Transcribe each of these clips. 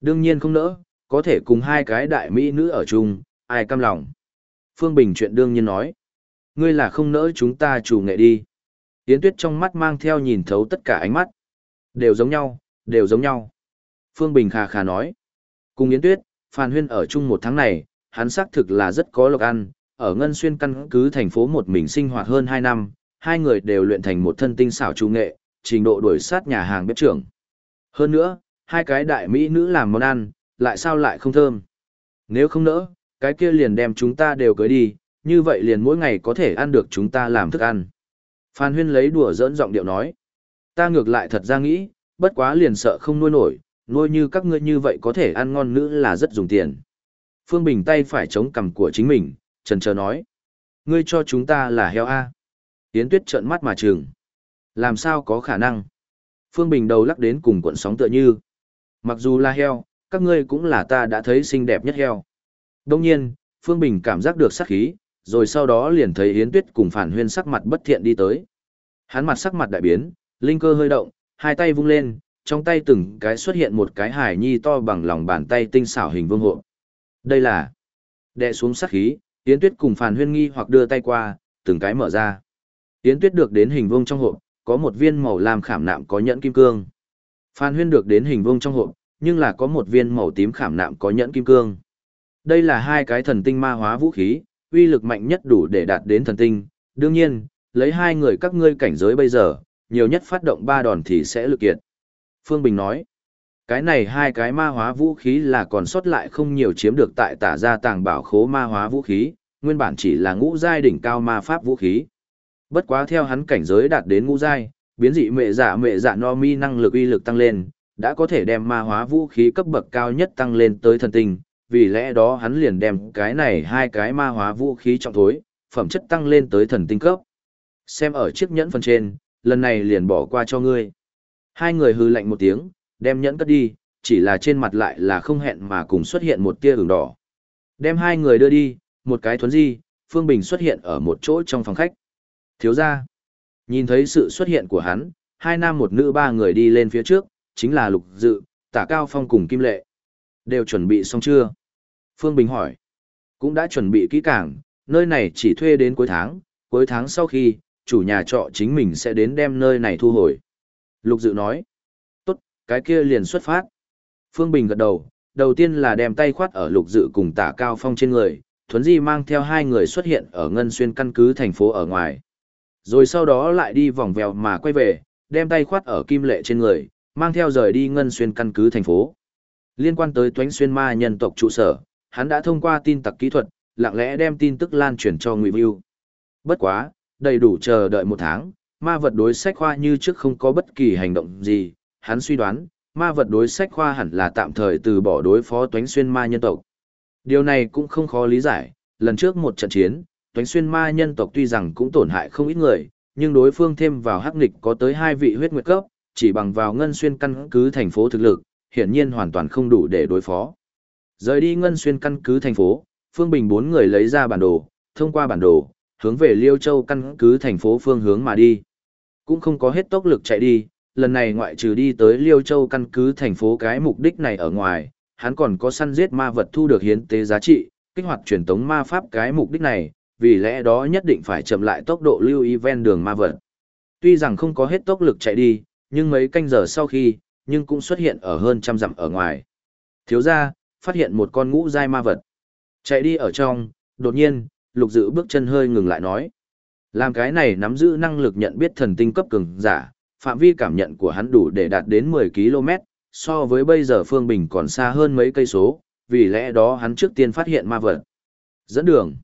Đương nhiên không nỡ, có thể cùng hai cái đại mỹ nữ ở chung, ai cam lòng. Phương Bình chuyện đương nhiên nói. Ngươi là không nỡ chúng ta chủ nghệ đi. Yến Tuyết trong mắt mang theo nhìn thấu tất cả ánh mắt. Đều giống nhau, đều giống nhau. Phương Bình khà khà nói. Cùng Yến Tuyết, Phan Huyên ở chung một tháng này, hắn xác thực là rất có lộc ăn, ở Ngân Xuyên căn cứ thành phố một mình sinh hoạt hơn 2 năm, hai người đều luyện thành một thân tinh xảo chủ nghệ, trình độ đuổi sát nhà hàng bếp trưởng. Hơn nữa, hai cái đại mỹ nữ làm món ăn, lại sao lại không thơm. Nếu không nỡ, cái kia liền đem chúng ta đều cưới đi, như vậy liền mỗi ngày có thể ăn được chúng ta làm thức ăn. Phan Huyên lấy đùa dỡn giọng điệu nói. Ta ngược lại thật ra nghĩ, bất quá liền sợ không nuôi nổi, nuôi như các ngươi như vậy có thể ăn ngon nữ là rất dùng tiền. Phương Bình tay phải chống cằm của chính mình, trần chờ nói. Ngươi cho chúng ta là heo A. Yến Tuyết trợn mắt mà trường. Làm sao có khả năng? Phương Bình đầu lắc đến cùng cuộn sóng tựa như. Mặc dù là heo, các ngươi cũng là ta đã thấy xinh đẹp nhất heo. Đông nhiên, Phương Bình cảm giác được sắc khí, rồi sau đó liền thấy Yến Tuyết cùng Phản Huyên sắc mặt bất thiện đi tới. Hắn mặt sắc mặt đại biến, linh cơ hơi động, hai tay vung lên, trong tay từng cái xuất hiện một cái hải nhi to bằng lòng bàn tay tinh xảo hình vương hộ. Đây là đệ xuống sắc khí, Yến Tuyết cùng Phản Huyên nghi hoặc đưa tay qua, từng cái mở ra. Yến Tuyết được đến hình vuông trong hộp, có một viên màu lam khảm nạm có nhẫn kim cương. Phan Huyên được đến hình vuông trong hộp, nhưng là có một viên màu tím khảm nạm có nhẫn kim cương. Đây là hai cái thần tinh ma hóa vũ khí, uy lực mạnh nhất đủ để đạt đến thần tinh. Đương nhiên, lấy hai người các ngươi cảnh giới bây giờ, nhiều nhất phát động ba đòn thì sẽ lực kiệt. Phương Bình nói, cái này hai cái ma hóa vũ khí là còn sót lại không nhiều chiếm được tại tả gia tàng bảo khố ma hóa vũ khí, nguyên bản chỉ là ngũ giai đỉnh cao ma pháp vũ khí. Bất quá theo hắn cảnh giới đạt đến ngũ giai, biến dị mệ giả mệ giả no mi năng lực uy lực tăng lên, đã có thể đem ma hóa vũ khí cấp bậc cao nhất tăng lên tới thần tinh, vì lẽ đó hắn liền đem cái này hai cái ma hóa vũ khí trọng thối, phẩm chất tăng lên tới thần tinh cấp. Xem ở chiếc nhẫn phần trên, lần này liền bỏ qua cho ngươi. Hai người hư lạnh một tiếng, đem nhẫn cất đi, chỉ là trên mặt lại là không hẹn mà cùng xuất hiện một tia ửng đỏ. Đem hai người đưa đi, một cái thuấn di, Phương Bình xuất hiện ở một chỗ trong phòng khách. Thiếu ra, nhìn thấy sự xuất hiện của hắn, hai nam một nữ ba người đi lên phía trước, chính là Lục Dự, Tả Cao Phong cùng Kim Lệ. Đều chuẩn bị xong chưa? Phương Bình hỏi. Cũng đã chuẩn bị kỹ càng, nơi này chỉ thuê đến cuối tháng, cuối tháng sau khi, chủ nhà trọ chính mình sẽ đến đem nơi này thu hồi. Lục Dự nói. Tốt, cái kia liền xuất phát. Phương Bình gật đầu, đầu tiên là đem tay khoát ở Lục Dự cùng Tả Cao Phong trên người, Thuấn Di mang theo hai người xuất hiện ở Ngân Xuyên căn cứ thành phố ở ngoài. Rồi sau đó lại đi vòng vèo mà quay về, đem tay khoát ở Kim Lệ trên người, mang theo rời đi Ngân Xuyên căn cứ thành phố. Liên quan tới Toánh Xuyên Ma nhân tộc trụ sở, hắn đã thông qua tin tặc kỹ thuật, lặng lẽ đem tin tức lan truyền cho Ngụy Vưu. Bất quá, đầy đủ chờ đợi một tháng, ma vật đối sách khoa như trước không có bất kỳ hành động gì, hắn suy đoán, ma vật đối sách khoa hẳn là tạm thời từ bỏ đối phó Toánh Xuyên Ma nhân tộc. Điều này cũng không khó lý giải, lần trước một trận chiến, Toánh Xuyên Ma nhân tộc tuy rằng cũng tổn hại không ít người, nhưng đối phương thêm vào hắc nghịch có tới hai vị huyết nguyệt cấp, chỉ bằng vào ngân xuyên căn cứ thành phố thực lực, hiển nhiên hoàn toàn không đủ để đối phó. Rời đi ngân xuyên căn cứ thành phố, Phương Bình bốn người lấy ra bản đồ, thông qua bản đồ, hướng về Liêu Châu căn cứ thành phố phương hướng mà đi. Cũng không có hết tốc lực chạy đi, lần này ngoại trừ đi tới Liêu Châu căn cứ thành phố cái mục đích này ở ngoài, hắn còn có săn giết ma vật thu được hiến tế giá trị, kích hoạt truyền tống ma pháp cái mục đích này, vì lẽ đó nhất định phải chậm lại tốc độ lưu ý ven đường ma vật. Tuy rằng không có hết tốc lực chạy đi, nhưng mấy canh giờ sau khi, nhưng cũng xuất hiện ở hơn trăm dặm ở ngoài. Thiếu ra, phát hiện một con ngũ dai ma vật. Chạy đi ở trong, đột nhiên, lục dự bước chân hơi ngừng lại nói. Làm cái này nắm giữ năng lực nhận biết thần tinh cấp cường giả, phạm vi cảm nhận của hắn đủ để đạt đến 10 km, so với bây giờ Phương Bình còn xa hơn mấy cây số, vì lẽ đó hắn trước tiên phát hiện ma vật. Dẫn đường.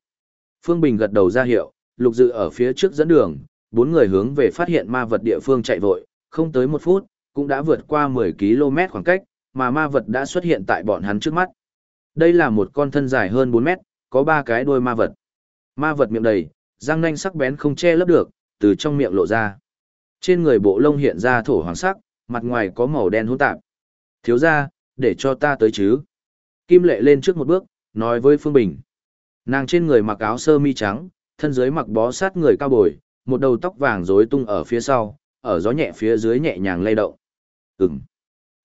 Phương Bình gật đầu ra hiệu, lục dự ở phía trước dẫn đường, bốn người hướng về phát hiện ma vật địa phương chạy vội, không tới một phút, cũng đã vượt qua 10 km khoảng cách, mà ma vật đã xuất hiện tại bọn hắn trước mắt. Đây là một con thân dài hơn 4 mét, có ba cái đuôi ma vật. Ma vật miệng đầy, răng nanh sắc bén không che lấp được, từ trong miệng lộ ra. Trên người bộ lông hiện ra thổ hoàng sắc, mặt ngoài có màu đen hỗn tạp. Thiếu ra, để cho ta tới chứ. Kim lệ lên trước một bước, nói với Phương Bình. Nàng trên người mặc áo sơ mi trắng, thân dưới mặc bó sát người cao bồi, một đầu tóc vàng rối tung ở phía sau, ở gió nhẹ phía dưới nhẹ nhàng lay động. Ừm.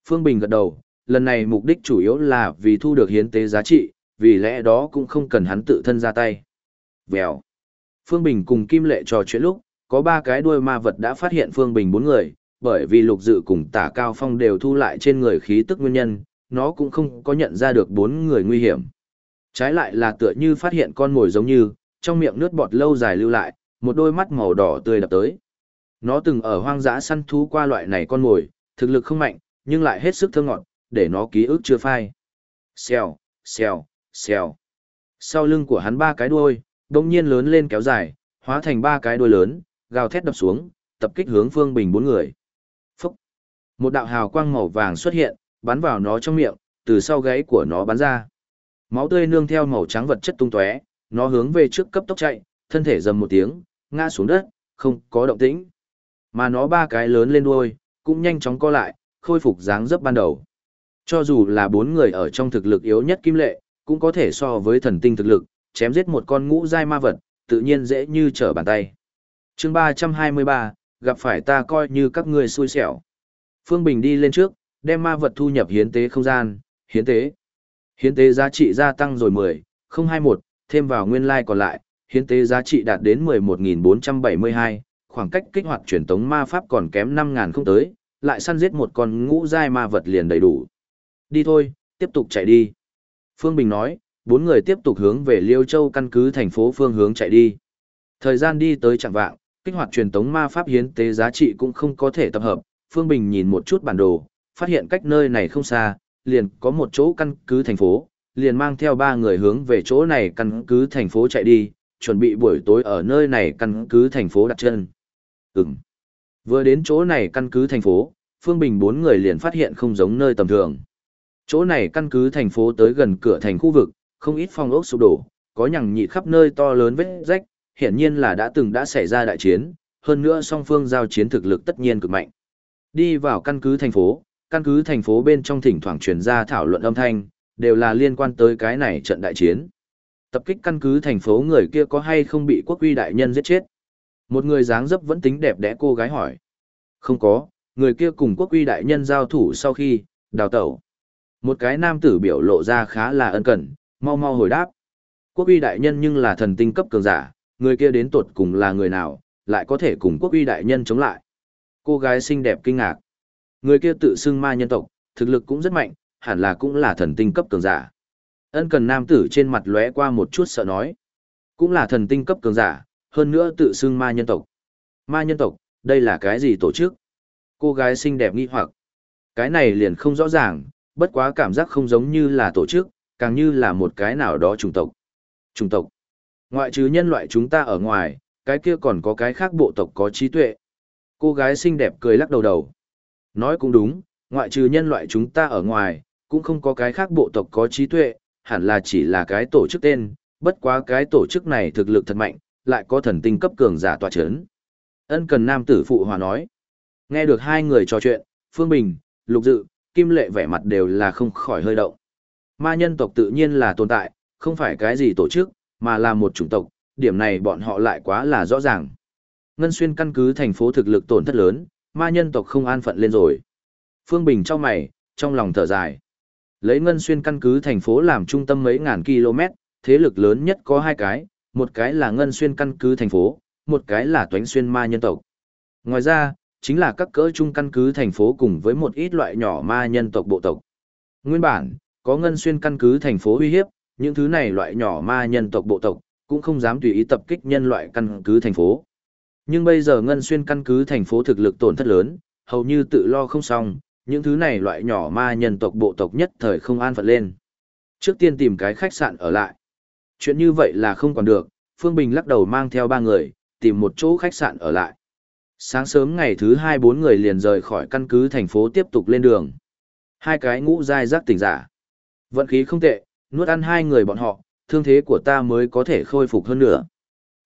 Phương Bình gật đầu, lần này mục đích chủ yếu là vì thu được hiến tế giá trị, vì lẽ đó cũng không cần hắn tự thân ra tay. Vèo. Phương Bình cùng Kim Lệ trò chuyện lúc, có ba cái đuôi ma vật đã phát hiện Phương Bình bốn người, bởi vì lục dự cùng tả cao phong đều thu lại trên người khí tức nguyên nhân, nó cũng không có nhận ra được bốn người nguy hiểm. Trái lại là tựa như phát hiện con mồi giống như, trong miệng nước bọt lâu dài lưu lại, một đôi mắt màu đỏ tươi đập tới. Nó từng ở hoang dã săn thú qua loại này con mồi, thực lực không mạnh, nhưng lại hết sức thơ ngọt, để nó ký ức chưa phai. Xèo, xèo, xèo. Sau lưng của hắn ba cái đuôi, đông nhiên lớn lên kéo dài, hóa thành ba cái đuôi lớn, gào thét đập xuống, tập kích hướng Phương Bình bốn người. Phúc! Một đạo hào quang màu vàng xuất hiện, bắn vào nó trong miệng, từ sau gáy của nó bắn ra. Máu tươi nương theo màu trắng vật chất tung tóe, nó hướng về trước cấp tốc chạy, thân thể dầm một tiếng, ngã xuống đất, không có động tĩnh. Mà nó ba cái lớn lên đuôi, cũng nhanh chóng co lại, khôi phục dáng dấp ban đầu. Cho dù là bốn người ở trong thực lực yếu nhất kim lệ, cũng có thể so với thần tinh thực lực, chém giết một con ngũ giai ma vật, tự nhiên dễ như trở bàn tay. chương 323, gặp phải ta coi như các ngươi xui xẻo. Phương Bình đi lên trước, đem ma vật thu nhập hiến tế không gian, hiến tế. Hiến tế giá trị gia tăng rồi 10, 021, thêm vào nguyên lai like còn lại, hiến tế giá trị đạt đến 11.472, khoảng cách kích hoạt truyền tống ma pháp còn kém 5.000 không tới, lại săn giết một con ngũ giai ma vật liền đầy đủ. Đi thôi, tiếp tục chạy đi. Phương Bình nói, bốn người tiếp tục hướng về Liêu Châu căn cứ thành phố phương hướng chạy đi. Thời gian đi tới chẳng vạng, kích hoạt truyền tống ma pháp hiến tế giá trị cũng không có thể tập hợp. Phương Bình nhìn một chút bản đồ, phát hiện cách nơi này không xa, liền có một chỗ căn cứ thành phố, liền mang theo ba người hướng về chỗ này căn cứ thành phố chạy đi, chuẩn bị buổi tối ở nơi này căn cứ thành phố đặt chân. Ừm. Vừa đến chỗ này căn cứ thành phố, Phương Bình bốn người liền phát hiện không giống nơi tầm thường. Chỗ này căn cứ thành phố tới gần cửa thành khu vực, không ít phong ốc sụp đổ, có nhằng nhị khắp nơi to lớn vết rách, hiển nhiên là đã từng đã xảy ra đại chiến, hơn nữa song phương giao chiến thực lực tất nhiên cực mạnh. Đi vào căn cứ thành phố, căn cứ thành phố bên trong thỉnh thoảng truyền ra thảo luận âm thanh, đều là liên quan tới cái này trận đại chiến. Tập kích căn cứ thành phố người kia có hay không bị quốc uy đại nhân giết chết? Một người dáng dấp vẫn tính đẹp đẽ cô gái hỏi. Không có, người kia cùng quốc uy đại nhân giao thủ sau khi, đào tẩu. Một cái nam tử biểu lộ ra khá là ân cần, mau mau hồi đáp. Quốc uy đại nhân nhưng là thần tinh cấp cường giả, người kia đến tuột cùng là người nào, lại có thể cùng quốc uy đại nhân chống lại. Cô gái xinh đẹp kinh ngạc. Người kia tự xưng ma nhân tộc, thực lực cũng rất mạnh, hẳn là cũng là thần tinh cấp cường giả. Ân cần nam tử trên mặt lóe qua một chút sợ nói. Cũng là thần tinh cấp cường giả, hơn nữa tự xưng ma nhân tộc. Ma nhân tộc, đây là cái gì tổ chức? Cô gái xinh đẹp nghi hoặc. Cái này liền không rõ ràng, bất quá cảm giác không giống như là tổ chức, càng như là một cái nào đó chủng tộc. Chủng tộc. Ngoại trừ nhân loại chúng ta ở ngoài, cái kia còn có cái khác bộ tộc có trí tuệ. Cô gái xinh đẹp cười lắc đầu đầu. Nói cũng đúng, ngoại trừ nhân loại chúng ta ở ngoài, cũng không có cái khác bộ tộc có trí tuệ, hẳn là chỉ là cái tổ chức tên, bất quá cái tổ chức này thực lực thật mạnh, lại có thần tinh cấp cường giả tòa chấn. Ân cần nam tử phụ hòa nói. Nghe được hai người trò chuyện, Phương Bình, Lục Dự, Kim Lệ vẻ mặt đều là không khỏi hơi động. Ma nhân tộc tự nhiên là tồn tại, không phải cái gì tổ chức, mà là một chủng tộc, điểm này bọn họ lại quá là rõ ràng. Ngân xuyên căn cứ thành phố thực lực tổn thất lớn, ma nhân tộc không an phận lên rồi. Phương Bình cho mày, trong lòng thở dài. Lấy Ngân xuyên căn cứ thành phố làm trung tâm mấy ngàn km, thế lực lớn nhất có hai cái, một cái là Ngân xuyên căn cứ thành phố, một cái là Toánh xuyên ma nhân tộc. Ngoài ra, chính là các cỡ trung căn cứ thành phố cùng với một ít loại nhỏ ma nhân tộc bộ tộc. Nguyên bản, có ngân xuyên căn cứ thành phố uy hiếp, những thứ này loại nhỏ ma nhân tộc bộ tộc, cũng không dám tùy ý tập kích nhân loại căn cứ thành phố. Nhưng bây giờ ngân xuyên căn cứ thành phố thực lực tổn thất lớn, hầu như tự lo không xong, những thứ này loại nhỏ ma nhân tộc bộ tộc nhất thời không an phận lên. Trước tiên tìm cái khách sạn ở lại. Chuyện như vậy là không còn được, Phương Bình lắc đầu mang theo ba người, tìm một chỗ khách sạn ở lại. Sáng sớm ngày thứ hai bốn người liền rời khỏi căn cứ thành phố tiếp tục lên đường. Hai cái ngũ dai giác tỉnh giả. Vận khí không tệ, nuốt ăn hai người bọn họ, thương thế của ta mới có thể khôi phục hơn nữa.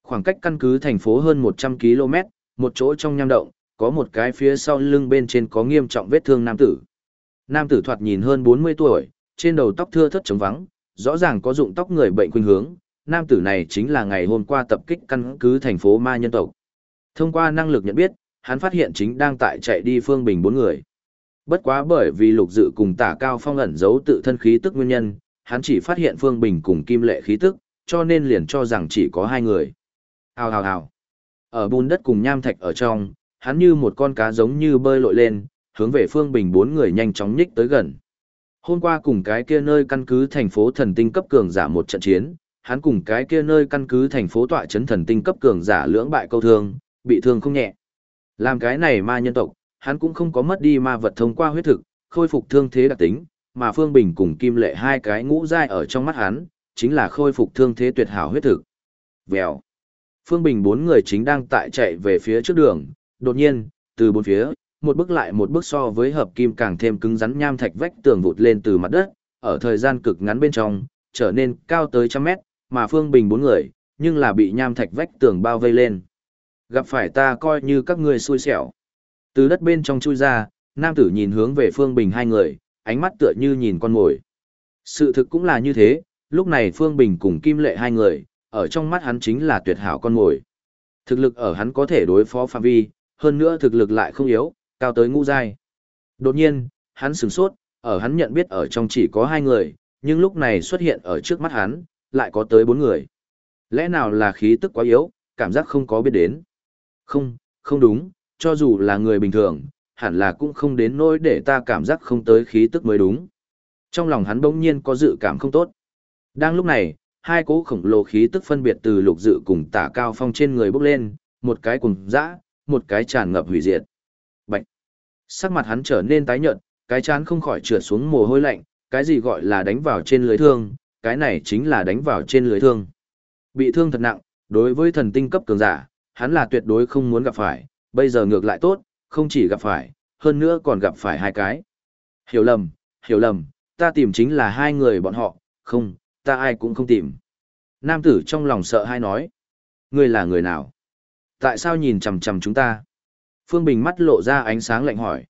Khoảng cách căn cứ thành phố hơn 100 km, một chỗ trong nham động, có một cái phía sau lưng bên trên có nghiêm trọng vết thương nam tử. Nam tử thoạt nhìn hơn 40 tuổi, trên đầu tóc thưa thất trống vắng, rõ ràng có dụng tóc người bệnh khuynh hướng. Nam tử này chính là ngày hôm qua tập kích căn cứ thành phố ma nhân tộc. Thông qua năng lực nhận biết, hắn phát hiện chính đang tại chạy đi phương bình bốn người. Bất quá bởi vì lục dự cùng tả cao phong ẩn giấu tự thân khí tức nguyên nhân, hắn chỉ phát hiện Phương Bình cùng Kim Lệ khí tức, cho nên liền cho rằng chỉ có hai người. Hào hào hào. Ở bùn đất cùng nham thạch ở trong, hắn như một con cá giống như bơi lội lên, hướng về Phương Bình bốn người nhanh chóng nhích tới gần. Hôm qua cùng cái kia nơi căn cứ thành phố thần tinh cấp cường giả một trận chiến, hắn cùng cái kia nơi căn cứ thành phố tọa chấn thần tinh cấp cường giả lưỡng bại câu thương, bị thương không nhẹ. Làm cái này ma nhân tộc, hắn cũng không có mất đi ma vật thông qua huyết thực, khôi phục thương thế đặc tính, mà Phương Bình cùng Kim Lệ hai cái ngũ giai ở trong mắt hắn, chính là khôi phục thương thế tuyệt hảo huyết thực. Vèo. Phương Bình bốn người chính đang tại chạy về phía trước đường, đột nhiên, từ bốn phía, một bước lại một bước so với hợp kim càng thêm cứng rắn nham thạch vách tường vụt lên từ mặt đất, ở thời gian cực ngắn bên trong, trở nên cao tới trăm mét, mà Phương Bình bốn người, nhưng là bị nham thạch vách tường bao vây lên. Gặp phải ta coi như các ngươi xui xẻo. Từ đất bên trong chui ra, nam tử nhìn hướng về Phương Bình hai người, ánh mắt tựa như nhìn con mồi. Sự thực cũng là như thế, lúc này Phương Bình cùng Kim Lệ hai người, ở trong mắt hắn chính là tuyệt hảo con mồi. Thực lực ở hắn có thể đối phó phạm vi, hơn nữa thực lực lại không yếu, cao tới ngũ giai. Đột nhiên, hắn sửng sốt, ở hắn nhận biết ở trong chỉ có hai người, nhưng lúc này xuất hiện ở trước mắt hắn, lại có tới bốn người. Lẽ nào là khí tức quá yếu, cảm giác không có biết đến. Không, không đúng, cho dù là người bình thường, hẳn là cũng không đến nỗi để ta cảm giác không tới khí tức mới đúng. Trong lòng hắn bỗng nhiên có dự cảm không tốt. Đang lúc này, hai cỗ khổng lồ khí tức phân biệt từ lục dự cùng tả cao phong trên người bốc lên, một cái cùng dã, một cái tràn ngập hủy diệt. Bạch! Sắc mặt hắn trở nên tái nhợt, cái chán không khỏi trượt xuống mồ hôi lạnh, cái gì gọi là đánh vào trên lưới thương, cái này chính là đánh vào trên lưới thương. Bị thương thật nặng, đối với thần tinh cấp cường giả, hắn là tuyệt đối không muốn gặp phải, bây giờ ngược lại tốt, không chỉ gặp phải, hơn nữa còn gặp phải hai cái. Hiểu lầm, hiểu lầm, ta tìm chính là hai người bọn họ, không, ta ai cũng không tìm. Nam tử trong lòng sợ hai nói. Ngươi là người nào? Tại sao nhìn chằm chằm chúng ta? Phương Bình mắt lộ ra ánh sáng lạnh hỏi.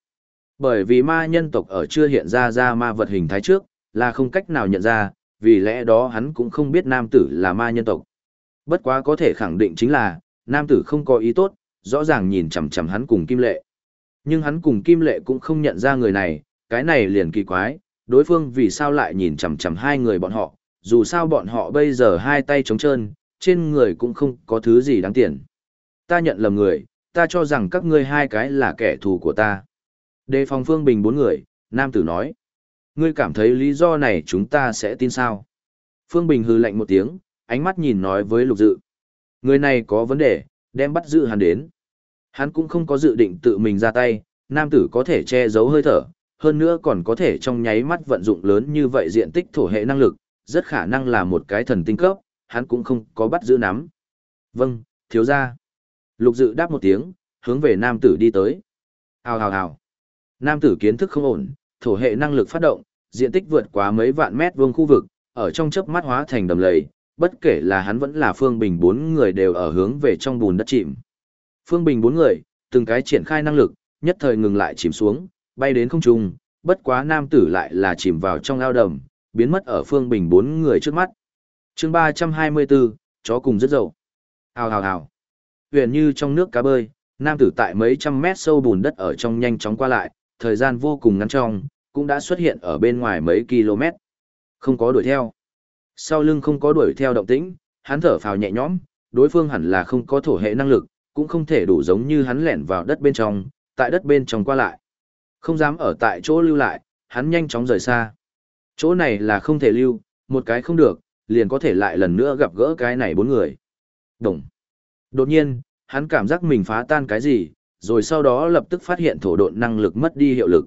Bởi vì ma nhân tộc ở chưa hiện ra ra ma vật hình thái trước, là không cách nào nhận ra, vì lẽ đó hắn cũng không biết nam tử là ma nhân tộc. Bất quá có thể khẳng định chính là, nam tử không có ý tốt, rõ ràng nhìn chằm chằm hắn cùng Kim Lệ. Nhưng hắn cùng Kim Lệ cũng không nhận ra người này, cái này liền kỳ quái, đối phương vì sao lại nhìn chằm chằm hai người bọn họ, dù sao bọn họ bây giờ hai tay trống trơn, trên người cũng không có thứ gì đáng tiền. Ta nhận lầm người, ta cho rằng các ngươi hai cái là kẻ thù của ta. Đề phòng Phương Bình bốn người, nam tử nói. Ngươi cảm thấy lý do này chúng ta sẽ tin sao? Phương Bình hư lạnh một tiếng, ánh mắt nhìn nói với lục dự. Người này có vấn đề, đem bắt giữ hắn đến. Hắn cũng không có dự định tự mình ra tay, nam tử có thể che giấu hơi thở, hơn nữa còn có thể trong nháy mắt vận dụng lớn như vậy diện tích thổ hệ năng lực, rất khả năng là một cái thần tinh cấp, hắn cũng không có bắt giữ nắm. Vâng, thiếu gia. Lục dự đáp một tiếng, hướng về nam tử đi tới. Hào hào hào. Nam tử kiến thức không ổn, thổ hệ năng lực phát động, diện tích vượt quá mấy vạn mét vuông khu vực, ở trong chớp mắt hóa thành đầm lầy, bất kể là hắn vẫn là Phương Bình bốn người đều ở hướng về trong bùn đất chìm. Phương Bình bốn người, từng cái triển khai năng lực, nhất thời ngừng lại chìm xuống, bay đến không trung, bất quá nam tử lại là chìm vào trong ao đầm, biến mất ở Phương Bình bốn người trước mắt. chương 324, chó cùng rất dậu. Hào hào hào. Huyền như trong nước cá bơi, nam tử tại mấy trăm mét sâu bùn đất ở trong nhanh chóng qua lại, thời gian vô cùng ngắn trong, cũng đã xuất hiện ở bên ngoài mấy km. Không có đuổi theo. Sau lưng không có đuổi theo động tĩnh, hắn thở phào nhẹ nhõm, đối phương hẳn là không có thổ hệ năng lực, cũng không thể đủ giống như hắn lẻn vào đất bên trong, tại đất bên trong qua lại. Không dám ở tại chỗ lưu lại, hắn nhanh chóng rời xa. Chỗ này là không thể lưu, một cái không được, liền có thể lại lần nữa gặp gỡ cái này bốn người. Đồng. Đột nhiên, hắn cảm giác mình phá tan cái gì, rồi sau đó lập tức phát hiện thổ độn năng lực mất đi hiệu lực.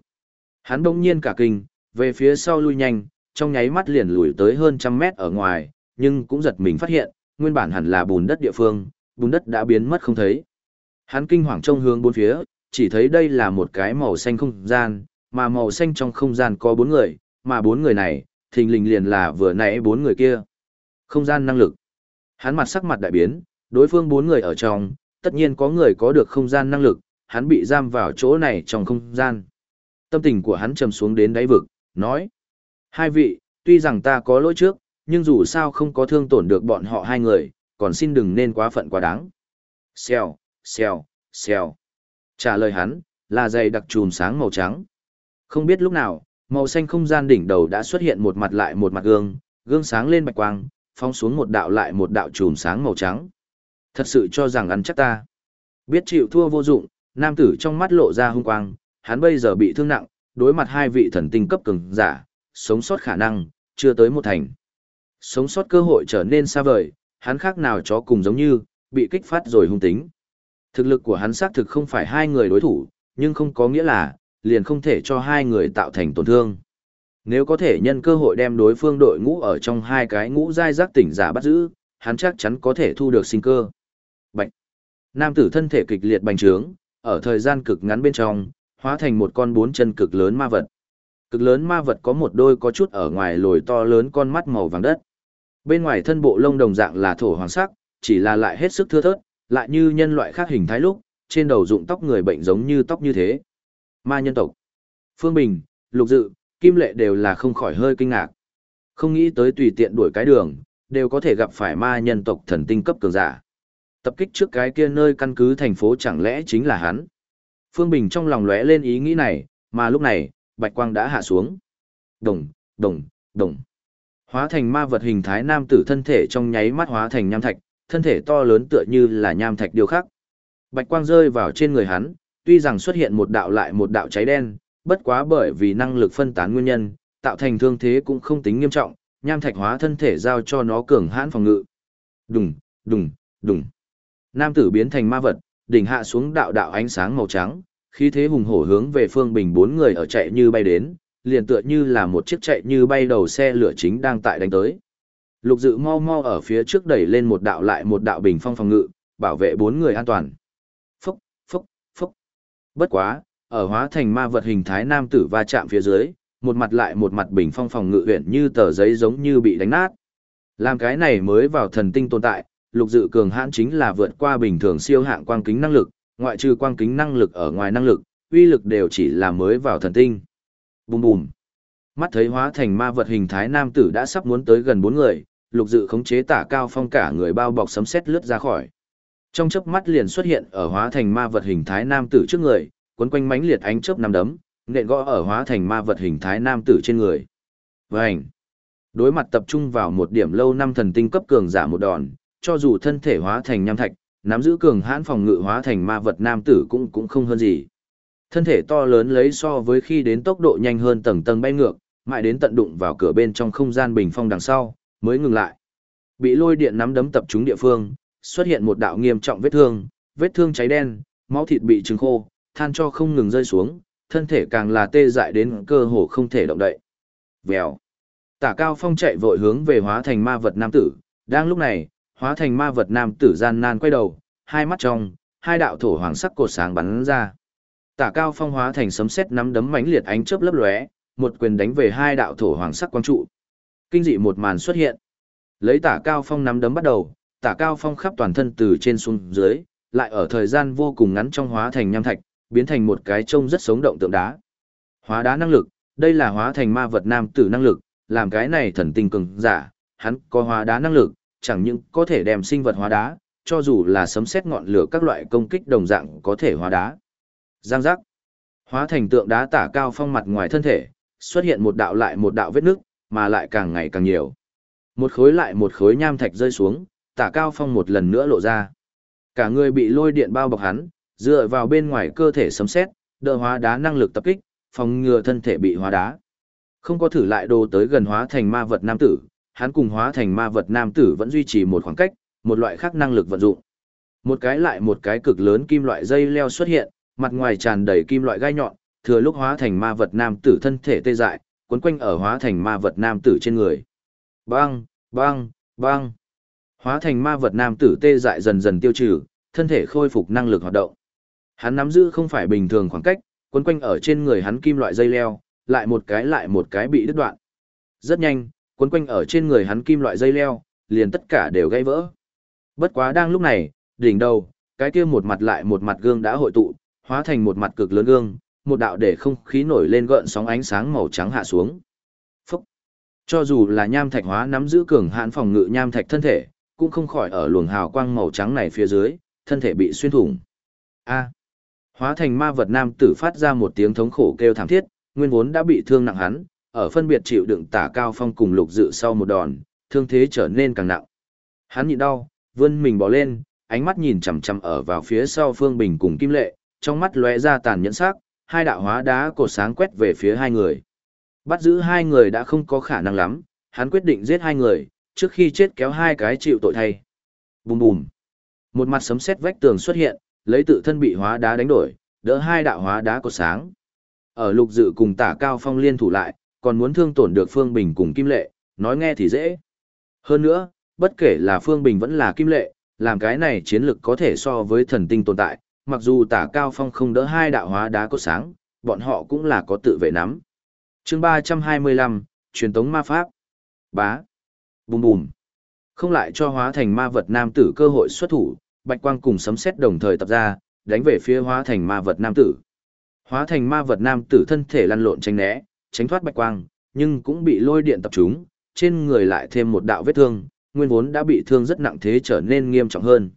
Hắn đông nhiên cả kinh, về phía sau lui nhanh, trong nháy mắt liền lùi tới hơn trăm mét ở ngoài, nhưng cũng giật mình phát hiện, nguyên bản hẳn là bùn đất địa phương, bùn đất đã biến mất không thấy. Hắn kinh hoàng trông hướng bốn phía, chỉ thấy đây là một cái màu xanh không gian, mà màu xanh trong không gian có bốn người, mà bốn người này, thình lình liền là vừa nãy bốn người kia. Không gian năng lực. Hắn mặt sắc mặt đại biến, đối phương bốn người ở trong, tất nhiên có người có được không gian năng lực, hắn bị giam vào chỗ này trong không gian. Tâm tình của hắn trầm xuống đến đáy vực, nói. Hai vị, tuy rằng ta có lỗi trước, nhưng dù sao không có thương tổn được bọn họ hai người, còn xin đừng nên quá phận quá đáng. Xèo, xèo, xèo. Trả lời hắn, là giày đặc trùm sáng màu trắng. Không biết lúc nào, màu xanh không gian đỉnh đầu đã xuất hiện một mặt lại một mặt gương, gương sáng lên bạch quang, phong xuống một đạo lại một đạo chùm sáng màu trắng. Thật sự cho rằng ăn chắc ta. Biết chịu thua vô dụng, nam tử trong mắt lộ ra hung quang, hắn bây giờ bị thương nặng, đối mặt hai vị thần tinh cấp cường giả, sống sót khả năng, chưa tới một thành. Sống sót cơ hội trở nên xa vời, hắn khác nào chó cùng giống như, bị kích phát rồi hung tính. Thực lực của hắn xác thực không phải hai người đối thủ, nhưng không có nghĩa là, liền không thể cho hai người tạo thành tổn thương. Nếu có thể nhân cơ hội đem đối phương đội ngũ ở trong hai cái ngũ giai giác tỉnh giả bắt giữ, hắn chắc chắn có thể thu được sinh cơ. Bạch. Nam tử thân thể kịch liệt bành trướng, ở thời gian cực ngắn bên trong, hóa thành một con bốn chân cực lớn ma vật. Cực lớn ma vật có một đôi có chút ở ngoài lồi to lớn con mắt màu vàng đất. Bên ngoài thân bộ lông đồng dạng là thổ hoàng sắc, chỉ là lại hết sức thưa thớt, lại như nhân loại khác hình thái lúc, trên đầu dụng tóc người bệnh giống như tóc như thế. Ma nhân tộc. Phương Bình, Lục Dự, Kim Lệ đều là không khỏi hơi kinh ngạc. Không nghĩ tới tùy tiện đuổi cái đường, đều có thể gặp phải ma nhân tộc thần tinh cấp cường giả. Tập kích trước cái kia nơi căn cứ thành phố chẳng lẽ chính là hắn. Phương Bình trong lòng lóe lên ý nghĩ này, mà lúc này, bạch quang đã hạ xuống. Đồng, đồng, đồng. Hóa thành ma vật hình thái nam tử thân thể trong nháy mắt hóa thành nham thạch, thân thể to lớn tựa như là nham thạch điều khắc. Bạch quang rơi vào trên người hắn, tuy rằng xuất hiện một đạo lại một đạo cháy đen, bất quá bởi vì năng lực phân tán nguyên nhân, tạo thành thương thế cũng không tính nghiêm trọng, nham thạch hóa thân thể giao cho nó cường hãn phòng ngự. Đùng, đùng, đùng. Nam tử biến thành ma vật, đỉnh hạ xuống đạo đạo ánh sáng màu trắng, khí thế hùng hổ hướng về phương bình bốn người ở chạy như bay đến, liền tựa như là một chiếc chạy như bay đầu xe lửa chính đang tại đánh tới. Lục dự mau mau ở phía trước đẩy lên một đạo lại một đạo bình phong phòng ngự, bảo vệ bốn người an toàn. Bất quá, ở hóa thành ma vật hình thái nam tử va chạm phía dưới, một mặt lại một mặt bình phong phòng ngự huyện như tờ giấy giống như bị đánh nát. Làm cái này mới vào thần tinh tồn tại, lục dự cường hãn chính là vượt qua bình thường siêu hạng quang kính năng lực, ngoại trừ quang kính năng lực ở ngoài năng lực, uy lực đều chỉ là mới vào thần tinh. Bùm bùm. Mắt thấy hóa thành ma vật hình thái nam tử đã sắp muốn tới gần bốn người, lục dự khống chế tả cao phong cả người bao bọc sấm sét lướt ra khỏi. Trong chớp mắt liền xuất hiện ở hóa thành ma vật hình thái nam tử trước người, quấn quanh mánh liệt ánh chớp năm đấm, nện gõ ở hóa thành ma vật hình thái nam tử trên người. Vành. Đối mặt tập trung vào một điểm lâu năm thần tinh cấp cường giả một đòn, cho dù thân thể hóa thành nham thạch, nắm giữ cường hãn phòng ngự hóa thành ma vật nam tử cũng cũng không hơn gì. Thân thể to lớn lấy so với khi đến tốc độ nhanh hơn tầng tầng bay ngược, mãi đến tận đụng vào cửa bên trong không gian bình phong đằng sau, mới ngừng lại. Bị lôi điện nắm đấm tập trung địa phương, xuất hiện một đạo nghiêm trọng vết thương, vết thương cháy đen, máu thịt bị trứng khô, than cho không ngừng rơi xuống, thân thể càng là tê dại đến cơ hồ không thể động đậy. Vèo. Tả Cao Phong chạy vội hướng về hóa thành ma vật nam tử, đang lúc này, hóa thành ma vật nam tử gian nan quay đầu, hai mắt trong, hai đạo thổ hoàng sắc cột sáng bắn ra. Tả Cao Phong hóa thành sấm sét nắm đấm mãnh liệt ánh chớp lấp lóe, một quyền đánh về hai đạo thổ hoàng sắc quang trụ. Kinh dị một màn xuất hiện. Lấy Tả Cao Phong nắm đấm bắt đầu, Tả Cao Phong khắp toàn thân từ trên xuống dưới, lại ở thời gian vô cùng ngắn trong hóa thành nham thạch, biến thành một cái trông rất sống động tượng đá. Hóa đá năng lực, đây là hóa thành ma vật nam tử năng lực, làm cái này thần tinh cường giả, hắn có hóa đá năng lực, chẳng những có thể đem sinh vật hóa đá, cho dù là sấm sét ngọn lửa các loại công kích đồng dạng có thể hóa đá. Giang giác. Hóa thành tượng đá tả cao phong mặt ngoài thân thể, xuất hiện một đạo lại một đạo vết nước, mà lại càng ngày càng nhiều. Một khối lại một khối nham thạch rơi xuống, tả cao phong một lần nữa lộ ra. Cả người bị lôi điện bao bọc hắn, dựa vào bên ngoài cơ thể sấm sét, đỡ hóa đá năng lực tập kích, phòng ngừa thân thể bị hóa đá. Không có thử lại đồ tới gần hóa thành ma vật nam tử, hắn cùng hóa thành ma vật nam tử vẫn duy trì một khoảng cách, một loại khác năng lực vận dụng. Một cái lại một cái cực lớn kim loại dây leo xuất hiện, mặt ngoài tràn đầy kim loại gai nhọn, thừa lúc hóa thành ma vật nam tử thân thể tê dại, quấn quanh ở hóa thành ma vật nam tử trên người. Bang, bang, bang. Hóa thành ma vật nam tử tê dại dần dần tiêu trừ, thân thể khôi phục năng lực hoạt động. Hắn nắm giữ không phải bình thường khoảng cách, quấn quanh ở trên người hắn kim loại dây leo, lại một cái lại một cái bị đứt đoạn. Rất nhanh, quấn quanh ở trên người hắn kim loại dây leo, liền tất cả đều gãy vỡ. Bất quá đang lúc này, đỉnh đầu, cái kia một mặt lại một mặt gương đã hội tụ, hóa thành một mặt cực lớn gương, một đạo để không khí nổi lên gợn sóng ánh sáng màu trắng hạ xuống. Phúc! Cho dù là nham thạch hóa nắm giữ cường hãn phòng ngự nham thạch thân thể, cũng không khỏi ở luồng hào quang màu trắng này phía dưới, thân thể bị xuyên thủng. A! Hóa thành ma vật nam tử phát ra một tiếng thống khổ kêu thảm thiết, nguyên vốn đã bị thương nặng hắn, ở phân biệt chịu đựng tả cao phong cùng lục dự sau một đòn, thương thế trở nên càng nặng. Hắn nhịn đau, vươn mình bỏ lên, ánh mắt nhìn chằm chằm ở vào phía sau Phương Bình cùng Kim Lệ, trong mắt lóe ra tàn nhẫn sắc, hai đạo hóa đá cột sáng quét về phía hai người. Bắt giữ hai người đã không có khả năng lắm, hắn quyết định giết hai người, trước khi chết kéo hai cái chịu tội thay. Bùm bùm. Một mặt sấm sét vách tường xuất hiện, lấy tự thân bị hóa đá đánh đổi, đỡ hai đạo hóa đá cột sáng. Ở lục dự cùng tả cao phong liên thủ lại, còn muốn thương tổn được Phương Bình cùng Kim Lệ, nói nghe thì dễ. Hơn nữa, bất kể là Phương Bình vẫn là Kim Lệ, làm cái này chiến lực có thể so với thần tinh tồn tại, mặc dù tả cao phong không đỡ hai đạo hóa đá cốt sáng, bọn họ cũng là có tự vệ nắm. chương 325, truyền tống ma pháp. Bá. Bùm bùm. Không lại cho hóa thành ma vật nam tử cơ hội xuất thủ, bạch quang cùng sấm sét đồng thời tập ra, đánh về phía hóa thành ma vật nam tử. Hóa thành ma vật nam tử thân thể lăn lộn tránh né, tránh thoát bạch quang, nhưng cũng bị lôi điện tập trúng, trên người lại thêm một đạo vết thương, nguyên vốn đã bị thương rất nặng thế trở nên nghiêm trọng hơn.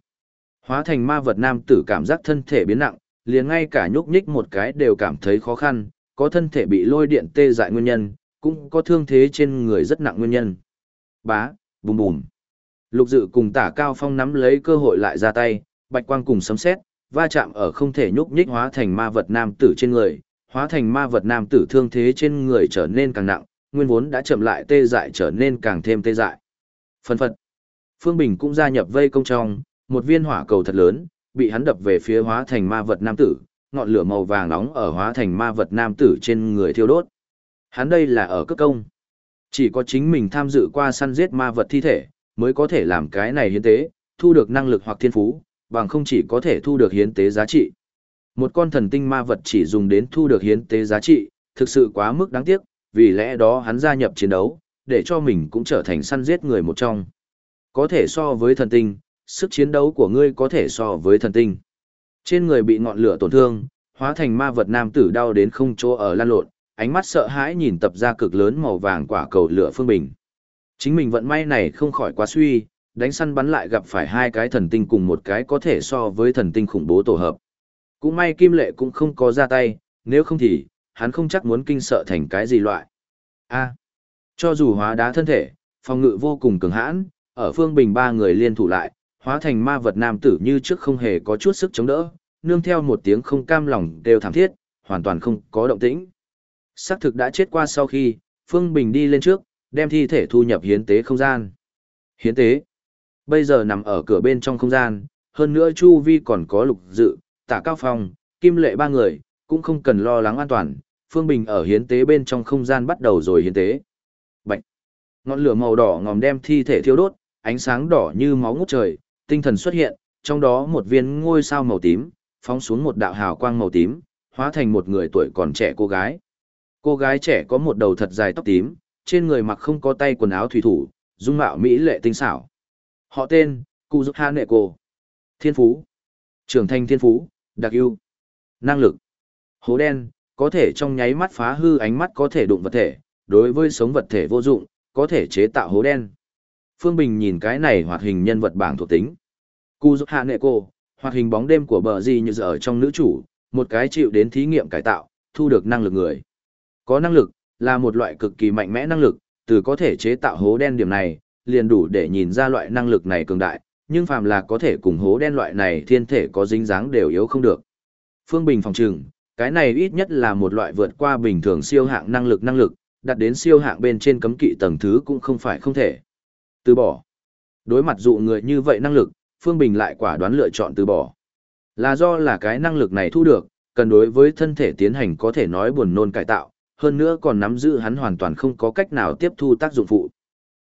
Hóa thành ma vật nam tử cảm giác thân thể biến nặng, liền ngay cả nhúc nhích một cái đều cảm thấy khó khăn, có thân thể bị lôi điện tê dại nguyên nhân, cũng có thương thế trên người rất nặng nguyên nhân. Bá, bùm bùm. Lục dự cùng tả cao phong nắm lấy cơ hội lại ra tay, bạch quang cùng sấm xét, va chạm ở không thể nhúc nhích hóa thành ma vật nam tử trên người, hóa thành ma vật nam tử thương thế trên người trở nên càng nặng, nguyên vốn đã chậm lại tê dại trở nên càng thêm tê dại. Phân phật. Phương Bình cũng gia nhập vây công trong, một viên hỏa cầu thật lớn, bị hắn đập về phía hóa thành ma vật nam tử, ngọn lửa màu vàng nóng ở hóa thành ma vật nam tử trên người thiêu đốt. Hắn đây là ở cấp công. Chỉ có chính mình tham dự qua săn giết ma vật thi thể, mới có thể làm cái này hiến tế, thu được năng lực hoặc thiên phú, bằng không chỉ có thể thu được hiến tế giá trị. Một con thần tinh ma vật chỉ dùng đến thu được hiến tế giá trị, thực sự quá mức đáng tiếc, vì lẽ đó hắn gia nhập chiến đấu, để cho mình cũng trở thành săn giết người một trong. Có thể so với thần tinh, sức chiến đấu của ngươi có thể so với thần tinh. Trên người bị ngọn lửa tổn thương, hóa thành ma vật nam tử đau đến không chỗ ở lan lộn, ánh mắt sợ hãi nhìn tập ra cực lớn màu vàng quả cầu lửa phương bình. Chính mình vận may này không khỏi quá suy, đánh săn bắn lại gặp phải hai cái thần tinh cùng một cái có thể so với thần tinh khủng bố tổ hợp. Cũng may Kim Lệ cũng không có ra tay, nếu không thì, hắn không chắc muốn kinh sợ thành cái gì loại. A. À, cho dù hóa đá thân thể, phòng ngự vô cùng cường hãn, ở phương bình ba người liên thủ lại, hóa thành ma vật nam tử như trước không hề có chút sức chống đỡ, nương theo một tiếng không cam lòng đều thảm thiết, hoàn toàn không có động tĩnh. Sắc thực đã chết qua sau khi, Phương Bình đi lên trước, đem thi thể thu nhập hiến tế không gian. Hiến tế, bây giờ nằm ở cửa bên trong không gian, hơn nữa Chu Vi còn có lục dự, tả cao phong, kim lệ ba người, cũng không cần lo lắng an toàn. Phương Bình ở hiến tế bên trong không gian bắt đầu rồi hiến tế. Bạch! Ngọn lửa màu đỏ ngòm đem thi thể thiêu đốt, ánh sáng đỏ như máu ngút trời, tinh thần xuất hiện, trong đó một viên ngôi sao màu tím, phóng xuống một đạo hào quang màu tím, hóa thành một người tuổi còn trẻ cô gái. Cô gái trẻ có một đầu thật dài tóc tím, trên người mặc không có tay quần áo thủy thủ, dung mạo mỹ lệ tinh xảo. Họ tên, Cụ Dục Ha Nệ Cô. Thiên Phú. Trưởng thành Thiên Phú, đặc ưu. Năng lực. Hố đen, có thể trong nháy mắt phá hư ánh mắt có thể đụng vật thể, đối với sống vật thể vô dụng, có thể chế tạo hố đen. Phương Bình nhìn cái này hoạt hình nhân vật bảng thuộc tính. Cụ Dục Hạ Nệ Cô, hoạt hình bóng đêm của bờ gì như giờ ở trong nữ chủ, một cái chịu đến thí nghiệm cải tạo, thu được năng lực người. Có năng lực, là một loại cực kỳ mạnh mẽ năng lực, từ có thể chế tạo hố đen điểm này, liền đủ để nhìn ra loại năng lực này cường đại, nhưng phàm là có thể cùng hố đen loại này thiên thể có dính dáng đều yếu không được. Phương Bình phòng trừng, cái này ít nhất là một loại vượt qua bình thường siêu hạng năng lực năng lực, đặt đến siêu hạng bên trên cấm kỵ tầng thứ cũng không phải không thể. Từ bỏ. Đối mặt dụ người như vậy năng lực, Phương Bình lại quả đoán lựa chọn từ bỏ. Là do là cái năng lực này thu được, cần đối với thân thể tiến hành có thể nói buồn nôn cải tạo, hơn nữa còn nắm giữ hắn hoàn toàn không có cách nào tiếp thu tác dụng phụ.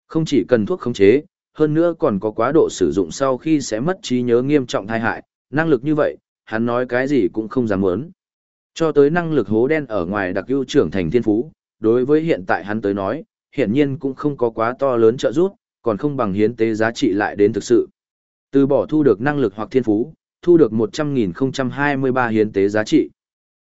Không chỉ cần thuốc khống chế, hơn nữa còn có quá độ sử dụng sau khi sẽ mất trí nhớ nghiêm trọng thai hại, năng lực như vậy, hắn nói cái gì cũng không dám muốn. Cho tới năng lực hố đen ở ngoài đặc ưu trưởng thành thiên phú, đối với hiện tại hắn tới nói, hiển nhiên cũng không có quá to lớn trợ giúp, còn không bằng hiến tế giá trị lại đến thực sự. Từ bỏ thu được năng lực hoặc thiên phú, thu được 100.023 hiến tế giá trị.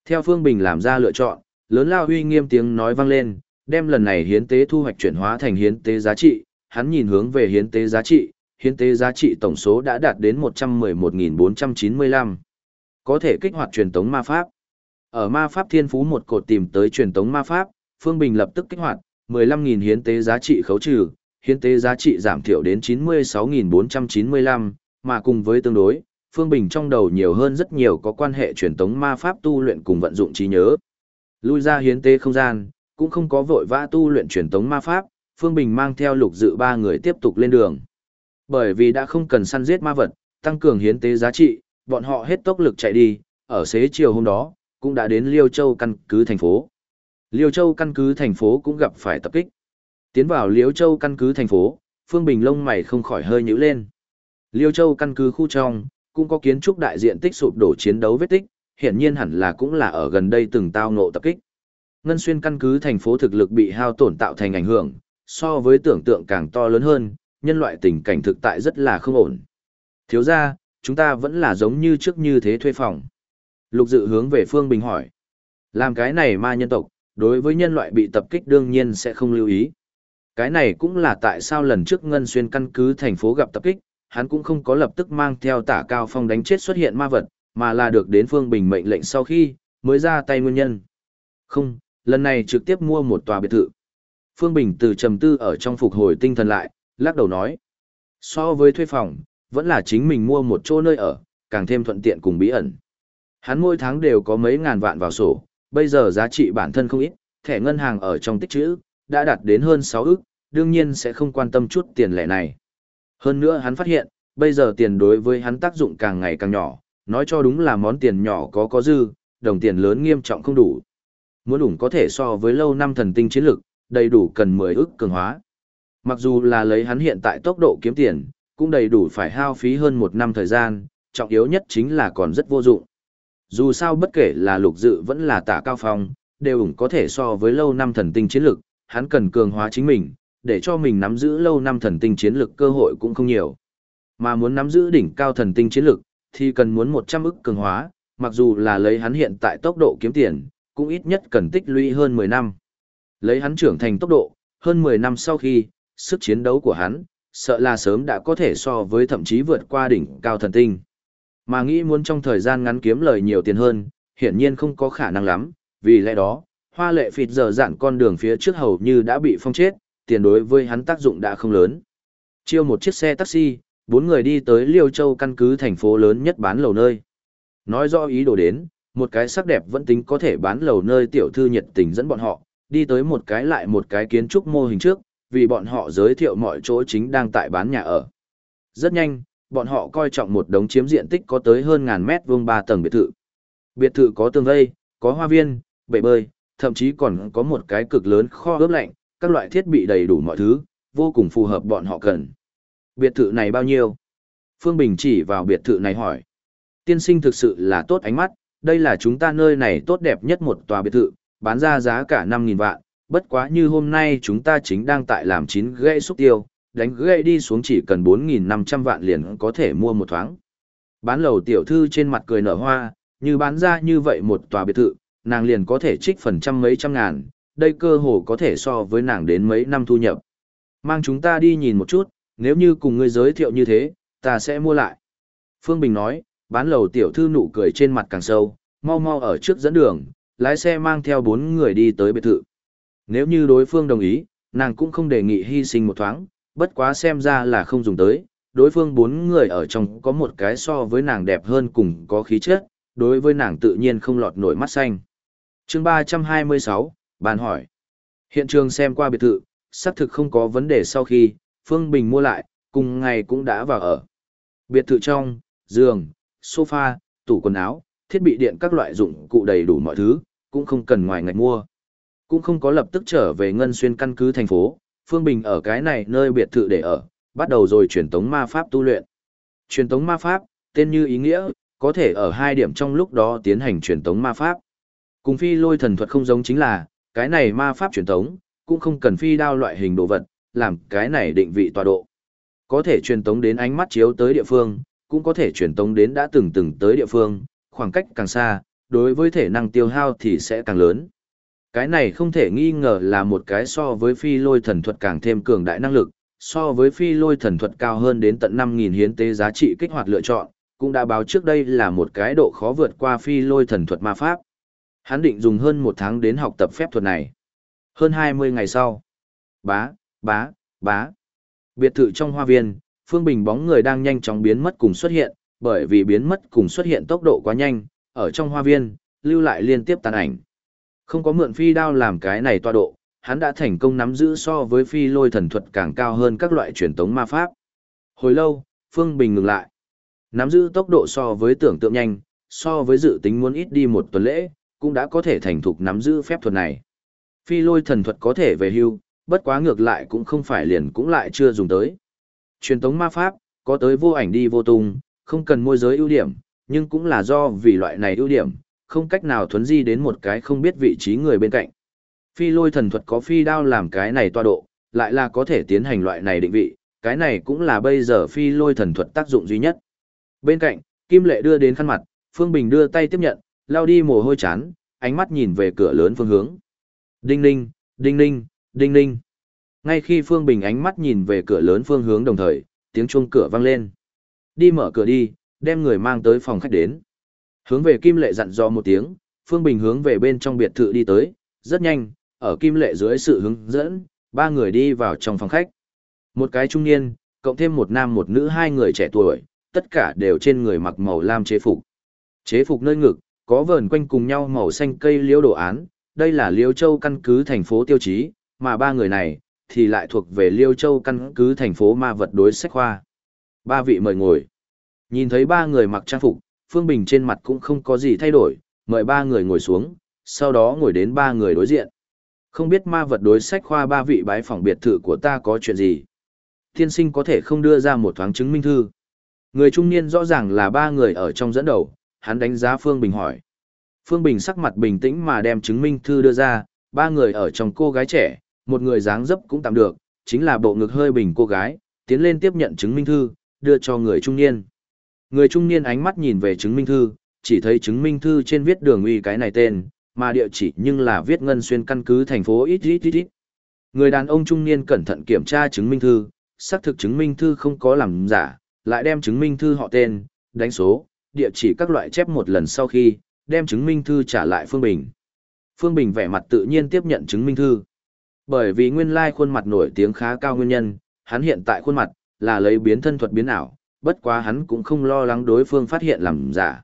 Theo Phương Bình làm ra lựa chọn, lớn lao huy nghiêm tiếng nói vang lên, đem lần này hiến tế thu hoạch chuyển hóa thành hiến tế giá trị, hắn nhìn hướng về hiến tế giá trị, hiến tế giá trị tổng số đã đạt đến 111.495. Có thể kích hoạt truyền tống ma pháp. Ở ma pháp thiên phú một cột tìm tới truyền tống ma pháp, Phương Bình lập tức kích hoạt, 15.000 hiến tế giá trị khấu trừ, hiến tế giá trị giảm thiểu đến 96.495, mà cùng với tương đối, Phương Bình trong đầu nhiều hơn rất nhiều có quan hệ truyền tống ma pháp tu luyện cùng vận dụng trí nhớ. Lui ra hiến tế không gian, cũng không có vội vã tu luyện truyền tống ma pháp, Phương Bình mang theo lục dự ba người tiếp tục lên đường. Bởi vì đã không cần săn giết ma vật, tăng cường hiến tế giá trị, bọn họ hết tốc lực chạy đi, ở xế chiều hôm đó, cũng đã đến Liêu Châu căn cứ thành phố. Liêu Châu căn cứ thành phố cũng gặp phải tập kích. Tiến vào Liêu Châu căn cứ thành phố, Phương Bình lông mày không khỏi hơi nhíu lên. Liêu Châu căn cứ khu trong, cũng có kiến trúc đại diện tích sụp đổ chiến đấu vết tích, hiển nhiên hẳn là cũng là ở gần đây từng tao ngộ tập kích. Ngân xuyên căn cứ thành phố thực lực bị hao tổn tạo thành ảnh hưởng, so với tưởng tượng càng to lớn hơn, nhân loại tình cảnh thực tại rất là không ổn. Thiếu ra, chúng ta vẫn là giống như trước như thế thuê phòng. Lục dự hướng về Phương Bình hỏi. Làm cái này ma nhân tộc, đối với nhân loại bị tập kích đương nhiên sẽ không lưu ý. Cái này cũng là tại sao lần trước Ngân Xuyên căn cứ thành phố gặp tập kích, hắn cũng không có lập tức mang theo tả cao phong đánh chết xuất hiện ma vật, mà là được đến Phương Bình mệnh lệnh sau khi, mới ra tay nguyên nhân. Không, lần này trực tiếp mua một tòa biệt thự. Phương Bình từ trầm tư ở trong phục hồi tinh thần lại, lắc đầu nói. So với thuê phòng, vẫn là chính mình mua một chỗ nơi ở, càng thêm thuận tiện cùng bí ẩn. Hắn mỗi tháng đều có mấy ngàn vạn vào sổ, bây giờ giá trị bản thân không ít, thẻ ngân hàng ở trong tích trữ, đã đạt đến hơn 6 ức, đương nhiên sẽ không quan tâm chút tiền lẻ này. Hơn nữa hắn phát hiện, bây giờ tiền đối với hắn tác dụng càng ngày càng nhỏ, nói cho đúng là món tiền nhỏ có có dư, đồng tiền lớn nghiêm trọng không đủ. Muốn đủ có thể so với lâu năm thần tinh chiến lực, đầy đủ cần 10 ức cường hóa. Mặc dù là lấy hắn hiện tại tốc độ kiếm tiền, cũng đầy đủ phải hao phí hơn một năm thời gian, trọng yếu nhất chính là còn rất vô dụng. Dù sao bất kể là lục dự vẫn là tả cao phong, đều ủng có thể so với lâu năm thần tinh chiến lực, hắn cần cường hóa chính mình, để cho mình nắm giữ lâu năm thần tinh chiến lực cơ hội cũng không nhiều. Mà muốn nắm giữ đỉnh cao thần tinh chiến lực, thì cần muốn 100 ức cường hóa, mặc dù là lấy hắn hiện tại tốc độ kiếm tiền, cũng ít nhất cần tích lũy hơn 10 năm. Lấy hắn trưởng thành tốc độ, hơn 10 năm sau khi, sức chiến đấu của hắn, sợ là sớm đã có thể so với thậm chí vượt qua đỉnh cao thần tinh. Mà nghĩ muốn trong thời gian ngắn kiếm lời nhiều tiền hơn, hiển nhiên không có khả năng lắm, vì lẽ đó, hoa lệ phịt giờ dạn con đường phía trước hầu như đã bị phong chết, tiền đối với hắn tác dụng đã không lớn. Chiêu một chiếc xe taxi, bốn người đi tới Liêu Châu căn cứ thành phố lớn nhất bán lầu nơi. Nói rõ ý đồ đến, một cái sắc đẹp vẫn tính có thể bán lầu nơi tiểu thư nhiệt tình dẫn bọn họ, đi tới một cái lại một cái kiến trúc mô hình trước, vì bọn họ giới thiệu mọi chỗ chính đang tại bán nhà ở. Rất nhanh, bọn họ coi trọng một đống chiếm diện tích có tới hơn ngàn mét vuông ba tầng biệt thự. Biệt thự có tường vây, có hoa viên, bể bơi, thậm chí còn có một cái cực lớn kho ướp lạnh, các loại thiết bị đầy đủ mọi thứ, vô cùng phù hợp bọn họ cần. Biệt thự này bao nhiêu? Phương Bình chỉ vào biệt thự này hỏi. Tiên sinh thực sự là tốt ánh mắt, đây là chúng ta nơi này tốt đẹp nhất một tòa biệt thự, bán ra giá cả 5.000 vạn, bất quá như hôm nay chúng ta chính đang tại làm chín gãy xúc tiêu, đánh gãy đi xuống chỉ cần 4.500 vạn liền có thể mua một thoáng. Bán lầu tiểu thư trên mặt cười nở hoa, như bán ra như vậy một tòa biệt thự, nàng liền có thể trích phần trăm mấy trăm ngàn, đây cơ hồ có thể so với nàng đến mấy năm thu nhập. Mang chúng ta đi nhìn một chút, nếu như cùng ngươi giới thiệu như thế, ta sẽ mua lại. Phương Bình nói, bán lầu tiểu thư nụ cười trên mặt càng sâu, mau mau ở trước dẫn đường, lái xe mang theo bốn người đi tới biệt thự. Nếu như đối phương đồng ý, nàng cũng không đề nghị hy sinh một thoáng, bất quá xem ra là không dùng tới, đối phương bốn người ở trong có một cái so với nàng đẹp hơn cùng có khí chất, đối với nàng tự nhiên không lọt nổi mắt xanh. chương 326, bàn hỏi. Hiện trường xem qua biệt thự, xác thực không có vấn đề sau khi, Phương Bình mua lại, cùng ngày cũng đã vào ở. Biệt thự trong, giường, sofa, tủ quần áo, thiết bị điện các loại dụng cụ đầy đủ mọi thứ, cũng không cần ngoài ngạch mua. Cũng không có lập tức trở về Ngân Xuyên căn cứ thành phố, Phương Bình ở cái này nơi biệt thự để ở, bắt đầu rồi truyền tống ma pháp tu luyện. Truyền tống ma pháp, tên như ý nghĩa, có thể ở hai điểm trong lúc đó tiến hành truyền tống ma pháp. Cùng phi lôi thần thuật không giống chính là, cái này ma pháp truyền tống, cũng không cần phi đao loại hình đồ vật, làm cái này định vị tọa độ. Có thể truyền tống đến ánh mắt chiếu tới địa phương, cũng có thể truyền tống đến đã từng từng tới địa phương, khoảng cách càng xa, đối với thể năng tiêu hao thì sẽ càng lớn. Cái này không thể nghi ngờ là một cái so với phi lôi thần thuật càng thêm cường đại năng lực, so với phi lôi thần thuật cao hơn đến tận 5.000 hiến tế giá trị kích hoạt lựa chọn, cũng đã báo trước đây là một cái độ khó vượt qua phi lôi thần thuật ma pháp. Hắn định dùng hơn một tháng đến học tập phép thuật này. Hơn 20 ngày sau. Bá, bá, bá. Biệt thự trong hoa viên, Phương Bình bóng người đang nhanh chóng biến mất cùng xuất hiện, bởi vì biến mất cùng xuất hiện tốc độ quá nhanh, ở trong hoa viên, lưu lại liên tiếp tàn ảnh. Không có mượn phi đao làm cái này toa độ, hắn đã thành công nắm giữ so với phi lôi thần thuật càng cao hơn các loại truyền tống ma pháp. Hồi lâu, Phương Bình ngừng lại. Nắm giữ tốc độ so với tưởng tượng nhanh, so với dự tính muốn ít đi một tuần lễ, cũng đã có thể thành thục nắm giữ phép thuật này. Phi lôi thần thuật có thể về hưu, bất quá ngược lại cũng không phải liền cũng lại chưa dùng tới. Truyền tống ma pháp, có tới vô ảnh đi vô tung, không cần môi giới ưu điểm, nhưng cũng là do vì loại này ưu điểm, không cách nào thuấn di đến một cái không biết vị trí người bên cạnh. Phi lôi thần thuật có phi đao làm cái này toa độ, lại là có thể tiến hành loại này định vị, cái này cũng là bây giờ phi lôi thần thuật tác dụng duy nhất. Bên cạnh, Kim Lệ đưa đến khăn mặt, Phương Bình đưa tay tiếp nhận, lao đi mồ hôi chán, ánh mắt nhìn về cửa lớn phương hướng. Đinh ninh, đinh ninh, đinh ninh. Ngay khi Phương Bình ánh mắt nhìn về cửa lớn phương hướng đồng thời, tiếng chuông cửa vang lên. Đi mở cửa đi, đem người mang tới phòng khách đến. Hướng về Kim Lệ dặn dò một tiếng, Phương Bình hướng về bên trong biệt thự đi tới, rất nhanh, ở Kim Lệ dưới sự hướng dẫn, ba người đi vào trong phòng khách. Một cái trung niên, cộng thêm một nam một nữ hai người trẻ tuổi, tất cả đều trên người mặc màu lam chế phục. Chế phục nơi ngực, có vờn quanh cùng nhau màu xanh cây liễu đồ án, đây là Liêu Châu căn cứ thành phố tiêu chí, mà ba người này, thì lại thuộc về Liêu Châu căn cứ thành phố ma vật đối sách khoa. Ba vị mời ngồi. Nhìn thấy ba người mặc trang phục, Phương Bình trên mặt cũng không có gì thay đổi, mời ba người ngồi xuống, sau đó ngồi đến ba người đối diện. Không biết ma vật đối sách khoa ba vị bái phòng biệt thự của ta có chuyện gì. Thiên sinh có thể không đưa ra một thoáng chứng minh thư. Người trung niên rõ ràng là ba người ở trong dẫn đầu, hắn đánh giá Phương Bình hỏi. Phương Bình sắc mặt bình tĩnh mà đem chứng minh thư đưa ra, ba người ở trong cô gái trẻ, một người dáng dấp cũng tạm được, chính là bộ ngực hơi bình cô gái, tiến lên tiếp nhận chứng minh thư, đưa cho người trung niên. Người trung niên ánh mắt nhìn về chứng minh thư, chỉ thấy chứng minh thư trên viết đường uy cái này tên, mà địa chỉ nhưng là viết ngân xuyên căn cứ thành phố ít ít ít ít. Người đàn ông trung niên cẩn thận kiểm tra chứng minh thư, xác thực chứng minh thư không có làm giả, lại đem chứng minh thư họ tên, đánh số, địa chỉ các loại chép một lần sau khi, đem chứng minh thư trả lại Phương Bình. Phương Bình vẻ mặt tự nhiên tiếp nhận chứng minh thư. Bởi vì nguyên lai khuôn mặt nổi tiếng khá cao nguyên nhân, hắn hiện tại khuôn mặt, là lấy biến thân thuật biến ảo, bất quá hắn cũng không lo lắng đối phương phát hiện làm giả.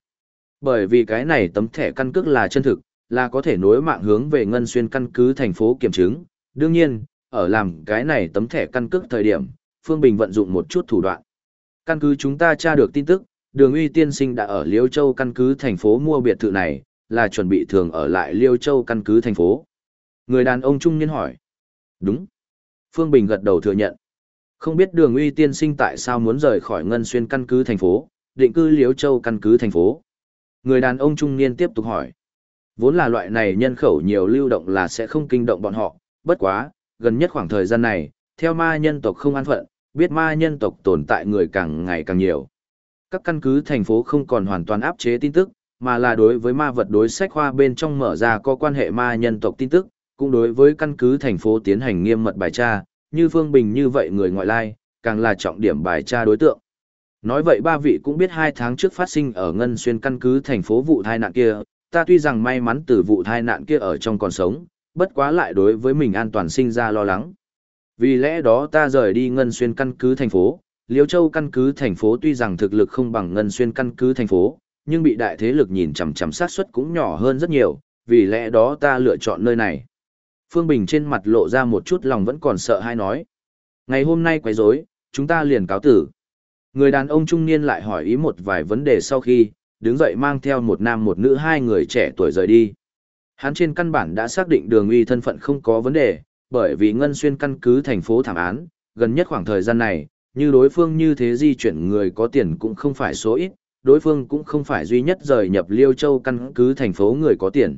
Bởi vì cái này tấm thẻ căn cước là chân thực, là có thể nối mạng hướng về ngân xuyên căn cứ thành phố kiểm chứng. Đương nhiên, ở làm cái này tấm thẻ căn cước thời điểm, Phương Bình vận dụng một chút thủ đoạn. Căn cứ chúng ta tra được tin tức, đường uy tiên sinh đã ở Liêu Châu căn cứ thành phố mua biệt thự này, là chuẩn bị thường ở lại Liêu Châu căn cứ thành phố. Người đàn ông trung niên hỏi. Đúng. Phương Bình gật đầu thừa nhận. Không biết đường uy tiên sinh tại sao muốn rời khỏi ngân xuyên căn cứ thành phố, định cư Liễu Châu căn cứ thành phố. Người đàn ông trung niên tiếp tục hỏi. Vốn là loại này nhân khẩu nhiều lưu động là sẽ không kinh động bọn họ, bất quá, gần nhất khoảng thời gian này, theo ma nhân tộc không an phận, biết ma nhân tộc tồn tại người càng ngày càng nhiều. Các căn cứ thành phố không còn hoàn toàn áp chế tin tức, mà là đối với ma vật đối sách khoa bên trong mở ra có quan hệ ma nhân tộc tin tức, cũng đối với căn cứ thành phố tiến hành nghiêm mật bài tra, như Phương Bình như vậy người ngoại lai, càng là trọng điểm bài tra đối tượng. Nói vậy ba vị cũng biết hai tháng trước phát sinh ở Ngân Xuyên căn cứ thành phố vụ thai nạn kia, ta tuy rằng may mắn từ vụ thai nạn kia ở trong còn sống, bất quá lại đối với mình an toàn sinh ra lo lắng. Vì lẽ đó ta rời đi Ngân Xuyên căn cứ thành phố, Liêu Châu căn cứ thành phố tuy rằng thực lực không bằng Ngân Xuyên căn cứ thành phố, nhưng bị đại thế lực nhìn chằm chằm sát suất cũng nhỏ hơn rất nhiều, vì lẽ đó ta lựa chọn nơi này. Phương Bình trên mặt lộ ra một chút lòng vẫn còn sợ hay nói. Ngày hôm nay quấy rối, chúng ta liền cáo tử. Người đàn ông trung niên lại hỏi ý một vài vấn đề sau khi, đứng dậy mang theo một nam một nữ hai người trẻ tuổi rời đi. Hắn trên căn bản đã xác định đường uy thân phận không có vấn đề, bởi vì Ngân Xuyên căn cứ thành phố thảm án, gần nhất khoảng thời gian này, như đối phương như thế di chuyển người có tiền cũng không phải số ít, đối phương cũng không phải duy nhất rời nhập Liêu Châu căn cứ thành phố người có tiền.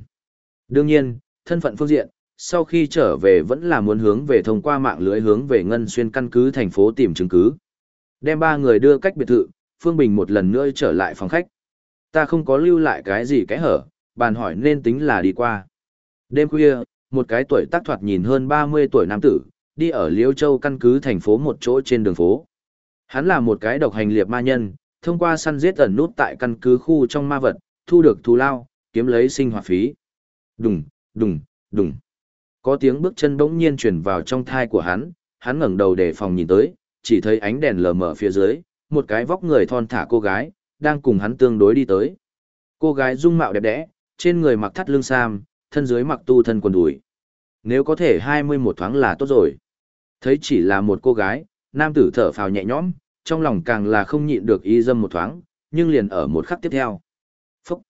Đương nhiên, thân phận phương diện, sau khi trở về vẫn là muốn hướng về thông qua mạng lưới hướng về Ngân Xuyên căn cứ thành phố tìm chứng cứ. Đem ba người đưa cách biệt thự, Phương Bình một lần nữa trở lại phòng khách. Ta không có lưu lại cái gì cái hở, bàn hỏi nên tính là đi qua. Đêm khuya, một cái tuổi tác thoạt nhìn hơn 30 tuổi nam tử, đi ở Liêu Châu căn cứ thành phố một chỗ trên đường phố. Hắn là một cái độc hành liệp ma nhân, thông qua săn giết ẩn nút tại căn cứ khu trong ma vật, thu được thù lao, kiếm lấy sinh hoạt phí. Đùng, đùng, đùng. Có tiếng bước chân bỗng nhiên truyền vào trong thai của hắn, hắn ngẩng đầu để phòng nhìn tới, chỉ thấy ánh đèn lờ mờ phía dưới, một cái vóc người thon thả cô gái, đang cùng hắn tương đối đi tới. Cô gái dung mạo đẹp đẽ, trên người mặc thắt lưng sam, thân dưới mặc tu thân quần đùi. Nếu có thể hai mươi một thoáng là tốt rồi. Thấy chỉ là một cô gái, nam tử thở phào nhẹ nhõm, trong lòng càng là không nhịn được y dâm một thoáng, nhưng liền ở một khắc tiếp theo. Phúc!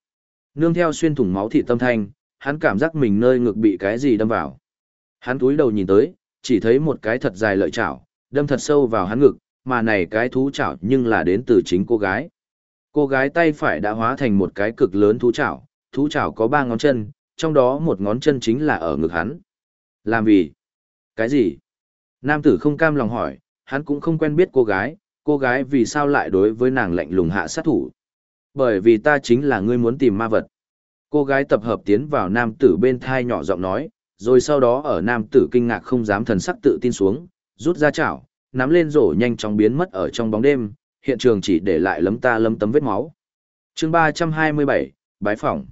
Nương theo xuyên thủng máu thịt tâm thanh, hắn cảm giác mình nơi ngực bị cái gì đâm vào. Hắn túi đầu nhìn tới, chỉ thấy một cái thật dài lợi chảo, đâm thật sâu vào hắn ngực, mà này cái thú chảo nhưng là đến từ chính cô gái. Cô gái tay phải đã hóa thành một cái cực lớn thú chảo, thú chảo có ba ngón chân, trong đó một ngón chân chính là ở ngực hắn. Làm vì? Cái gì? Nam tử không cam lòng hỏi, hắn cũng không quen biết cô gái, cô gái vì sao lại đối với nàng lạnh lùng hạ sát thủ. Bởi vì ta chính là ngươi muốn tìm ma vật. Cô gái tập hợp tiến vào nam tử bên thai nhỏ giọng nói, rồi sau đó ở nam tử kinh ngạc không dám thần sắc tự tin xuống, rút ra chảo, nắm lên rổ nhanh chóng biến mất ở trong bóng đêm, hiện trường chỉ để lại lấm ta lấm tấm vết máu. chương 327, Bái phỏng.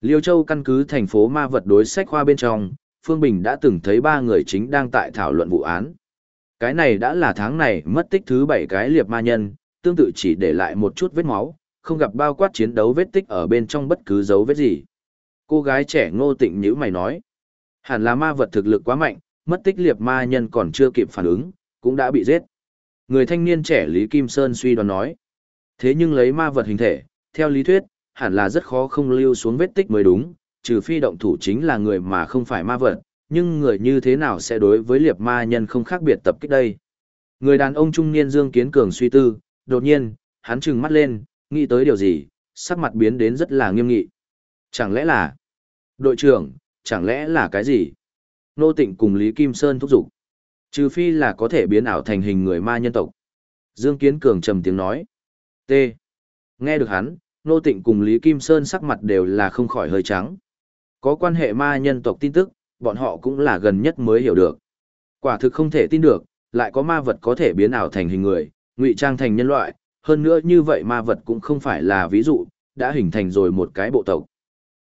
Liêu Châu căn cứ thành phố ma vật đối sách khoa bên trong, Phương Bình đã từng thấy ba người chính đang tại thảo luận vụ án. Cái này đã là tháng này mất tích thứ bảy cái liệp ma nhân, tương tự chỉ để lại một chút vết máu, không gặp bao quát chiến đấu vết tích ở bên trong bất cứ dấu vết gì. Cô gái trẻ ngô tịnh nhữ mày nói. Hẳn là ma vật thực lực quá mạnh, mất tích liệp ma nhân còn chưa kịp phản ứng, cũng đã bị giết. Người thanh niên trẻ Lý Kim Sơn suy đoán nói. Thế nhưng lấy ma vật hình thể, theo lý thuyết, hẳn là rất khó không lưu xuống vết tích mới đúng, trừ phi động thủ chính là người mà không phải ma vật, nhưng người như thế nào sẽ đối với liệp ma nhân không khác biệt tập kích đây. Người đàn ông trung niên Dương Kiến Cường suy tư, đột nhiên, hắn trừng mắt lên, nghĩ tới điều gì, sắc mặt biến đến rất là nghiêm nghị. Chẳng lẽ là... Đội trưởng, chẳng lẽ là cái gì? Nô Tịnh cùng Lý Kim Sơn thúc giục. Trừ phi là có thể biến ảo thành hình người ma nhân tộc. Dương Kiến Cường trầm tiếng nói. T. Nghe được hắn, Nô Tịnh cùng Lý Kim Sơn sắc mặt đều là không khỏi hơi trắng. Có quan hệ ma nhân tộc tin tức, bọn họ cũng là gần nhất mới hiểu được. Quả thực không thể tin được, lại có ma vật có thể biến ảo thành hình người, ngụy trang thành nhân loại, hơn nữa như vậy ma vật cũng không phải là ví dụ, đã hình thành rồi một cái bộ tộc.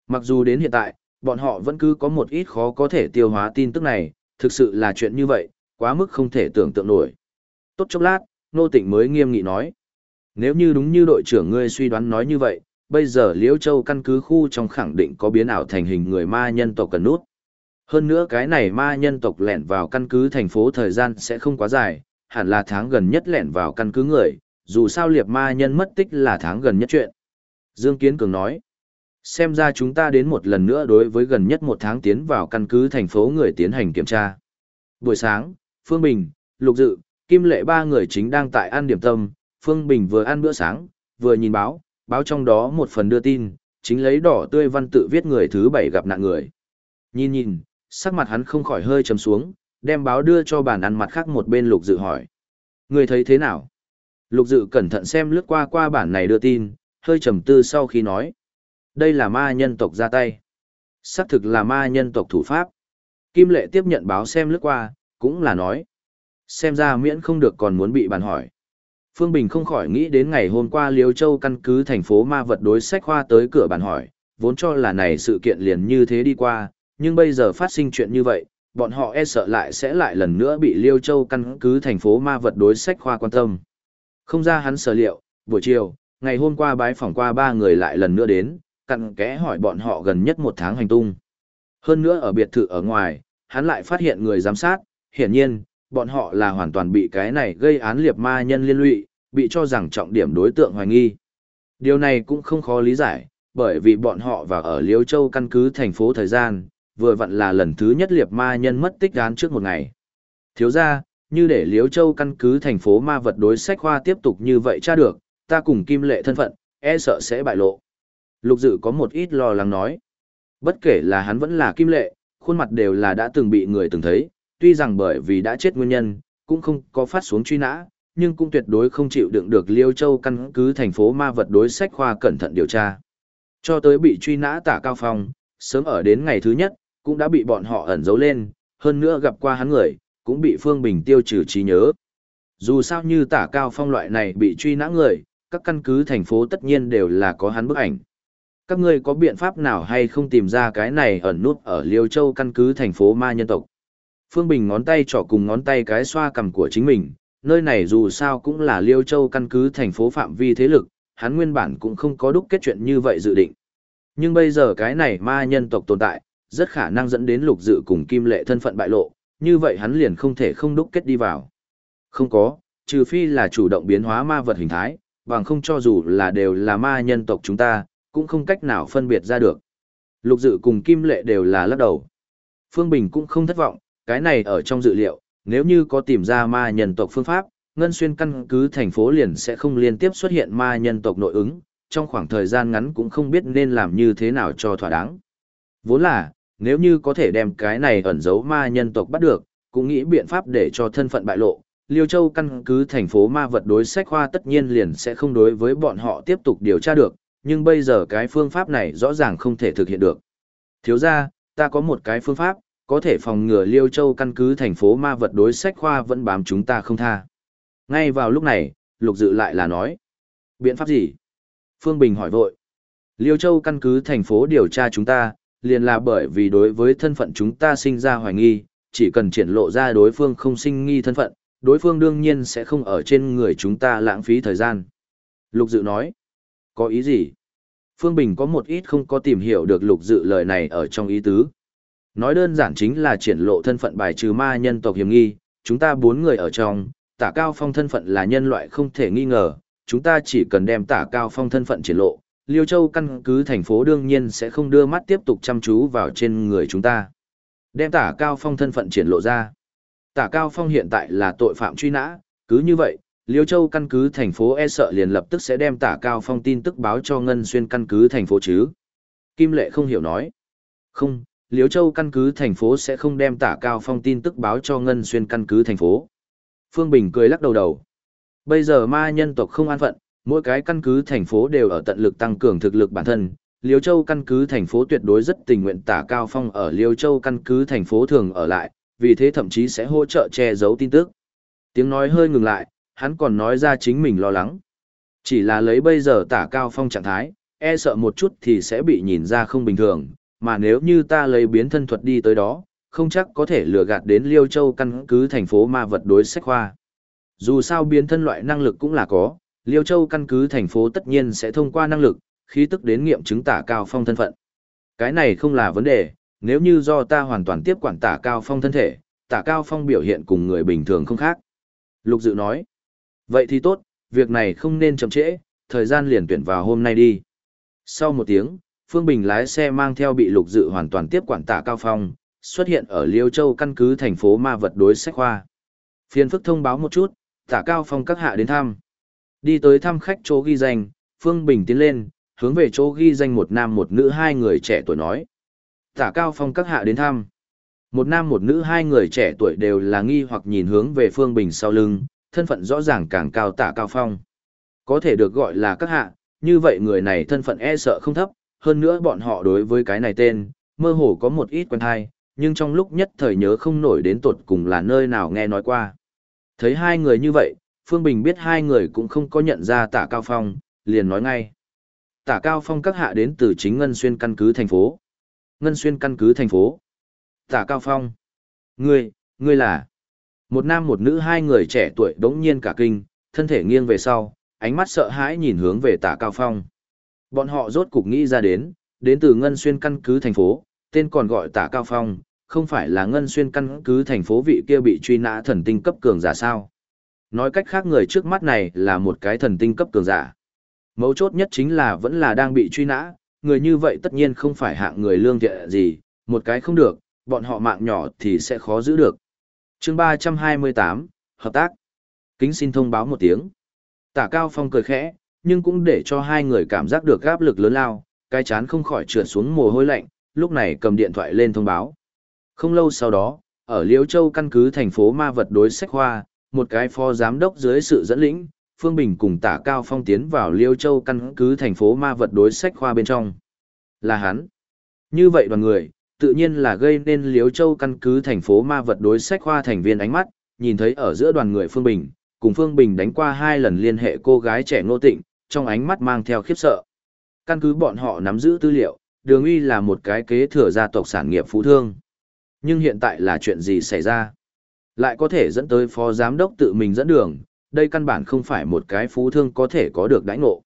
Mặc dù đến hiện tại, bọn họ vẫn cứ có một ít khó có thể tiêu hóa tin tức này, thực sự là chuyện như vậy, quá mức không thể tưởng tượng nổi. Tốt chốc lát, Nô Tịnh mới nghiêm nghị nói. Nếu như đúng như đội trưởng ngươi suy đoán nói như vậy, bây giờ Liễu Châu căn cứ khu trong khẳng định có biến ảo thành hình người ma nhân tộc cần nút. Hơn nữa cái này ma nhân tộc lẻn vào căn cứ thành phố thời gian sẽ không quá dài, hẳn là tháng gần nhất lẻn vào căn cứ người, dù sao liệp ma nhân mất tích là tháng gần nhất chuyện. Dương Kiến Cường nói, xem ra chúng ta đến một lần nữa đối với gần nhất một tháng tiến vào căn cứ thành phố người tiến hành kiểm tra. Buổi sáng, Phương Bình, Lục Dự, Kim Lệ ba người chính đang tại ăn điểm tâm, Phương Bình vừa ăn bữa sáng, vừa nhìn báo, báo trong đó một phần đưa tin, chính lấy đỏ tươi văn tự viết người thứ bảy gặp nạn người. Nhìn nhìn, sắc mặt hắn không khỏi hơi trầm xuống, đem báo đưa cho bàn ăn mặt khác một bên Lục Dự hỏi. Người thấy thế nào? Lục Dự cẩn thận xem lướt qua qua bản này đưa tin, hơi trầm tư sau khi nói. Đây là ma nhân tộc ra tay. Xác thực là ma nhân tộc thủ pháp. Kim Lệ tiếp nhận báo xem lướt qua, cũng là nói. Xem ra miễn không được còn muốn bị bàn hỏi. Phương Bình không khỏi nghĩ đến ngày hôm qua Liêu Châu căn cứ thành phố ma vật đối sách khoa tới cửa bàn hỏi, vốn cho là này sự kiện liền như thế đi qua, nhưng bây giờ phát sinh chuyện như vậy, bọn họ e sợ lại sẽ lại lần nữa bị Liêu Châu căn cứ thành phố ma vật đối sách khoa quan tâm. Không ra hắn sở liệu, buổi chiều, ngày hôm qua bái phỏng qua ba người lại lần nữa đến, cặn kẽ hỏi bọn họ gần nhất một tháng hành tung. Hơn nữa ở biệt thự ở ngoài, hắn lại phát hiện người giám sát, hiển nhiên, bọn họ là hoàn toàn bị cái này gây án liệt ma nhân liên lụy, bị cho rằng trọng điểm đối tượng hoài nghi. Điều này cũng không khó lý giải, bởi vì bọn họ vào ở Liêu Châu căn cứ thành phố thời gian, vừa vặn là lần thứ nhất liệt ma nhân mất tích án trước một ngày. Thiếu ra, như để Liêu Châu căn cứ thành phố ma vật đối sách khoa tiếp tục như vậy tra được, ta cùng kim lệ thân phận, e sợ sẽ bại lộ. Lục dự có một ít lo lắng nói. Bất kể là hắn vẫn là kim lệ, khuôn mặt đều là đã từng bị người từng thấy, tuy rằng bởi vì đã chết nguyên nhân, cũng không có phát xuống truy nã, nhưng cũng tuyệt đối không chịu đựng được Liêu Châu căn cứ thành phố ma vật đối sách khoa cẩn thận điều tra. Cho tới bị truy nã tả cao phong, sớm ở đến ngày thứ nhất, cũng đã bị bọn họ ẩn giấu lên, hơn nữa gặp qua hắn người, cũng bị Phương Bình tiêu trừ trí nhớ. Dù sao như tả cao phong loại này bị truy nã người, các căn cứ thành phố tất nhiên đều là có hắn bức ảnh. Các ngươi có biện pháp nào hay không tìm ra cái này ẩn nút ở Liêu Châu căn cứ thành phố ma nhân tộc? Phương Bình ngón tay trỏ cùng ngón tay cái xoa cầm của chính mình, nơi này dù sao cũng là Liêu Châu căn cứ thành phố phạm vi thế lực, hắn nguyên bản cũng không có đúc kết chuyện như vậy dự định. Nhưng bây giờ cái này ma nhân tộc tồn tại, rất khả năng dẫn đến lục dự cùng kim lệ thân phận bại lộ, như vậy hắn liền không thể không đúc kết đi vào. Không có, trừ phi là chủ động biến hóa ma vật hình thái, bằng không cho dù là đều là ma nhân tộc chúng ta, cũng không cách nào phân biệt ra được. Lục dự cùng kim lệ đều là lắc đầu. Phương Bình cũng không thất vọng, cái này ở trong dự liệu, nếu như có tìm ra ma nhân tộc phương pháp, Ngân Xuyên căn cứ thành phố liền sẽ không liên tiếp xuất hiện ma nhân tộc nội ứng, trong khoảng thời gian ngắn cũng không biết nên làm như thế nào cho thỏa đáng. Vốn là, nếu như có thể đem cái này ẩn giấu ma nhân tộc bắt được, cũng nghĩ biện pháp để cho thân phận bại lộ. Liêu Châu căn cứ thành phố ma vật đối sách khoa tất nhiên liền sẽ không đối với bọn họ tiếp tục điều tra được, nhưng bây giờ cái phương pháp này rõ ràng không thể thực hiện được. Thiếu ra, ta có một cái phương pháp, có thể phòng ngừa Liêu Châu căn cứ thành phố ma vật đối sách khoa vẫn bám chúng ta không tha. Ngay vào lúc này, Lục Dự lại là nói. Biện pháp gì? Phương Bình hỏi vội. Liêu Châu căn cứ thành phố điều tra chúng ta, liền là bởi vì đối với thân phận chúng ta sinh ra hoài nghi, chỉ cần triển lộ ra đối phương không sinh nghi thân phận, đối phương đương nhiên sẽ không ở trên người chúng ta lãng phí thời gian. Lục Dự nói. Có ý gì? Phương Bình có một ít không có tìm hiểu được Lục Dự lời này ở trong ý tứ. Nói đơn giản chính là triển lộ thân phận bài trừ ma nhân tộc hiểm nghi, chúng ta bốn người ở trong, tả cao phong thân phận là nhân loại không thể nghi ngờ, chúng ta chỉ cần đem tả cao phong thân phận triển lộ, Liêu Châu căn cứ thành phố đương nhiên sẽ không đưa mắt tiếp tục chăm chú vào trên người chúng ta. Đem tả cao phong thân phận triển lộ ra. Tả cao phong hiện tại là tội phạm truy nã, cứ như vậy, Liêu Châu căn cứ thành phố e sợ liền lập tức sẽ đem tả cao phong tin tức báo cho Ngân Xuyên căn cứ thành phố chứ. Kim Lệ không hiểu nói. Không, Liêu Châu căn cứ thành phố sẽ không đem tả cao phong tin tức báo cho Ngân Xuyên căn cứ thành phố. Phương Bình cười lắc đầu đầu. Bây giờ ma nhân tộc không an phận, mỗi cái căn cứ thành phố đều ở tận lực tăng cường thực lực bản thân. Liêu Châu căn cứ thành phố tuyệt đối rất tình nguyện tả cao phong ở Liêu Châu căn cứ thành phố thường ở lại, vì thế thậm chí sẽ hỗ trợ che giấu tin tức. Tiếng nói hơi ngừng lại, hắn còn nói ra chính mình lo lắng. Chỉ là lấy bây giờ tả cao phong trạng thái, e sợ một chút thì sẽ bị nhìn ra không bình thường, mà nếu như ta lấy biến thân thuật đi tới đó, không chắc có thể lừa gạt đến Liêu Châu căn cứ thành phố ma vật đối sách khoa. Dù sao biến thân loại năng lực cũng là có, Liêu Châu căn cứ thành phố tất nhiên sẽ thông qua năng lực, khí tức đến nghiệm chứng tả cao phong thân phận. Cái này không là vấn đề, nếu như do ta hoàn toàn tiếp quản tả cao phong thân thể, tả cao phong biểu hiện cùng người bình thường không khác. Lục dự nói, vậy thì tốt, việc này không nên chậm trễ, thời gian liền tuyển vào hôm nay đi. Sau một tiếng, Phương Bình lái xe mang theo bị lục dự hoàn toàn tiếp quản tả cao phong, xuất hiện ở Liêu Châu căn cứ thành phố ma vật đối sách khoa. Phiên phức thông báo một chút, tả cao phong các hạ đến thăm. Đi tới thăm khách chỗ ghi danh, Phương Bình tiến lên, hướng về chỗ ghi danh một nam một nữ hai người trẻ tuổi nói. Tả cao phong các hạ đến thăm. Một nam một nữ hai người trẻ tuổi đều là nghi hoặc nhìn hướng về Phương Bình sau lưng, thân phận rõ ràng càng cao tả cao phong. Có thể được gọi là các hạ, như vậy người này thân phận e sợ không thấp, hơn nữa bọn họ đối với cái này tên, mơ hồ có một ít quen thai, nhưng trong lúc nhất thời nhớ không nổi đến tột cùng là nơi nào nghe nói qua. Thấy hai người như vậy, Phương Bình biết hai người cũng không có nhận ra tả Cao Phong, liền nói ngay. Tả Cao Phong các hạ đến từ chính Ngân Xuyên căn cứ thành phố. Ngân Xuyên căn cứ thành phố. Tả Cao Phong. Ngươi, ngươi là. Một nam một nữ hai người trẻ tuổi đống nhiên cả kinh, thân thể nghiêng về sau, ánh mắt sợ hãi nhìn hướng về tả Cao Phong. Bọn họ rốt cục nghĩ ra đến, đến từ Ngân Xuyên căn cứ thành phố, tên còn gọi tả Cao Phong, không phải là Ngân Xuyên căn cứ thành phố vị kia bị truy nã thần tinh cấp cường giả sao. Nói cách khác người trước mắt này là một cái thần tinh cấp cường giả. Mấu chốt nhất chính là vẫn là đang bị truy nã, người như vậy tất nhiên không phải hạng người lương thiện gì, một cái không được, bọn họ mạng nhỏ thì sẽ khó giữ được chương 328, Hợp tác. Kính xin thông báo một tiếng. Tả Cao Phong cười khẽ, nhưng cũng để cho hai người cảm giác được áp lực lớn lao, cái chán không khỏi trượt xuống mồ hôi lạnh, lúc này cầm điện thoại lên thông báo. Không lâu sau đó, ở Liễu Châu căn cứ thành phố Ma Vật đối sách hoa một cái phó giám đốc dưới sự dẫn lĩnh, Phương Bình cùng Tả Cao Phong tiến vào Liêu Châu căn cứ thành phố ma vật đối sách khoa bên trong. Là hắn. Như vậy đoàn người, tự nhiên là gây nên liếu Châu căn cứ thành phố ma vật đối sách khoa thành viên ánh mắt, nhìn thấy ở giữa đoàn người Phương Bình, cùng Phương Bình đánh qua hai lần liên hệ cô gái trẻ ngô tịnh, trong ánh mắt mang theo khiếp sợ. Căn cứ bọn họ nắm giữ tư liệu, đường uy là một cái kế thừa gia tộc sản nghiệp phú thương. Nhưng hiện tại là chuyện gì xảy ra? Lại có thể dẫn tới phó giám đốc tự mình dẫn đường, đây căn bản không phải một cái phú thương có thể có được đãi ngộ.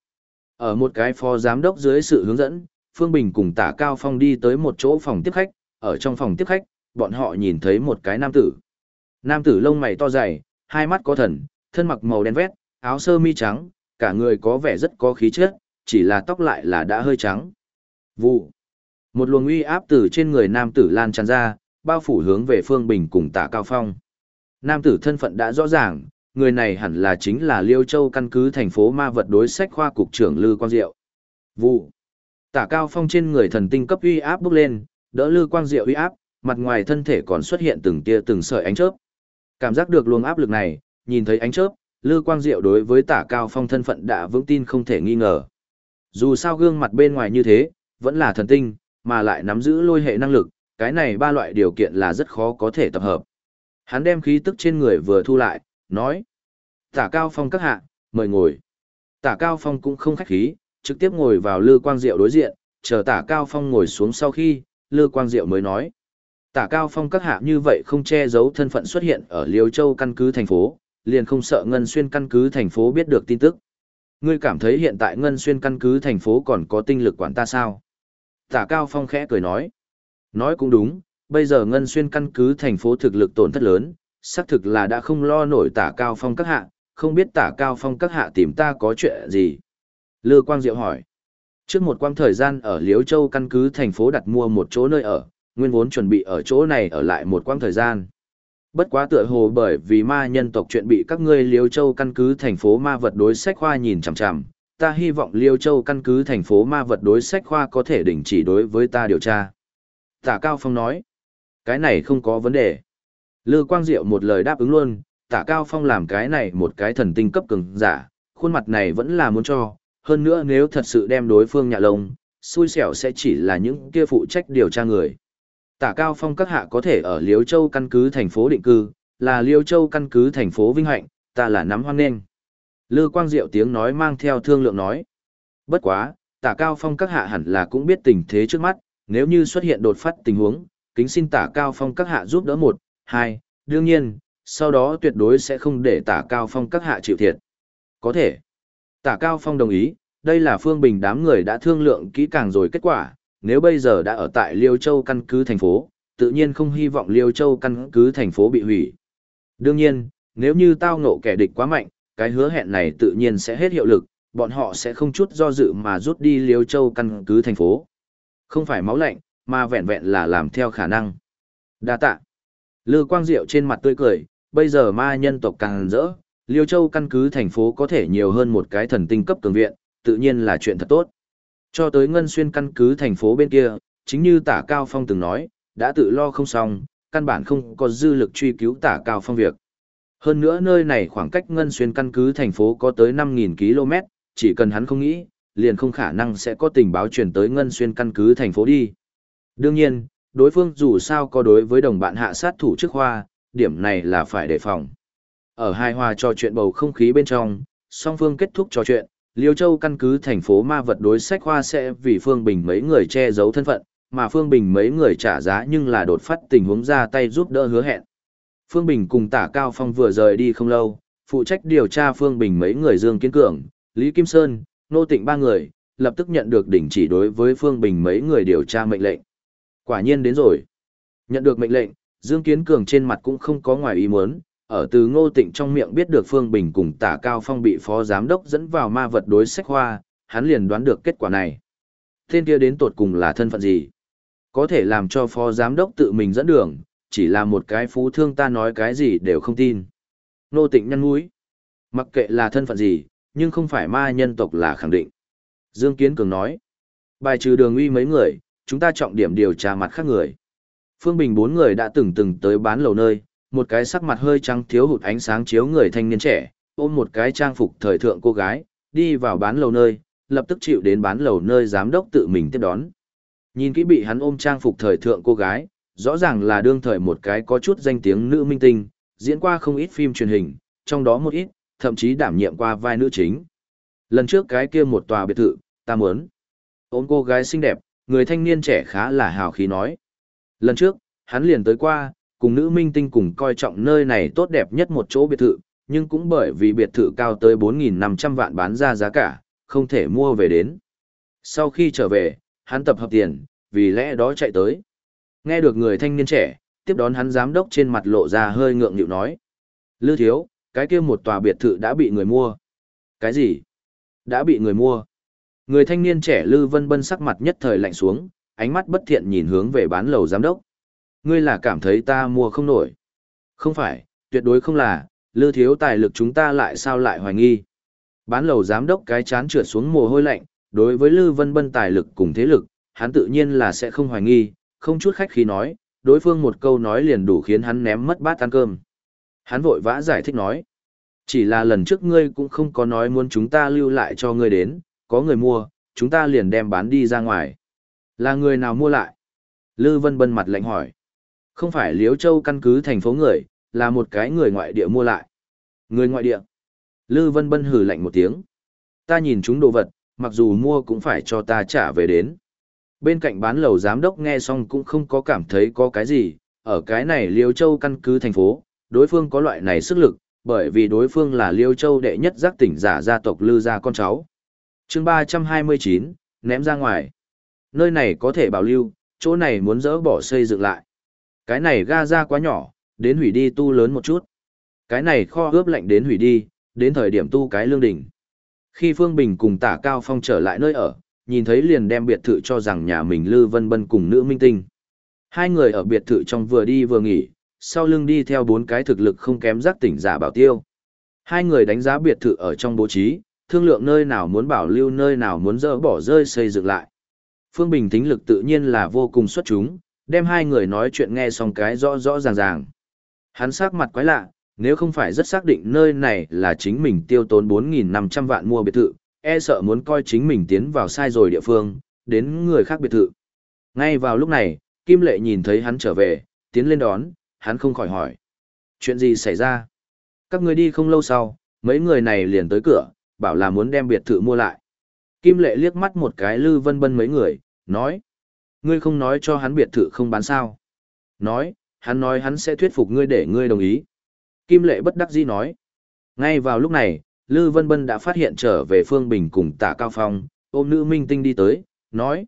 Ở một cái phó giám đốc dưới sự hướng dẫn, Phương Bình cùng tả Cao Phong đi tới một chỗ phòng tiếp khách, ở trong phòng tiếp khách, bọn họ nhìn thấy một cái nam tử. Nam tử lông mày to dày, hai mắt có thần, thân mặc màu đen vét, áo sơ mi trắng, cả người có vẻ rất có khí chất, chỉ là tóc lại là đã hơi trắng. Vụ. Một luồng uy áp từ trên người nam tử lan tràn ra, bao phủ hướng về Phương Bình cùng Tả Cao Phong. Nam tử thân phận đã rõ ràng, người này hẳn là chính là Liêu Châu căn cứ thành phố ma vật đối sách khoa cục trưởng Lư Quang Diệu. Vụ. Tả Cao Phong trên người thần tinh cấp uy áp bốc lên, đỡ Lư Quang Diệu uy áp, mặt ngoài thân thể còn xuất hiện từng tia từng sợi ánh chớp. Cảm giác được luồng áp lực này, nhìn thấy ánh chớp, Lư Quang Diệu đối với Tả Cao Phong thân phận đã vững tin không thể nghi ngờ. Dù sao gương mặt bên ngoài như thế, vẫn là thần tinh, mà lại nắm giữ lôi hệ năng lực, cái này ba loại điều kiện là rất khó có thể tập hợp. Hắn đem khí tức trên người vừa thu lại, nói. Tả Cao Phong các hạ, mời ngồi. Tả Cao Phong cũng không khách khí, trực tiếp ngồi vào Lư Quang Diệu đối diện, chờ Tả Cao Phong ngồi xuống sau khi, Lư Quang Diệu mới nói. Tả Cao Phong các hạ như vậy không che giấu thân phận xuất hiện ở Liêu Châu căn cứ thành phố, liền không sợ Ngân Xuyên căn cứ thành phố biết được tin tức. Ngươi cảm thấy hiện tại Ngân Xuyên căn cứ thành phố còn có tinh lực quản ta sao? Tả Cao Phong khẽ cười nói. Nói cũng đúng, bây giờ Ngân Xuyên căn cứ thành phố thực lực tổn thất lớn, xác thực là đã không lo nổi Tả Cao Phong các hạ, không biết Tả Cao Phong các hạ tìm ta có chuyện gì. Lư Quang Diệu hỏi. Trước một quang thời gian ở Liễu Châu căn cứ thành phố đặt mua một chỗ nơi ở, nguyên vốn chuẩn bị ở chỗ này ở lại một quang thời gian. Bất quá tựa hồ bởi vì ma nhân tộc chuyện bị các ngươi Liêu Châu căn cứ thành phố ma vật đối sách khoa nhìn chằm chằm, ta hy vọng Liêu Châu căn cứ thành phố ma vật đối sách khoa có thể đình chỉ đối với ta điều tra. Tả Cao Phong nói, cái này không có vấn đề. Lư Quang Diệu một lời đáp ứng luôn, Tả Cao Phong làm cái này một cái thần tinh cấp cường giả, khuôn mặt này vẫn là muốn cho, hơn nữa nếu thật sự đem đối phương nhạ lông, xui xẻo sẽ chỉ là những kia phụ trách điều tra người. Tả Cao Phong các hạ có thể ở Liêu Châu căn cứ thành phố định cư, là Liêu Châu căn cứ thành phố Vinh Hạnh, ta là nắm hoan nghênh. Lư Quang Diệu tiếng nói mang theo thương lượng nói. Bất quá, Tả Cao Phong các hạ hẳn là cũng biết tình thế trước mắt, nếu như xuất hiện đột phát tình huống, kính xin Tả Cao Phong các hạ giúp đỡ một, hai, đương nhiên, sau đó tuyệt đối sẽ không để Tả Cao Phong các hạ chịu thiệt. Có thể. Tả Cao Phong đồng ý, đây là Phương Bình đám người đã thương lượng kỹ càng rồi kết quả, nếu bây giờ đã ở tại Liêu Châu căn cứ thành phố, tự nhiên không hy vọng Liêu Châu căn cứ thành phố bị hủy. Đương nhiên, nếu như tao ngộ kẻ địch quá mạnh, cái hứa hẹn này tự nhiên sẽ hết hiệu lực, bọn họ sẽ không chút do dự mà rút đi Liêu Châu căn cứ thành phố. Không phải máu lạnh, mà vẹn vẹn là làm theo khả năng. Đa tạ. Lư Quang Diệu trên mặt tươi cười, bây giờ ma nhân tộc càng rỡ, Liêu Châu căn cứ thành phố có thể nhiều hơn một cái thần tinh cấp cường viện, tự nhiên là chuyện thật tốt. Cho tới Ngân Xuyên căn cứ thành phố bên kia, chính như tả Cao Phong từng nói, đã tự lo không xong, căn bản không có dư lực truy cứu tả Cao Phong việc. Hơn nữa nơi này khoảng cách Ngân Xuyên căn cứ thành phố có tới 5.000 km, chỉ cần hắn không nghĩ, liền không khả năng sẽ có tình báo truyền tới Ngân Xuyên căn cứ thành phố đi. Đương nhiên, đối phương dù sao có đối với đồng bạn hạ sát thủ trước hoa, điểm này là phải đề phòng. Ở hai hòa trò chuyện bầu không khí bên trong, song phương kết thúc trò chuyện, Liêu Châu căn cứ thành phố ma vật đối sách khoa sẽ vì Phương Bình mấy người che giấu thân phận, mà Phương Bình mấy người trả giá nhưng là đột phát tình huống ra tay giúp đỡ hứa hẹn. Phương Bình cùng Tả Cao Phong vừa rời đi không lâu, phụ trách điều tra Phương Bình mấy người Dương Kiến Cường, Lý Kim Sơn, Nô Tịnh ba người, lập tức nhận được đỉnh chỉ đối với Phương Bình mấy người điều tra mệnh lệnh. Quả nhiên đến rồi. Nhận được mệnh lệnh, Dương Kiến Cường trên mặt cũng không có ngoài ý muốn, ở từ ngô tịnh trong miệng biết được Phương Bình cùng tả cao phong bị phó giám đốc dẫn vào ma vật đối sách hoa, hắn liền đoán được kết quả này. Tên kia đến tột cùng là thân phận gì? Có thể làm cho phó giám đốc tự mình dẫn đường, chỉ là một cái phú thương ta nói cái gì đều không tin. Ngô tịnh nhăn mũi. Mặc kệ là thân phận gì, nhưng không phải ma nhân tộc là khẳng định. Dương Kiến Cường nói. Bài trừ đường uy mấy người, chúng ta trọng điểm điều tra mặt khác người. Phương Bình bốn người đã từng từng tới bán lầu nơi, một cái sắc mặt hơi trắng thiếu hụt ánh sáng chiếu người thanh niên trẻ, ôm một cái trang phục thời thượng cô gái, đi vào bán lầu nơi, lập tức chịu đến bán lầu nơi giám đốc tự mình tiếp đón. Nhìn kỹ bị hắn ôm trang phục thời thượng cô gái, rõ ràng là đương thời một cái có chút danh tiếng nữ minh tinh, diễn qua không ít phim truyền hình, trong đó một ít, thậm chí đảm nhiệm qua vai nữ chính. Lần trước cái kia một tòa biệt thự, ta muốn. ôm cô gái xinh đẹp, người thanh niên trẻ khá là hào khí nói. Lần trước, hắn liền tới qua, cùng nữ minh tinh cùng coi trọng nơi này tốt đẹp nhất một chỗ biệt thự, nhưng cũng bởi vì biệt thự cao tới 4.500 vạn bán ra giá cả, không thể mua về đến. Sau khi trở về, hắn tập hợp tiền, vì lẽ đó chạy tới. Nghe được người thanh niên trẻ, tiếp đón hắn giám đốc trên mặt lộ ra hơi ngượng nghịu nói. Lư thiếu, cái kia một tòa biệt thự đã bị người mua. Cái gì? Đã bị người mua. Người thanh niên trẻ Lư Vân Bân sắc mặt nhất thời lạnh xuống, ánh mắt bất thiện nhìn hướng về bán lầu giám đốc. Ngươi là cảm thấy ta mua không nổi. Không phải, tuyệt đối không là, Lư thiếu tài lực chúng ta lại sao lại hoài nghi. Bán lầu giám đốc cái chán trượt xuống mồ hôi lạnh, đối với Lư Vân Bân tài lực cùng thế lực, hắn tự nhiên là sẽ không hoài nghi, không chút khách khí nói, đối phương một câu nói liền đủ khiến hắn ném mất bát ăn cơm. Hắn vội vã giải thích nói, chỉ là lần trước ngươi cũng không có nói muốn chúng ta lưu lại cho ngươi đến, có người mua, chúng ta liền đem bán đi ra ngoài. Là người nào mua lại? Lư Vân Bân mặt lạnh hỏi. Không phải Liếu Châu căn cứ thành phố người, là một cái người ngoại địa mua lại. Người ngoại địa? Lư Vân Bân hử lạnh một tiếng. Ta nhìn chúng đồ vật, mặc dù mua cũng phải cho ta trả về đến. Bên cạnh bán lầu giám đốc nghe xong cũng không có cảm thấy có cái gì, ở cái này Liêu Châu căn cứ thành phố, đối phương có loại này sức lực, bởi vì đối phương là Liêu Châu đệ nhất giác tỉnh giả gia tộc Lư gia con cháu. chương 329, ném ra ngoài. Nơi này có thể bảo lưu, chỗ này muốn dỡ bỏ xây dựng lại. Cái này ga ra quá nhỏ, đến hủy đi tu lớn một chút. Cái này kho ướp lạnh đến hủy đi, đến thời điểm tu cái lương đỉnh. Khi Phương Bình cùng tả Cao Phong trở lại nơi ở, nhìn thấy liền đem biệt thự cho rằng nhà mình Lư Vân Bân cùng nữ minh tinh. Hai người ở biệt thự trong vừa đi vừa nghỉ, sau lưng đi theo bốn cái thực lực không kém giác tỉnh giả bảo tiêu. Hai người đánh giá biệt thự ở trong bố trí, thương lượng nơi nào muốn bảo lưu nơi nào muốn dỡ bỏ rơi xây dựng lại. Phương Bình tính lực tự nhiên là vô cùng xuất chúng, đem hai người nói chuyện nghe xong cái rõ rõ ràng ràng. Hắn sắc mặt quái lạ, nếu không phải rất xác định nơi này là chính mình tiêu tốn 4.500 vạn mua biệt thự, e sợ muốn coi chính mình tiến vào sai rồi địa phương, đến người khác biệt thự. Ngay vào lúc này, Kim Lệ nhìn thấy hắn trở về, tiến lên đón, hắn không khỏi hỏi. Chuyện gì xảy ra? Các người đi không lâu sau, mấy người này liền tới cửa, bảo là muốn đem biệt thự mua lại. Kim Lệ liếc mắt một cái Lư Vân Bân mấy người, nói. Ngươi không nói cho hắn biệt thự không bán sao. Nói, hắn nói hắn sẽ thuyết phục ngươi để ngươi đồng ý. Kim Lệ bất đắc dĩ nói. Ngay vào lúc này, Lư Vân Bân đã phát hiện trở về Phương Bình cùng Tạ Cao Phong, ôm nữ minh tinh đi tới, nói.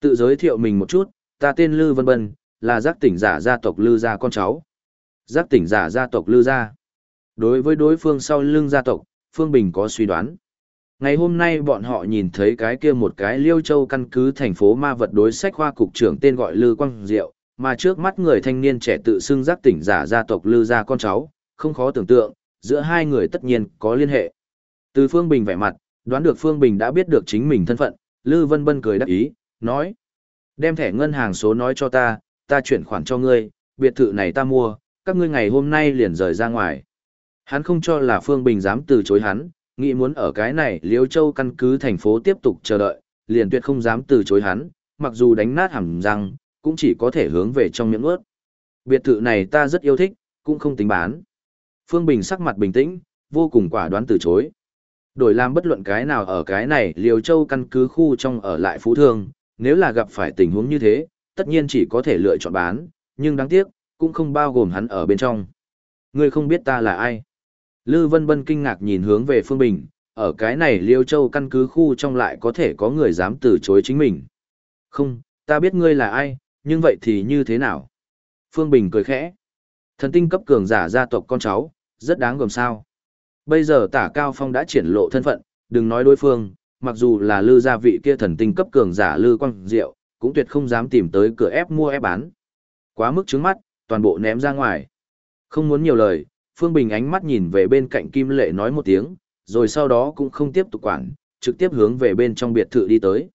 Tự giới thiệu mình một chút, ta tên Lư Vân Bân, là giác tỉnh giả gia tộc Lư gia con cháu. Giác tỉnh giả gia tộc Lư gia. Đối với đối phương sau lưng gia tộc, Phương Bình có suy đoán. Ngày hôm nay bọn họ nhìn thấy cái kia một cái liêu châu căn cứ thành phố ma vật đối sách khoa cục trưởng tên gọi Lư Quang Diệu, mà trước mắt người thanh niên trẻ tự xưng giác tỉnh giả gia tộc Lư gia con cháu, không khó tưởng tượng, giữa hai người tất nhiên có liên hệ. Từ Phương Bình vẻ mặt, đoán được Phương Bình đã biết được chính mình thân phận, Lư Vân Bân cười đắc ý, nói. Đem thẻ ngân hàng số nói cho ta, ta chuyển khoản cho ngươi, biệt thự này ta mua, các ngươi ngày hôm nay liền rời ra ngoài. Hắn không cho là Phương Bình dám từ chối hắn, nghĩ muốn ở cái này Liêu Châu căn cứ thành phố tiếp tục chờ đợi, liền tuyệt không dám từ chối hắn, mặc dù đánh nát hẳn răng, cũng chỉ có thể hướng về trong miệng ướt. Biệt thự này ta rất yêu thích, cũng không tính bán. Phương Bình sắc mặt bình tĩnh, vô cùng quả đoán từ chối. Đổi làm bất luận cái nào ở cái này Liều Châu căn cứ khu trong ở lại Phú Thương, nếu là gặp phải tình huống như thế, tất nhiên chỉ có thể lựa chọn bán, nhưng đáng tiếc, cũng không bao gồm hắn ở bên trong. Ngươi không biết ta là ai. Lư Vân Bân kinh ngạc nhìn hướng về Phương Bình, ở cái này Liêu Châu căn cứ khu trong lại có thể có người dám từ chối chính mình. Không, ta biết ngươi là ai, nhưng vậy thì như thế nào? Phương Bình cười khẽ. Thần tinh cấp cường giả gia tộc con cháu, rất đáng gồm sao. Bây giờ tả Cao Phong đã triển lộ thân phận, đừng nói đối phương, mặc dù là lư gia vị kia thần tinh cấp cường giả lư quang diệu, cũng tuyệt không dám tìm tới cửa ép mua ép bán. Quá mức trứng mắt, toàn bộ ném ra ngoài. Không muốn nhiều lời, Phương Bình ánh mắt nhìn về bên cạnh Kim Lệ nói một tiếng, rồi sau đó cũng không tiếp tục quản, trực tiếp hướng về bên trong biệt thự đi tới.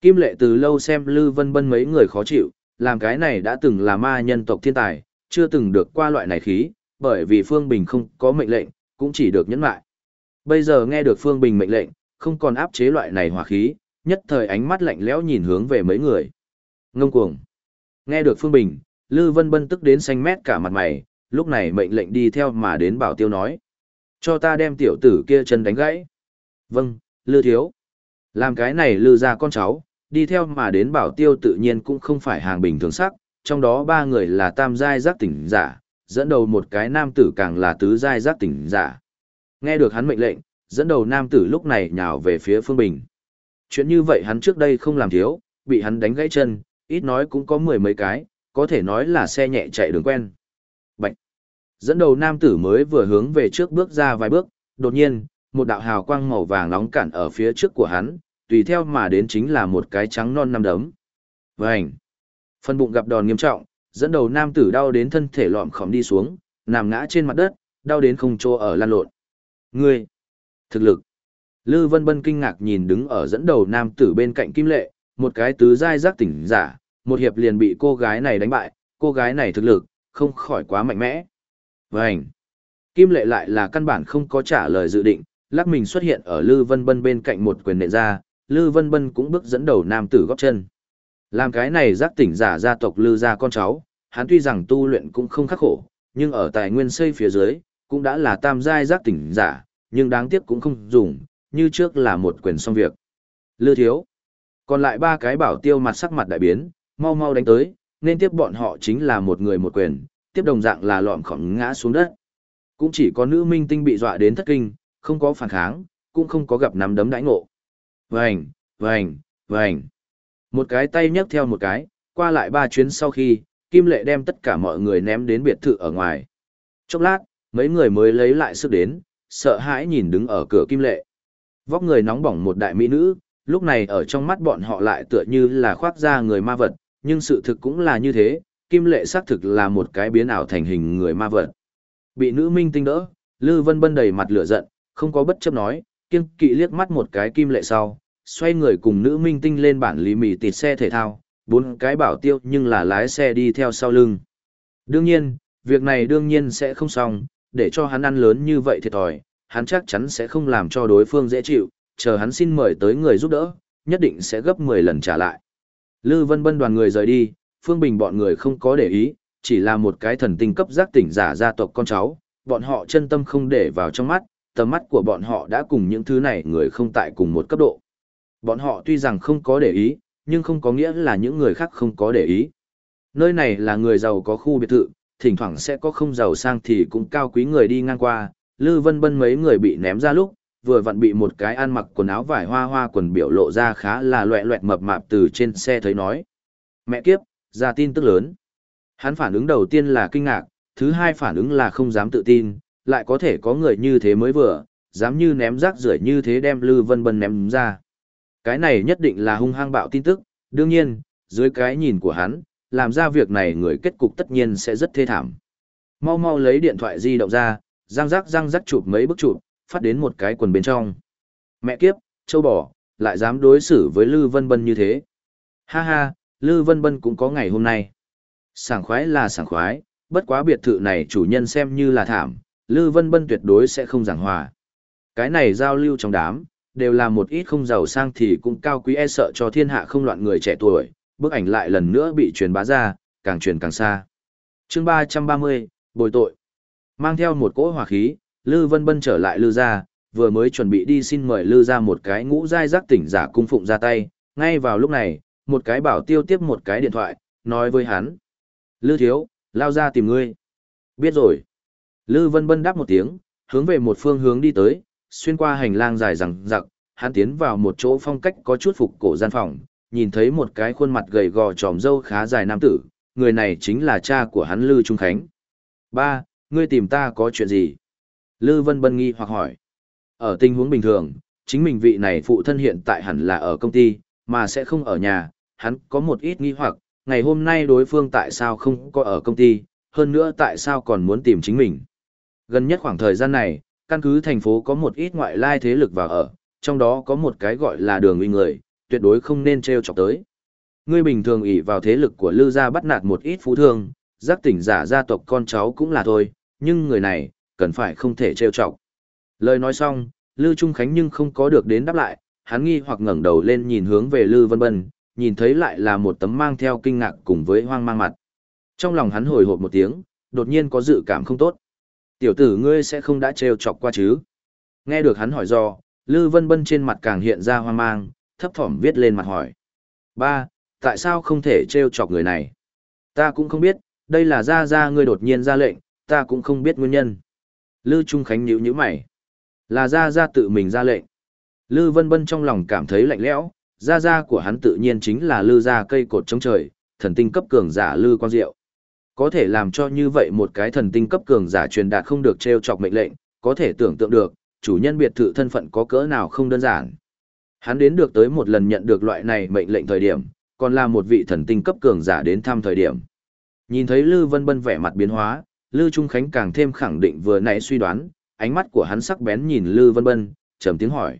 Kim Lệ từ lâu xem Lư Vân Bân mấy người khó chịu, làm cái này đã từng là ma nhân tộc thiên tài, chưa từng được qua loại này khí, bởi vì Phương Bình không có mệnh lệnh, cũng chỉ được nhẫn lại. Bây giờ nghe được Phương Bình mệnh lệnh, không còn áp chế loại này hỏa khí, nhất thời ánh mắt lạnh lẽo nhìn hướng về mấy người. Ngông cuồng. Nghe được Phương Bình, Lư Vân Bân tức đến xanh mét cả mặt mày, lúc này mệnh lệnh đi theo mà đến bảo tiêu nói. Cho ta đem tiểu tử kia chân đánh gãy. Vâng, Lư Thiếu. Làm cái này Lư ra con cháu, đi theo mà đến bảo tiêu tự nhiên cũng không phải hàng bình thường sắc, trong đó ba người là tam giai giác tỉnh giả, dẫn đầu một cái nam tử càng là tứ giai giác tỉnh giả. Nghe được hắn mệnh lệnh, dẫn đầu nam tử lúc này nhào về phía Phương Bình. Chuyện như vậy hắn trước đây không làm thiếu, bị hắn đánh gãy chân, ít nói cũng có mười mấy cái, có thể nói là xe nhẹ chạy đường quen. Dẫn đầu nam tử mới vừa hướng về trước bước ra vài bước, đột nhiên, một đạo hào quang màu vàng nóng cản ở phía trước của hắn, tùy theo mà đến chính là một cái trắng non năm đấm. Vành! Phân bụng gặp đòn nghiêm trọng, dẫn đầu nam tử đau đến thân thể lọm khóm đi xuống, nằm ngã trên mặt đất, đau đến không chỗ ở lan lộn. Ngươi! Thực lực! Lư Vân Bân kinh ngạc nhìn đứng ở dẫn đầu nam tử bên cạnh Kim Lệ, một cái tứ giai giác tỉnh giả, một hiệp liền bị cô gái này đánh bại, cô gái này thực lực, không khỏi quá mạnh mẽ. Vânh! Kim Lệ lại là căn bản không có trả lời dự định, lắc mình xuất hiện ở Lư Vân Bân bên cạnh một quyền nện ra, Lư Vân Bân cũng bước dẫn đầu nam tử góp chân. Làm cái này giác tỉnh giả gia tộc Lư gia con cháu, hắn tuy rằng tu luyện cũng không khắc khổ, nhưng ở tài nguyên xây phía dưới, cũng đã là tam giai giác tỉnh giả, nhưng đáng tiếc cũng không dùng, như trước là một quyền xong việc. Lư thiếu. Còn lại ba cái bảo tiêu mặt sắc mặt đại biến, mau mau đánh tới, nên tiếp bọn họ chính là một người một quyền, tiếp đồng dạng là lọm khỏng ngã xuống đất. Cũng chỉ có nữ minh tinh bị dọa đến thất kinh, không có phản kháng, cũng không có gặp nắm đấm đãi ngộ. Vành, vành, vành. Một cái tay nhấc theo một cái, qua lại ba chuyến sau khi, Kim Lệ đem tất cả mọi người ném đến biệt thự ở ngoài. Chốc lát, mấy người mới lấy lại sức đến, sợ hãi nhìn đứng ở cửa Kim Lệ. Vóc người nóng bỏng một đại mỹ nữ, lúc này ở trong mắt bọn họ lại tựa như là khoác ra người ma vật, nhưng sự thực cũng là như thế, Kim Lệ xác thực là một cái biến ảo thành hình người ma vật. Bị nữ minh tinh đỡ, Lư Vân Bân đầy mặt lửa giận, không có bất chấp nói, kiên kỵ liếc mắt một cái Kim Lệ sau, xoay người cùng nữ minh tinh lên bản lý mì tịt xe thể thao, bốn cái bảo tiêu nhưng là lái xe đi theo sau lưng. Đương nhiên, việc này đương nhiên sẽ không xong, để cho hắn ăn lớn như vậy thiệt thòi, hắn chắc chắn sẽ không làm cho đối phương dễ chịu, chờ hắn xin mời tới người giúp đỡ, nhất định sẽ gấp 10 lần trả lại. Lư Vân Bân đoàn người rời đi, Phương Bình bọn người không có để ý, chỉ là một cái thần tinh cấp giác tỉnh giả gia tộc con cháu, bọn họ chân tâm không để vào trong mắt, tầm mắt của bọn họ đã cùng những thứ này người không tại cùng một cấp độ. Bọn họ tuy rằng không có để ý, nhưng không có nghĩa là những người khác không có để ý. Nơi này là người giàu có khu biệt thự, thỉnh thoảng sẽ có không giàu sang thì cũng cao quý người đi ngang qua, Lư Vân Bân mấy người bị ném ra lúc, vừa vặn bị một cái ăn mặc quần áo vải hoa hoa quần biểu lộ ra khá là loẹ loẹt mập mạp từ trên xe thấy nói. Mẹ kiếp, ra tin tức lớn. Hắn phản ứng đầu tiên là kinh ngạc, thứ hai phản ứng là không dám tự tin, lại có thể có người như thế mới vừa, dám như ném rác rưởi như thế đem Lư Vân Bân ném ra. Cái này nhất định là hung hăng bạo tin tức, đương nhiên, dưới cái nhìn của hắn, làm ra việc này người kết cục tất nhiên sẽ rất thê thảm. Mau mau lấy điện thoại di động ra, răng rác răng rác chụp mấy bức chụp, phát đến một cái quần bên trong. Mẹ kiếp, châu bò, lại dám đối xử với Lư Vân Bân như thế. Ha ha, Lư Vân Bân cũng có ngày hôm nay. Sảng khoái là sảng khoái, bất quá biệt thự này chủ nhân xem như là thảm, Lư Vân Bân tuyệt đối sẽ không giảng hòa. Cái này giao lưu trong đám, đều là một ít không giàu sang thì cũng cao quý e sợ cho thiên hạ không loạn người trẻ tuổi, bức ảnh lại lần nữa bị truyền bá ra, càng truyền càng xa. chương 330, bồi tội. Mang theo một cỗ hỏa khí, Lư Vân Bân trở lại Lư gia, vừa mới chuẩn bị đi xin mời Lư gia một cái ngũ giai giác tỉnh giả cung phụng ra tay, ngay vào lúc này, một cái bảo tiêu tiếp một cái điện thoại, nói với hắn. Lư thiếu, lao ra tìm ngươi. Biết rồi. Lư Vân Bân đáp một tiếng, hướng về một phương hướng đi tới, xuyên qua hành lang dài rằng rặc, hắn tiến vào một chỗ phong cách có chút phục cổ gian phòng, nhìn thấy một cái khuôn mặt gầy gò tròm râu khá dài nam tử, người này chính là cha của hắn Lư Trung Khánh. Ba, ngươi tìm ta có chuyện gì? Lư Vân Bân nghi hoặc hỏi. Ở tình huống bình thường, chính mình vị này phụ thân hiện tại hẳn là ở công ty, mà sẽ không ở nhà, hắn có một ít nghi hoặc, ngày hôm nay đối phương tại sao không có ở công ty, hơn nữa tại sao còn muốn tìm chính mình. Gần nhất khoảng thời gian này, căn cứ thành phố có một ít ngoại lai thế lực vào ở, trong đó có một cái gọi là đường uy người, tuyệt đối không nên treo chọc tới. Ngươi bình thường ỷ vào thế lực của Lư gia bắt nạt một ít phú thương, giác tỉnh giả gia tộc con cháu cũng là thôi, nhưng người này, cần phải không thể trêu chọc. Lời nói xong, Lư Trung Khánh nhưng không có được đến đáp lại, hắn nghi hoặc ngẩng đầu lên nhìn hướng về Lư Vân Bân, nhìn thấy lại là một tấm mang theo kinh ngạc cùng với hoang mang mặt. Trong lòng hắn hồi hộp một tiếng, đột nhiên có dự cảm không tốt. Tiểu tử ngươi sẽ không đã trêu chọc qua chứ? Nghe được hắn hỏi do, Lư Vân Bân trên mặt càng hiện ra hoang mang, thấp thỏm viết lên mặt hỏi. Ba, tại sao không thể trêu chọc người này? Ta cũng không biết, đây là ra ra ngươi đột nhiên ra lệnh, ta cũng không biết nguyên nhân. Lư Trung Khánh nhíu nhíu mày. Là ra ra tự mình ra lệnh. Lư Vân Bân trong lòng cảm thấy lạnh lẽo, ra ra của hắn tự nhiên chính là lư ra cây cột chống trời, thần tinh cấp cường giả Lư Quang Diệu. Có thể làm cho như vậy một cái thần tinh cấp cường giả truyền đạt không được treo chọc mệnh lệnh, có thể tưởng tượng được, chủ nhân biệt thự thân phận có cỡ nào không đơn giản. Hắn đến được tới một lần nhận được loại này mệnh lệnh thời điểm, còn là một vị thần tinh cấp cường giả đến thăm thời điểm. Nhìn thấy Lư Vân Bân vẻ mặt biến hóa, Lư Trung Khánh càng thêm khẳng định vừa nãy suy đoán, ánh mắt của hắn sắc bén nhìn Lư Vân Bân, trầm tiếng hỏi.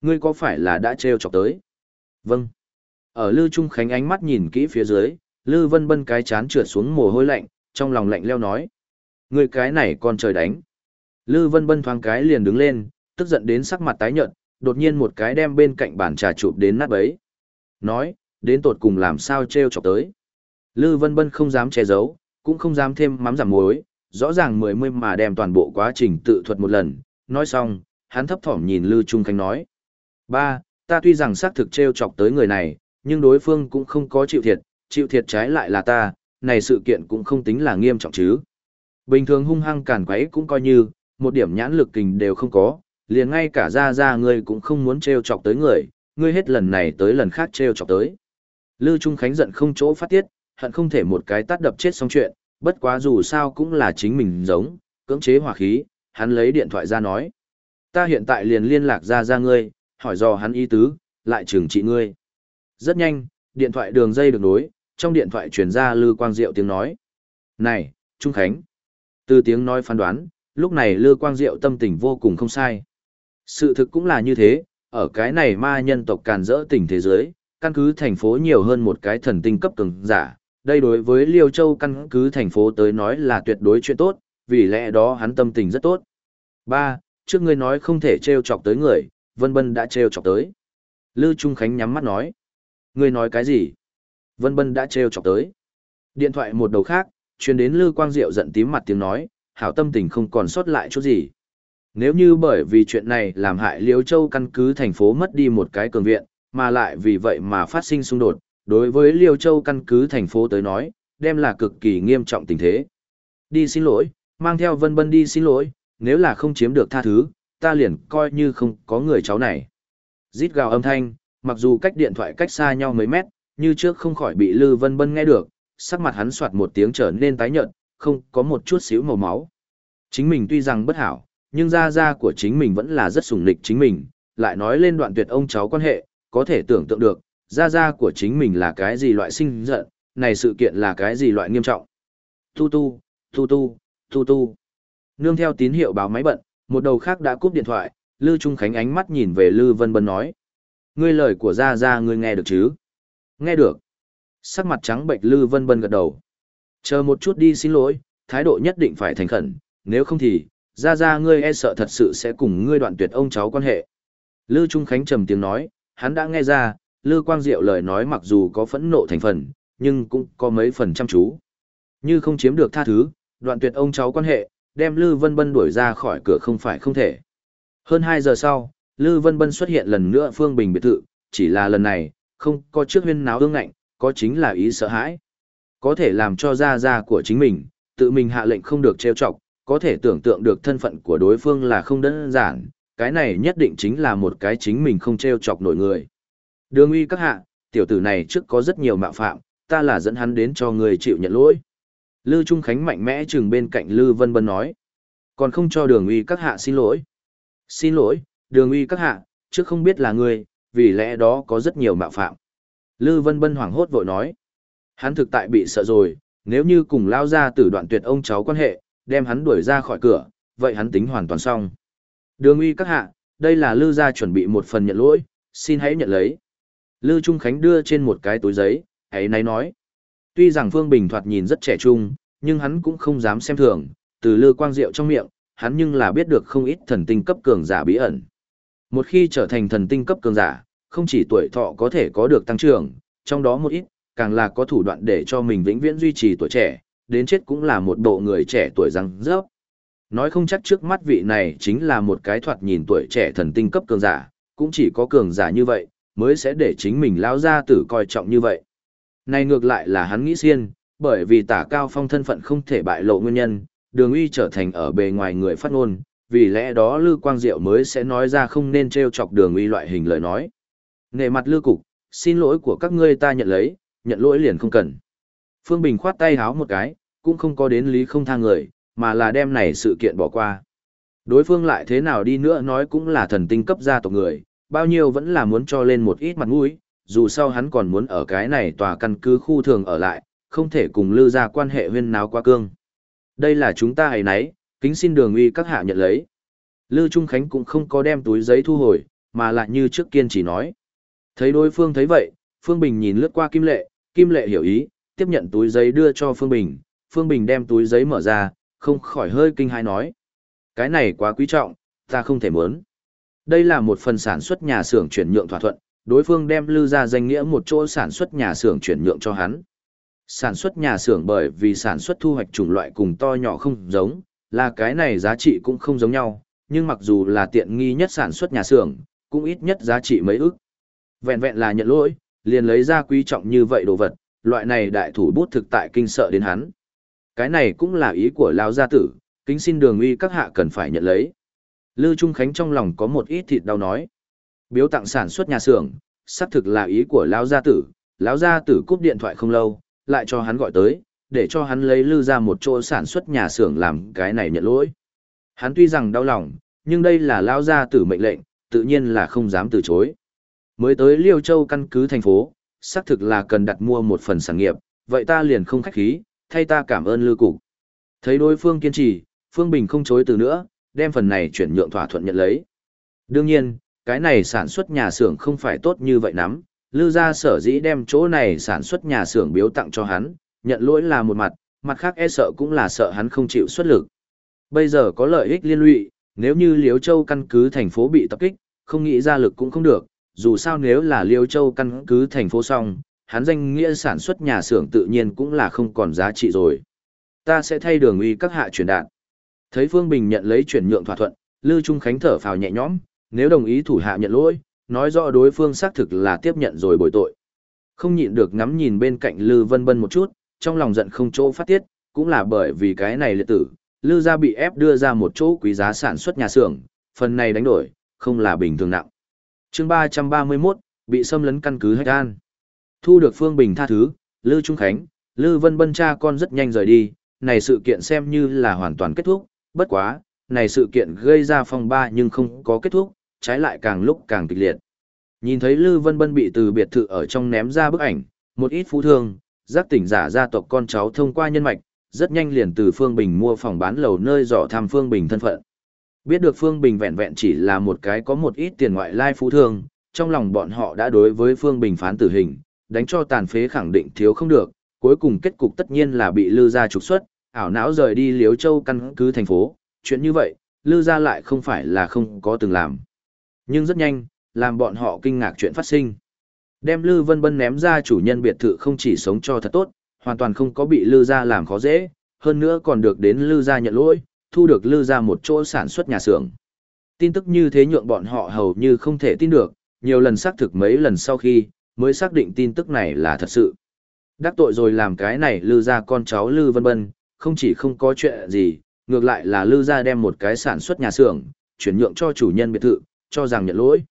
Ngươi có phải là đã trêu chọc tới? Vâng. Ở Lư Trung Khánh ánh mắt nhìn kỹ phía dưới, Lư Vân Bân cái chán trượt xuống mồ hôi lạnh, trong lòng lạnh leo nói. người cái này còn trời đánh. Lư Vân Bân thoáng cái liền đứng lên, tức giận đến sắc mặt tái nhợt, đột nhiên một cái đem bên cạnh bàn trà chụp đến nát bấy. Nói, đến tột cùng làm sao treo chọc tới. Lư Vân Bân không dám che giấu, cũng không dám thêm mắm giảm muối, rõ ràng mười mươi mà đem toàn bộ quá trình tự thuật một lần, nói xong, hắn thấp thỏm nhìn Lư Trung Khánh nói. Ba, ta tuy rằng xác thực trêu chọc tới người này, nhưng đối phương cũng không có chịu thiệt, chịu thiệt trái lại là ta, này sự kiện cũng không tính là nghiêm trọng chứ. Bình thường hung hăng cản quấy cũng coi như, một điểm nhãn lực kình đều không có, liền ngay cả ra ra ngươi cũng không muốn trêu chọc tới người, ngươi hết lần này tới lần khác trêu chọc tới. Lư Trung Khánh giận không chỗ phát tiết, hận không thể một cái tát đập chết xong chuyện, bất quá dù sao cũng là chính mình giống, cưỡng chế hỏa khí, hắn lấy điện thoại ra nói. Ta hiện tại liền liên lạc ra ra ngươi, hỏi dò hắn ý tứ, lại trừng trị ngươi. Rất nhanh, điện thoại đường dây được nối, trong điện thoại truyền ra Lư Quang Diệu tiếng nói. Này, Trung Khánh. Từ tiếng nói phán đoán, lúc này Lư Quang Diệu tâm tình vô cùng không sai. Sự thực cũng là như thế, ở cái này ma nhân tộc càn rỡ tỉnh thế giới, căn cứ thành phố nhiều hơn một cái thần tinh cấp cường giả. Đây đối với Liêu Châu căn cứ thành phố tới nói là tuyệt đối chuyện tốt, vì lẽ đó hắn tâm tình rất tốt. Ba, Trước ngươi nói không thể trêu chọc tới người, Vân Bân đã trêu chọc tới. Lư Trung Khánh nhắm mắt nói. Ngươi nói cái gì? Vân Bân đã trêu chọc tới. Điện thoại một đầu khác, truyền đến Lư Quang Diệu giận tím mặt tiếng nói, hảo tâm tình không còn sót lại chút gì. Nếu như bởi vì chuyện này làm hại Liêu Châu căn cứ thành phố mất đi một cái cường viện, mà lại vì vậy mà phát sinh xung đột, đối với Liêu Châu căn cứ thành phố tới nói, đem là cực kỳ nghiêm trọng tình thế. Đi xin lỗi, mang theo Vân Bân đi xin lỗi, nếu là không chiếm được tha thứ, ta liền coi như không có người cháu này. Rít gào âm thanh, mặc dù cách điện thoại cách xa nhau mấy mét, như trước không khỏi bị Lư Vân Bân nghe được, sắc mặt hắn soạt một tiếng trở nên tái nhợt, không có một chút xíu màu máu. Chính mình tuy rằng bất hảo, nhưng gia gia của chính mình vẫn là rất sủng lịch chính mình, lại nói lên đoạn tuyệt ông cháu quan hệ, có thể tưởng tượng được, gia gia của chính mình là cái gì loại sinh giận, này sự kiện là cái gì loại nghiêm trọng. Tu tu, tu tu, tu tu. Nương theo tín hiệu báo máy bận, một đầu khác đã cúp điện thoại, Lư Trung Khánh ánh mắt nhìn về Lư Vân Bân nói. Ngươi lời của gia gia ngươi nghe được chứ? Nghe được. Sắc mặt trắng bệnh Lư Vân Bân gật đầu. Chờ một chút đi xin lỗi, thái độ nhất định phải thành khẩn, nếu không thì, gia gia ngươi e sợ thật sự sẽ cùng ngươi đoạn tuyệt ông cháu quan hệ. Lư Trung Khánh trầm tiếng nói, hắn đã nghe ra, Lư Quang Diệu lời nói mặc dù có phẫn nộ thành phần, nhưng cũng có mấy phần chăm chú. Như không chiếm được tha thứ, đoạn tuyệt ông cháu quan hệ, đem Lư Vân Bân đuổi ra khỏi cửa không phải không thể. Hơn 2 giờ sau, Lư Vân Bân xuất hiện lần nữa Phương Bình biệt thự, chỉ là lần này, không có trước huyên náo ương ngạnh, có chính là ý sợ hãi. Có thể làm cho gia gia của chính mình, tự mình hạ lệnh không được trêu chọc, có thể tưởng tượng được thân phận của đối phương là không đơn giản, cái này nhất định chính là một cái chính mình không trêu chọc nổi người. Đường uy các hạ, tiểu tử này trước có rất nhiều mạo phạm, ta là dẫn hắn đến cho người chịu nhận lỗi. Lư Trung Khánh mạnh mẽ chừng bên cạnh Lư Vân Bân nói. Còn không cho đường uy các hạ xin lỗi. Xin lỗi, đường uy các hạ, trước không biết là người, vì lẽ đó có rất nhiều mạo phạm. Lư Vân Bân hoảng hốt vội nói. Hắn thực tại bị sợ rồi, nếu như cùng lao ra từ đoạn tuyệt ông cháu quan hệ, đem hắn đuổi ra khỏi cửa, vậy hắn tính hoàn toàn xong. Đường uy các hạ, đây là Lư gia chuẩn bị một phần nhận lỗi, xin hãy nhận lấy. Lư Trung Khánh đưa trên một cái túi giấy, hãy nấy nói. Tuy rằng Phương Bình thoạt nhìn rất trẻ trung, nhưng hắn cũng không dám xem thường, từ Lư Quang Diệu trong miệng, hắn nhưng là biết được không ít thần tinh cấp cường giả bí ẩn. Một khi trở thành thần tinh cấp cường giả, không chỉ tuổi thọ có thể có được tăng trưởng, trong đó một ít, càng là có thủ đoạn để cho mình vĩnh viễn duy trì tuổi trẻ, đến chết cũng là một bộ người trẻ tuổi răng rớp. Nói không chắc trước mắt vị này chính là một cái thoạt nhìn tuổi trẻ thần tinh cấp cường giả, cũng chỉ có cường giả như vậy, mới sẽ để chính mình lão gia tử coi trọng như vậy. Này ngược lại là hắn nghĩ xiên, bởi vì tả cao phong thân phận không thể bại lộ nguyên nhân, đường uy trở thành ở bề ngoài người phát ngôn, vì lẽ đó Lư Quang Diệu mới sẽ nói ra không nên trêu chọc đường uy loại hình lời nói. Nề mặt Lư Cục, xin lỗi của các ngươi ta nhận lấy, nhận lỗi liền không cần. Phương Bình khoát tay háo một cái, cũng không có đến lý không tha người, mà là đem này sự kiện bỏ qua. Đối phương lại thế nào đi nữa nói cũng là thần tinh cấp gia tộc người, bao nhiêu vẫn là muốn cho lên một ít mặt mũi, dù sao hắn còn muốn ở cái này tòa căn cứ khu thường ở lại, không thể cùng lư ra quan hệ huyên náo qua cương. Đây là chúng ta hãy nấy, kính xin đường uy các hạ nhận lấy. Lư Trung Khánh cũng không có đem túi giấy thu hồi, mà lại như trước kiên chỉ nói. Thấy đối phương thấy vậy, Phương Bình nhìn lướt qua Kim Lệ, Kim Lệ hiểu ý, tiếp nhận túi giấy đưa cho Phương Bình, Phương Bình đem túi giấy mở ra, không khỏi hơi kinh hãi nói. Cái này quá quý trọng, ta không thể muốn. Đây là một phần sản xuất nhà xưởng chuyển nhượng thỏa thuận, đối phương đem lưu ra danh nghĩa một chỗ sản xuất nhà xưởng chuyển nhượng cho hắn. Sản xuất nhà xưởng bởi vì sản xuất thu hoạch chủng loại cùng to nhỏ không giống, là cái này giá trị cũng không giống nhau, nhưng mặc dù là tiện nghi nhất sản xuất nhà xưởng, cũng ít nhất giá trị mấy ức. Vẹn vẹn là nhận lỗi, liền lấy ra quý trọng như vậy đồ vật, loại này đại thủ bút thực tại kinh sợ đến hắn. Cái này cũng là ý của lão gia tử, kính xin đường uy các hạ cần phải nhận lấy. Lư Trung Khánh trong lòng có một ít thịt đau nói. Biếu tặng sản xuất nhà xưởng, xác thực là ý của lão gia tử, lão gia tử cúp điện thoại không lâu, lại cho hắn gọi tới, để cho hắn lấy lư ra một chỗ sản xuất nhà xưởng làm cái này nhận lỗi. Hắn tuy rằng đau lòng, nhưng đây là lão gia tử mệnh lệnh, tự nhiên là không dám từ chối. Mới tới Liêu Châu căn cứ thành phố, xác thực là cần đặt mua một phần sản nghiệp, vậy ta liền không khách khí, thay ta cảm ơn Lư Cục. Thấy đối phương kiên trì, Phương Bình không chối từ nữa, đem phần này chuyển nhượng thỏa thuận nhận lấy. Đương nhiên, cái này sản xuất nhà xưởng không phải tốt như vậy lắm, Lư gia sở dĩ đem chỗ này sản xuất nhà xưởng biếu tặng cho hắn, nhận lỗi là một mặt, mặt khác e sợ cũng là sợ hắn không chịu xuất lực. Bây giờ có lợi ích liên lụy, nếu như Liễu Châu căn cứ thành phố bị tập kích, không nghĩ ra lực cũng không được, dù sao nếu là Liêu Châu căn cứ thành phố xong, hắn danh nghĩa sản xuất nhà xưởng tự nhiên cũng là không còn giá trị rồi. Ta sẽ thay đường uy các hạ chuyển đạn. Thấy Phương Bình nhận lấy chuyển nhượng thỏa thuận, Lư Trung Khánh thở phào nhẹ nhõm, nếu đồng ý thủ hạ nhận lỗi, nói rõ đối phương xác thực là tiếp nhận rồi bồi tội. Không nhịn được ngắm nhìn bên cạnh Lư Vân Bân một chút, trong lòng giận không chỗ phát tiết, cũng là bởi vì cái này liệt tử, Lư gia bị ép đưa ra một chỗ quý giá sản xuất nhà xưởng, phần này đánh đổi, không là bình thường nặng chương ba trăm ba mươi 331, bị xâm lấn căn cứ Hách An. Thu được Phương Bình tha thứ, Lư Trung Khánh, Lư Vân Bân cha con rất nhanh rời đi, này sự kiện xem như là hoàn toàn kết thúc, bất quá, này sự kiện gây ra phong ba nhưng không có kết thúc, trái lại càng lúc càng kịch liệt. Nhìn thấy Lư Vân Bân bị từ biệt thự ở trong ném ra bức ảnh, một ít phú thương, giác tỉnh giả gia tộc con cháu thông qua nhân mạch, rất nhanh liền từ Phương Bình mua phòng bán lầu nơi dò thăm Phương Bình thân phận. Biết được Phương Bình vẹn vẹn chỉ là một cái có một ít tiền ngoại lai phú thương, trong lòng bọn họ đã đối với Phương Bình phán tử hình, đánh cho tàn phế khẳng định thiếu không được, cuối cùng kết cục tất nhiên là bị Lư gia trục xuất, ảo não rời đi Liếu Châu căn cứ thành phố, chuyện như vậy, Lư gia lại không phải là không có từng làm. Nhưng rất nhanh, làm bọn họ kinh ngạc chuyện phát sinh. Đem Lư Vân Bân ném ra chủ nhân biệt thự không chỉ sống cho thật tốt, hoàn toàn không có bị Lư gia làm khó dễ, hơn nữa còn được đến Lư gia nhận lỗi, thu được lư gia một chỗ sản xuất nhà xưởng. Tin tức như thế nhượng bọn họ hầu như không thể tin được, nhiều lần xác thực mấy lần sau khi, mới xác định tin tức này là thật sự. Đắc tội rồi làm cái này lư gia con cháu lư vân vân, không chỉ không có chuyện gì, ngược lại là lư gia đem một cái sản xuất nhà xưởng, chuyển nhượng cho chủ nhân biệt thự, cho rằng nhận lỗi.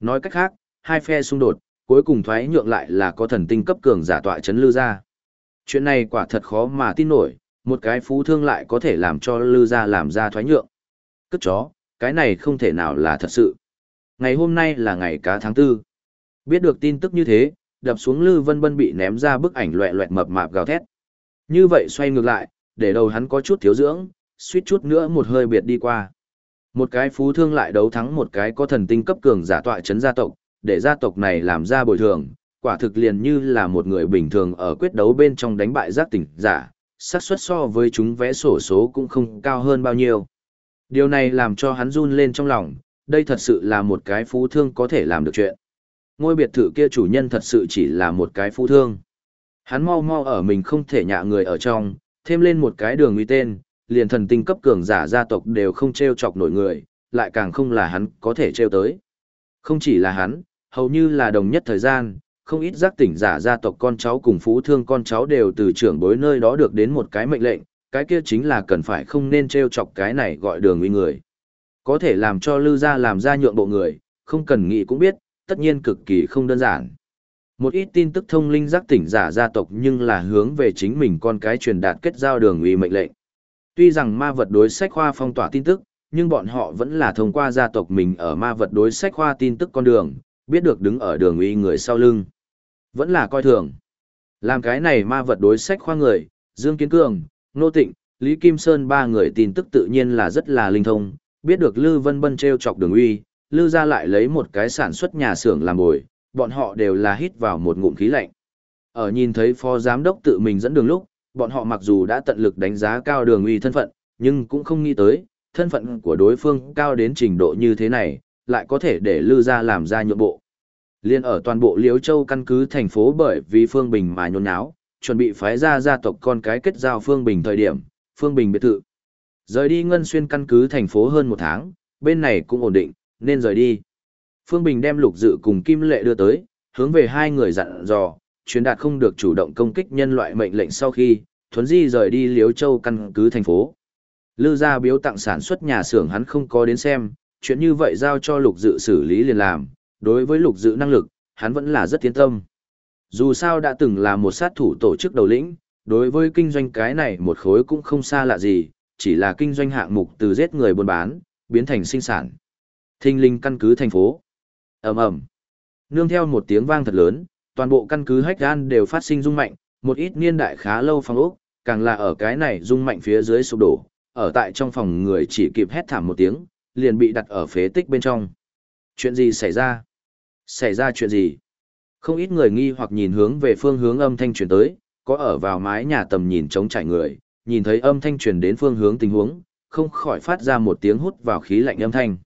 Nói cách khác, hai phe xung đột, cuối cùng thoái nhượng lại là có thần tinh cấp cường giả tọa chấn lư ra. Chuyện này quả thật khó mà tin nổi, một cái phú thương lại có thể làm cho lư gia làm ra thoái nhượng. Cất chó, cái này không thể nào là thật sự. Ngày hôm nay là ngày cá tháng tư. Biết được tin tức như thế, đập xuống lư vân vân bị ném ra bức ảnh loẹ loẹt mập mạp gào thét. Như vậy xoay ngược lại, để đầu hắn có chút thiếu dưỡng, suýt chút nữa một hơi biệt đi qua. Một cái phú thương lại đấu thắng một cái có thần tinh cấp cường giả tọa chấn gia tộc, để gia tộc này làm ra bồi thường, quả thực liền như là một người bình thường ở quyết đấu bên trong đánh bại giác tỉnh giả, xác suất so với chúng vẽ sổ số cũng không cao hơn bao nhiêu. Điều này làm cho hắn run lên trong lòng, đây thật sự là một cái phú thương có thể làm được chuyện. Ngôi biệt thự kia chủ nhân thật sự chỉ là một cái phú thương. Hắn mau mau ở mình không thể nhạ người ở trong, thêm lên một cái đường uy tên, liền thần tinh cấp cường giả gia tộc đều không treo chọc nổi người, lại càng không là hắn có thể treo tới. Không chỉ là hắn, hầu như là đồng nhất thời gian, không ít giác tỉnh giả gia tộc con cháu cùng phú thương con cháu đều từ trưởng bối nơi đó được đến một cái mệnh lệnh, cái kia chính là cần phải không nên treo chọc cái này gọi đường uy người. Có thể làm cho lư gia làm ra nhượng bộ người, không cần nghĩ cũng biết, tất nhiên cực kỳ không đơn giản. Một ít tin tức thông linh giác tỉnh giả gia tộc nhưng là hướng về chính mình con cái truyền đạt kết giao đường uy mệnh lệnh. Tuy rằng ma vật đối sách khoa phong tỏa tin tức, nhưng bọn họ vẫn là thông qua gia tộc mình ở ma vật đối sách khoa tin tức con đường, biết được đứng ở đường uy người sau lưng. Vẫn là coi thường. Làm cái này ma vật đối sách khoa người, Dương Kiến Cường, Nô Tịnh, Lý Kim Sơn ba người tin tức tự nhiên là rất là linh thông, biết được Lư Vân Bân treo chọc đường uy, Lư ra lại lấy một cái sản xuất nhà xưởng làm bồi, bọn họ đều là hít vào một ngụm khí lạnh. Ở nhìn thấy phó giám đốc tự mình dẫn đường lúc, bọn họ mặc dù đã tận lực đánh giá cao đường uy thân phận, nhưng cũng không nghĩ tới, thân phận của đối phương cao đến trình độ như thế này, lại có thể để Lư ra làm ra nhượng bộ. Liên ở toàn bộ Liễu Châu căn cứ thành phố bởi vì Phương Bình mà nhốn nháo, chuẩn bị phái ra gia tộc con cái kết giao Phương Bình thời điểm, Phương Bình biệt thự. Rời đi Ngân Xuyên căn cứ thành phố hơn một tháng, bên này cũng ổn định, nên rời đi. Phương Bình đem lục dự cùng Kim Lệ đưa tới, hướng về hai người dặn dò, truyền đạt không được chủ động công kích nhân loại mệnh lệnh sau khi, Thuấn Di rời đi Liễu Châu căn cứ thành phố. Lư gia biếu tặng sản xuất nhà xưởng hắn không có đến xem, chuyện như vậy giao cho lục dự xử lý liền làm, đối với lục dự năng lực, hắn vẫn là rất tiến tâm. Dù sao đã từng là một sát thủ tổ chức đầu lĩnh, đối với kinh doanh cái này một khối cũng không xa lạ gì, chỉ là kinh doanh hạng mục từ giết người buôn bán, biến thành sinh sản. Thinh linh căn cứ thành phố. ầm ầm Nương theo một tiếng vang thật lớn, toàn bộ căn cứ hách gan đều phát sinh rung mạnh, một ít niên đại khá lâu phong ốc, càng là ở cái này rung mạnh phía dưới sụp đổ, ở tại trong phòng người chỉ kịp hét thảm một tiếng, liền bị đặt ở phế tích bên trong. Chuyện gì xảy ra? Xảy ra chuyện gì? Không ít người nghi hoặc nhìn hướng về phương hướng âm thanh truyền tới, có ở vào mái nhà tầm nhìn chống trải người, nhìn thấy âm thanh truyền đến phương hướng tình huống, không khỏi phát ra một tiếng hút vào khí lạnh âm thanh.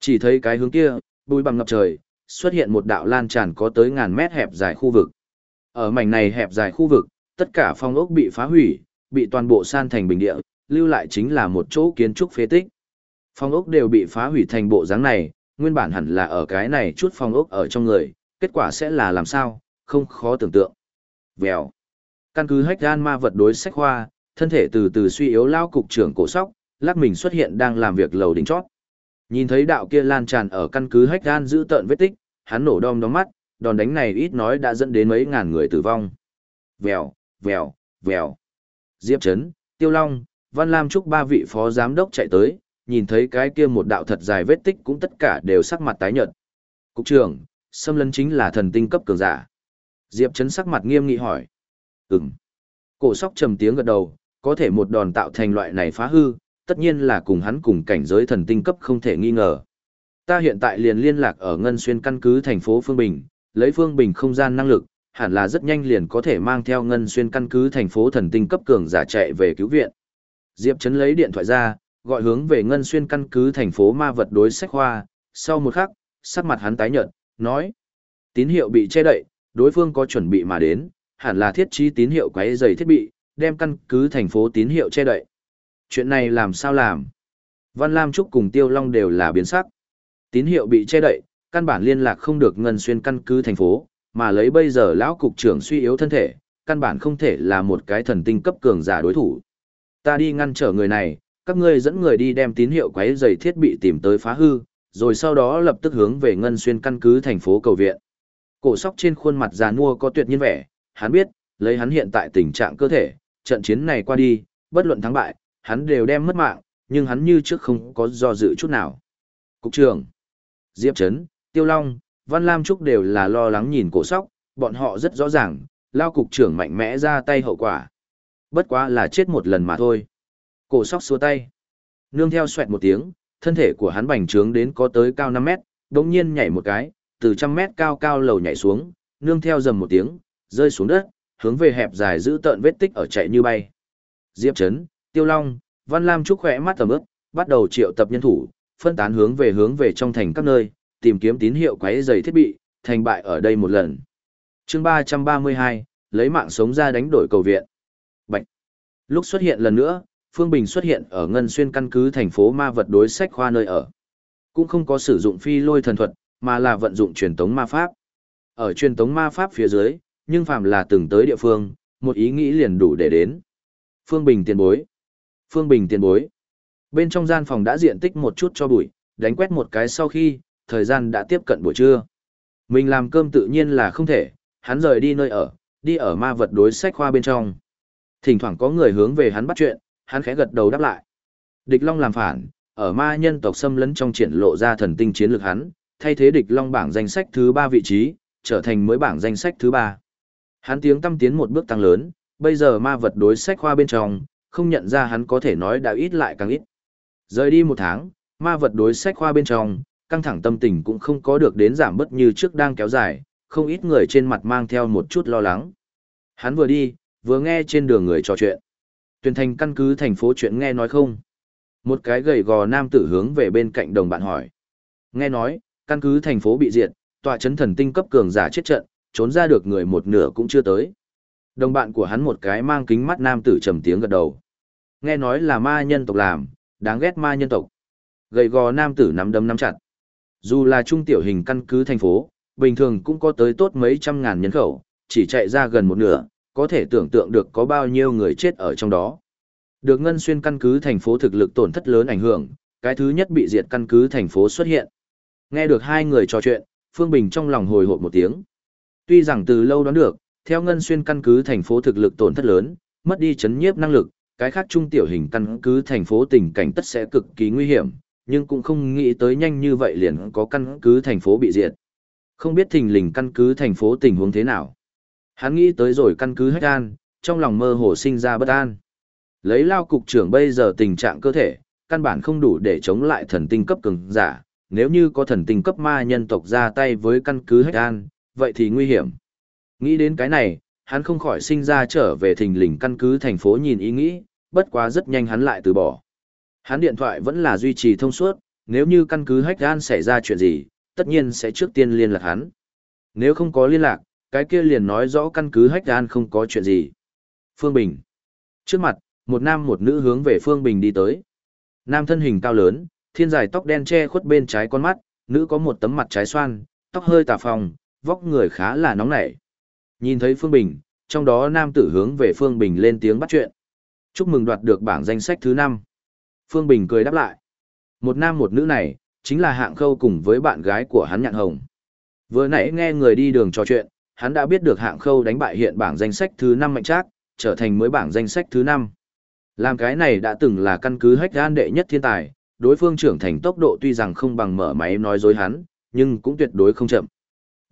Chỉ thấy cái hướng kia, bụi bằng ngập trời, xuất hiện một đạo lan tràn có tới ngàn mét hẹp dài khu vực. Ở mảnh này hẹp dài khu vực, tất cả phong ốc bị phá hủy, bị toàn bộ san thành bình địa, lưu lại chính là một chỗ kiến trúc phế tích. Phong ốc đều bị phá hủy thành bộ dáng này, nguyên bản hẳn là ở cái này chút phong ốc ở trong người, kết quả sẽ là làm sao, không khó tưởng tượng. Vèo. Căn cứ hách gan ma vật đối sách khoa, thân thể từ từ suy yếu lao cục trưởng cổ sóc, lắc mình xuất hiện đang làm việc lầu đỉnh chót. Nhìn thấy đạo kia lan tràn ở căn cứ hách gan giữ tợn vết tích, hắn nổ đom đóm mắt, đòn đánh này ít nói đã dẫn đến mấy ngàn người tử vong. Vèo, vèo, vèo. Diệp Trấn, Tiêu Long, Văn Lam Trúc ba vị phó giám đốc chạy tới, nhìn thấy cái kia một đạo thật dài vết tích cũng tất cả đều sắc mặt tái nhợt. Cục trưởng, xâm lấn chính là thần tinh cấp cường giả. Diệp Trấn sắc mặt nghiêm nghị hỏi. Ừm. Cổ sóc trầm tiếng gật đầu, có thể một đòn tạo thành loại này phá hư, tất nhiên là cùng hắn cùng cảnh giới thần tinh cấp không thể nghi ngờ. Ta hiện tại liền liên lạc ở Ngân Xuyên căn cứ thành phố Phương Bình, lấy Phương Bình không gian năng lực, hẳn là rất nhanh liền có thể mang theo Ngân Xuyên căn cứ thành phố thần tinh cấp cường giả chạy về cứu viện. Diệp Trấn lấy điện thoại ra, gọi hướng về Ngân Xuyên căn cứ thành phố ma vật đối sách Hoa. sau một khắc, sắc mặt hắn tái nhợt, nói: Tín hiệu bị che đậy, đối phương có chuẩn bị mà đến, hẳn là thiết trí tín hiệu quấy dày thiết bị, đem căn cứ thành phố tín hiệu che đậy. Chuyện này làm sao làm? Văn Lam Trúc cùng Tiêu Long đều là biến sắc. Tín hiệu bị che đậy, căn bản liên lạc không được ngân xuyên căn cứ thành phố, mà lấy bây giờ lão cục trưởng suy yếu thân thể, căn bản không thể là một cái thần tinh cấp cường giả đối thủ. Ta đi ngăn trở người này, các ngươi dẫn người đi đem tín hiệu quấy dày thiết bị tìm tới phá hư, rồi sau đó lập tức hướng về ngân xuyên căn cứ thành phố cầu viện. Cổ sóc trên khuôn mặt già nua có tuyệt nhiên vẻ, hắn biết, lấy hắn hiện tại tình trạng cơ thể, trận chiến này qua đi, bất luận thắng bại, hắn đều đem mất mạng, nhưng hắn như trước không có do dự chút nào. Cục trưởng, Diệp Trấn, Tiêu Long, Văn Lam Trúc đều là lo lắng nhìn cổ sóc, bọn họ rất rõ ràng, lao cục trưởng mạnh mẽ ra tay hậu quả. Bất quá là chết một lần mà thôi. Cổ sóc xua tay. Nương theo xoẹt một tiếng, thân thể của hắn bành trướng đến có tới cao 5 mét, đống nhiên nhảy một cái, từ trăm mét cao cao lầu nhảy xuống, nương theo dầm một tiếng, rơi xuống đất, hướng về hẹp dài giữ tợn vết tích ở chạy như bay. Diệp Trấn, Tiêu Long, Văn Lam Trúc khỏe mắt tầm ướp, bắt đầu triệu tập nhân thủ, phân tán hướng về hướng về trong thành các nơi, tìm kiếm tín hiệu quấy giày thiết bị, thành bại ở đây một lần. chương 332, lấy mạng sống ra đánh đổi cầu viện. Bạch. Lúc xuất hiện lần nữa, Phương Bình xuất hiện ở Ngân Xuyên căn cứ thành phố ma vật đối sách khoa nơi ở. Cũng không có sử dụng phi lôi thần thuật, mà là vận dụng truyền tống ma pháp. Ở truyền tống ma pháp phía dưới, nhưng phàm là từng tới địa phương, một ý nghĩ liền đủ để đến. Phương Bình tiền bối. Phương Bình tiền bối. Bên trong gian phòng đã diện tích một chút cho bụi, đánh quét một cái sau khi, thời gian đã tiếp cận buổi trưa. Mình làm cơm tự nhiên là không thể, hắn rời đi nơi ở, đi ở ma vật đối sách khoa bên trong. Thỉnh thoảng có người hướng về hắn bắt chuyện, hắn khẽ gật đầu đáp lại. Địch Long làm phản, ở ma nhân tộc xâm lấn trong triển lộ ra thần tinh chiến lược hắn, thay thế Địch Long bảng danh sách thứ 3 vị trí, trở thành mới bảng danh sách thứ 3. Hắn tiếng tâm tiến một bước tăng lớn, bây giờ ma vật đối sách khoa bên trong, không nhận ra hắn có thể nói đã ít lại càng ít. Rời đi một tháng, ma vật đối sách khoa bên trong, căng thẳng tâm tình cũng không có được đến giảm bớt như trước đang kéo dài, không ít người trên mặt mang theo một chút lo lắng. Hắn vừa đi, vừa nghe trên đường người trò chuyện. Tuyển thành căn cứ thành phố chuyện nghe nói không? Một cái gầy gò nam tử hướng về bên cạnh đồng bạn hỏi. Nghe nói, căn cứ thành phố bị diệt, tọa chấn thần tinh cấp cường giả chết trận, trốn ra được người một nửa cũng chưa tới. Đồng bạn của hắn một cái mang kính mắt nam tử trầm tiếng gật đầu. Nghe nói là ma nhân tộc làm, đáng ghét ma nhân tộc. Gầy gò nam tử nắm đấm nắm chặt. Dù là trung tiểu hình căn cứ thành phố, bình thường cũng có tới tốt mấy trăm ngàn nhân khẩu, chỉ chạy ra gần một nửa, có thể tưởng tượng được có bao nhiêu người chết ở trong đó. Được ngân xuyên căn cứ thành phố thực lực tổn thất lớn ảnh hưởng, cái thứ nhất bị diệt căn cứ thành phố xuất hiện. Nghe được hai người trò chuyện, Phương Bình trong lòng hồi hộp một tiếng. Tuy rằng từ lâu đoán được, theo ngân xuyên căn cứ thành phố thực lực tổn thất lớn, mất đi chấn nhiếp năng lực, cái khác trung tiểu hình căn cứ thành phố tình cảnh tất sẽ cực kỳ nguy hiểm, nhưng cũng không nghĩ tới nhanh như vậy liền có căn cứ thành phố bị diệt. Không biết thình lình căn cứ thành phố tình huống thế nào. Hắn nghĩ tới rồi căn cứ hết an, trong lòng mơ hồ sinh ra bất an. Lấy lao cục trưởng bây giờ tình trạng cơ thể, căn bản không đủ để chống lại thần tinh cấp cường giả, nếu như có thần tinh cấp ma nhân tộc ra tay với căn cứ hết an, vậy thì nguy hiểm. Nghĩ đến cái này, hắn không khỏi sinh ra trở về thình lình căn cứ thành phố nhìn ý nghĩ, bất quá rất nhanh hắn lại từ bỏ. Hắn điện thoại vẫn là duy trì thông suốt, nếu như căn cứ hách gan xảy ra chuyện gì, tất nhiên sẽ trước tiên liên lạc hắn. Nếu không có liên lạc, cái kia liền nói rõ căn cứ hách gan không có chuyện gì. Phương Bình. Trước mặt, một nam một nữ hướng về Phương Bình đi tới. Nam thân hình cao lớn, thiên dài tóc đen che khuất bên trái con mắt, nữ có một tấm mặt trái xoan, tóc hơi tà phòng, vóc người khá là nóng nảy. Nhìn thấy Phương Bình, trong đó nam tử hướng về Phương Bình lên tiếng bắt chuyện. Chúc mừng đoạt được bảng danh sách thứ 5. Phương Bình cười đáp lại. Một nam một nữ này, chính là hạng khâu cùng với bạn gái của hắn nhạn hồng. Vừa nãy nghe người đi đường trò chuyện, hắn đã biết được hạng khâu đánh bại hiện bảng danh sách thứ 5 mạnh trác, trở thành mới bảng danh sách thứ 5. Làm cái này đã từng là căn cứ hách gan đệ nhất thiên tài, đối phương trưởng thành tốc độ tuy rằng không bằng mở máy nói dối hắn, nhưng cũng tuyệt đối không chậm.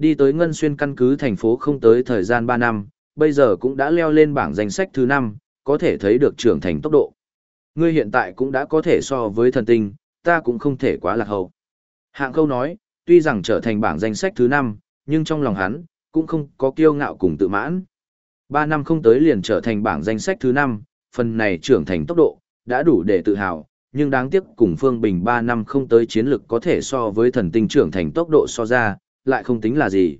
Đi tới Ngân Xuyên căn cứ thành phố không tới thời gian 3 năm, bây giờ cũng đã leo lên bảng danh sách thứ 5, có thể thấy được trưởng thành tốc độ. Ngươi hiện tại cũng đã có thể so với thần tinh, ta cũng không thể quá lạc hậu. Hạng câu nói, tuy rằng trở thành bảng danh sách thứ 5, nhưng trong lòng hắn, cũng không có kiêu ngạo cùng tự mãn. 3 năm không tới liền trở thành bảng danh sách thứ 5, phần này trưởng thành tốc độ, đã đủ để tự hào, nhưng đáng tiếc cùng Phương Bình 3 năm không tới chiến lực có thể so với thần tinh trưởng thành tốc độ so ra, lại không tính là gì.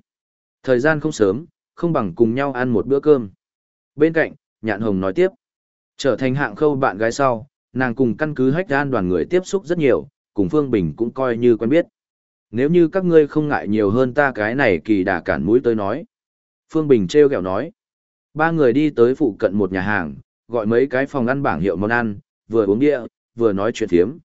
Thời gian không sớm, không bằng cùng nhau ăn một bữa cơm. Bên cạnh, Nhạn Hồng nói tiếp, trở thành hạng khâu bạn gái sau, nàng cùng căn cứ hách an đoàn người tiếp xúc rất nhiều, cùng Phương Bình cũng coi như quen biết. Nếu như các ngươi không ngại nhiều hơn ta cái này kỳ đà cản mũi tới nói. Phương Bình treo kẹo nói. Ba người đi tới phụ cận một nhà hàng, gọi mấy cái phòng ăn bảng hiệu món ăn, vừa uống địa, vừa nói chuyện thiếm.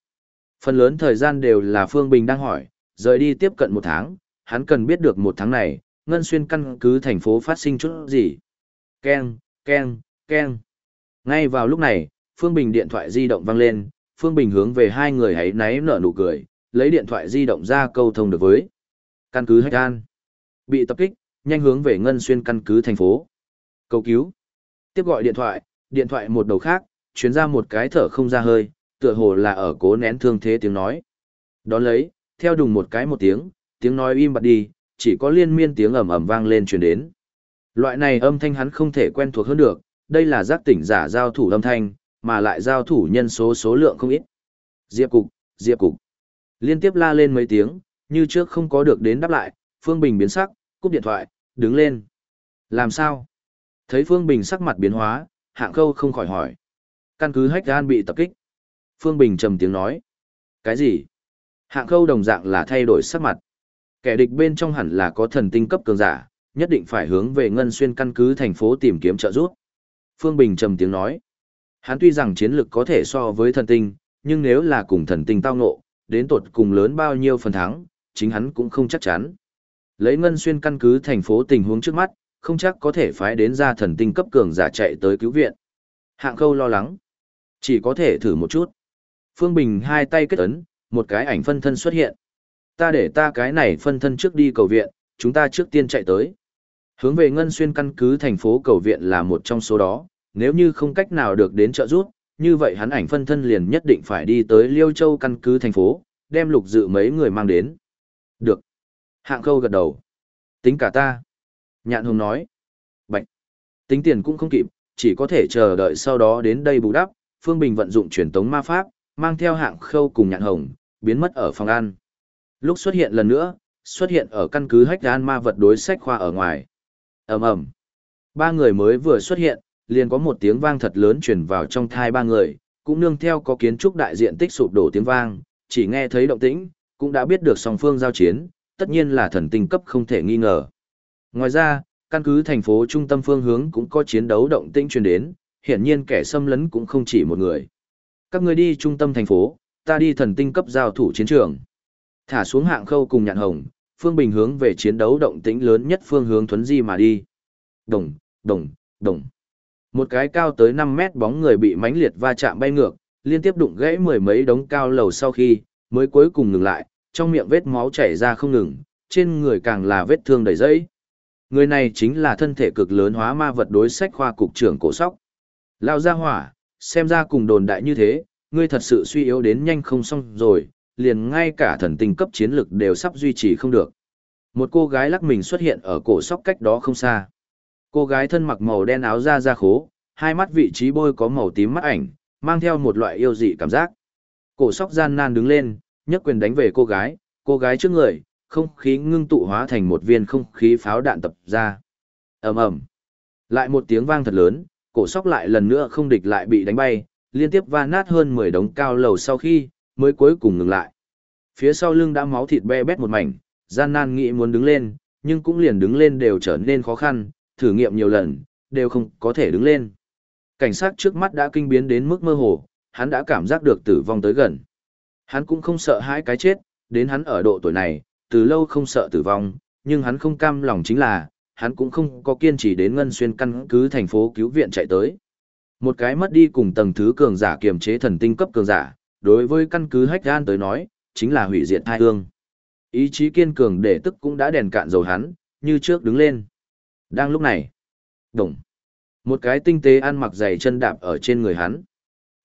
Phần lớn thời gian đều là Phương Bình đang hỏi, rời đi tiếp cận một tháng, hắn cần biết được một tháng này, Ngân Xuyên căn cứ thành phố phát sinh chút gì. Ken, Ken, Ken. Ngay vào lúc này, Phương Bình điện thoại di động vang lên, Phương Bình hướng về hai người hãy náy nở nụ cười, lấy điện thoại di động ra câu thông được với. Căn cứ Hách An. Bị tập kích, nhanh hướng về Ngân Xuyên căn cứ thành phố. Cầu cứu. Tiếp gọi điện thoại, điện thoại một đầu khác, chuyến ra một cái thở không ra hơi, tựa hồ là ở cố nén thương thế tiếng nói. Đón lấy, theo đùng một cái một tiếng, tiếng nói im bặt đi, chỉ có liên miên tiếng ầm ầm vang lên truyền đến. Loại này âm thanh hắn không thể quen thuộc hơn được, đây là giác tỉnh giả giao thủ âm thanh, mà lại giao thủ nhân số số lượng không ít. Diệp cục, Diệp cục. Liên tiếp la lên mấy tiếng, như trước không có được đến đáp lại, Phương Bình biến sắc, cúp điện thoại, đứng lên. Làm sao? Thấy Phương Bình sắc mặt biến hóa, hạng khâu không khỏi hỏi. Căn cứ hách gan bị tập kích. Phương Bình trầm tiếng nói. Cái gì? Hạng khâu đồng dạng là thay đổi sắc mặt. Kẻ địch bên trong hẳn là có thần tinh cấp cường giả, nhất định phải hướng về Ngân Xuyên căn cứ thành phố tìm kiếm trợ giúp. Phương Bình trầm tiếng nói. Hắn tuy rằng chiến lực có thể so với thần tinh, nhưng nếu là cùng thần tinh tao ngộ, đến tột cùng lớn bao nhiêu phần thắng, chính hắn cũng không chắc chắn. Lấy Ngân Xuyên căn cứ thành phố tình huống trước mắt, không chắc có thể phái đến ra thần tinh cấp cường giả chạy tới cứu viện. Hạng khâu lo lắng. Chỉ có thể thử một chút. Phương Bình hai tay kết ấn, một cái ảnh phân thân xuất hiện. Ta để ta cái này phân thân trước đi cầu viện, chúng ta trước tiên chạy tới. Hướng về Ngân Xuyên căn cứ thành phố cầu viện là một trong số đó, nếu như không cách nào được đến trợ giúp, như vậy hắn ảnh phân thân liền nhất định phải đi tới Liêu Châu căn cứ thành phố, đem lục dự mấy người mang đến. Được. Hạng khâu gật đầu. Tính cả ta. Nhạn hùng nói. Bạch. Tính tiền cũng không kịp, chỉ có thể chờ đợi sau đó đến đây bù đắp. Phương Bình vận dụng truyền tống ma pháp, mang theo hạng khâu cùng nhạn hồng, biến mất ở phòng ăn. Lúc xuất hiện lần nữa, xuất hiện ở căn cứ hách gan ma vật đối sách khoa ở ngoài. ầm ầm Ba người mới vừa xuất hiện, liền có một tiếng vang thật lớn truyền vào trong thai ba người, cũng nương theo có kiến trúc đại diện tích sụp đổ tiếng vang, chỉ nghe thấy động tĩnh, cũng đã biết được song phương giao chiến, tất nhiên là thần tinh cấp không thể nghi ngờ. Ngoài ra, căn cứ thành phố trung tâm phương hướng cũng có chiến đấu động tĩnh truyền đến, hiển nhiên kẻ xâm lấn cũng không chỉ một người. Các người đi trung tâm thành phố, ta đi thần tinh cấp giao thủ chiến trường. Thả xuống hạng khâu cùng nhạn hồng, Phương Bình hướng về chiến đấu động tĩnh lớn nhất phương hướng thuấn di mà đi. Đồng, đồng, đồng. Một cái cao tới 5 mét bóng người bị mãnh liệt va chạm bay ngược, liên tiếp đụng gãy mười mấy đống cao lầu sau khi, mới cuối cùng ngừng lại, trong miệng vết máu chảy ra không ngừng, trên người càng là vết thương đầy dẫy. Người này chính là thân thể cực lớn hóa ma vật đối sách khoa cục trưởng cổ sóc. Lao ra hỏa, xem ra cùng đồn đại như thế, ngươi thật sự suy yếu đến nhanh không xong rồi, liền ngay cả thần tinh cấp chiến lực đều sắp duy trì không được. Một cô gái lắc mình xuất hiện ở cổ sóc cách đó không xa. Cô gái thân mặc màu đen áo da da khố, hai mắt vị trí bôi có màu tím mắt ảnh, mang theo một loại yêu dị cảm giác. Cổ sóc gian nan đứng lên, nhấc quyền đánh về cô gái, cô gái trước người, không khí ngưng tụ hóa thành một viên không khí pháo đạn tập ra. ầm ầm, Lại một tiếng vang thật lớn, cổ sóc lại lần nữa không địch lại bị đánh bay, liên tiếp va nát hơn 10 đống cao lầu sau khi, mới cuối cùng ngừng lại. Phía sau lưng đã máu thịt be bét một mảnh, gian nan nghĩ muốn đứng lên, nhưng cũng liền đứng lên đều trở nên khó khăn, thử nghiệm nhiều lần, đều không có thể đứng lên. Cảnh sát trước mắt đã kinh biến đến mức mơ hồ, hắn đã cảm giác được tử vong tới gần. Hắn cũng không sợ hãi cái chết, đến hắn ở độ tuổi này, từ lâu không sợ tử vong, nhưng hắn không cam lòng chính là, hắn cũng không có kiên trì đến ngân xuyên căn cứ thành phố cứu viện chạy tới. Một cái mất đi cùng tầng thứ cường giả kiềm chế thần tinh cấp cường giả, đối với căn cứ hách gan tới nói, chính là hủy diệt thai hương. Ý chí kiên cường để tức cũng đã đèn cạn dầu hắn, như trước đứng lên. Đang lúc này, đồng, một cái tinh tế ăn mặc giày chân đạp ở trên người hắn.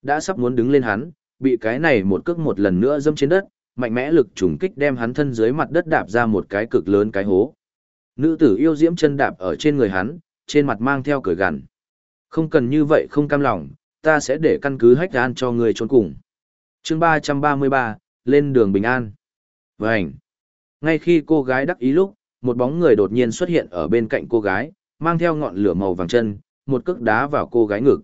Đã sắp muốn đứng lên hắn, bị cái này một cước một lần nữa dâm trên đất, mạnh mẽ lực trùng kích đem hắn thân dưới mặt đất đạp ra một cái cực lớn cái hố. Nữ tử yêu diễm chân đạp ở trên người hắn, trên mặt mang theo cười gằn. Không cần như vậy không cam lòng, ta sẽ để căn cứ hách gan cho người trốn cùng chương 333, lên đường bình an. Vânh! Ngay khi cô gái đắc ý lúc, một bóng người đột nhiên xuất hiện ở bên cạnh cô gái, mang theo ngọn lửa màu vàng chân, một cước đá vào cô gái ngực.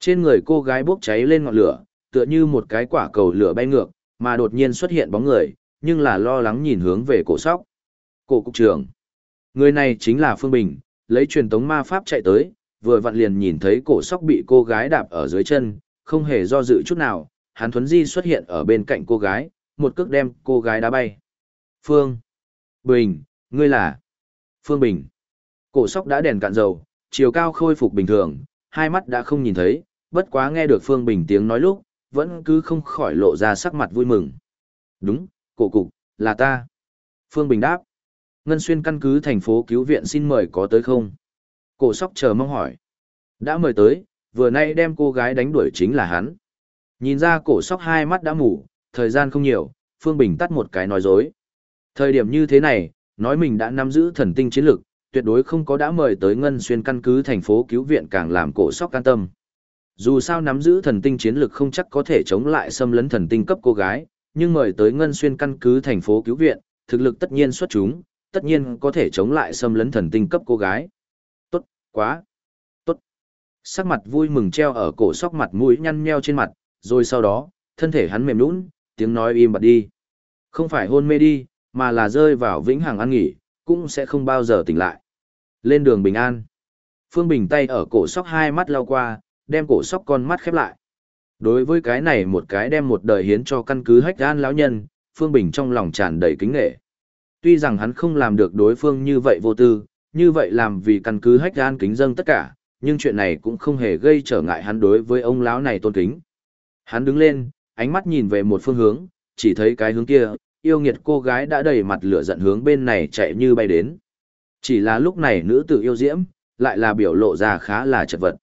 Trên người cô gái bốc cháy lên ngọn lửa, tựa như một cái quả cầu lửa bay ngược, mà đột nhiên xuất hiện bóng người, nhưng là lo lắng nhìn hướng về cổ sóc. Cổ cục trưởng. Người này chính là Phương Bình, lấy truyền tống ma pháp chạy tới, vừa vặn liền nhìn thấy cổ sóc bị cô gái đạp ở dưới chân, không hề do dự chút nào, hắn thuấn di xuất hiện ở bên cạnh cô gái, một cước đem cô gái đá bay. Phương. Bình, ngươi là. Phương Bình. Cổ sóc đã đèn cạn dầu, chiều cao khôi phục bình thường, hai mắt đã không nhìn thấy, bất quá nghe được Phương Bình tiếng nói lúc, vẫn cứ không khỏi lộ ra sắc mặt vui mừng. Đúng, cổ cục, là ta. Phương Bình đáp. Ngân Xuyên căn cứ thành phố cứu viện xin mời có tới không? Cổ sóc chờ mong hỏi. Đã mời tới, vừa nay đem cô gái đánh đuổi chính là hắn. Nhìn ra cổ sóc hai mắt đã mù, thời gian không nhiều, Phương Bình tắt một cái nói dối. Thời điểm như thế này, nói mình đã nắm giữ thần tinh chiến lực, tuyệt đối không có đã mời tới Ngân Xuyên căn cứ thành phố cứu viện càng làm cổ sóc can tâm. Dù sao nắm giữ thần tinh chiến lực không chắc có thể chống lại xâm lấn thần tinh cấp cô gái, nhưng mời tới Ngân Xuyên căn cứ thành phố cứu viện, thực lực tất nhiên xuất chúng, tất nhiên có thể chống lại xâm lấn thần tinh cấp cô gái. Tốt, quá, tốt. Sắc mặt vui mừng treo ở cổ sóc mặt mũi nhăn nheo trên mặt, rồi sau đó, thân thể hắn mềm nũng, tiếng nói im bặt đi. Không phải hôn mê đi, mà là rơi vào vĩnh hằng ăn nghỉ, cũng sẽ không bao giờ tỉnh lại. Lên đường bình an. Phương Bình tay ở cổ sóc hai mắt lao qua, đem cổ sóc con mắt khép lại. Đối với cái này một cái đem một đời hiến cho căn cứ hách gan lão nhân, Phương Bình trong lòng tràn đầy kính nghệ. Tuy rằng hắn không làm được đối phương như vậy vô tư, như vậy làm vì căn cứ hách gan kính dâng tất cả, nhưng chuyện này cũng không hề gây trở ngại hắn đối với ông lão này tôn kính. Hắn đứng lên, ánh mắt nhìn về một phương hướng, chỉ thấy cái hướng kia, yêu nghiệt cô gái đã đầy mặt lửa giận hướng bên này chạy như bay đến. Chỉ là lúc này nữ tử yêu diễm, lại là biểu lộ ra khá là chật vật.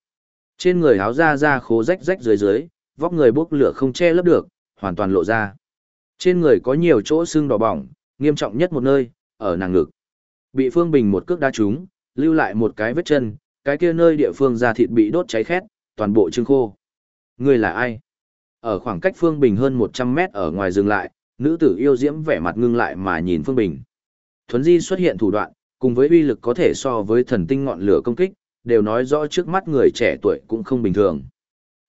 Trên người áo da da khố rách rách dưới dưới, vóc người bốc lửa không che lấp được, hoàn toàn lộ ra. Trên người có nhiều chỗ xương đỏ bỏng, nghiêm trọng nhất một nơi, ở nàng ngực. Bị Phương Bình một cước đá trúng, lưu lại một cái vết chân, cái kia nơi địa phương da thịt bị đốt cháy khét, toàn bộ trưng khô. Người là ai? Ở khoảng cách Phương Bình hơn 100 mét ở ngoài dừng lại, nữ tử yêu diễm vẻ mặt ngưng lại mà nhìn Phương Bình. Thuấn Di xuất hiện thủ đoạn, cùng với uy lực có thể so với thần tinh ngọn lửa công kích, đều nói rõ trước mắt người trẻ tuổi cũng không bình thường.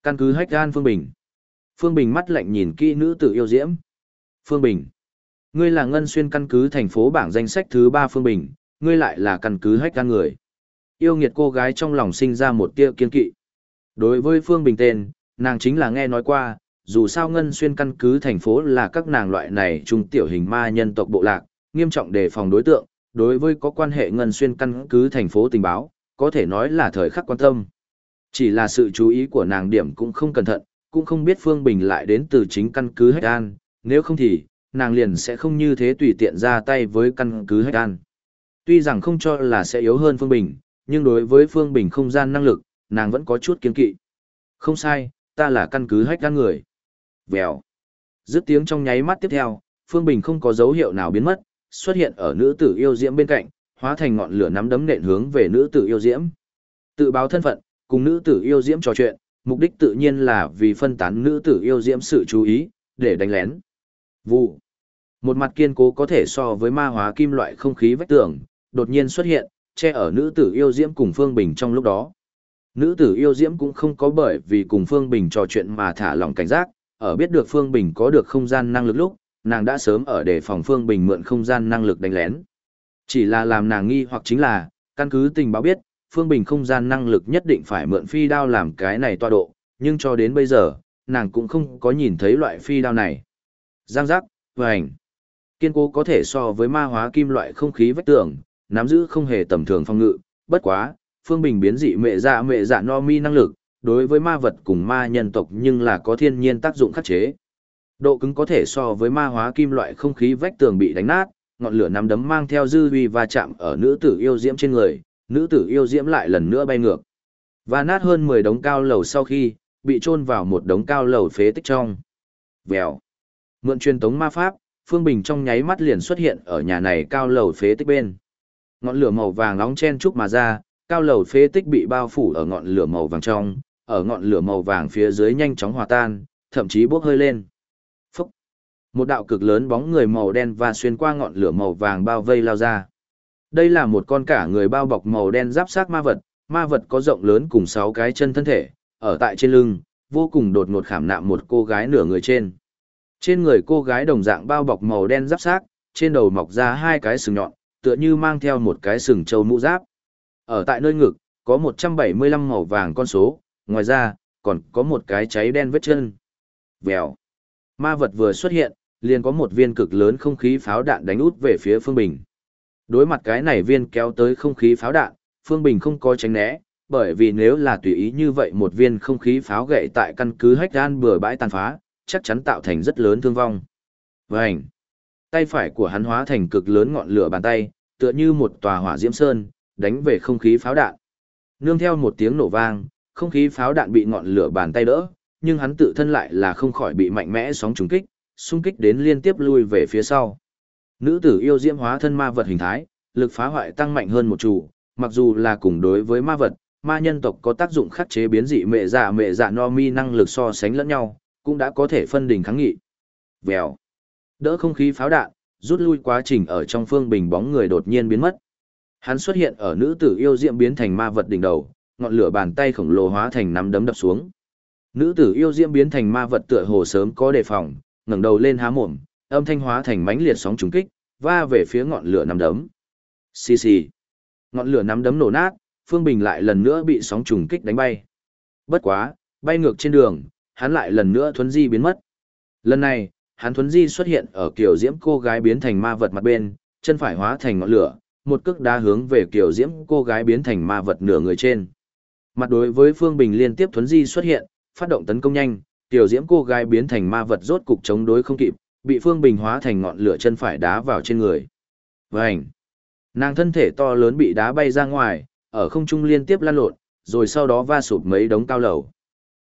Căn cứ hách gan Phương Bình. Phương Bình mắt lạnh nhìn kỹ nữ tử yêu diễm. Phương Bình. Ngươi là ngân xuyên căn cứ thành phố bảng danh sách thứ ba Phương Bình, ngươi lại là căn cứ hách gan người. Yêu nghiệt cô gái trong lòng sinh ra một tia kiên kỵ. Đối với Phương Bình tên, nàng chính là nghe nói qua, dù sao ngân xuyên căn cứ thành phố là các nàng loại này trung tiểu hình ma nhân tộc bộ lạc, nghiêm trọng đề phòng đối tượng, đối với có quan hệ ngân xuyên căn cứ thành phố tình báo, có thể nói là thời khắc quan tâm. Chỉ là sự chú ý của nàng điểm cũng không cẩn thận, cũng không biết Phương Bình lại đến từ chính căn cứ Hách An, nếu không thì, nàng liền sẽ không như thế tùy tiện ra tay với căn cứ Hách An. Tuy rằng không cho là sẽ yếu hơn Phương Bình, nhưng đối với Phương Bình không gian năng lực, nàng vẫn có chút kiên kỵ. Không sai, ta là căn cứ Hách gan người. Vèo. Dứt tiếng trong nháy mắt tiếp theo, Phương Bình không có dấu hiệu nào biến mất, xuất hiện ở nữ tử yêu diễm bên cạnh, hóa thành ngọn lửa nắm đấm nện hướng về nữ tử yêu diễm. Tự báo thân phận, cùng nữ tử yêu diễm trò chuyện, mục đích tự nhiên là vì phân tán nữ tử yêu diễm sự chú ý, để đánh lén. Vụ. Một mặt kiên cố có thể so với ma hóa kim loại không khí vách tường, đột nhiên xuất hiện, che ở nữ tử yêu diễm cùng Phương Bình trong lúc đó. Nữ tử yêu diễm cũng không có bởi vì cùng Phương Bình trò chuyện mà thả lỏng cảnh giác, ở biết được Phương Bình có được không gian năng lực lúc, nàng đã sớm ở để phòng Phương Bình mượn không gian năng lực đánh lén. Chỉ là làm nàng nghi hoặc chính là, căn cứ tình báo biết, Phương Bình không gian năng lực nhất định phải mượn phi đao làm cái này toa độ, nhưng cho đến bây giờ, nàng cũng không có nhìn thấy loại phi đao này. Giang giác, vành. Kiên cố có thể so với ma hóa kim loại không khí vách tường, nắm giữ không hề tầm thường phong ngự, bất quá, Phương Bình biến dị mẹ dạ mẹ dạ no mi năng lực, đối với ma vật cùng ma nhân tộc nhưng là có thiên nhiên tác dụng khắc chế. Độ cứng có thể so với ma hóa kim loại không khí vách tường bị đánh nát, ngọn lửa nắm đấm mang theo dư uy va chạm ở nữ tử yêu diễm trên người, nữ tử yêu diễm lại lần nữa bay ngược. Và nát hơn 10 đống cao lầu sau khi, bị chôn vào một đống cao lầu phế tích trong. Vèo. Mượn truyền tống ma pháp, Phương Bình trong nháy mắt liền xuất hiện ở nhà này cao lầu phế tích bên. Ngọn lửa màu vàng nóng chen chúc mà ra, cao lầu phế tích bị bao phủ ở ngọn lửa màu vàng trong, ở ngọn lửa màu vàng phía dưới nhanh chóng hòa tan, thậm chí bốc hơi lên. Phúc! Một đạo cực lớn bóng người màu đen và xuyên qua ngọn lửa màu vàng bao vây lao ra. Đây là một con cả người bao bọc màu đen giáp xác ma vật, ma vật có rộng lớn cùng sáu cái chân thân thể, ở tại trên lưng, vô cùng đột ngột khảm nạm một cô gái nửa người trên. Trên người cô gái đồng dạng bao bọc màu đen giáp xác, trên đầu mọc ra hai cái sừng nhọn, tựa như mang theo một cái sừng trâu mũ giáp. Ở tại nơi ngực, có 175 màu vàng con số, ngoài ra, còn có một cái cháy đen vết chân. Vèo. Ma vật vừa xuất hiện, liền có một viên cực lớn không khí pháo đạn đánh út về phía Phương Bình. Đối mặt cái này viên kéo tới không khí pháo đạn, Phương Bình không có tránh né, bởi vì nếu là tùy ý như vậy một viên không khí pháo gậy tại căn cứ hách gan bừa bãi tàn phá, chắc chắn tạo thành rất lớn thương vong. Vành! Tay phải của hắn hóa thành cực lớn ngọn lửa bàn tay, tựa như một tòa hỏa diễm sơn, đánh về không khí pháo đạn. Nương theo một tiếng nổ vang, không khí pháo đạn bị ngọn lửa bàn tay đỡ, nhưng hắn tự thân lại là không khỏi bị mạnh mẽ sóng trùng kích, xung kích đến liên tiếp lui về phía sau. Nữ tử yêu diễm hóa thân ma vật hình thái, lực phá hoại tăng mạnh hơn một chủ, mặc dù là cùng đối với ma vật, ma nhân tộc có tác dụng khắc chế biến dị mẹ dạ mẹ dạ no mi năng lực so sánh lẫn nhau, cũng đã có thể phân đỉnh kháng nghị. Vèo. Đỡ không khí pháo đạn, rút lui quá trình ở trong phương bình bóng người đột nhiên biến mất. Hắn xuất hiện ở nữ tử yêu diễm biến thành ma vật đỉnh đầu, ngọn lửa bàn tay khổng lồ hóa thành nắm đấm đập xuống. Nữ tử yêu diễm biến thành ma vật tựa hồ sớm có đề phòng, ngẩng đầu lên há mồm, âm thanh hóa thành mãnh liệt sóng trùng kích, va về phía ngọn lửa nắm đấm. Xì xì. Ngọn lửa nắm đấm nổ nát, Phương Bình lại lần nữa bị sóng trùng kích đánh bay. Bất quá, bay ngược trên đường, hắn lại lần nữa thuấn di biến mất. Lần này, hắn thuấn di xuất hiện ở kiểu diễm cô gái biến thành ma vật mặt bên, chân phải hóa thành ngọn lửa, một cước đá hướng về kiểu diễm cô gái biến thành ma vật nửa người trên. Mặt đối với Phương Bình liên tiếp thuấn di xuất hiện, phát động tấn công nhanh, tiểu diễm cô gái biến thành ma vật rốt cục chống đối không kịp, bị Phương Bình hóa thành ngọn lửa chân phải đá vào trên người. Vành! Nàng thân thể to lớn bị đá bay ra ngoài, ở không trung liên tiếp lan lộn, rồi sau đó va sụp mấy đống cao lầu.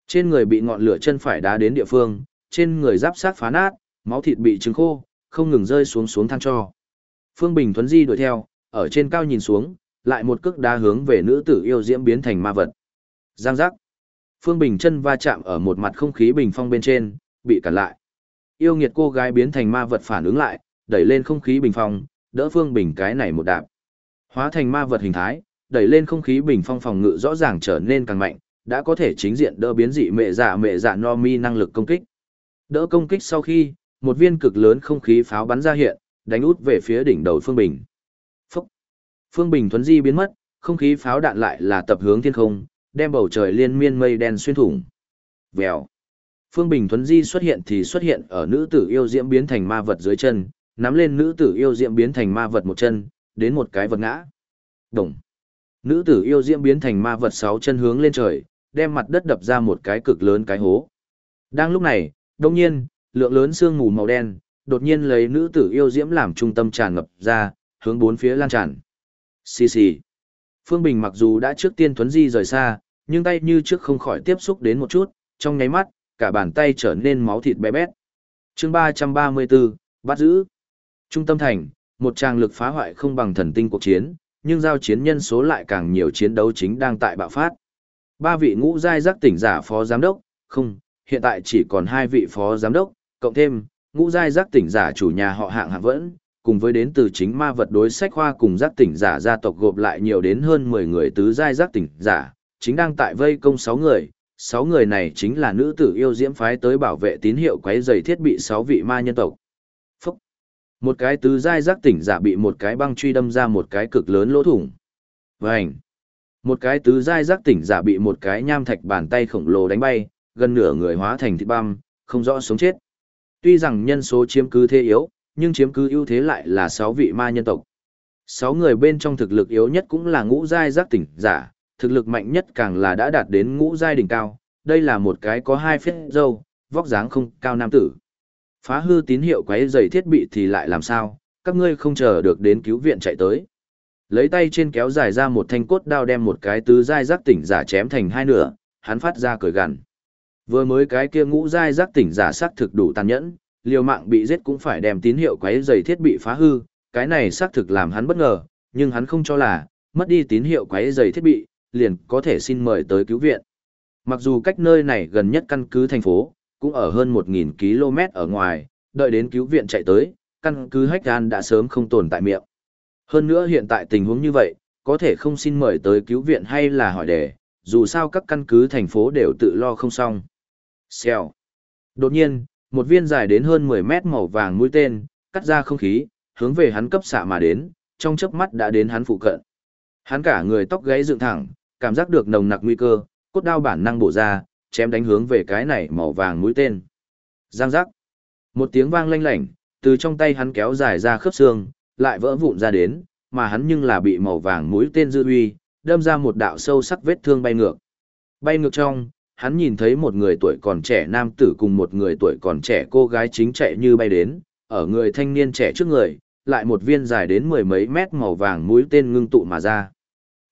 Trên người bị ngọn lửa chân phải đá đến địa phương, trên người giáp sát phá nát, máu thịt bị trứng khô, không ngừng rơi xuống xuống than cho. Phương Bình thuấn di đuổi theo, ở trên cao nhìn xuống, lại một cước đá hướng về nữ tử yêu diễm biến thành ma vật. Giang giác. Phương Bình chân va chạm ở một mặt không khí bình phong bên trên, bị cản lại. Yêu nghiệt cô gái biến thành ma vật phản ứng lại, đẩy lên không khí bình phong, đỡ Phương Bình cái này một đạp. Hóa thành ma vật hình thái, đẩy lên không khí bình phong phòng ngự rõ ràng trở nên càng mạnh, đã có thể chính diện đỡ biến dị mẹ dạ mẹ dạ no mi năng lực công kích. Đỡ công kích sau khi, một viên cực lớn không khí pháo bắn ra hiện, đánh út về phía đỉnh đầu Phương Bình. Phương Bình thuấn di biến mất, không khí pháo đạn lại là tập hướng thiên không, đem bầu trời liên miên mây đen xuyên thủng. Vèo. Phương Bình Thuấn Di xuất hiện thì xuất hiện ở nữ tử yêu diễm biến thành ma vật dưới chân, nắm lên nữ tử yêu diễm biến thành ma vật một chân, đến một cái vật ngã. Đồng. Nữ tử yêu diễm biến thành ma vật sáu chân hướng lên trời, đem mặt đất đập ra một cái cực lớn cái hố. Đang lúc này, đông nhiên, lượng lớn sương mù màu đen, đột nhiên lấy nữ tử yêu diễm làm trung tâm tràn ngập ra, hướng bốn phía lan tràn. Xì xì. Phương Bình mặc dù đã trước tiên thuấn di rời xa, nhưng tay như trước không khỏi tiếp xúc đến một chút, trong nháy mắt, cả bàn tay trở nên máu thịt bé bét. chương 334, bắt giữ. Trung tâm thành, một trang lực phá hoại không bằng thần tinh cuộc chiến, nhưng giao chiến nhân số lại càng nhiều chiến đấu chính đang tại bạo phát. Ba vị ngũ giai giác tỉnh giả phó giám đốc, không, hiện tại chỉ còn hai vị phó giám đốc, cộng thêm, ngũ giai giác tỉnh giả chủ nhà họ hạng hạng vẫn, cùng với đến từ chính ma vật đối sách khoa cùng giác tỉnh giả gia tộc gộp lại nhiều đến hơn 10 người tứ giai giác tỉnh giả, chính đang tại vây công 6 người, 6 người này chính là nữ tử yêu diễm phái tới bảo vệ tín hiệu quấy giày thiết bị 6 vị ma nhân tộc. Phúc! Một cái tứ giai giác tỉnh giả bị một cái băng truy đâm ra một cái cực lớn lỗ thủng. Vành! Một cái tứ giai giác tỉnh giả bị một cái nham thạch bàn tay khổng lồ đánh bay, gần nửa người hóa thành thịt băm, không rõ sống chết. Tuy rằng nhân số chiếm cứ thế yếu, nhưng chiếm cứ ưu thế lại là sáu vị ma nhân tộc. Sáu người bên trong thực lực yếu nhất cũng là ngũ giai giác tỉnh giả, thực lực mạnh nhất càng là đã đạt đến ngũ giai đỉnh cao, đây là một cái có hai phết dâu, vóc dáng không cao nam tử. Phá hư tín hiệu quấy dày thiết bị thì lại làm sao, các ngươi không chờ được đến cứu viện chạy tới. Lấy tay trên kéo dài ra một thanh cốt đao đem một cái tứ giai giác tỉnh giả chém thành hai nửa, hắn phát ra cười gằn. Vừa mới cái kia ngũ giai giác tỉnh giả sắc thực đủ tàn nhẫn, liều mạng bị giết cũng phải đem tín hiệu quấy dày thiết bị phá hư, cái này xác thực làm hắn bất ngờ, nhưng hắn không cho là, mất đi tín hiệu quấy dày thiết bị, liền có thể xin mời tới cứu viện. Mặc dù cách nơi này gần nhất căn cứ thành phố, cũng ở hơn 1.000 km ở ngoài, đợi đến cứu viện chạy tới, căn cứ Hách gan đã sớm không tồn tại miệng. Hơn nữa hiện tại tình huống như vậy, có thể không xin mời tới cứu viện hay là hỏi đề, dù sao các căn cứ thành phố đều tự lo không xong. Xèo. Đột nhiên, một viên dài đến hơn 10 mét màu vàng mũi tên, cắt ra không khí, hướng về hắn cấp xạ mà đến, trong chớp mắt đã đến hắn phụ cận. Hắn cả người tóc gáy dựng thẳng, cảm giác được nồng nặc nguy cơ, cốt đao bản năng bổ ra, chém đánh hướng về cái này màu vàng mũi tên. Giang giác. Một tiếng vang lanh lảnh, từ trong tay hắn kéo dài ra khớp xương, lại vỡ vụn ra đến, mà hắn nhưng là bị màu vàng mũi tên dư uy, đâm ra một đạo sâu sắc vết thương bay ngược. Bay ngược trong, hắn nhìn thấy một người tuổi còn trẻ nam tử cùng một người tuổi còn trẻ cô gái chính chạy như bay đến, ở người thanh niên trẻ trước người, lại một viên dài đến mười mấy mét màu vàng mũi tên ngưng tụ mà ra.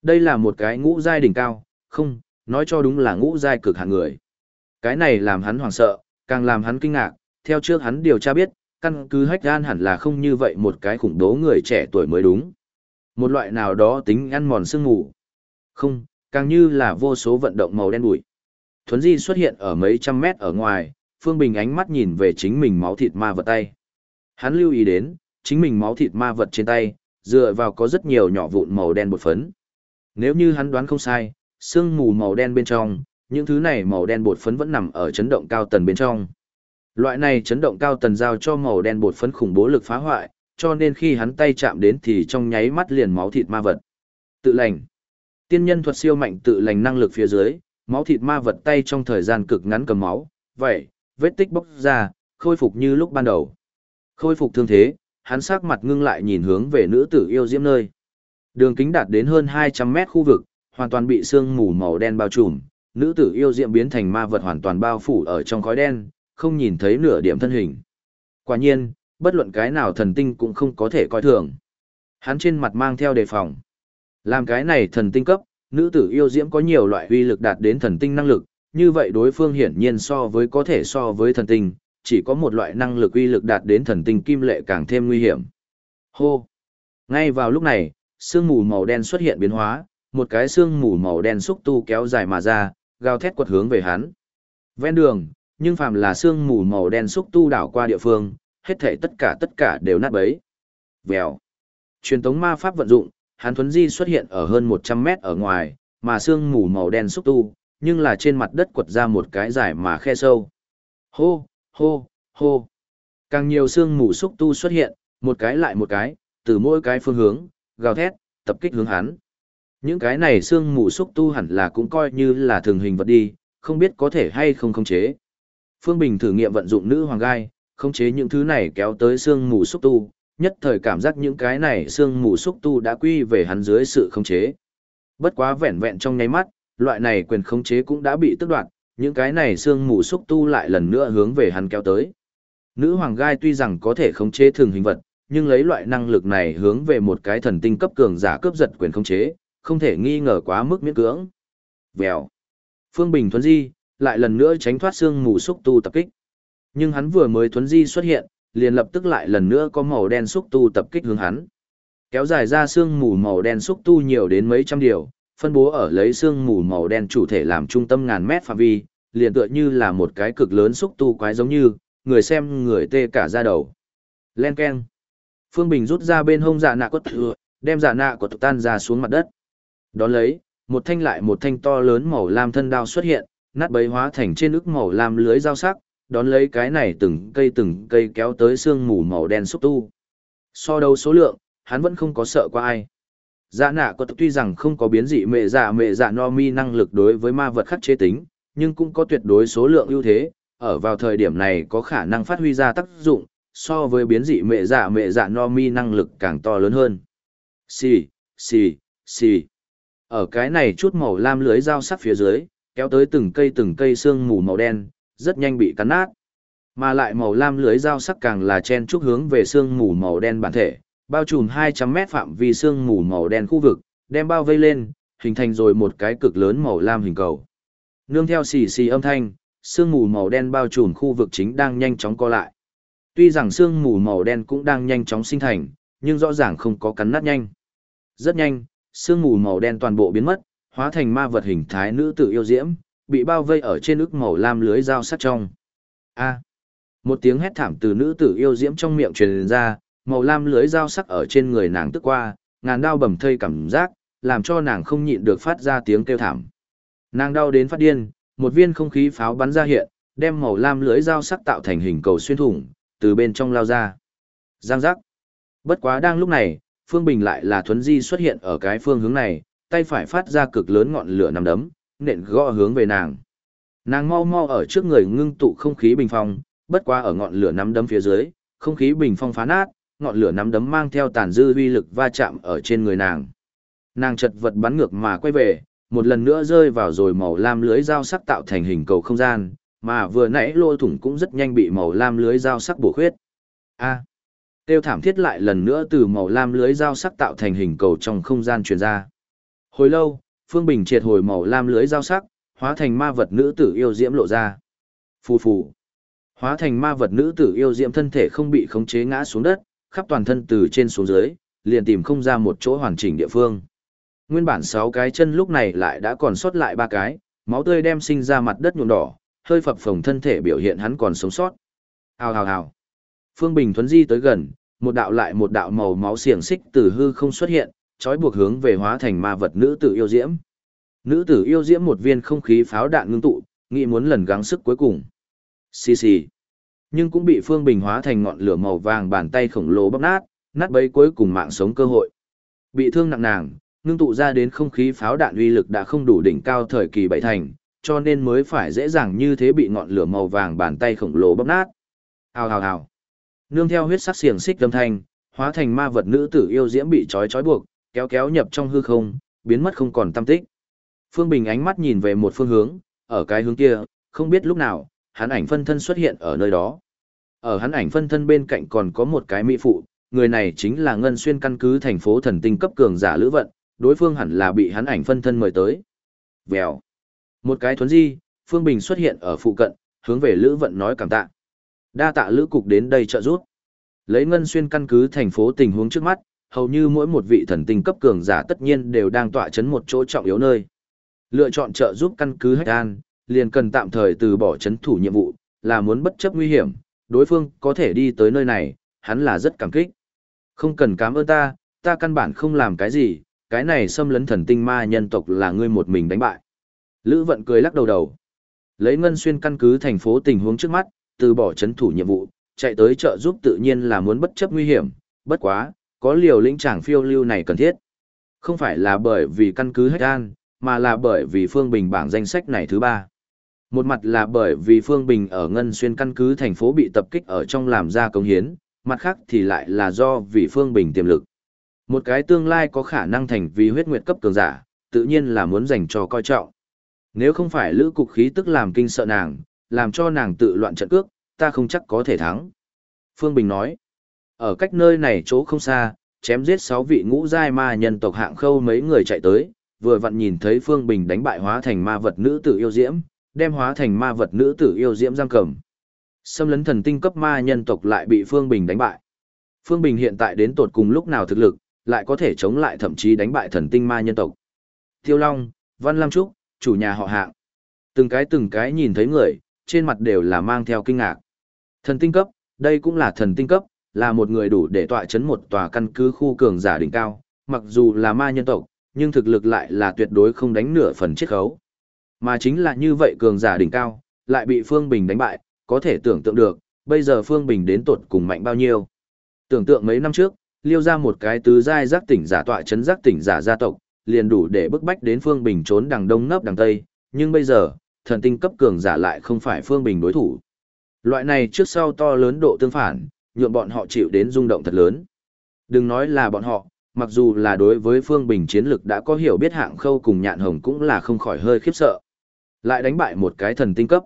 Đây là một cái ngũ giai đỉnh cao, không, nói cho đúng là ngũ giai cực hạng người. Cái này làm hắn hoảng sợ, càng làm hắn kinh ngạc, theo trước hắn điều tra biết, căn cứ hách gan hẳn là không như vậy một cái khủng bố người trẻ tuổi mới đúng. Một loại nào đó tính ăn mòn sương ngủ. Không, càng như là vô số vận động màu đen bụi. Thuấn Di xuất hiện ở mấy trăm mét ở ngoài, Phương Bình ánh mắt nhìn về chính mình máu thịt ma vật tay. Hắn lưu ý đến, chính mình máu thịt ma vật trên tay, dựa vào có rất nhiều nhỏ vụn màu đen bột phấn. Nếu như hắn đoán không sai, sương mù màu đen bên trong, những thứ này màu đen bột phấn vẫn nằm ở chấn động cao tần bên trong. Loại này chấn động cao tần giao cho màu đen bột phấn khủng bố lực phá hoại, cho nên khi hắn tay chạm đến thì trong nháy mắt liền máu thịt ma vật. Tự lành. Tiên nhân thuật siêu mạnh tự lành năng lực phía dưới, máu thịt ma vật tay trong thời gian cực ngắn cầm máu, vậy, vết tích bốc ra, khôi phục như lúc ban đầu. Khôi phục thương thế, hắn sắc mặt ngưng lại nhìn hướng về nữ tử yêu diễm nơi. Đường kính đạt đến hơn 200 mét khu vực, hoàn toàn bị sương mù màu đen bao trùm, nữ tử yêu diễm biến thành ma vật hoàn toàn bao phủ ở trong khói đen, không nhìn thấy nửa điểm thân hình. Quả nhiên, bất luận cái nào thần tinh cũng không có thể coi thường. Hắn trên mặt mang theo đề phòng. Làm cái này thần tinh cấp, nữ tử yêu diễm có nhiều loại uy lực đạt đến thần tinh năng lực, như vậy đối phương hiển nhiên so với có thể so với thần tinh, chỉ có một loại năng lực uy lực đạt đến thần tinh kim lệ càng thêm nguy hiểm. Hô! Ngay vào lúc này, sương mù màu đen xuất hiện biến hóa, một cái sương mù màu đen xúc tu kéo dài mà ra, gào thét quật hướng về hắn. Ven đường, nhưng phàm là sương mù màu đen xúc tu đảo qua địa phương, hết thảy tất cả tất cả đều nát bấy. Vèo. Truyền tống ma pháp vận dụng, hắn thuấn di xuất hiện ở hơn 100 mét ở ngoài, mà sương mù màu đen xúc tu, nhưng là trên mặt đất quật ra một cái dài mà khe sâu. Hô, hô, hô. Càng nhiều sương mù xúc tu xuất hiện, một cái lại một cái, từ mỗi cái phương hướng, gào thét, tập kích hướng hắn. Những cái này xương mù xúc tu hẳn là cũng coi như là thường hình vật đi, không biết có thể hay không khống chế. Phương Bình thử nghiệm vận dụng nữ hoàng gai, khống chế những thứ này kéo tới xương mù xúc tu, nhất thời cảm giác những cái này xương mù xúc tu đã quy về hắn dưới sự khống chế. Bất quá vẹn vẹn trong nháy mắt, loại này quyền khống chế cũng đã bị tước đoạt, những cái này xương mù xúc tu lại lần nữa hướng về hắn kéo tới. Nữ hoàng gai tuy rằng có thể khống chế thường hình vật, nhưng lấy loại năng lực này hướng về một cái thần tinh cấp cường giả cướp giật quyền khống chế, không thể nghi ngờ quá mức miễn cưỡng. Vèo. Phương Bình thuấn di, lại lần nữa tránh thoát xương mù xúc tu tập kích. Nhưng hắn vừa mới thuấn di xuất hiện, liền lập tức lại lần nữa có màu đen xúc tu tập kích hướng hắn. Kéo dài ra xương mù màu đen xúc tu nhiều đến mấy trăm điều, phân bố ở lấy xương mù màu đen chủ thể làm trung tâm ngàn mét phạm vi, liền tựa như là một cái cực lớn xúc tu quái giống như, người xem người tê cả da đầu. Len keng. Phương Bình rút ra bên hông dạ nạ quất thừa, đem dạ nạ của tan ra xuống mặt đất. Đón lấy, một thanh lại một thanh to lớn màu lam thân đao xuất hiện, nát bấy hóa thành trên ức màu lam lưới dao sắc, đón lấy cái này từng cây từng cây kéo tới xương mù màu đen xúc tu. So đâu số lượng, hắn vẫn không có sợ qua ai. Dạ nạ có tuy rằng không có biến dị mẹ dạ mẹ dạ no mi năng lực đối với ma vật khắc chế tính, nhưng cũng có tuyệt đối số lượng ưu thế, ở vào thời điểm này có khả năng phát huy ra tác dụng, so với biến dị mẹ dạ mẹ dạ no mi năng lực càng to lớn hơn. Xì, xì, xì. Ở cái này chút màu lam lưới dao sắc phía dưới, kéo tới từng cây từng cây xương mù màu đen, rất nhanh bị cắn nát. Mà lại màu lam lưới dao sắc càng là chen chúc hướng về xương mù màu đen bản thể, bao trùm 200 mét phạm vi xương mù màu đen khu vực, đem bao vây lên, hình thành rồi một cái cực lớn màu lam hình cầu. Nương theo xì xì âm thanh, xương mù màu đen bao trùm khu vực chính đang nhanh chóng co lại. Tuy rằng xương mù màu đen cũng đang nhanh chóng sinh thành, nhưng rõ ràng không có cắn nát nhanh. Rất nhanh, sương mù màu đen toàn bộ biến mất, hóa thành ma vật hình thái nữ tử yêu diễm, bị bao vây ở trên ức màu lam lưới dao sắt trong. A. một tiếng hét thảm từ nữ tử yêu diễm trong miệng truyền ra, màu lam lưới dao sắc ở trên người nàng tức qua, ngàn đau bầm thây cảm giác, làm cho nàng không nhịn được phát ra tiếng kêu thảm. Nàng đau đến phát điên, một viên không khí pháo bắn ra hiện, đem màu lam lưới dao sắc tạo thành hình cầu xuyên thủng, từ bên trong lao ra. Giang giác. Bất quá đang lúc này, Phương Bình lại là thuấn di xuất hiện ở cái phương hướng này, tay phải phát ra cực lớn ngọn lửa nằm đấm, nện gõ hướng về nàng. Nàng mau mau ở trước người ngưng tụ không khí bình phong, bất qua ở ngọn lửa nắm đấm phía dưới, không khí bình phong phá nát, ngọn lửa nắm đấm mang theo tàn dư uy lực va chạm ở trên người nàng. Nàng chật vật bắn ngược mà quay về, một lần nữa rơi vào rồi màu lam lưới dao sắc tạo thành hình cầu không gian, mà vừa nãy lỗ thủng cũng rất nhanh bị màu lam lưới dao sắc bổ khuyết. A. Tiêu thảm thiết lại lần nữa từ màu lam lưới dao sắc tạo thành hình cầu trong không gian truyền ra. Hồi lâu, Phương Bình triệt hồi màu lam lưới dao sắc, hóa thành ma vật nữ tử yêu diễm lộ ra. Phù phù. Hóa thành ma vật nữ tử yêu diễm thân thể không bị khống chế ngã xuống đất, khắp toàn thân từ trên xuống dưới, liền tìm không ra một chỗ hoàn chỉnh địa phương. Nguyên bản sáu cái chân lúc này lại đã còn sót lại ba cái, máu tươi đem sinh ra mặt đất nhuộm đỏ, hơi phập phồng thân thể biểu hiện hắn còn sống sót. Hào hào hào. Phương Bình thuấn di tới gần, một đạo lại một đạo màu máu xiềng xích từ hư không xuất hiện, trói buộc hướng về hóa thành ma vật nữ tử yêu diễm. Nữ tử yêu diễm một viên không khí pháo đạn ngưng tụ, nghĩ muốn lần gắng sức cuối cùng. Xì xì. Nhưng cũng bị Phương Bình hóa thành ngọn lửa màu vàng bàn tay khổng lồ bóp nát, nát bấy cuối cùng mạng sống cơ hội. Bị thương nặng nàng, ngưng tụ ra đến không khí pháo đạn uy lực đã không đủ đỉnh cao thời kỳ bảy thành, cho nên mới phải dễ dàng như thế bị ngọn lửa màu vàng bàn tay khổng lồ bóp nát. Hào hào hào. Nương theo huyết sắc xiềng xích âm thanh, hóa thành ma vật nữ tử yêu diễm bị trói trói buộc, kéo kéo nhập trong hư không, biến mất không còn tâm tích. Phương Bình ánh mắt nhìn về một phương hướng, ở cái hướng kia, không biết lúc nào, hắn ảnh phân thân xuất hiện ở nơi đó. Ở hắn ảnh phân thân bên cạnh còn có một cái mỹ phụ, người này chính là Ngân Xuyên căn cứ thành phố thần tinh cấp cường giả Lữ Vận, đối phương hẳn là bị hắn ảnh phân thân mời tới. Vèo. Một cái thuấn di, Phương Bình xuất hiện ở phụ cận, hướng về Lữ Vận nói cảm tạ. Đa tạ Lữ cục đến đây trợ giúp. Lấy Ngân Xuyên căn cứ thành phố tình huống trước mắt, hầu như mỗi một vị thần tinh cấp cường giả tất nhiên đều đang tọa chấn một chỗ trọng yếu nơi. Lựa chọn trợ giúp căn cứ Hách An, liền cần tạm thời từ bỏ chấn thủ nhiệm vụ, là muốn bất chấp nguy hiểm, đối phương có thể đi tới nơi này, hắn là rất cảm kích. Không cần cảm ơn ta, ta căn bản không làm cái gì, cái này xâm lấn thần tinh ma nhân tộc là ngươi một mình đánh bại. Lữ vận cười lắc đầu đầu. Lấy ngân xuyên căn cứ thành phố tình huống trước mắt, từ bỏ chấn thủ nhiệm vụ, chạy tới trợ giúp tự nhiên là muốn bất chấp nguy hiểm, bất quá, có liều lĩnh chàng phiêu lưu này cần thiết. Không phải là bởi vì căn cứ hết an, mà là bởi vì Phương Bình bảng danh sách này thứ ba. Một mặt là bởi vì Phương Bình ở Ngân Xuyên căn cứ thành phố bị tập kích ở trong làm ra công hiến, mặt khác thì lại là do vì Phương Bình tiềm lực. Một cái tương lai có khả năng thành vì huyết nguyệt cấp cường giả, tự nhiên là muốn dành cho coi trọng. Nếu không phải lữ cục khí tức làm kinh sợ nàng, làm cho nàng tự loạn trận cước, ta không chắc có thể thắng. Phương Bình nói, ở cách nơi này chỗ không xa, chém giết sáu vị ngũ giai ma nhân tộc hạng khâu mấy người chạy tới, vừa vặn nhìn thấy Phương Bình đánh bại hóa thành ma vật nữ tử yêu diễm, đem hóa thành ma vật nữ tử yêu diễm giam cầm. Xâm lấn thần tinh cấp ma nhân tộc lại bị Phương Bình đánh bại. Phương Bình hiện tại đến tột cùng lúc nào thực lực, lại có thể chống lại thậm chí đánh bại thần tinh ma nhân tộc. Tiêu Long, Văn Lam Trúc, chủ nhà họ hạng. Từng cái từng cái nhìn thấy người, trên mặt đều là mang theo kinh ngạc. Thần tinh cấp, đây cũng là thần tinh cấp, là một người đủ để tọa chấn một tòa căn cứ khu cường giả đỉnh cao, mặc dù là ma nhân tộc, nhưng thực lực lại là tuyệt đối không đánh nửa phần chiết khấu. Mà chính là như vậy cường giả đỉnh cao, lại bị Phương Bình đánh bại, có thể tưởng tượng được, bây giờ Phương Bình đến tột cùng mạnh bao nhiêu. Tưởng tượng mấy năm trước, liêu ra một cái tứ giai giác tỉnh giả tọa chấn giác tỉnh giả gia tộc, liền đủ để bức bách đến Phương Bình trốn đằng đông nấp đằng tây, nhưng bây giờ, thần tinh cấp cường giả lại không phải Phương Bình đối thủ. Loại này trước sau to lớn độ tương phản, nhượng bọn họ chịu đến rung động thật lớn. Đừng nói là bọn họ, mặc dù là đối với Phương Bình chiến lực đã có hiểu biết hạng khâu cùng nhạn hồng cũng là không khỏi hơi khiếp sợ. Lại đánh bại một cái thần tinh cấp.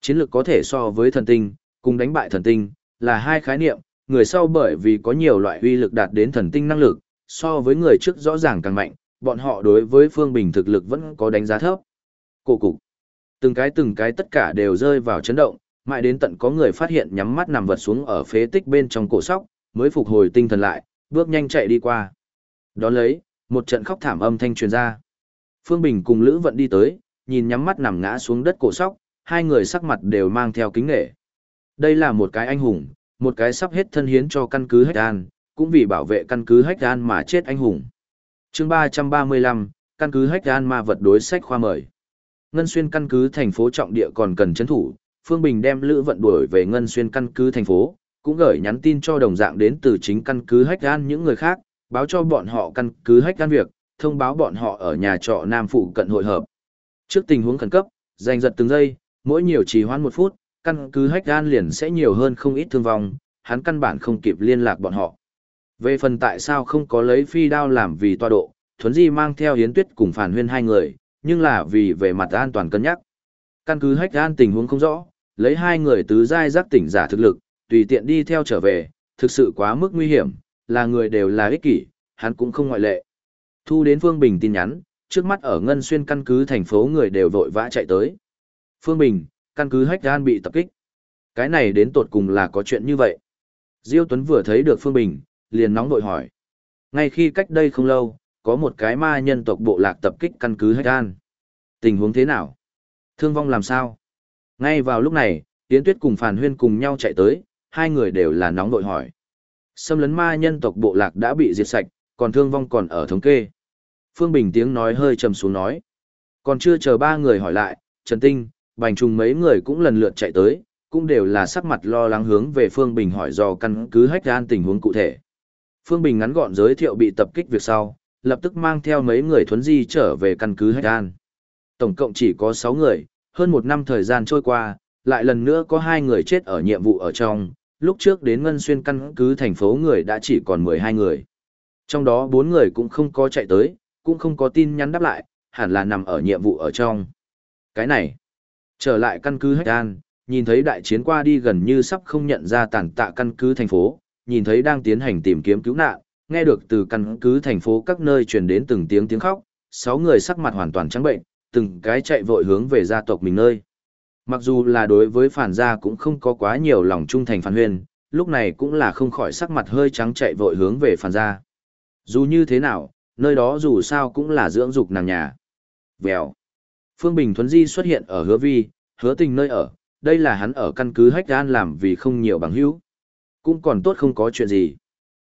Chiến lực có thể so với thần tinh, cùng đánh bại thần tinh, là hai khái niệm, người sau bởi vì có nhiều loại uy lực đạt đến thần tinh năng lực, so với người trước rõ ràng càng mạnh, bọn họ đối với Phương Bình thực lực vẫn có đánh giá thấp. Cổ cục. Từng cái từng cái tất cả đều rơi vào chấn động, mãi đến tận có người phát hiện nhắm mắt nằm vật xuống ở phế tích bên trong cổ sóc, mới phục hồi tinh thần lại, bước nhanh chạy đi qua. Đón lấy, một trận khóc thảm âm thanh truyền ra. Phương Bình cùng Lữ Vận đi tới, nhìn nhắm mắt nằm ngã xuống đất cổ sóc, hai người sắc mặt đều mang theo kính nghệ. Đây là một cái anh hùng, một cái sắp hết thân hiến cho căn cứ Hách An, cũng vì bảo vệ căn cứ Hách An mà chết anh hùng. chương 335, căn cứ Hách An ma vật đối sách khoa mời. Ngân xuyên căn cứ thành phố trọng địa còn cần chấn thủ, Phương Bình đem Lữ Vận đuổi về Ngân xuyên căn cứ thành phố, cũng gửi nhắn tin cho đồng dạng đến từ chính căn cứ Hách An những người khác, báo cho bọn họ căn cứ Hách An việc, thông báo bọn họ ở nhà trọ Nam Phụ cận hội hợp. Trước tình huống khẩn cấp, giành giật từng giây, mỗi nhiều trì hoãn một phút, căn cứ hách gan liền sẽ nhiều hơn không ít thương vong, hắn căn bản không kịp liên lạc bọn họ. Về phần tại sao không có lấy phi đao làm vì toa độ, Thuấn Di mang theo Hiến Tuyết cùng Phản Huyên hai người, nhưng là vì về mặt an toàn cân nhắc. Căn cứ hách gan tình huống không rõ, lấy hai người tứ giai giác tỉnh giả thực lực, tùy tiện đi theo trở về, thực sự quá mức nguy hiểm, là người đều là ích kỷ, hắn cũng không ngoại lệ. Thu đến Phương Bình tin nhắn, trước mắt ở Ngân Xuyên căn cứ thành phố người đều vội vã chạy tới. Phương Bình, căn cứ Hách Gan bị tập kích. Cái này đến tột cùng là có chuyện như vậy. Diêu Tuấn vừa thấy được Phương Bình, liền nóng vội hỏi. Ngay khi cách đây không lâu, có một cái ma nhân tộc bộ lạc tập kích căn cứ Hách Gan. Tình huống thế nào? Thương vong làm sao? Ngay vào lúc này, Tiễn Tuyết cùng Phàn Huyên cùng nhau chạy tới, hai người đều là nóng vội hỏi. Xâm lấn ma nhân tộc bộ lạc đã bị diệt sạch, còn thương vong còn ở thống kê. Phương Bình tiếng nói hơi trầm xuống nói. Còn chưa chờ ba người hỏi lại, Trần Tinh, Bành Trùng mấy người cũng lần lượt chạy tới, cũng đều là sắc mặt lo lắng hướng về Phương Bình hỏi do căn cứ hách gan tình huống cụ thể. Phương Bình ngắn gọn giới thiệu bị tập kích việc sau, lập tức mang theo mấy người thuấn di trở về căn cứ Hách An. Tổng cộng chỉ có 6 người, hơn một năm thời gian trôi qua, lại lần nữa có hai người chết ở nhiệm vụ ở trong, lúc trước đến Ngân Xuyên căn cứ thành phố người đã chỉ còn 12 người. Trong đó bốn người cũng không có chạy tới, cũng không có tin nhắn đáp lại, hẳn là nằm ở nhiệm vụ ở trong. Cái này, trở lại căn cứ Hách An, nhìn thấy đại chiến qua đi gần như sắp không nhận ra tàn tạ căn cứ thành phố, nhìn thấy đang tiến hành tìm kiếm cứu nạn, nghe được từ căn cứ thành phố các nơi truyền đến từng tiếng tiếng khóc, sáu người sắc mặt hoàn toàn trắng bệnh, từng cái chạy vội hướng về gia tộc mình nơi. Mặc dù là đối với phản gia cũng không có quá nhiều lòng trung thành phản huyền, lúc này cũng là không khỏi sắc mặt hơi trắng chạy vội hướng về phản gia. Dù như thế nào, nơi đó dù sao cũng là dưỡng dục nàng nhà. Vèo. Phương Bình Thuấn Di xuất hiện ở hứa vi, hứa tình nơi ở, đây là hắn ở căn cứ hách gan làm vì không nhiều bằng hữu. Cũng còn tốt không có chuyện gì.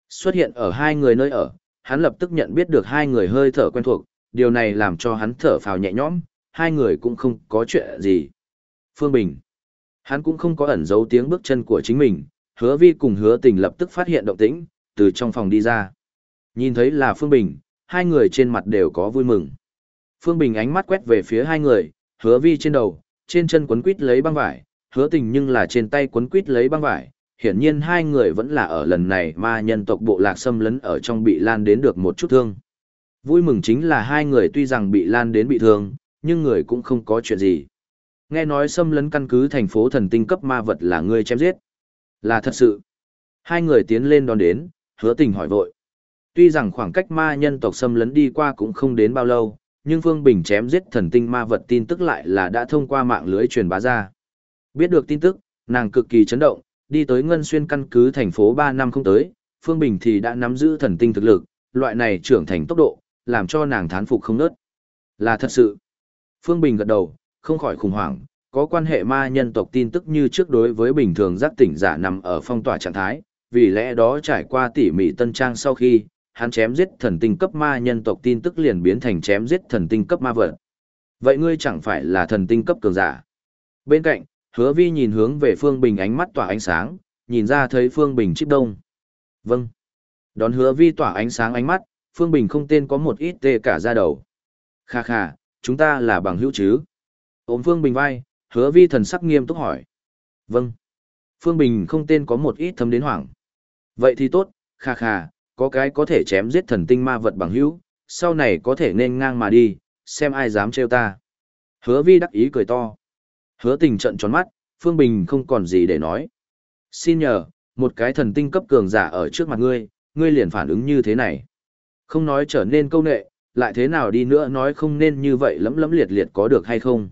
Xuất hiện ở hai người nơi ở, hắn lập tức nhận biết được hai người hơi thở quen thuộc, điều này làm cho hắn thở phào nhẹ nhõm, hai người cũng không có chuyện gì. Phương Bình. Hắn cũng không có ẩn giấu tiếng bước chân của chính mình, hứa vi cùng hứa tình lập tức phát hiện động tĩnh, từ trong phòng đi ra. Nhìn thấy là Phương Bình, hai người trên mặt đều có vui mừng. Phương Bình ánh mắt quét về phía hai người, hứa vi trên đầu, trên chân quấn quít lấy băng vải, hứa tình nhưng là trên tay quấn quít lấy băng vải. Hiển nhiên hai người vẫn là ở lần này ma nhân tộc bộ lạc xâm lấn ở trong bị lan đến được một chút thương. Vui mừng chính là hai người tuy rằng bị lan đến bị thương, nhưng người cũng không có chuyện gì. Nghe nói xâm lấn căn cứ thành phố thần tinh cấp ma vật là ngươi chém giết. Là thật sự. Hai người tiến lên đón đến, hứa tình hỏi vội. Tuy rằng khoảng cách ma nhân tộc xâm lấn đi qua cũng không đến bao lâu, nhưng Phương Bình chém giết thần tinh ma vật tin tức lại là đã thông qua mạng lưới truyền bá ra. Biết được tin tức, nàng cực kỳ chấn động, đi tới Ngân Xuyên căn cứ thành phố 3 năm không tới, Phương Bình thì đã nắm giữ thần tinh thực lực, loại này trưởng thành tốc độ, làm cho nàng thán phục không nớt. Là thật sự. Phương Bình gật đầu, không khỏi khủng hoảng, có quan hệ ma nhân tộc tin tức như trước đối với bình thường giác tỉnh giả nằm ở phong tỏa trạng thái, vì lẽ đó trải qua tỉ mỉ tân trang sau khi, hắn chém giết thần tinh cấp ma nhân tộc tin tức liền biến thành chém giết thần tinh cấp ma vật. Vậy ngươi chẳng phải là thần tinh cấp cường giả. Bên cạnh, hứa vi nhìn hướng về Phương Bình ánh mắt tỏa ánh sáng, nhìn ra thấy Phương Bình chip đông. Vâng. Đón hứa vi tỏa ánh sáng ánh mắt, Phương Bình không tên có một ít tê cả ra đầu. Kha kha, chúng ta là bằng hữu chứ. Ôm Phương Bình vai, hứa vi thần sắc nghiêm túc hỏi. Vâng. Phương Bình không tên có một ít thấm đến hoảng. Vậy thì tốt, kha kha, có cái có thể chém giết thần tinh ma vật bằng hữu, sau này có thể nên ngang mà đi, xem ai dám trêu ta. Hứa vi đắc ý cười to. Hứa tình trận tròn mắt, Phương Bình không còn gì để nói. Xin nhờ, một cái thần tinh cấp cường giả ở trước mặt ngươi, ngươi liền phản ứng như thế này. Không nói trở nên câu nệ, lại thế nào đi nữa nói không nên như vậy lấm lấm liệt liệt có được hay không.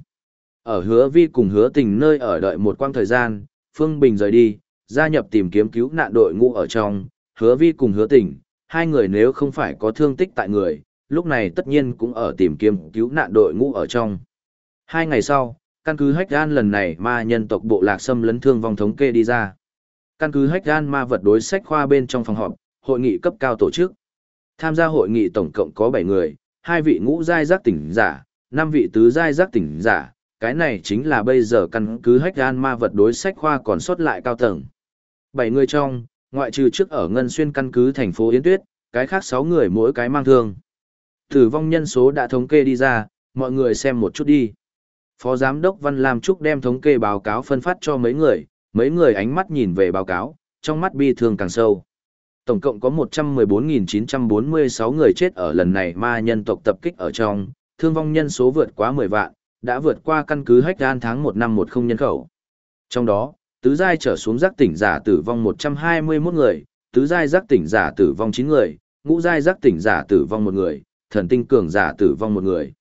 Ở hứa vi cùng hứa tình nơi ở đợi một quang thời gian, Phương Bình rời đi, gia nhập tìm kiếm cứu nạn đội ngũ ở trong, hứa vi cùng hứa tình, hai người nếu không phải có thương tích tại người, lúc này tất nhiên cũng ở tìm kiếm cứu nạn đội ngũ ở trong. Hai ngày sau, căn cứ hách gan lần này ma nhân tộc bộ lạc xâm lấn thương vong thống kê đi ra. Căn cứ hách gan ma vật đối sách khoa bên trong phòng họp, hội nghị cấp cao tổ chức. Tham gia hội nghị tổng cộng có 7 người, hai vị ngũ giai giác tỉnh giả, năm vị tứ giai giác tỉnh giả, cái này chính là bây giờ căn cứ hách gan ma vật đối sách khoa còn sót lại cao tầng. 7 người trong, ngoại trừ trước ở Ngân Xuyên căn cứ thành phố Yến Tuyết, cái khác 6 người mỗi cái mang thương. Tử vong nhân số đã thống kê đi ra, mọi người xem một chút đi. Phó Giám đốc Văn Lam Trúc đem thống kê báo cáo phân phát cho mấy người, mấy người ánh mắt nhìn về báo cáo, trong mắt bi thương càng sâu. Tổng cộng có 114.946 người chết ở lần này ma nhân tộc tập kích ở trong, thương vong nhân số vượt quá 10 vạn, đã vượt qua căn cứ hách gan tháng 1 năm 10 nhân khẩu. Trong đó, tứ giai trở xuống giác tỉnh giả tử vong 121 người, tứ giai giác tỉnh giả tử vong 9 người, ngũ giai giác tỉnh giả tử vong 1 người, thần tinh cường giả tử vong 1 người.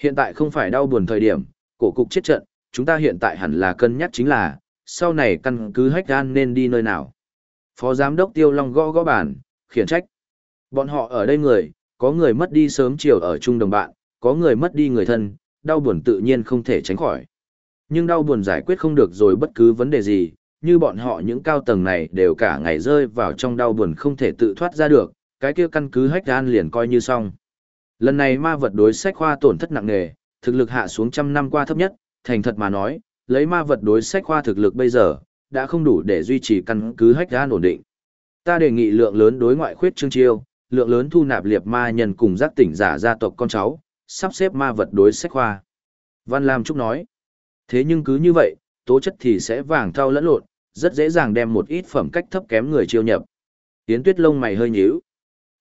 Hiện tại không phải đau buồn thời điểm, cổ cục chết trận, chúng ta hiện tại hẳn là cân nhắc chính là, sau này căn cứ hách gan nên đi nơi nào. Phó giám đốc Tiêu Long gõ gõ bàn, khiển trách. Bọn họ ở đây người, có người mất đi sớm chiều ở chung đồng bạn, có người mất đi người thân, đau buồn tự nhiên không thể tránh khỏi. Nhưng đau buồn giải quyết không được rồi bất cứ vấn đề gì, như bọn họ những cao tầng này đều cả ngày rơi vào trong đau buồn không thể tự thoát ra được, cái kia căn cứ hách gan liền coi như xong. Lần này ma vật đối sách khoa tổn thất nặng nề, thực lực hạ xuống trăm năm qua thấp nhất, thành thật mà nói, lấy ma vật đối sách khoa thực lực bây giờ, đã không đủ để duy trì căn cứ hách gan ổn định. Ta đề nghị lượng lớn đối ngoại khuyết trương chiêu, lượng lớn thu nạp liệt ma nhân cùng giác tỉnh giả gia tộc con cháu, sắp xếp ma vật đối sách khoa. Văn Lam Trúc nói, thế nhưng cứ như vậy, tố chất thì sẽ vàng thau lẫn lộn, rất dễ dàng đem một ít phẩm cách thấp kém người chiêu nhập. Yến Tuyết lông mày hơi nhíu.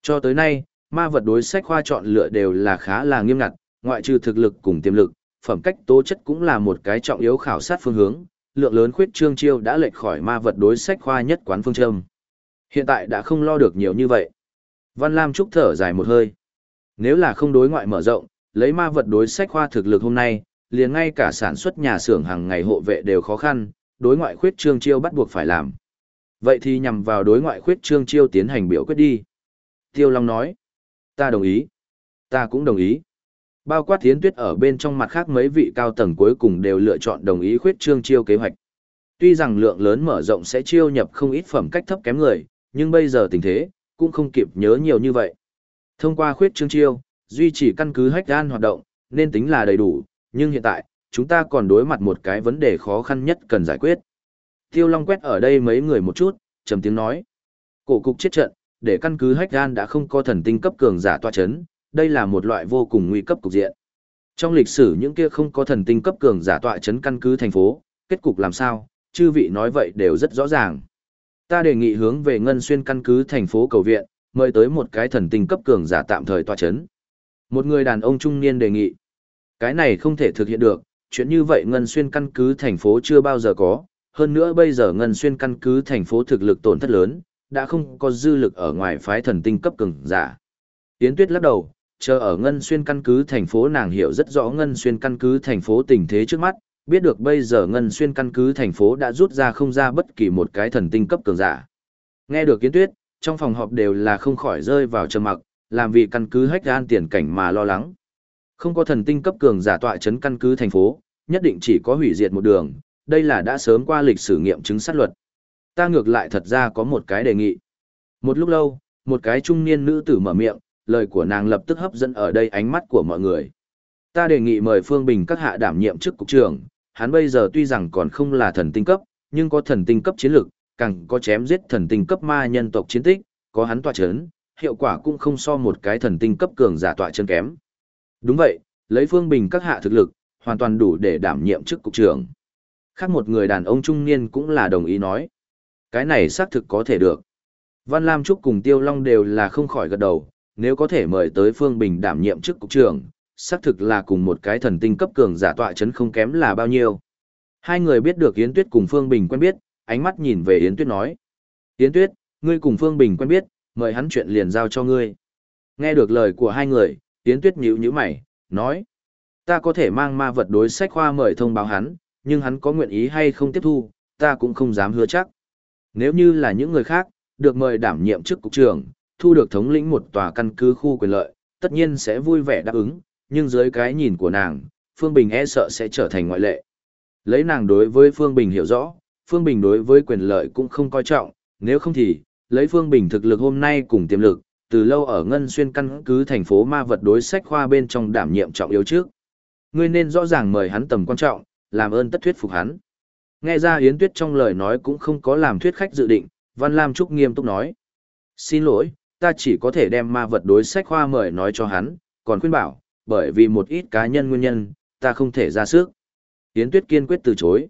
Cho tới nay, ma vật đối sách khoa chọn lựa đều là khá là nghiêm ngặt, ngoại trừ thực lực cùng tiềm lực, phẩm cách tố chất cũng là một cái trọng yếu khảo sát phương hướng, lượng lớn khuyết trương chiêu đã lệch khỏi ma vật đối sách khoa nhất quán phương châm. Hiện tại đã không lo được nhiều như vậy. Văn Lam Trúc thở dài một hơi. Nếu là không đối ngoại mở rộng, lấy ma vật đối sách khoa thực lực hôm nay, liền ngay cả sản xuất nhà xưởng hàng ngày hộ vệ đều khó khăn, đối ngoại khuyết trương chiêu bắt buộc phải làm. Vậy thì nhằm vào đối ngoại khuyết trương chiêu tiến hành biểu quyết đi. Tiêu Long nói. Ta đồng ý. Ta cũng đồng ý. Bao quát thiến tuyết ở bên trong mặt khác mấy vị cao tầng cuối cùng đều lựa chọn đồng ý khuyết trương chiêu kế hoạch. Tuy rằng lượng lớn mở rộng sẽ chiêu nhập không ít phẩm cách thấp kém người, nhưng bây giờ tình thế, cũng không kịp nhớ nhiều như vậy. Thông qua khuyết trương chiêu, duy trì căn cứ hách gan hoạt động, nên tính là đầy đủ, nhưng hiện tại, chúng ta còn đối mặt một cái vấn đề khó khăn nhất cần giải quyết. Tiêu Long quét ở đây mấy người một chút, trầm tiếng nói. Cổ cục chết trận, để căn cứ hách gan đã không có thần tinh cấp cường giả tọa chấn, đây là một loại vô cùng nguy cấp cục diện. Trong lịch sử những kia không có thần tinh cấp cường giả tọa chấn căn cứ thành phố, kết cục làm sao, chư vị nói vậy đều rất rõ ràng. Ta đề nghị hướng về Ngân Xuyên căn cứ thành phố cầu viện, mời tới một cái thần tinh cấp cường giả tạm thời tọa chấn. Một người đàn ông trung niên đề nghị. Cái này không thể thực hiện được, chuyện như vậy Ngân Xuyên căn cứ thành phố chưa bao giờ có, hơn nữa bây giờ Ngân Xuyên căn cứ thành phố thực lực tổn thất lớn, đã không có dư lực ở ngoài phái thần tinh cấp cường giả. Yến Tuyết lắc đầu, chờ ở Ngân Xuyên căn cứ thành phố nàng hiểu rất rõ Ngân Xuyên căn cứ thành phố tình thế trước mắt, biết được bây giờ Ngân Xuyên căn cứ thành phố đã rút ra không ra bất kỳ một cái thần tinh cấp cường giả. Nghe được kiến Tuyết, trong phòng họp đều là không khỏi rơi vào trầm mặc, làm vì căn cứ hách gan tiền cảnh mà lo lắng. Không có thần tinh cấp cường giả tọa chấn căn cứ thành phố, nhất định chỉ có hủy diệt một đường, đây là đã sớm qua lịch sử nghiệm chứng sát luật. Ta ngược lại thật ra có một cái đề nghị. Một lúc lâu, một cái trung niên nữ tử mở miệng, lời của nàng lập tức hấp dẫn ở đây ánh mắt của mọi người. Ta đề nghị mời Phương Bình các hạ đảm nhiệm chức cục trưởng, hắn bây giờ tuy rằng còn không là thần tinh cấp, nhưng có thần tinh cấp chiến lược, càng có chém giết thần tinh cấp ma nhân tộc chiến tích, có hắn tọa chấn, hiệu quả cũng không so một cái thần tinh cấp cường giả tọa chân kém. Đúng vậy, lấy Phương Bình các hạ thực lực, hoàn toàn đủ để đảm nhiệm chức cục trưởng. Khác một người đàn ông trung niên cũng là đồng ý nói. Cái này xác thực có thể được. Văn Lam Trúc cùng Tiêu Long đều là không khỏi gật đầu, nếu có thể mời tới Phương Bình đảm nhiệm chức cục trưởng, xác thực là cùng một cái thần tinh cấp cường giả tọa chấn không kém là bao nhiêu. Hai người biết được Yến Tuyết cùng Phương Bình quen biết, ánh mắt nhìn về Yến Tuyết nói. Yến Tuyết, ngươi cùng Phương Bình quen biết, mời hắn chuyện liền giao cho ngươi. Nghe được lời của hai người, Yến Tuyết nhíu nhíu mày, nói. Ta có thể mang ma vật đối sách khoa mời thông báo hắn, nhưng hắn có nguyện ý hay không tiếp thu, ta cũng không dám hứa chắc. Nếu như là những người khác, được mời đảm nhiệm chức cục trưởng, thu được thống lĩnh một tòa căn cứ khu quyền lợi, tất nhiên sẽ vui vẻ đáp ứng, nhưng dưới cái nhìn của nàng, Phương Bình e sợ sẽ trở thành ngoại lệ. Lấy nàng đối với Phương Bình hiểu rõ, Phương Bình đối với quyền lợi cũng không coi trọng, nếu không thì, lấy Phương Bình thực lực hôm nay cùng tiềm lực, từ lâu ở Ngân Xuyên căn cứ thành phố ma vật đối sách khoa bên trong đảm nhiệm trọng yếu trước. Ngươi nên rõ ràng mời hắn tầm quan trọng, làm ơn tất thuyết phục hắn. Nghe ra Yến Tuyết trong lời nói cũng không có làm thuyết khách dự định, Văn Lam Trúc nghiêm túc nói. Xin lỗi, ta chỉ có thể đem ma vật đối sách khoa mời nói cho hắn, còn khuyên bảo, bởi vì một ít cá nhân nguyên nhân, ta không thể ra sức. Yến Tuyết kiên quyết từ chối.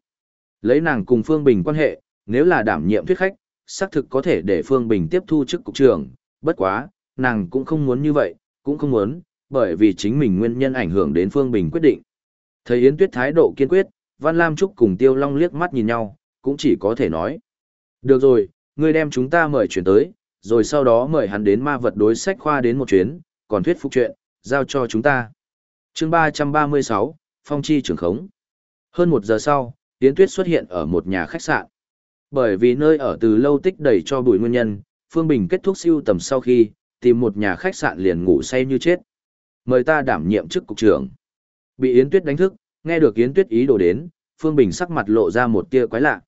Lấy nàng cùng Phương Bình quan hệ, nếu là đảm nhiệm thuyết khách, xác thực có thể để Phương Bình tiếp thu chức cục trưởng, bất quá, nàng cũng không muốn như vậy, cũng không muốn, bởi vì chính mình nguyên nhân ảnh hưởng đến Phương Bình quyết định. Thấy Yến Tuyết thái độ kiên quyết, Văn Lam Trúc cùng Tiêu Long liếc mắt nhìn nhau, cũng chỉ có thể nói. Được rồi, ngươi đem chúng ta mời chuyển tới, rồi sau đó mời hắn đến ma vật đối sách khoa đến một chuyến, còn thuyết phục chuyện, giao cho chúng ta. chương 336, Phong Chi trưởng khống. Hơn một giờ sau, Yến Tuyết xuất hiện ở một nhà khách sạn. Bởi vì nơi ở từ lâu tích đầy cho bụi nguyên nhân, Phương Bình kết thúc siêu tầm sau khi, tìm một nhà khách sạn liền ngủ say như chết. Mời ta đảm nhiệm chức cục trưởng. Bị Yến Tuyết đánh thức, nghe được Yến Tuyết ý đồ đến, Phương Bình sắc mặt lộ ra một tia quái lạ.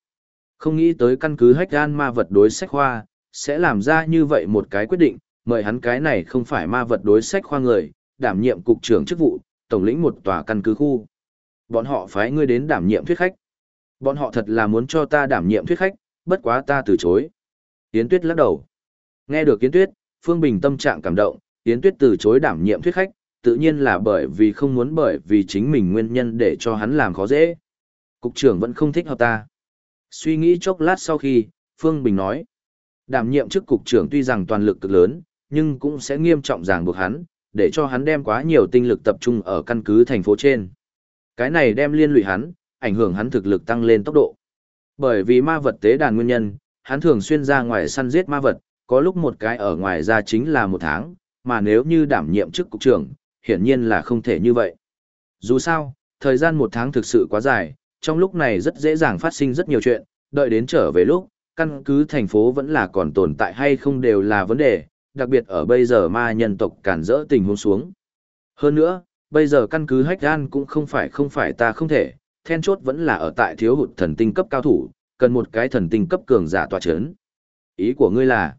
Không nghĩ tới căn cứ hách gan ma vật đối sách khoa, sẽ làm ra như vậy một cái quyết định, mời hắn cái này không phải ma vật đối sách khoa người, đảm nhiệm cục trưởng chức vụ, tổng lĩnh một tòa căn cứ khu. Bọn họ phái ngươi đến đảm nhiệm thuyết khách. Bọn họ thật là muốn cho ta đảm nhiệm thuyết khách, bất quá ta từ chối. Yến Tuyết lắc đầu. Nghe được Yến Tuyết, Phương Bình tâm trạng cảm động, Yến Tuyết từ chối đảm nhiệm thuyết khách, tự nhiên là bởi vì không muốn bởi vì chính mình nguyên nhân để cho hắn làm khó dễ. Cục trưởng vẫn không thích hợp ta. Suy nghĩ chốc lát sau khi, Phương Bình nói, đảm nhiệm chức cục trưởng tuy rằng toàn lực cực lớn, nhưng cũng sẽ nghiêm trọng ràng buộc hắn, để cho hắn đem quá nhiều tinh lực tập trung ở căn cứ thành phố trên. Cái này đem liên lụy hắn, ảnh hưởng hắn thực lực tăng lên tốc độ. Bởi vì ma vật tế đàn nguyên nhân, hắn thường xuyên ra ngoài săn giết ma vật, có lúc một cái ở ngoài ra chính là một tháng, mà nếu như đảm nhiệm chức cục trưởng, hiển nhiên là không thể như vậy. Dù sao, thời gian một tháng thực sự quá dài, trong lúc này rất dễ dàng phát sinh rất nhiều chuyện, đợi đến trở về lúc, căn cứ thành phố vẫn là còn tồn tại hay không đều là vấn đề, đặc biệt ở bây giờ ma nhân tộc cản rỡ tình huống xuống. Hơn nữa, bây giờ căn cứ hách gan cũng không phải không phải ta không thể, then chốt vẫn là ở tại thiếu hụt thần tinh cấp cao thủ, cần một cái thần tinh cấp cường giả tòa chấn. Ý của ngươi là,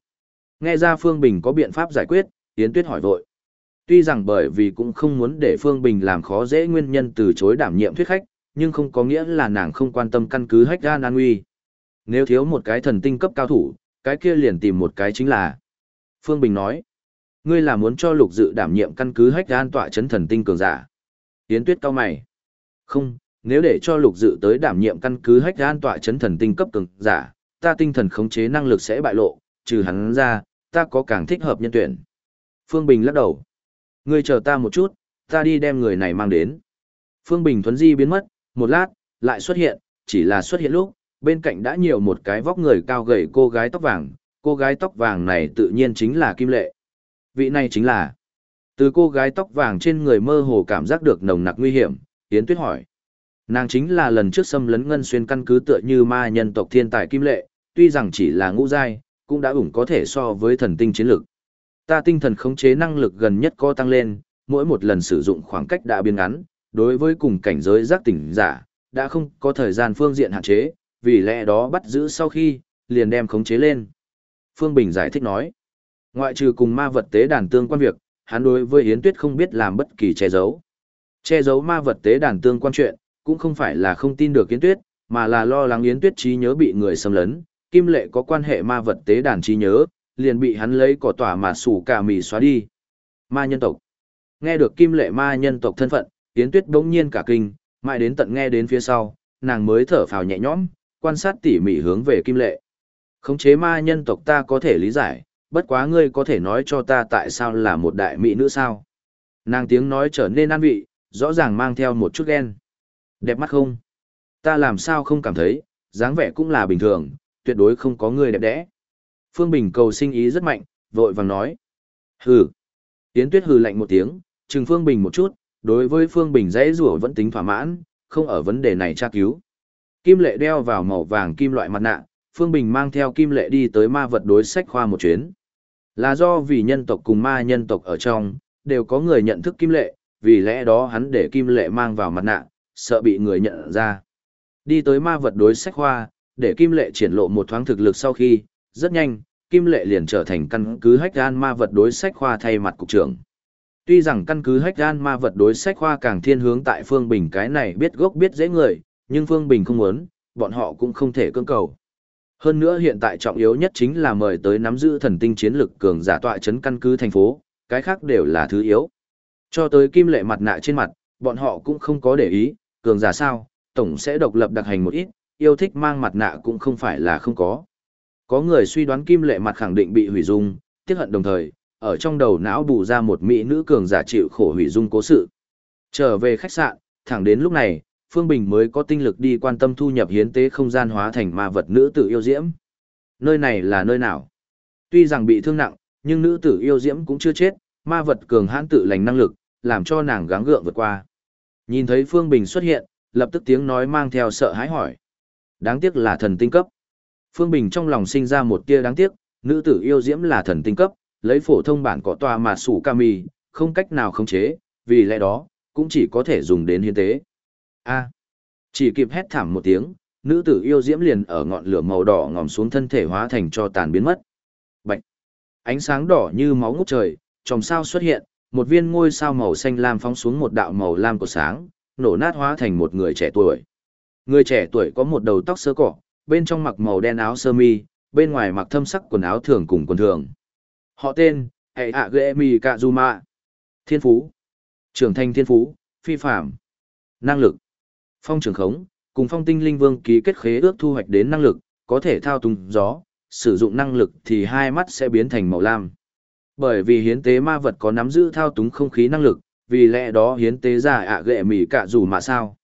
nghe ra Phương Bình có biện pháp giải quyết, Yến Tuyết hỏi vội. Tuy rằng bởi vì cũng không muốn để Phương Bình làm khó dễ nguyên nhân từ chối đảm nhiệm thuyết khách, nhưng không có nghĩa là nàng không quan tâm căn cứ hách gan an nguy. Nếu thiếu một cái thần tinh cấp cao thủ, cái kia liền tìm một cái chính là. Phương Bình nói, ngươi là muốn cho lục dự đảm nhiệm căn cứ hách an tọa chấn thần tinh cường giả. Yến Tuyết cao mày. Không, nếu để cho lục dự tới đảm nhiệm căn cứ hách an tọa chấn thần tinh cấp cường giả, ta tinh thần khống chế năng lực sẽ bại lộ, trừ hắn ra, ta có càng thích hợp nhân tuyển. Phương Bình lắc đầu. Ngươi chờ ta một chút, ta đi đem người này mang đến. Phương Bình thuấn di biến mất, một lát, lại xuất hiện, chỉ là xuất hiện lúc, bên cạnh đã nhiều một cái vóc người cao gầy cô gái tóc vàng, cô gái tóc vàng này tự nhiên chính là Kim Lệ. Vị này chính là. Từ cô gái tóc vàng trên người mơ hồ cảm giác được nồng nặc nguy hiểm, Yến Tuyết hỏi. Nàng chính là lần trước xâm lấn ngân xuyên căn cứ tựa như ma nhân tộc thiên tài Kim Lệ, tuy rằng chỉ là ngũ giai, cũng đã ủng có thể so với thần tinh chiến lực. Ta tinh thần khống chế năng lực gần nhất có tăng lên, mỗi một lần sử dụng khoảng cách đã biến ngắn, đối với cùng cảnh giới giác tỉnh giả, đã không có thời gian phương diện hạn chế, vì lẽ đó bắt giữ sau khi, liền đem khống chế lên. Phương Bình giải thích nói, ngoại trừ cùng ma vật tế đàn tương quan việc, hắn đối với Yến Tuyết không biết làm bất kỳ che giấu. Che giấu ma vật tế đàn tương quan chuyện, cũng không phải là không tin được Yến Tuyết, mà là lo lắng Yến Tuyết trí nhớ bị người xâm lấn, Kim Lệ có quan hệ ma vật tế đàn trí nhớ, liền bị hắn lấy cỏ tỏa mà sủ cả mì xóa đi. Ma nhân tộc. Nghe được Kim Lệ ma nhân tộc thân phận, Yến Tuyết bỗng nhiên cả kinh, mãi đến tận nghe đến phía sau, nàng mới thở phào nhẹ nhõm, quan sát tỉ mỉ hướng về Kim Lệ. Khống chế ma nhân tộc ta có thể lý giải, bất quá ngươi có thể nói cho ta tại sao là một đại mỹ nữ sao? Nàng tiếng nói trở nên an vị, rõ ràng mang theo một chút ghen. Đẹp mắt không? Ta làm sao không cảm thấy, dáng vẻ cũng là bình thường, tuyệt đối không có người đẹp đẽ. Phương Bình cầu sinh ý rất mạnh, vội vàng nói. Hừ. Yến Tuyết hừ lạnh một tiếng, chừng Phương Bình một chút, đối với Phương Bình dễ rủa vẫn tính thỏa mãn, không ở vấn đề này tra cứu. Kim lệ đeo vào màu vàng kim loại mặt nạ, Phương Bình mang theo kim lệ đi tới ma vật đối sách khoa một chuyến. Là do vì nhân tộc cùng ma nhân tộc ở trong, đều có người nhận thức kim lệ, vì lẽ đó hắn để kim lệ mang vào mặt nạ, sợ bị người nhận ra. Đi tới ma vật đối sách khoa, để kim lệ triển lộ một thoáng thực lực sau khi, rất nhanh, kim lệ liền trở thành căn cứ hách gan ma vật đối sách khoa thay mặt cục trưởng. Tuy rằng căn cứ hách gan ma vật đối sách khoa càng thiên hướng tại Phương Bình cái này biết gốc biết dễ người, nhưng Phương Bình không muốn, bọn họ cũng không thể cưỡng cầu. Hơn nữa hiện tại trọng yếu nhất chính là mời tới nắm giữ thần tinh chiến lực cường giả tọa chấn căn cứ thành phố, cái khác đều là thứ yếu. Cho tới kim lệ mặt nạ trên mặt, bọn họ cũng không có để ý, cường giả sao, tổng sẽ độc lập đặc hành một ít, yêu thích mang mặt nạ cũng không phải là không có. Có người suy đoán kim lệ mặt khẳng định bị hủy dung, tiếc hận đồng thời, ở trong đầu não bù ra một mỹ nữ cường giả chịu khổ hủy dung cố sự. Trở về khách sạn, thẳng đến lúc này, Phương Bình mới có tinh lực đi quan tâm thu nhập hiến tế không gian hóa thành ma vật nữ tử yêu diễm. Nơi này là nơi nào? Tuy rằng bị thương nặng, nhưng nữ tử yêu diễm cũng chưa chết, ma vật cường hãn tự lành năng lực, làm cho nàng gắng gượng vượt qua. Nhìn thấy Phương Bình xuất hiện, lập tức tiếng nói mang theo sợ hãi hỏi. Đáng tiếc là thần tinh cấp. Phương Bình trong lòng sinh ra một tia đáng tiếc, nữ tử yêu diễm là thần tinh cấp, lấy phổ thông bản có tòa mà sủ kami, không cách nào khống chế, vì lẽ đó, cũng chỉ có thể dùng đến hiến tế. A. Chỉ kịp hét thảm một tiếng, nữ tử yêu diễm liền ở ngọn lửa màu đỏ ngòm xuống thân thể hóa thành cho tàn biến mất. Bạch. Ánh sáng đỏ như máu ngút trời, chòm sao xuất hiện, một viên ngôi sao màu xanh lam phóng xuống một đạo màu lam của sáng, nổ nát hóa thành một người trẻ tuổi. Người trẻ tuổi có một đầu tóc sơ cỏ, bên trong mặc màu đen áo sơ mi, bên ngoài mặc thâm sắc quần áo thường cùng quần thường. Họ tên, hệ ạ ghê mi kazuma. Thiên phú. Trưởng thành thiên phú, phi phạm. Năng lực. Phong trường khống, cùng phong tinh linh vương ký kết khế ước thu hoạch đến năng lực, có thể thao túng gió, sử dụng năng lực thì hai mắt sẽ biến thành màu lam. Bởi vì hiến tế ma vật có nắm giữ thao túng không khí năng lực, vì lẽ đó hiến tế ra ạ ghệ mỉ cả dù mà sao.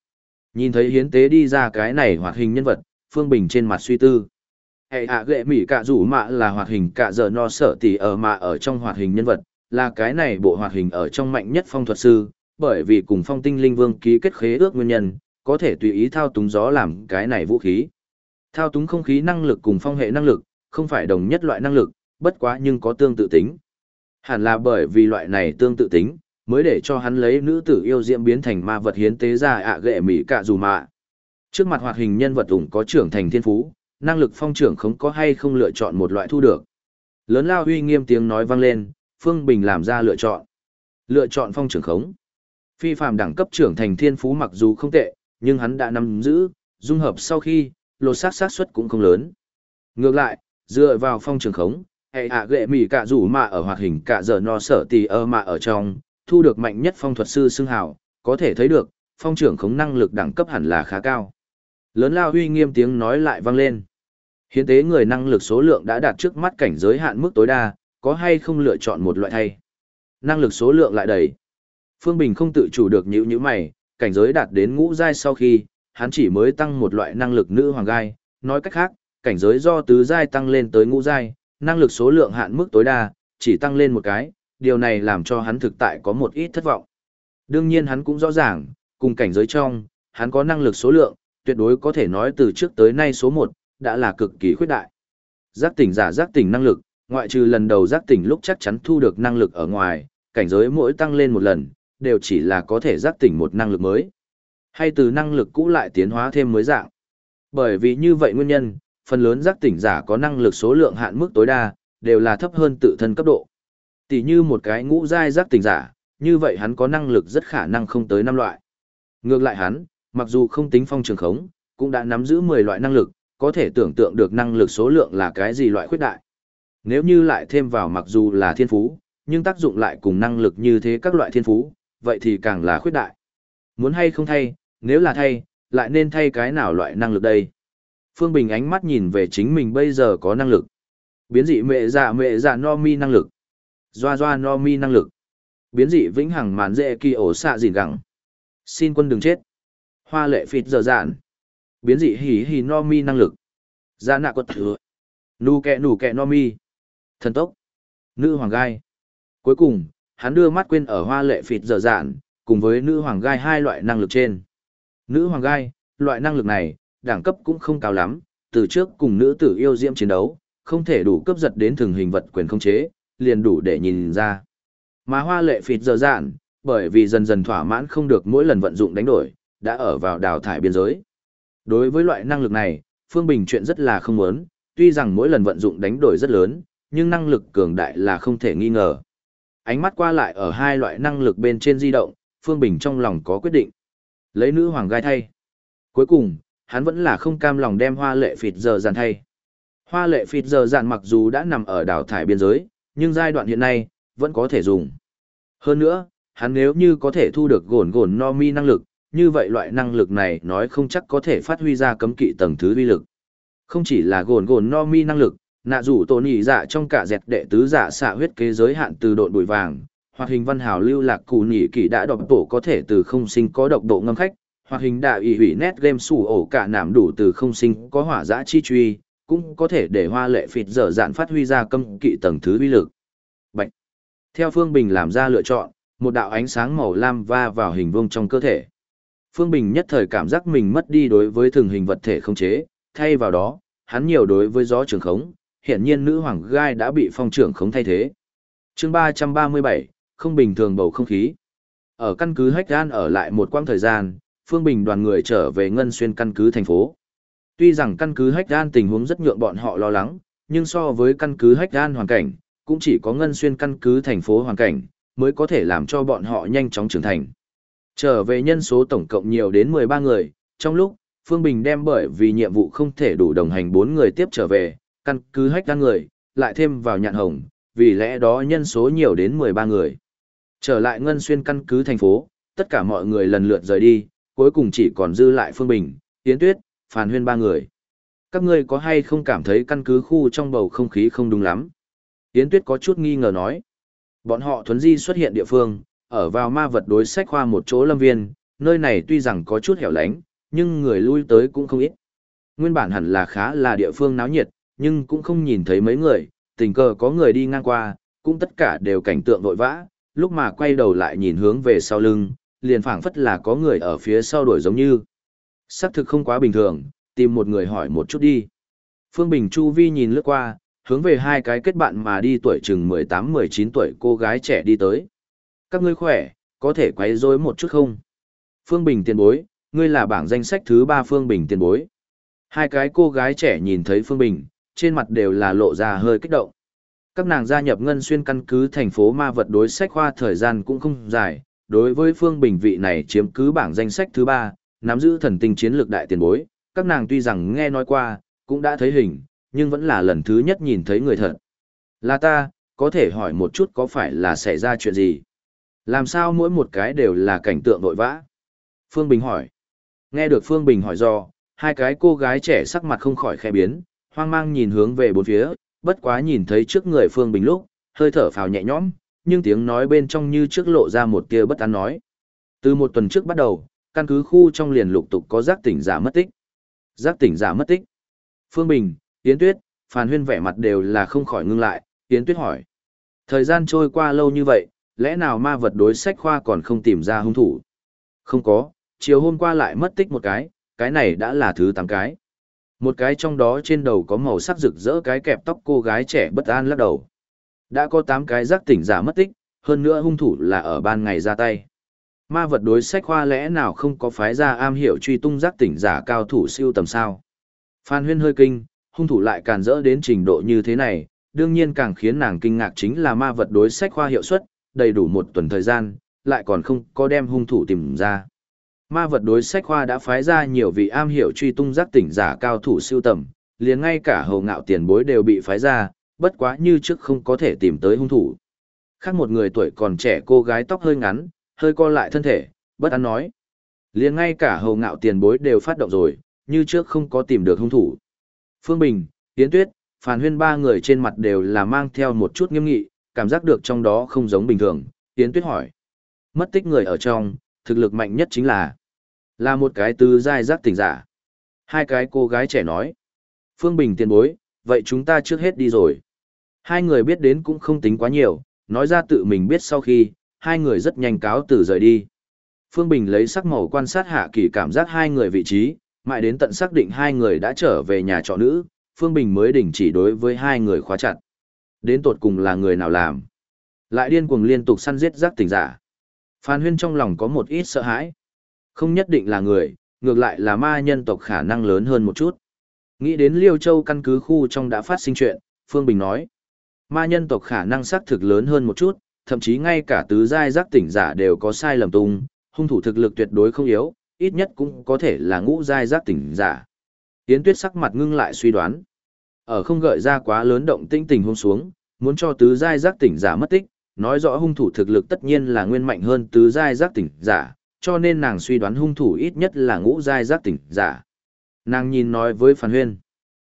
Nhìn thấy hiến tế đi ra cái này hoạt hình nhân vật, Phương Bình trên mặt suy tư. Hệ ạ ghệ mỉ cả dù mạ là hoạt hình cả giờ no sợ tỷ ở mà ở trong hoạt hình nhân vật, là cái này bộ hoạt hình ở trong mạnh nhất phong thuật sư, bởi vì cùng phong tinh linh vương ký kết khế ước nguyên nhân, có thể tùy ý thao túng gió làm cái này vũ khí. Thao túng không khí năng lực cùng phong hệ năng lực, không phải đồng nhất loại năng lực, bất quá nhưng có tương tự tính. Hẳn là bởi vì loại này tương tự tính, mới để cho hắn lấy nữ tử yêu diễm biến thành ma vật hiến tế ra ạ ghệ mỹ cả dù mạ. Trước mặt hoạt hình nhân vật ủng có trưởng thành thiên phú, năng lực phong trưởng không có hay không lựa chọn một loại thu được. Lớn lao huy nghiêm tiếng nói vang lên, Phương Bình làm ra lựa chọn. Lựa chọn phong trưởng khống. Phi phàm đẳng cấp trưởng thành thiên phú mặc dù không tệ, nhưng hắn đã nắm giữ, dung hợp sau khi, lột xác xác suất cũng không lớn. Ngược lại, dựa vào phong trường khống, hệ hạ gệ mỉ cả rủ mà ở hoạt hình cả giờ no sở tì ơ mà ở trong, thu được mạnh nhất phong thuật sư xưng hào, có thể thấy được, phong trưởng khống năng lực đẳng cấp hẳn là khá cao. Lớn lao huy nghiêm tiếng nói lại vang lên. Hiến tế người năng lực số lượng đã đạt trước mắt cảnh giới hạn mức tối đa, có hay không lựa chọn một loại thay. Năng lực số lượng lại đầy. Phương Bình không tự chủ được nhữ như mày, cảnh giới đạt đến ngũ giai sau khi, hắn chỉ mới tăng một loại năng lực nữ hoàng gai, nói cách khác, cảnh giới do tứ giai tăng lên tới ngũ giai, năng lực số lượng hạn mức tối đa, chỉ tăng lên một cái, điều này làm cho hắn thực tại có một ít thất vọng. Đương nhiên hắn cũng rõ ràng, cùng cảnh giới trong, hắn có năng lực số lượng, tuyệt đối có thể nói từ trước tới nay số 1, đã là cực kỳ khuyết đại. Giác tỉnh giả giác tỉnh năng lực, ngoại trừ lần đầu giác tỉnh lúc chắc chắn thu được năng lực ở ngoài, cảnh giới mỗi tăng lên một lần, đều chỉ là có thể giác tỉnh một năng lực mới. Hay từ năng lực cũ lại tiến hóa thêm mới dạng. Bởi vì như vậy nguyên nhân, phần lớn giác tỉnh giả có năng lực số lượng hạn mức tối đa, đều là thấp hơn tự thân cấp độ. Tỷ như một cái ngũ giai giác tỉnh giả, như vậy hắn có năng lực rất khả năng không tới năm loại. Ngược lại hắn, mặc dù không tính phong trường khống, cũng đã nắm giữ 10 loại năng lực, có thể tưởng tượng được năng lực số lượng là cái gì loại khuyết đại. Nếu như lại thêm vào mặc dù là thiên phú, nhưng tác dụng lại cùng năng lực như thế các loại thiên phú, vậy thì càng là khuyết đại. Muốn hay không thay, nếu là thay, lại nên thay cái nào loại năng lực đây? Phương Bình ánh mắt nhìn về chính mình bây giờ có năng lực. Biến dị mẹ dạ mẹ dạ no mi năng lực. Doa doa no mi năng lực. Biến dị vĩnh hằng màn dễ kỳ ổ xạ gìn gẳng. Xin quân đừng chết. Hoa lệ phịt giờ dạn. Biến dị hỉ hỉ no mi năng lực. Gia nạ quật thừa. Nù kẹ nù kẹ no mi. Thần tốc. Nữ hoàng gai. Cuối cùng, hắn đưa mắt quên ở hoa lệ phịt dở dạn, cùng với nữ hoàng gai hai loại năng lực trên. Nữ hoàng gai, loại năng lực này, đẳng cấp cũng không cao lắm, từ trước cùng nữ tử yêu diễm chiến đấu, không thể đủ cấp giật đến thường hình vật quyền không chế, liền đủ để nhìn ra. Mà hoa lệ phịt dở dạn, bởi vì dần dần thỏa mãn không được mỗi lần vận dụng đánh đổi, đã ở vào đào thải biên giới. Đối với loại năng lực này, Phương Bình chuyện rất là không muốn, tuy rằng mỗi lần vận dụng đánh đổi rất lớn, nhưng năng lực cường đại là không thể nghi ngờ. Ánh mắt qua lại ở hai loại năng lực bên trên di động, Phương Bình trong lòng có quyết định. Lấy nữ hoàng gai thay. Cuối cùng, hắn vẫn là không cam lòng đem hoa lệ phịt giờ dàn thay. Hoa lệ phịt giờ dàn mặc dù đã nằm ở đảo thải biên giới, nhưng giai đoạn hiện nay, vẫn có thể dùng. Hơn nữa, hắn nếu như có thể thu được gồn gồn no mi năng lực, như vậy loại năng lực này nói không chắc có thể phát huy ra cấm kỵ tầng thứ vi lực. Không chỉ là gồn gồn no mi năng lực, nạ rủ tổ nhị dạ trong cả dẹt đệ tứ dạ xạ huyết kế giới hạn từ độn bụi vàng hoặc hình văn hào lưu lạc cù nhị kỷ đã đọc tổ có thể từ không sinh có độc độ ngâm khách hoặc hình đạo ỷ hủy nét game sủ ổ cả nảm đủ từ không sinh có hỏa giã chi truy, cũng có thể để hoa lệ phịt dở dạn phát huy ra cấm kỵ tầng thứ uy lực Bạch. theo phương bình làm ra lựa chọn, một đạo ánh sáng màu lam va vào hình vuông trong cơ thể phương bình nhất thời cảm giác mình mất đi đối với thường hình vật thể không chế, thay vào đó, hắn nhiều đối với gió trường khống hiện nhiên nữ hoàng gai đã bị phong trưởng khống thay thế. chương 337, không bình thường bầu không khí. Ở căn cứ Hách Gan ở lại một quãng thời gian, Phương Bình đoàn người trở về Ngân Xuyên căn cứ thành phố. Tuy rằng căn cứ Hách Gan tình huống rất nhượng bọn họ lo lắng, nhưng so với căn cứ Hách Gan hoàn cảnh, cũng chỉ có Ngân Xuyên căn cứ thành phố hoàn cảnh, mới có thể làm cho bọn họ nhanh chóng trưởng thành. Trở về nhân số tổng cộng nhiều đến 13 người, trong lúc, Phương Bình đem bởi vì nhiệm vụ không thể đủ đồng hành 4 người tiếp trở về, căn cứ hách đan người, lại thêm vào nhạn hồng, vì lẽ đó nhân số nhiều đến 13 người. Trở lại Ngân Xuyên căn cứ thành phố, tất cả mọi người lần lượt rời đi, cuối cùng chỉ còn dư lại Phương Bình, tiến Tuyết, Phàn Huyên ba người. Các ngươi có hay không cảm thấy căn cứ khu trong bầu không khí không đúng lắm? tiến Tuyết có chút nghi ngờ nói. Bọn họ thuấn di xuất hiện địa phương, ở vào ma vật đối sách khoa một chỗ lâm viên, nơi này tuy rằng có chút hẻo lánh, nhưng người lui tới cũng không ít. Nguyên bản hẳn là khá là địa phương náo nhiệt, nhưng cũng không nhìn thấy mấy người, tình cờ có người đi ngang qua, cũng tất cả đều cảnh tượng vội vã, lúc mà quay đầu lại nhìn hướng về sau lưng, liền phảng phất là có người ở phía sau đuổi giống như. Sắc thực không quá bình thường, tìm một người hỏi một chút đi. Phương Bình Chu Vi nhìn lướt qua, hướng về hai cái kết bạn mà đi tuổi chừng 18-19 tuổi cô gái trẻ đi tới. Các ngươi khỏe, có thể quấy rối một chút không? Phương Bình tiền bối, ngươi là bảng danh sách thứ ba Phương Bình tiền bối. Hai cái cô gái trẻ nhìn thấy Phương Bình, trên mặt đều là lộ ra hơi kích động. Các nàng gia nhập ngân xuyên căn cứ thành phố ma vật đối sách khoa thời gian cũng không dài, đối với Phương Bình vị này chiếm cứ bảng danh sách thứ ba, nắm giữ thần tinh chiến lược đại tiền bối, các nàng tuy rằng nghe nói qua, cũng đã thấy hình, nhưng vẫn là lần thứ nhất nhìn thấy người thật. Là ta, có thể hỏi một chút có phải là xảy ra chuyện gì? Làm sao mỗi một cái đều là cảnh tượng vội vã? Phương Bình hỏi. Nghe được Phương Bình hỏi do, hai cái cô gái trẻ sắc mặt không khỏi khẽ biến, hoang mang nhìn hướng về bốn phía, bất quá nhìn thấy trước người Phương Bình lúc, hơi thở phào nhẹ nhõm, nhưng tiếng nói bên trong như trước lộ ra một tia bất an nói. Từ một tuần trước bắt đầu, căn cứ khu trong liền lục tục có giác tỉnh giả mất tích. Giác tỉnh giả mất tích. Phương Bình, Yến Tuyết, Phan Huyên vẻ mặt đều là không khỏi ngưng lại, Yến Tuyết hỏi. Thời gian trôi qua lâu như vậy, lẽ nào ma vật đối sách khoa còn không tìm ra hung thủ? Không có, chiều hôm qua lại mất tích một cái, cái này đã là thứ tám cái. Một cái trong đó trên đầu có màu sắc rực rỡ cái kẹp tóc cô gái trẻ bất an lắc đầu. Đã có tám cái giác tỉnh giả mất tích, hơn nữa hung thủ là ở ban ngày ra tay. Ma vật đối sách khoa lẽ nào không có phái ra am hiểu truy tung giác tỉnh giả cao thủ siêu tầm sao. Phan huyên hơi kinh, hung thủ lại càn rỡ đến trình độ như thế này, đương nhiên càng khiến nàng kinh ngạc chính là ma vật đối sách khoa hiệu suất, đầy đủ một tuần thời gian, lại còn không có đem hung thủ tìm ra. Ma vật đối sách khoa đã phái ra nhiều vị am hiểu truy tung giác tỉnh giả cao thủ siêu tầm, liền ngay cả hầu ngạo tiền bối đều bị phái ra, bất quá như trước không có thể tìm tới hung thủ. Khác một người tuổi còn trẻ cô gái tóc hơi ngắn, hơi co lại thân thể, bất an nói. liền ngay cả hầu ngạo tiền bối đều phát động rồi, như trước không có tìm được hung thủ. Phương Bình, Tiến Tuyết, Phàn Huyên ba người trên mặt đều là mang theo một chút nghiêm nghị, cảm giác được trong đó không giống bình thường. Tiến Tuyết hỏi. Mất tích người ở trong, thực lực mạnh nhất chính là là một cái tứ giai giác tỉnh giả. Hai cái cô gái trẻ nói. Phương Bình tiền bối, vậy chúng ta trước hết đi rồi. Hai người biết đến cũng không tính quá nhiều, nói ra tự mình biết sau khi, hai người rất nhanh cáo từ rời đi. Phương Bình lấy sắc màu quan sát hạ kỳ cảm giác hai người vị trí, mãi đến tận xác định hai người đã trở về nhà trọ nữ, Phương Bình mới đình chỉ đối với hai người khóa chặt. Đến tột cùng là người nào làm? Lại điên cuồng liên tục săn giết giác tỉnh giả. Phan Huyên trong lòng có một ít sợ hãi. Không nhất định là người, ngược lại là ma nhân tộc khả năng lớn hơn một chút. Nghĩ đến Liêu Châu căn cứ khu trong đã phát sinh chuyện, Phương Bình nói. Ma nhân tộc khả năng xác thực lớn hơn một chút, thậm chí ngay cả tứ giai giác tỉnh giả đều có sai lầm tung, hung thủ thực lực tuyệt đối không yếu, ít nhất cũng có thể là ngũ giai giác tỉnh giả. Yến Tuyết sắc mặt ngưng lại suy đoán. Ở không gợi ra quá lớn động tĩnh tình hôn xuống, muốn cho tứ giai giác tỉnh giả mất tích, nói rõ hung thủ thực lực tất nhiên là nguyên mạnh hơn tứ giai giác tỉnh giả, cho nên nàng suy đoán hung thủ ít nhất là ngũ giai giác tỉnh giả. Nàng nhìn nói với Phan Huyên,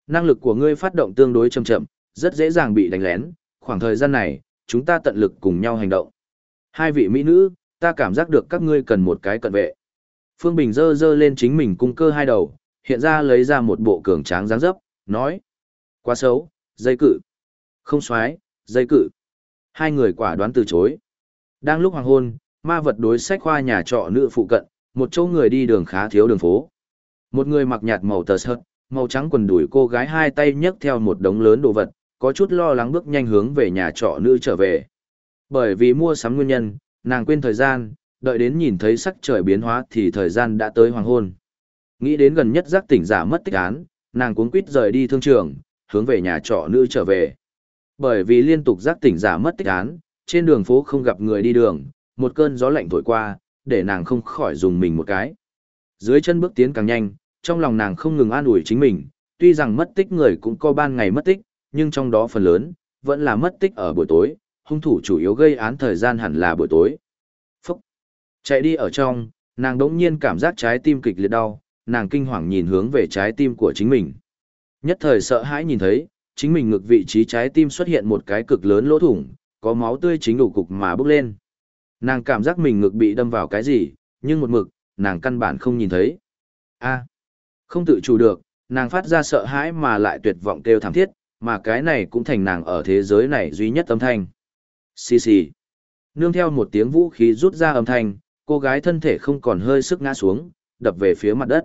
năng lực của ngươi phát động tương đối chậm chậm, rất dễ dàng bị đánh lén, khoảng thời gian này, chúng ta tận lực cùng nhau hành động. Hai vị mỹ nữ, ta cảm giác được các ngươi cần một cái cận vệ. Phương Bình dơ dơ lên chính mình cung cơ hai đầu, hiện ra lấy ra một bộ cường tráng dáng dấp, nói. Quá xấu, dây cự. Không xoái, dây cự. Hai người quả đoán từ chối. Đang lúc hoàng hôn, ma vật đối sách khoa nhà trọ nữ phụ cận, một chỗ người đi đường khá thiếu đường phố. Một người mặc nhạt màu tờ sợt, màu trắng quần đùi cô gái hai tay nhấc theo một đống lớn đồ vật, có chút lo lắng bước nhanh hướng về nhà trọ nữ trở về. Bởi vì mua sắm nguyên nhân, nàng quên thời gian, đợi đến nhìn thấy sắc trời biến hóa thì thời gian đã tới hoàng hôn. Nghĩ đến gần nhất giác tỉnh giả mất tích án, nàng cuống quýt rời đi thương trường, hướng về nhà trọ nữ trở về. Bởi vì liên tục giác tỉnh giả mất tích án, trên đường phố không gặp người đi đường, một cơn gió lạnh thổi qua, để nàng không khỏi dùng mình một cái. Dưới chân bước tiến càng nhanh, trong lòng nàng không ngừng an ủi chính mình, tuy rằng mất tích người cũng có ban ngày mất tích, nhưng trong đó phần lớn, vẫn là mất tích ở buổi tối, hung thủ chủ yếu gây án thời gian hẳn là buổi tối. Phúc! Chạy đi ở trong, nàng đống nhiên cảm giác trái tim kịch liệt đau, nàng kinh hoàng nhìn hướng về trái tim của chính mình. Nhất thời sợ hãi nhìn thấy, chính mình ngực vị trí trái tim xuất hiện một cái cực lớn lỗ thủng, có máu tươi chính đủ cục mà bốc lên. Nàng cảm giác mình ngực bị đâm vào cái gì, nhưng một mực, nàng căn bản không nhìn thấy. a không tự chủ được, nàng phát ra sợ hãi mà lại tuyệt vọng kêu thảm thiết, mà cái này cũng thành nàng ở thế giới này duy nhất âm thanh. Xì xì. Nương theo một tiếng vũ khí rút ra âm thanh, cô gái thân thể không còn hơi sức ngã xuống, đập về phía mặt đất.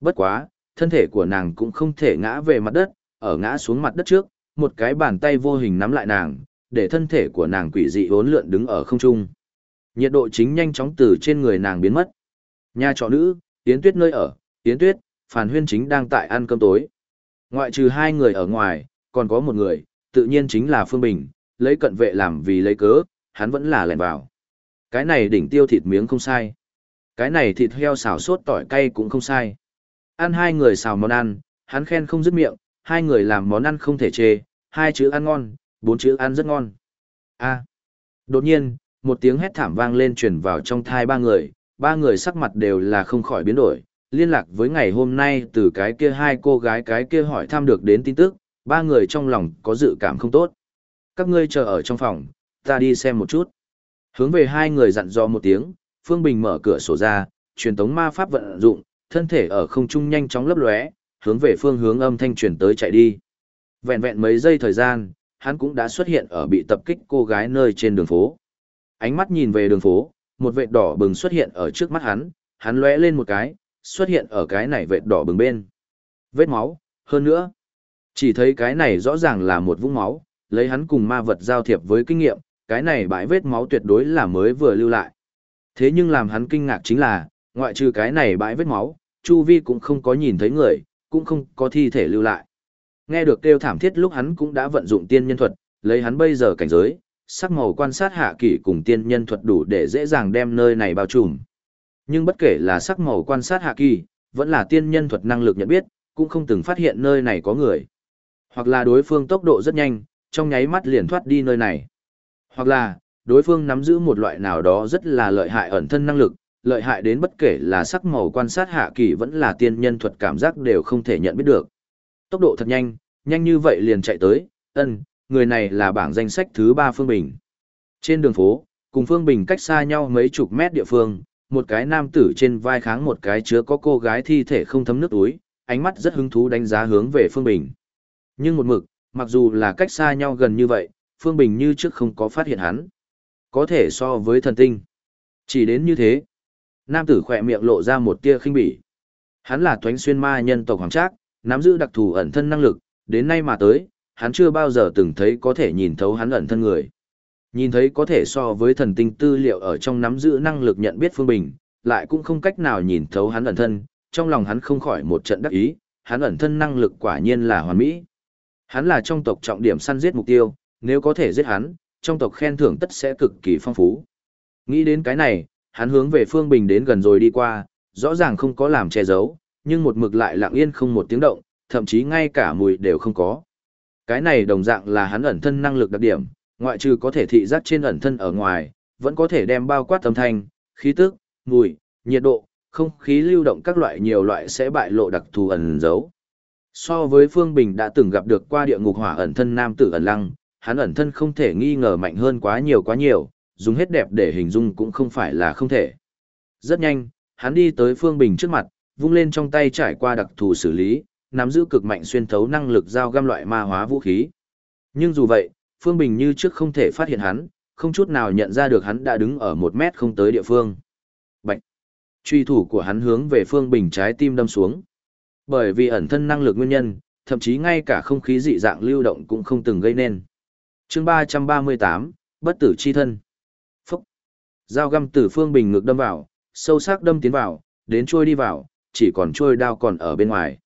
Bất quá, thân thể của nàng cũng không thể ngã về mặt đất, ở ngã xuống mặt đất trước, một cái bàn tay vô hình nắm lại nàng, để thân thể của nàng quỷ dị vốn lượn đứng ở không trung. Nhiệt độ chính nhanh chóng từ trên người nàng biến mất. Nhà trọ nữ, Yến Tuyết nơi ở, Yến Tuyết, Phàn Huyên chính đang tại ăn cơm tối. Ngoại trừ hai người ở ngoài, còn có một người, tự nhiên chính là Phương Bình, lấy cận vệ làm vì lấy cớ, hắn vẫn là lẻn vào. Cái này đỉnh tiêu thịt miếng không sai. Cái này thịt heo xào sốt tỏi cay cũng không sai. Ăn hai người xào món ăn, hắn khen không dứt miệng, hai người làm món ăn không thể chê, hai chữ ăn ngon, bốn chữ ăn rất ngon. A. Đột nhiên, một tiếng hét thảm vang lên truyền vào trong thai ba người, ba người sắc mặt đều là không khỏi biến đổi, liên lạc với ngày hôm nay từ cái kia hai cô gái cái kia hỏi thăm được đến tin tức, ba người trong lòng có dự cảm không tốt. Các ngươi chờ ở trong phòng, ta đi xem một chút. Hướng về hai người dặn dò một tiếng, Phương Bình mở cửa sổ ra, truyền tống ma pháp vận dụng, thân thể ở không trung nhanh chóng lấp lóe, hướng về phương hướng âm thanh truyền tới chạy đi. Vẹn vẹn mấy giây thời gian, hắn cũng đã xuất hiện ở bị tập kích cô gái nơi trên đường phố. Ánh mắt nhìn về đường phố, một vệt đỏ bừng xuất hiện ở trước mắt hắn, hắn lóe lên một cái, xuất hiện ở cái này vệt đỏ bừng bên. Vết máu, hơn nữa, chỉ thấy cái này rõ ràng là một vũng máu, lấy hắn cùng ma vật giao thiệp với kinh nghiệm, cái này bãi vết máu tuyệt đối là mới vừa lưu lại. Thế nhưng làm hắn kinh ngạc chính là, ngoại trừ cái này bãi vết máu, Chu Vi cũng không có nhìn thấy người, cũng không có thi thể lưu lại. Nghe được kêu thảm thiết lúc hắn cũng đã vận dụng tiên nhân thuật, lấy hắn bây giờ cảnh giới, sắc màu quan sát hạ kỳ cùng tiên nhân thuật đủ để dễ dàng đem nơi này bao trùm. Nhưng bất kể là sắc màu quan sát hạ kỳ, vẫn là tiên nhân thuật năng lực nhận biết, cũng không từng phát hiện nơi này có người. Hoặc là đối phương tốc độ rất nhanh, trong nháy mắt liền thoát đi nơi này. Hoặc là, đối phương nắm giữ một loại nào đó rất là lợi hại ẩn thân năng lực, lợi hại đến bất kể là sắc màu quan sát hạ kỳ vẫn là tiên nhân thuật cảm giác đều không thể nhận biết được. Tốc độ thật nhanh, nhanh như vậy liền chạy tới, ân, người này là bảng danh sách thứ ba Phương Bình. Trên đường phố, cùng Phương Bình cách xa nhau mấy chục mét địa phương, một cái nam tử trên vai kháng một cái chứa có cô gái thi thể không thấm nước túi, ánh mắt rất hứng thú đánh giá hướng về Phương Bình. Nhưng một mực, mặc dù là cách xa nhau gần như vậy, Phương Bình như trước không có phát hiện hắn. Có thể so với thần tinh. Chỉ đến như thế. Nam tử khỏe miệng lộ ra một tia khinh bỉ. Hắn là toánh xuyên ma nhân tộc hoàng trác, nắm giữ đặc thù ẩn thân năng lực, đến nay mà tới, hắn chưa bao giờ từng thấy có thể nhìn thấu hắn ẩn thân người. Nhìn thấy có thể so với thần tinh tư liệu ở trong nắm giữ năng lực nhận biết Phương Bình, lại cũng không cách nào nhìn thấu hắn ẩn thân, trong lòng hắn không khỏi một trận đắc ý, hắn ẩn thân năng lực quả nhiên là hoàn mỹ. Hắn là trong tộc trọng điểm săn giết mục tiêu, nếu có thể giết hắn, trong tộc khen thưởng tất sẽ cực kỳ phong phú. Nghĩ đến cái này, hắn hướng về Phương Bình đến gần rồi đi qua, rõ ràng không có làm che giấu, nhưng một mực lại lặng yên không một tiếng động, thậm chí ngay cả mùi đều không có. Cái này đồng dạng là hắn ẩn thân năng lực đặc điểm, ngoại trừ có thể thị giác trên ẩn thân ở ngoài, vẫn có thể đem bao quát âm thanh, khí tức, mùi, nhiệt độ, không khí lưu động các loại nhiều loại sẽ bại lộ đặc thù ẩn dấu. So với Phương Bình đã từng gặp được qua địa ngục hỏa ẩn thân nam tử ẩn lăng, hắn ẩn thân không thể nghi ngờ mạnh hơn quá nhiều quá nhiều, dùng hết đẹp để hình dung cũng không phải là không thể. Rất nhanh, hắn đi tới Phương Bình trước mặt, vung lên trong tay trải qua đặc thù xử lý, nắm giữ cực mạnh xuyên thấu năng lực giao găm loại ma hóa vũ khí. Nhưng dù vậy, Phương Bình như trước không thể phát hiện hắn, không chút nào nhận ra được hắn đã đứng ở một mét không tới địa phương. Bạch! Truy thủ của hắn hướng về Phương Bình trái tim đâm xuống. Bởi vì ẩn thân năng lực nguyên nhân, thậm chí ngay cả không khí dị dạng lưu động cũng không từng gây nên. chương 338, Bất tử chi thân. Phúc! Dao găm từ Phương Bình ngược đâm vào, sâu sắc đâm tiến vào, đến trôi đi vào, chỉ còn trôi đao còn ở bên ngoài.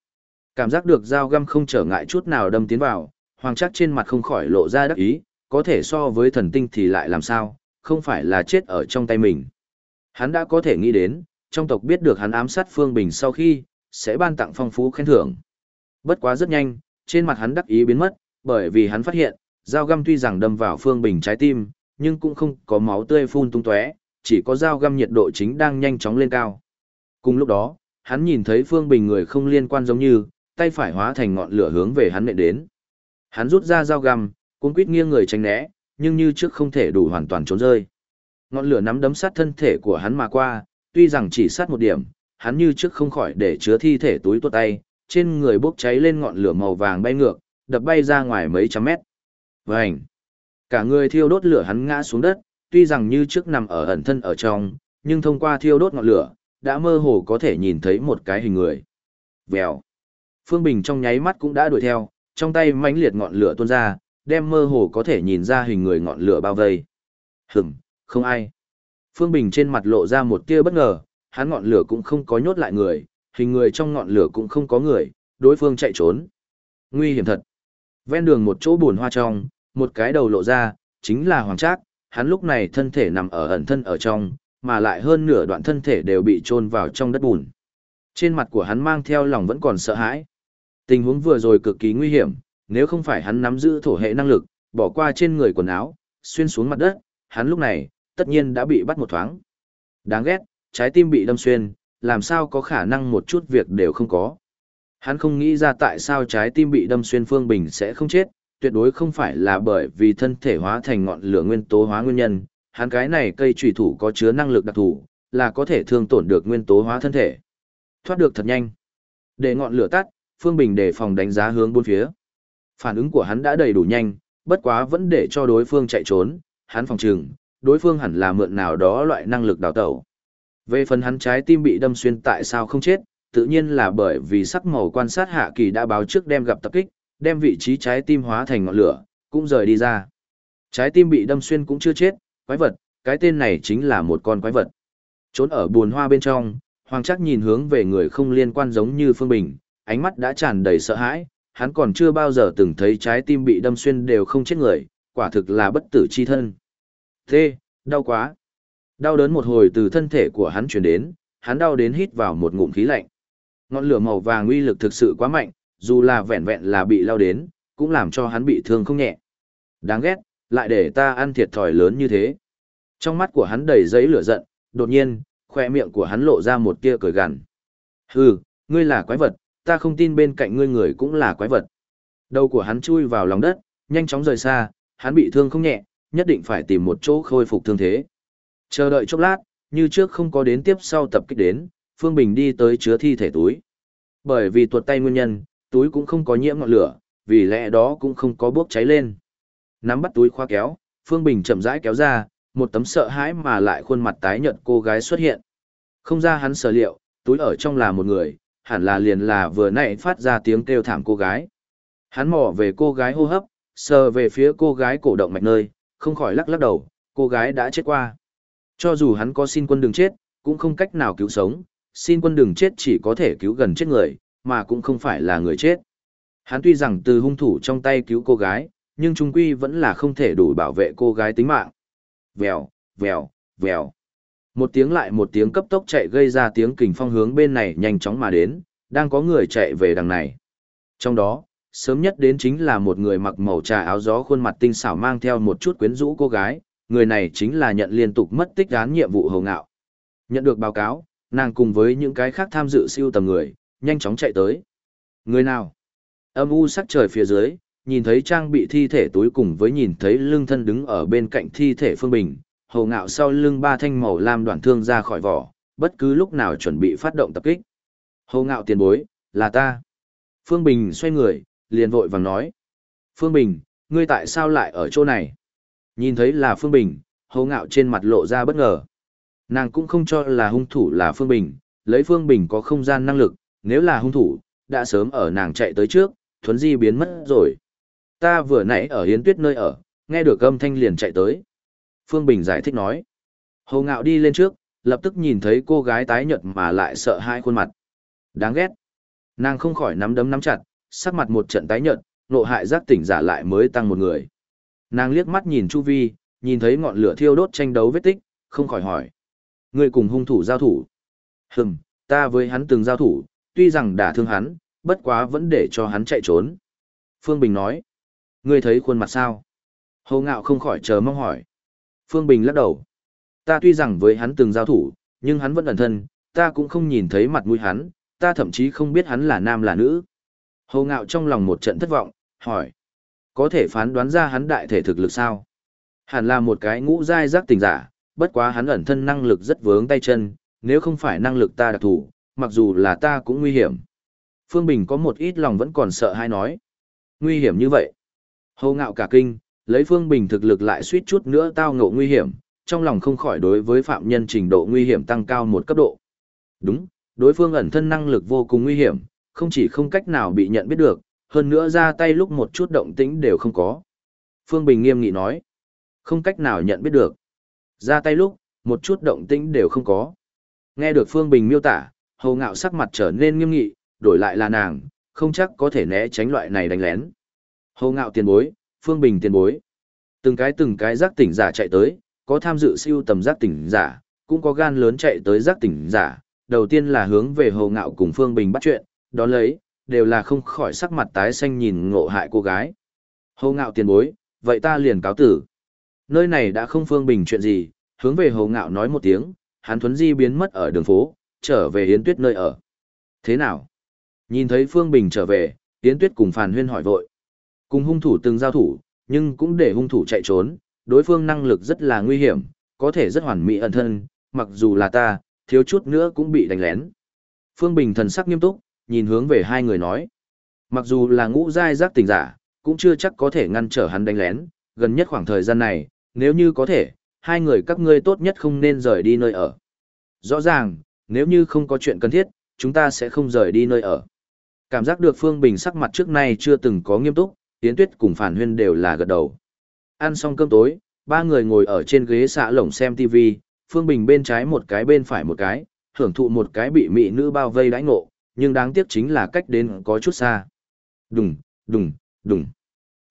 Cảm giác được dao găm không trở ngại chút nào đâm tiến vào, hoàng chắc trên mặt không khỏi lộ ra đắc ý, có thể so với thần tinh thì lại làm sao, không phải là chết ở trong tay mình. Hắn đã có thể nghĩ đến, trong tộc biết được hắn ám sát Phương Bình sau khi, sẽ ban tặng phong phú khen thưởng. Bất quá rất nhanh, trên mặt hắn đắc ý biến mất, bởi vì hắn phát hiện, dao găm tuy rằng đâm vào Phương Bình trái tim, nhưng cũng không có máu tươi phun tung tóe, chỉ có dao găm nhiệt độ chính đang nhanh chóng lên cao. Cùng lúc đó, hắn nhìn thấy Phương Bình người không liên quan giống như, tay phải hóa thành ngọn lửa hướng về hắn nện đến. Hắn rút ra dao găm, cuống quít nghiêng người tránh né, nhưng như trước không thể đủ hoàn toàn trốn rơi. Ngọn lửa nắm đấm sát thân thể của hắn mà qua, tuy rằng chỉ sát một điểm, hắn như trước không khỏi để chứa thi thể túi tuột tay, trên người bốc cháy lên ngọn lửa màu vàng bay ngược, đập bay ra ngoài mấy trăm mét. Vành! Cả người thiêu đốt lửa hắn ngã xuống đất, tuy rằng như trước nằm ở ẩn thân ở trong, nhưng thông qua thiêu đốt ngọn lửa, đã mơ hồ có thể nhìn thấy một cái hình người. Vèo! Phương Bình trong nháy mắt cũng đã đuổi theo, trong tay mãnh liệt ngọn lửa tuôn ra, đem mơ hồ có thể nhìn ra hình người ngọn lửa bao vây. Hửm, không ai. Phương Bình trên mặt lộ ra một tia bất ngờ, hắn ngọn lửa cũng không có nhốt lại người, hình người trong ngọn lửa cũng không có người, đối phương chạy trốn. Nguy hiểm thật. Ven đường một chỗ buồn hoa trong, một cái đầu lộ ra, chính là Hoàng Trác, hắn lúc này thân thể nằm ở ẩn thân ở trong, mà lại hơn nửa đoạn thân thể đều bị chôn vào trong đất bùn. Trên mặt của hắn mang theo lòng vẫn còn sợ hãi. Tình huống vừa rồi cực kỳ nguy hiểm, nếu không phải hắn nắm giữ thổ hệ năng lực, bỏ qua trên người quần áo, xuyên xuống mặt đất, hắn lúc này, tất nhiên đã bị bắt một thoáng. Đáng ghét, trái tim bị đâm xuyên, làm sao có khả năng một chút việc đều không có. Hắn không nghĩ ra tại sao trái tim bị đâm xuyên Phương Bình sẽ không chết, tuyệt đối không phải là bởi vì thân thể hóa thành ngọn lửa nguyên tố hóa nguyên nhân, hắn cái này cây trùy thủ có chứa năng lực đặc thù, là có thể thương tổn được nguyên tố hóa thân thể. Thoát được thật nhanh. Để ngọn lửa tắt, Phương Bình để phòng đánh giá hướng bốn phía. Phản ứng của hắn đã đầy đủ nhanh, bất quá vẫn để cho đối phương chạy trốn, hắn phòng trừng, đối phương hẳn là mượn nào đó loại năng lực đào tẩu. Về phần hắn trái tim bị đâm xuyên tại sao không chết, tự nhiên là bởi vì sắc màu quan sát hạ kỳ đã báo trước đem gặp tập kích, đem vị trí trái tim hóa thành ngọn lửa, cũng rời đi ra. Trái tim bị đâm xuyên cũng chưa chết, quái vật, cái tên này chính là một con quái vật. Trốn ở buồn hoa bên trong, Hoàng Trác nhìn hướng về người không liên quan giống như Phương Bình, ánh mắt đã tràn đầy sợ hãi, hắn còn chưa bao giờ từng thấy trái tim bị đâm xuyên đều không chết người, quả thực là bất tử chi thân. Thế, đau quá. Đau đớn một hồi từ thân thể của hắn chuyển đến, hắn đau đến hít vào một ngụm khí lạnh. Ngọn lửa màu vàng uy lực thực sự quá mạnh, dù là vẹn vẹn là bị lao đến, cũng làm cho hắn bị thương không nhẹ. Đáng ghét, lại để ta ăn thiệt thòi lớn như thế. Trong mắt của hắn đầy giấy lửa giận, đột nhiên, khoe miệng của hắn lộ ra một tia cười gằn. Hừ, ngươi là quái vật, ta không tin bên cạnh ngươi người cũng là quái vật. Đầu của hắn chui vào lòng đất, nhanh chóng rời xa, hắn bị thương không nhẹ, nhất định phải tìm một chỗ khôi phục thương thế. Chờ đợi chốc lát, như trước không có đến tiếp sau tập kích đến, Phương Bình đi tới chứa thi thể túi. Bởi vì tuột tay nguyên nhân, túi cũng không có nhiễm ngọn lửa, vì lẽ đó cũng không có bốc cháy lên. Nắm bắt túi khoa kéo, Phương Bình chậm rãi kéo ra, một tấm sợ hãi mà lại khuôn mặt tái nhợt cô gái xuất hiện. Không ra hắn sở liệu, túi ở trong là một người, hẳn là liền là vừa nãy phát ra tiếng kêu thảm cô gái. Hắn mò về cô gái hô hấp, sờ về phía cô gái cổ động mạch nơi, không khỏi lắc lắc đầu, cô gái đã chết qua. Cho dù hắn có xin quân đừng chết, cũng không cách nào cứu sống, xin quân đừng chết chỉ có thể cứu gần chết người, mà cũng không phải là người chết. Hắn tuy rằng từ hung thủ trong tay cứu cô gái, nhưng trung quy vẫn là không thể đủ bảo vệ cô gái tính mạng. Vèo, vèo, vèo. Một tiếng lại một tiếng cấp tốc chạy gây ra tiếng kình phong hướng bên này nhanh chóng mà đến, đang có người chạy về đằng này. Trong đó, sớm nhất đến chính là một người mặc màu trà áo gió khuôn mặt tinh xảo mang theo một chút quyến rũ cô gái, người này chính là nhận liên tục mất tích án nhiệm vụ hầu ngạo. Nhận được báo cáo, nàng cùng với những cái khác tham dự siêu tầm người, nhanh chóng chạy tới. Người nào? Âm u sắc trời phía dưới, nhìn thấy trang bị thi thể túi cùng với nhìn thấy lưng thân đứng ở bên cạnh thi thể Phương Bình, hầu ngạo sau lưng ba thanh màu lam đoạn thương ra khỏi vỏ, bất cứ lúc nào chuẩn bị phát động tập kích. Hầu ngạo tiền bối, là ta. Phương Bình xoay người, liền vội vàng nói. Phương Bình, ngươi tại sao lại ở chỗ này? Nhìn thấy là Phương Bình, hầu ngạo trên mặt lộ ra bất ngờ. Nàng cũng không cho là hung thủ là Phương Bình, lấy Phương Bình có không gian năng lực, nếu là hung thủ, đã sớm ở nàng chạy tới trước, thuấn di biến mất rồi. Ta vừa nãy ở Hiến Tuyết nơi ở, nghe được âm thanh liền chạy tới. Phương Bình giải thích nói. Hồ ngạo đi lên trước, lập tức nhìn thấy cô gái tái nhợt mà lại sợ hai khuôn mặt. Đáng ghét. Nàng không khỏi nắm đấm nắm chặt, sắc mặt một trận tái nhợt, nộ hại giác tỉnh giả lại mới tăng một người. Nàng liếc mắt nhìn Chu Vi, nhìn thấy ngọn lửa thiêu đốt tranh đấu vết tích, không khỏi hỏi. Người cùng hung thủ giao thủ. Hừm, ta với hắn từng giao thủ, tuy rằng đả thương hắn, bất quá vẫn để cho hắn chạy trốn. Phương Bình nói. Ngươi thấy khuôn mặt sao? Hồ Ngạo không khỏi chờ mong hỏi. Phương Bình lắc đầu. Ta tuy rằng với hắn từng giao thủ, nhưng hắn vẫn ẩn thân, ta cũng không nhìn thấy mặt mũi hắn, ta thậm chí không biết hắn là nam là nữ. Hồ Ngạo trong lòng một trận thất vọng, hỏi. Có thể phán đoán ra hắn đại thể thực lực sao? Hẳn là một cái ngũ giai giác tình giả, bất quá hắn ẩn thân năng lực rất vướng tay chân, nếu không phải năng lực ta đặc thủ, mặc dù là ta cũng nguy hiểm. Phương Bình có một ít lòng vẫn còn sợ hay nói. Nguy hiểm như vậy. Hồ ngạo cả kinh, lấy Phương Bình thực lực lại suýt chút nữa tao ngộ nguy hiểm, trong lòng không khỏi đối với phạm nhân trình độ nguy hiểm tăng cao một cấp độ. Đúng, đối phương ẩn thân năng lực vô cùng nguy hiểm, không chỉ không cách nào bị nhận biết được, hơn nữa ra tay lúc một chút động tĩnh đều không có. Phương Bình nghiêm nghị nói, không cách nào nhận biết được. Ra tay lúc, một chút động tĩnh đều không có. Nghe được Phương Bình miêu tả, hồ ngạo sắc mặt trở nên nghiêm nghị, đổi lại là nàng, không chắc có thể né tránh loại này đánh lén. Hồ ngạo tiền bối, Phương Bình tiền bối. Từng cái từng cái giác tỉnh giả chạy tới, có tham dự siêu tầm giác tỉnh giả, cũng có gan lớn chạy tới giác tỉnh giả. Đầu tiên là hướng về Hồ ngạo cùng Phương Bình bắt chuyện, đó lấy, đều là không khỏi sắc mặt tái xanh nhìn ngộ hại cô gái. Hồ ngạo tiền bối, vậy ta liền cáo tử. Nơi này đã không Phương Bình chuyện gì, hướng về Hồ ngạo nói một tiếng, hắn thuấn di biến mất ở đường phố, trở về hiến tuyết nơi ở. Thế nào? Nhìn thấy Phương Bình trở về, hiến tuyết cùng Phàn Huyên hỏi vội. Cùng hung thủ từng giao thủ, nhưng cũng để hung thủ chạy trốn, đối phương năng lực rất là nguy hiểm, có thể rất hoàn mỹ ẩn thân, mặc dù là ta, thiếu chút nữa cũng bị đánh lén. Phương Bình thần sắc nghiêm túc, nhìn hướng về hai người nói. Mặc dù là ngũ giai giác tình giả, cũng chưa chắc có thể ngăn trở hắn đánh lén, gần nhất khoảng thời gian này, nếu như có thể, hai người các ngươi tốt nhất không nên rời đi nơi ở. Rõ ràng, nếu như không có chuyện cần thiết, chúng ta sẽ không rời đi nơi ở. Cảm giác được Phương Bình sắc mặt trước nay chưa từng có nghiêm túc, Yến Tuyết cùng Phản Huyên đều là gật đầu. Ăn xong cơm tối, ba người ngồi ở trên ghế xạ lồng xem TV, Phương Bình bên trái một cái bên phải một cái, hưởng thụ một cái bị mỹ nữ bao vây đãi ngộ, nhưng đáng tiếc chính là cách đến có chút xa. Đùng, đùng, đùng.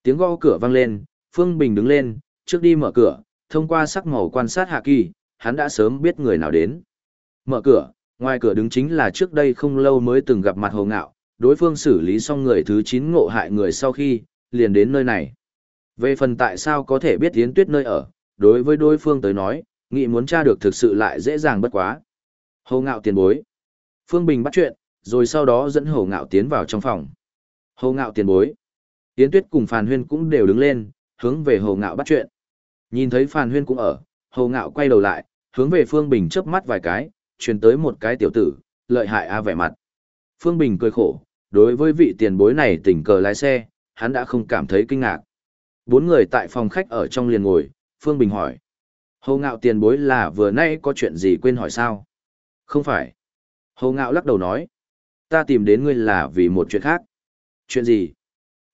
Tiếng gõ cửa vang lên, Phương Bình đứng lên, trước đi mở cửa, thông qua sắc màu quan sát Hạ Kỳ, hắn đã sớm biết người nào đến. Mở cửa, ngoài cửa đứng chính là trước đây không lâu mới từng gặp mặt Hồ Ngạo, đối phương xử lý xong người thứ 9 ngộ hại người sau khi, liền đến nơi này. Về phần tại sao có thể biết Yến Tuyết nơi ở, đối với đối phương tới nói, nghĩ muốn tra được thực sự lại dễ dàng bất quá. Hồ Ngạo tiền bối. Phương Bình bắt chuyện, rồi sau đó dẫn Hồ Ngạo tiến vào trong phòng. Hồ Ngạo tiền bối. Yến Tuyết cùng Phàn Huyên cũng đều đứng lên, hướng về Hồ Ngạo bắt chuyện. Nhìn thấy Phan Huyên cũng ở, Hồ Ngạo quay đầu lại, hướng về Phương Bình chớp mắt vài cái, truyền tới một cái tiểu tử, lợi hại a vẻ mặt. Phương Bình cười khổ, đối với vị tiền bối này tình cờ lái xe, hắn đã không cảm thấy kinh ngạc. Bốn người tại phòng khách ở trong liền ngồi, Phương Bình hỏi. Hồ Ngạo tiền bối là vừa nay có chuyện gì quên hỏi sao? Không phải. Hồ Ngạo lắc đầu nói. Ta tìm đến ngươi là vì một chuyện khác. Chuyện gì?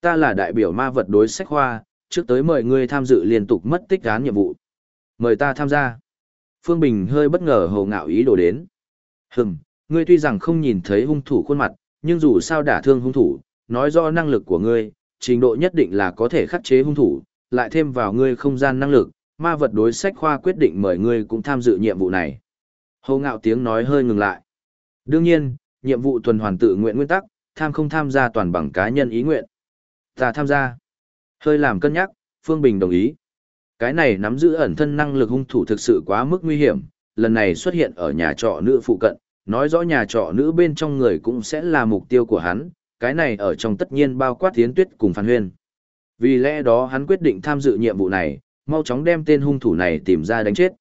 Ta là đại biểu ma vật đối sách hoa, trước tới mời ngươi tham dự liên tục mất tích án nhiệm vụ. Mời ta tham gia. Phương Bình hơi bất ngờ hồ ngạo ý đồ đến. Hừm, ngươi tuy rằng không nhìn thấy hung thủ khuôn mặt, nhưng dù sao đả thương hung thủ, nói rõ năng lực của ngươi, trình độ nhất định là có thể khắc chế hung thủ, lại thêm vào ngươi không gian năng lực, ma vật đối sách khoa quyết định mời ngươi cũng tham dự nhiệm vụ này. Hồ ngạo tiếng nói hơi ngừng lại. Đương nhiên, nhiệm vụ tuần hoàn tự nguyện nguyên tắc, tham không tham gia toàn bằng cá nhân ý nguyện. Ta tham gia. Hơi làm cân nhắc, Phương Bình đồng ý. Cái này nắm giữ ẩn thân năng lực hung thủ thực sự quá mức nguy hiểm, lần này xuất hiện ở nhà trọ nữ phụ cận, nói rõ nhà trọ nữ bên trong người cũng sẽ là mục tiêu của hắn, cái này ở trong tất nhiên bao quát tiến tuyết cùng Phan Huyên. Vì lẽ đó hắn quyết định tham dự nhiệm vụ này, mau chóng đem tên hung thủ này tìm ra đánh chết.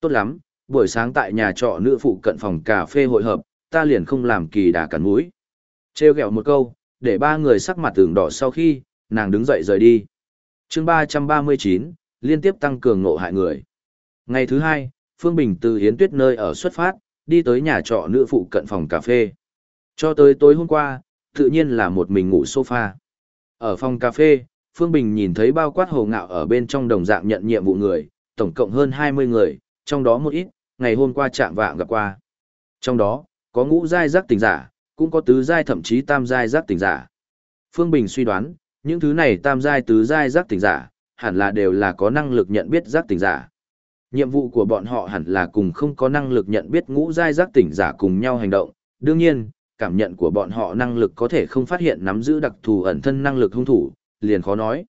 Tốt lắm, buổi sáng tại nhà trọ nữ phụ cận phòng cà phê hội hợp, ta liền không làm kỳ đà cắn mũi. Trêu ghẹo một câu, để ba người sắc mặt tường đỏ sau khi, nàng đứng dậy rời đi. chương 339, liên tiếp tăng cường nộ hại người. Ngày thứ hai, Phương Bình từ Hiến Tuyết nơi ở xuất phát, đi tới nhà trọ nữ phụ cận phòng cà phê. Cho tới tối hôm qua, tự nhiên là một mình ngủ sofa. Ở phòng cà phê, Phương Bình nhìn thấy bao quát hồ ngạo ở bên trong đồng dạng nhận nhiệm vụ người, tổng cộng hơn 20 người, trong đó một ít, ngày hôm qua chạm vạng gặp qua. Trong đó, có ngũ giai giác tỉnh giả, cũng có tứ giai thậm chí tam giai giác tỉnh giả. Phương Bình suy đoán, những thứ này tam giai tứ giai giác tỉnh giả, hẳn là đều là có năng lực nhận biết giác tỉnh giả. Nhiệm vụ của bọn họ hẳn là cùng không có năng lực nhận biết ngũ giai giác tỉnh giả cùng nhau hành động. Đương nhiên, cảm nhận của bọn họ năng lực có thể không phát hiện nắm giữ đặc thù ẩn thân năng lực hung thủ, liền khó nói.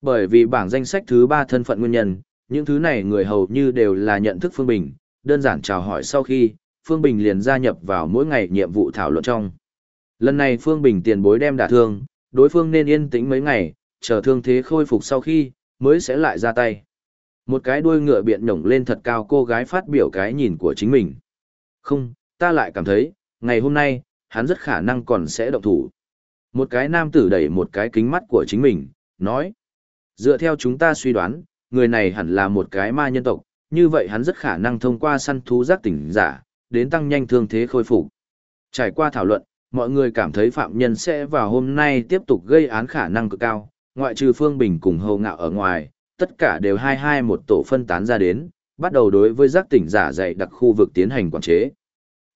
Bởi vì bảng danh sách thứ ba thân phận nguyên nhân, những thứ này người hầu như đều là nhận thức Phương Bình, đơn giản chào hỏi sau khi, Phương Bình liền gia nhập vào mỗi ngày nhiệm vụ thảo luận trong. Lần này Phương Bình tiền bối đem đả thương, đối phương nên yên tĩnh mấy ngày, chờ thương thế khôi phục sau khi, mới sẽ lại ra tay. Một cái đuôi ngựa biện nhổng lên thật cao cô gái phát biểu cái nhìn của chính mình. Không, ta lại cảm thấy, ngày hôm nay, hắn rất khả năng còn sẽ động thủ. Một cái nam tử đẩy một cái kính mắt của chính mình, nói. Dựa theo chúng ta suy đoán, người này hẳn là một cái ma nhân tộc, như vậy hắn rất khả năng thông qua săn thú giác tỉnh giả, đến tăng nhanh thương thế khôi phục. Trải qua thảo luận, mọi người cảm thấy phạm nhân sẽ vào hôm nay tiếp tục gây án khả năng cực cao, ngoại trừ Phương Bình cùng hầu ngạo ở ngoài, tất cả đều hai hai một tổ phân tán ra đến, bắt đầu đối với giác tỉnh giả dạy đặc khu vực tiến hành quản chế.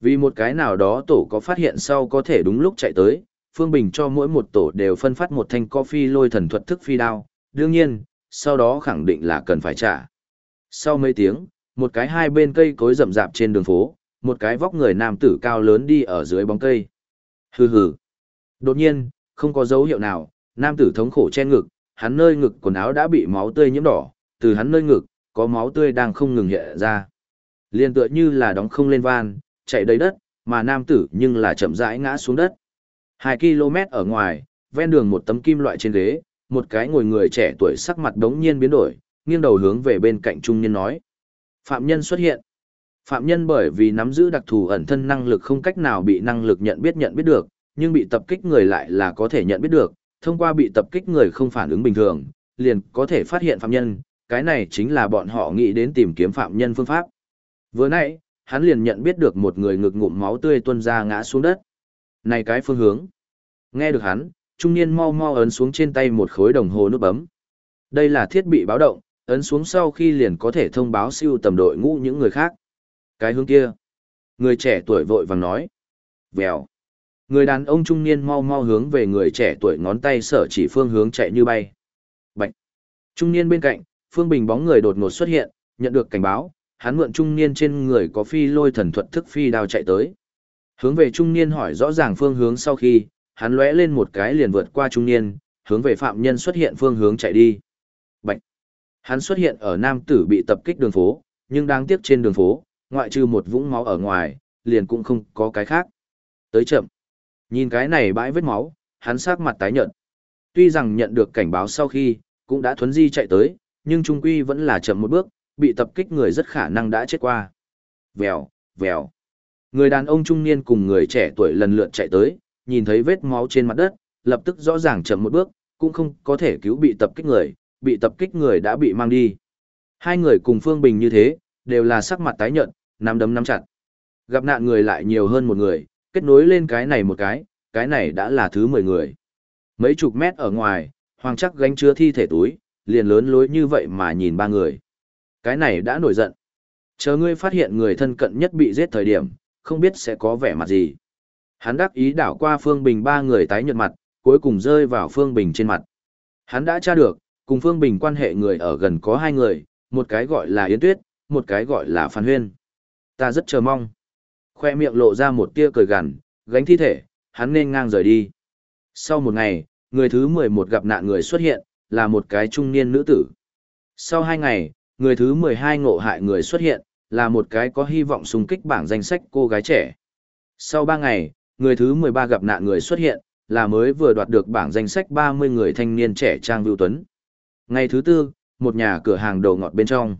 Vì một cái nào đó tổ có phát hiện sau có thể đúng lúc chạy tới, Phương Bình cho mỗi một tổ đều phân phát một thanh coffee lôi thần thuật thức phi đao, đương nhiên, sau đó khẳng định là cần phải trả. Sau mấy tiếng, một cái hai bên cây cối rậm rạp trên đường phố, một cái vóc người nam tử cao lớn đi ở dưới bóng cây. Hừ hừ. Đột nhiên, không có dấu hiệu nào, nam tử thống khổ che ngực, hắn nơi ngực quần áo đã bị máu tươi nhiễm đỏ, từ hắn nơi ngực, có máu tươi đang không ngừng hiện ra. Liên tựa như là đóng không lên van, chạy đầy đất, mà nam tử nhưng là chậm rãi ngã xuống đất. 2 km ở ngoài, ven đường một tấm kim loại trên ghế, một cái ngồi người trẻ tuổi sắc mặt đống nhiên biến đổi, nghiêng đầu hướng về bên cạnh trung nhân nói. Phạm nhân xuất hiện. Phạm nhân bởi vì nắm giữ đặc thù ẩn thân năng lực không cách nào bị năng lực nhận biết nhận biết được, nhưng bị tập kích người lại là có thể nhận biết được, thông qua bị tập kích người không phản ứng bình thường, liền có thể phát hiện phạm nhân, cái này chính là bọn họ nghĩ đến tìm kiếm phạm nhân phương pháp. Vừa nãy, hắn liền nhận biết được một người ngực ngụm máu tươi tuôn ra ngã xuống đất. Này cái phương hướng. Nghe được hắn, trung niên mau mau ấn xuống trên tay một khối đồng hồ nút bấm. Đây là thiết bị báo động, ấn xuống sau khi liền có thể thông báo siêu tầm đội ngũ những người khác. Cái hướng kia. Người trẻ tuổi vội vàng nói. Vèo. Người đàn ông trung niên mau mau hướng về người trẻ tuổi ngón tay sở chỉ phương hướng chạy như bay. Bạch. Trung niên bên cạnh, Phương Bình bóng người đột ngột xuất hiện, nhận được cảnh báo, hắn mượn trung niên trên người có phi lôi thần thuật thức phi đao chạy tới. Hướng về trung niên hỏi rõ ràng phương hướng sau khi, hắn lóe lên một cái liền vượt qua trung niên, hướng về phạm nhân xuất hiện phương hướng chạy đi. Bạch. Hắn xuất hiện ở nam tử bị tập kích đường phố, nhưng đáng tiếc trên đường phố, ngoại trừ một vũng máu ở ngoài, liền cũng không có cái khác. Tới chậm. Nhìn cái này bãi vết máu, hắn sắc mặt tái nhợt. Tuy rằng nhận được cảnh báo sau khi, cũng đã thuấn di chạy tới, nhưng trung quy vẫn là chậm một bước, bị tập kích người rất khả năng đã chết qua. Vèo, vèo. Người đàn ông trung niên cùng người trẻ tuổi lần lượt chạy tới, nhìn thấy vết máu trên mặt đất, lập tức rõ ràng chậm một bước, cũng không có thể cứu bị tập kích người, bị tập kích người đã bị mang đi. Hai người cùng Phương Bình như thế, đều là sắc mặt tái nhợt, nắm đấm nắm chặt. Gặp nạn người lại nhiều hơn một người, kết nối lên cái này một cái, cái này đã là thứ 10 người. Mấy chục mét ở ngoài, hoàng chắc gánh chứa thi thể túi, liền lớn lối như vậy mà nhìn ba người. Cái này đã nổi giận. Chờ ngươi phát hiện người thân cận nhất bị giết thời điểm, không biết sẽ có vẻ mặt gì. Hắn đắc ý đảo qua Phương Bình ba người tái nhợt mặt, cuối cùng rơi vào Phương Bình trên mặt. Hắn đã tra được, cùng Phương Bình quan hệ người ở gần có hai người, một cái gọi là Yến Tuyết, một cái gọi là Phan Huyên. Ta rất chờ mong. Khoe miệng lộ ra một tia cười gằn, gánh thi thể, hắn nên ngang rời đi. Sau một ngày, người thứ 11 gặp nạn người xuất hiện, là một cái trung niên nữ tử. Sau hai ngày, người thứ 12 ngộ hại người xuất hiện, là một cái có hy vọng xung kích bảng danh sách cô gái trẻ. Sau ba ngày, người thứ 13 gặp nạn người xuất hiện, là mới vừa đoạt được bảng danh sách 30 người thanh niên trẻ Trang Vưu Tuấn. Ngày thứ tư, một nhà cửa hàng đồ ngọt bên trong.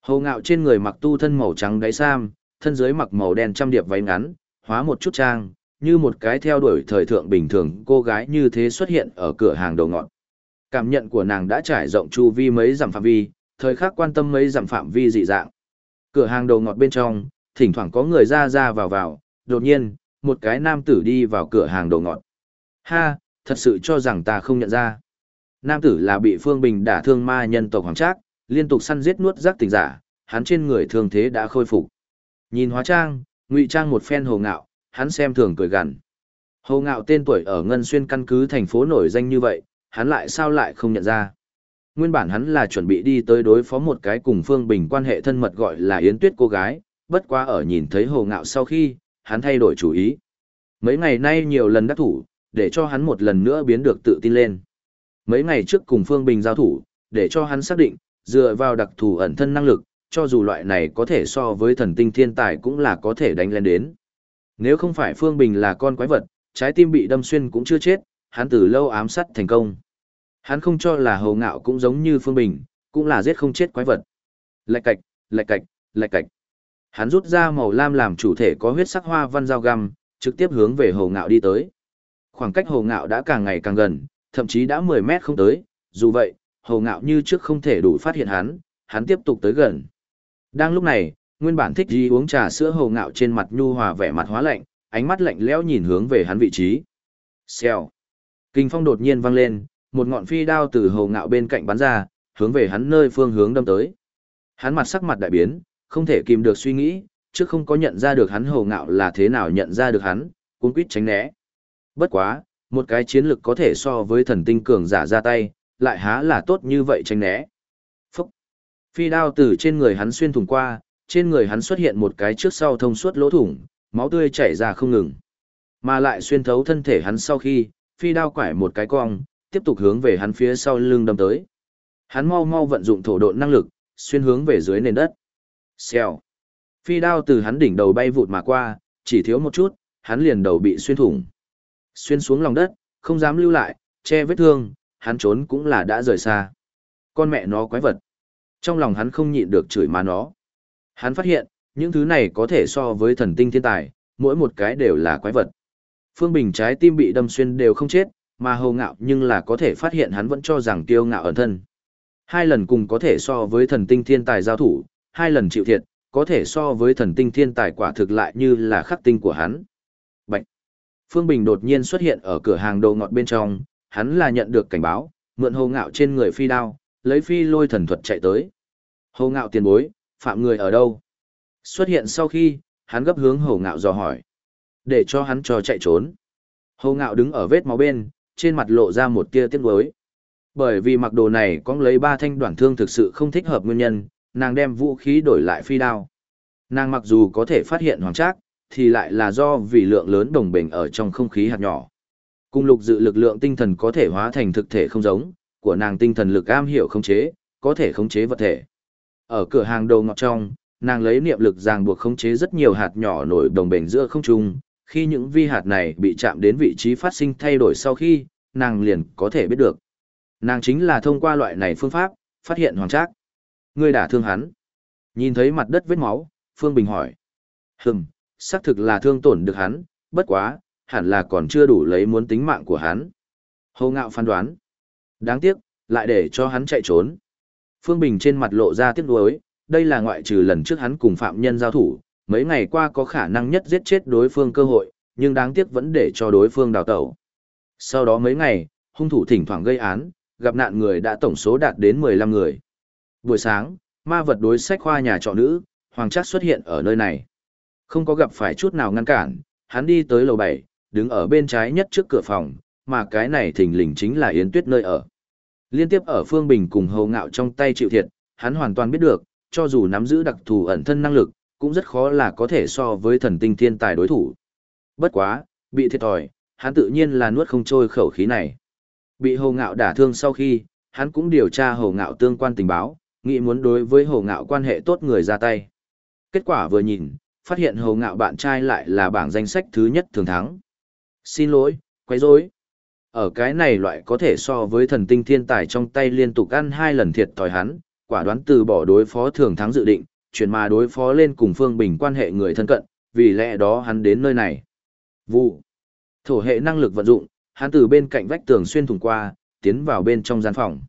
Hồ ngạo trên người mặc tu thân màu trắng đáy sam, thân dưới mặc màu đen trăm điệp váy ngắn, hóa một chút trang, như một cái theo đuổi thời thượng bình thường cô gái như thế xuất hiện ở cửa hàng đồ ngọt. Cảm nhận của nàng đã trải rộng chu vi mấy dặm phạm vi, thời khắc quan tâm mấy giảm phạm vi dị dạng. Cửa hàng đồ ngọt bên trong, thỉnh thoảng có người ra ra vào vào, đột nhiên, một cái nam tử đi vào cửa hàng đồ ngọt. Ha, thật sự cho rằng ta không nhận ra. Nam tử là bị Phương Bình đả thương ma nhân tộc Hoàng Trác, liên tục săn giết nuốt giác tình giả, hắn trên người thương thế đã khôi phục. Nhìn hóa trang, ngụy trang một phen hồ ngạo, hắn xem thường cười gằn. Hồ ngạo tên tuổi ở Ngân Xuyên căn cứ thành phố nổi danh như vậy, hắn lại sao lại không nhận ra. Nguyên bản hắn là chuẩn bị đi tới đối phó một cái cùng Phương Bình quan hệ thân mật gọi là Yến Tuyết cô gái, bất quá ở nhìn thấy hồ ngạo sau khi, hắn thay đổi chủ ý. Mấy ngày nay nhiều lần đắc thủ, để cho hắn một lần nữa biến được tự tin lên. Mấy ngày trước cùng Phương Bình giao thủ, để cho hắn xác định, dựa vào đặc thù ẩn thân năng lực, cho dù loại này có thể so với thần tinh thiên tài cũng là có thể đánh lên đến. Nếu không phải Phương Bình là con quái vật, trái tim bị đâm xuyên cũng chưa chết, hắn từ lâu ám sát thành công. Hắn không cho là hầu ngạo cũng giống như Phương Bình, cũng là giết không chết quái vật. Lạch cạch, lạch cạch, lạch cạch. Hắn rút ra màu lam làm chủ thể có huyết sắc hoa văn dao găm, trực tiếp hướng về hầu ngạo đi tới. Khoảng cách hầu ngạo đã càng ngày càng gần, thậm chí đã 10 mét không tới, dù vậy, hầu ngạo như trước không thể đủ phát hiện hắn, hắn tiếp tục tới gần. Đang lúc này, nguyên bản thích gì uống trà sữa hầu ngạo trên mặt nhu hòa vẻ mặt hóa lạnh, ánh mắt lạnh lẽo nhìn hướng về hắn vị trí. Xèo. Kinh phong đột nhiên vang lên, một ngọn phi đao từ hầu ngạo bên cạnh bắn ra, hướng về hắn nơi phương hướng đâm tới. Hắn mặt sắc mặt đại biến, không thể kìm được suy nghĩ, trước không có nhận ra được hắn hầu ngạo là thế nào nhận ra được hắn, cuốn quýt tránh né. Bất quá, một cái chiến lực có thể so với thần tinh cường giả ra tay, lại há là tốt như vậy tránh né. Phúc! Phi đao từ trên người hắn xuyên thủng qua, trên người hắn xuất hiện một cái trước sau thông suốt lỗ thủng, máu tươi chảy ra không ngừng. Mà lại xuyên thấu thân thể hắn sau khi, phi đao quải một cái cong, tiếp tục hướng về hắn phía sau lưng đâm tới. Hắn mau mau vận dụng thổ độn năng lực, xuyên hướng về dưới nền đất. Xèo. Phi đao từ hắn đỉnh đầu bay vụt mà qua, chỉ thiếu một chút, hắn liền đầu bị xuyên thủng. Xuyên xuống lòng đất, không dám lưu lại, che vết thương, hắn trốn cũng là đã rời xa. Con mẹ nó quái vật. Trong lòng hắn không nhịn được chửi má nó. Hắn phát hiện, những thứ này có thể so với thần tinh thiên tài, mỗi một cái đều là quái vật. Phương Bình trái tim bị đâm xuyên đều không chết, mà hầu ngạo nhưng là có thể phát hiện hắn vẫn cho rằng tiêu ngạo ẩn thân. Hai lần cùng có thể so với thần tinh thiên tài giao thủ, hai lần chịu thiệt, có thể so với thần tinh thiên tài quả thực lại như là khắc tinh của hắn. Bạch! Phương Bình đột nhiên xuất hiện ở cửa hàng đồ ngọt bên trong, hắn là nhận được cảnh báo, mượn hầu ngạo trên người phi đao, lấy phi lôi thần thuật chạy tới. Hầu ngạo tiền bối, phạm người ở đâu? Xuất hiện sau khi, hắn gấp hướng hầu ngạo dò hỏi. Để cho hắn cho chạy trốn. Hầu ngạo đứng ở vết máu bên, trên mặt lộ ra một tia tiếc nuối. Bởi vì mặc đồ này có lấy ba thanh đoạn thương thực sự không thích hợp nguyên nhân, nàng đem vũ khí đổi lại phi đao. Nàng mặc dù có thể phát hiện hoàng trác, thì lại là do vì lượng lớn đồng bình ở trong không khí hạt nhỏ. Cùng lục dự lực lượng tinh thần có thể hóa thành thực thể không giống, của nàng tinh thần lực am hiểu khống chế, có thể khống chế vật thể. Ở cửa hàng đồ ngọt trong, nàng lấy niệm lực ràng buộc khống chế rất nhiều hạt nhỏ nổi đồng bền giữa không trung, khi những vi hạt này bị chạm đến vị trí phát sinh thay đổi sau khi, nàng liền có thể biết được. Nàng chính là thông qua loại này phương pháp, phát hiện hoàng trác. Ngươi đã thương hắn. Nhìn thấy mặt đất vết máu, Phương Bình hỏi. Hừm, xác thực là thương tổn được hắn, bất quá, hẳn là còn chưa đủ lấy muốn tính mạng của hắn. Hầu ngạo phán đoán. Đáng tiếc, lại để cho hắn chạy trốn. Phương Bình trên mặt lộ ra tiếc nuối, đây là ngoại trừ lần trước hắn cùng phạm nhân giao thủ, mấy ngày qua có khả năng nhất giết chết đối phương cơ hội, nhưng đáng tiếc vẫn để cho đối phương đào tẩu. Sau đó mấy ngày, hung thủ thỉnh thoảng gây án, gặp nạn người đã tổng số đạt đến 15 người. Buổi sáng, ma vật đối sách khoa nhà trọ nữ, Hoàng Trác xuất hiện ở nơi này. Không có gặp phải chút nào ngăn cản, hắn đi tới lầu 7, đứng ở bên trái nhất trước cửa phòng, mà cái này thình lình chính là Yến Tuyết nơi ở. Liên tiếp ở Phương Bình cùng hầu ngạo trong tay chịu thiệt, hắn hoàn toàn biết được, cho dù nắm giữ đặc thù ẩn thân năng lực, cũng rất khó là có thể so với thần tinh thiên tài đối thủ. Bất quá, bị thiệt thòi, hắn tự nhiên là nuốt không trôi khẩu khí này. Bị hồ ngạo đả thương sau khi, hắn cũng điều tra hồ ngạo tương quan tình báo, nghĩ muốn đối với hồ ngạo quan hệ tốt người ra tay. Kết quả vừa nhìn, phát hiện hồ ngạo bạn trai lại là bảng danh sách thứ nhất thường thắng. Xin lỗi, quấy rối. Ở cái này loại có thể so với thần tinh thiên tài trong tay liên tục ăn hai lần thiệt thòi hắn, quả đoán từ bỏ đối phó thường thắng dự định, chuyển mà đối phó lên cùng Phương Bình quan hệ người thân cận, vì lẽ đó hắn đến nơi này. Vụ. Thổ hệ năng lực vận dụng, hắn từ bên cạnh vách tường xuyên thủng qua, tiến vào bên trong gian phòng.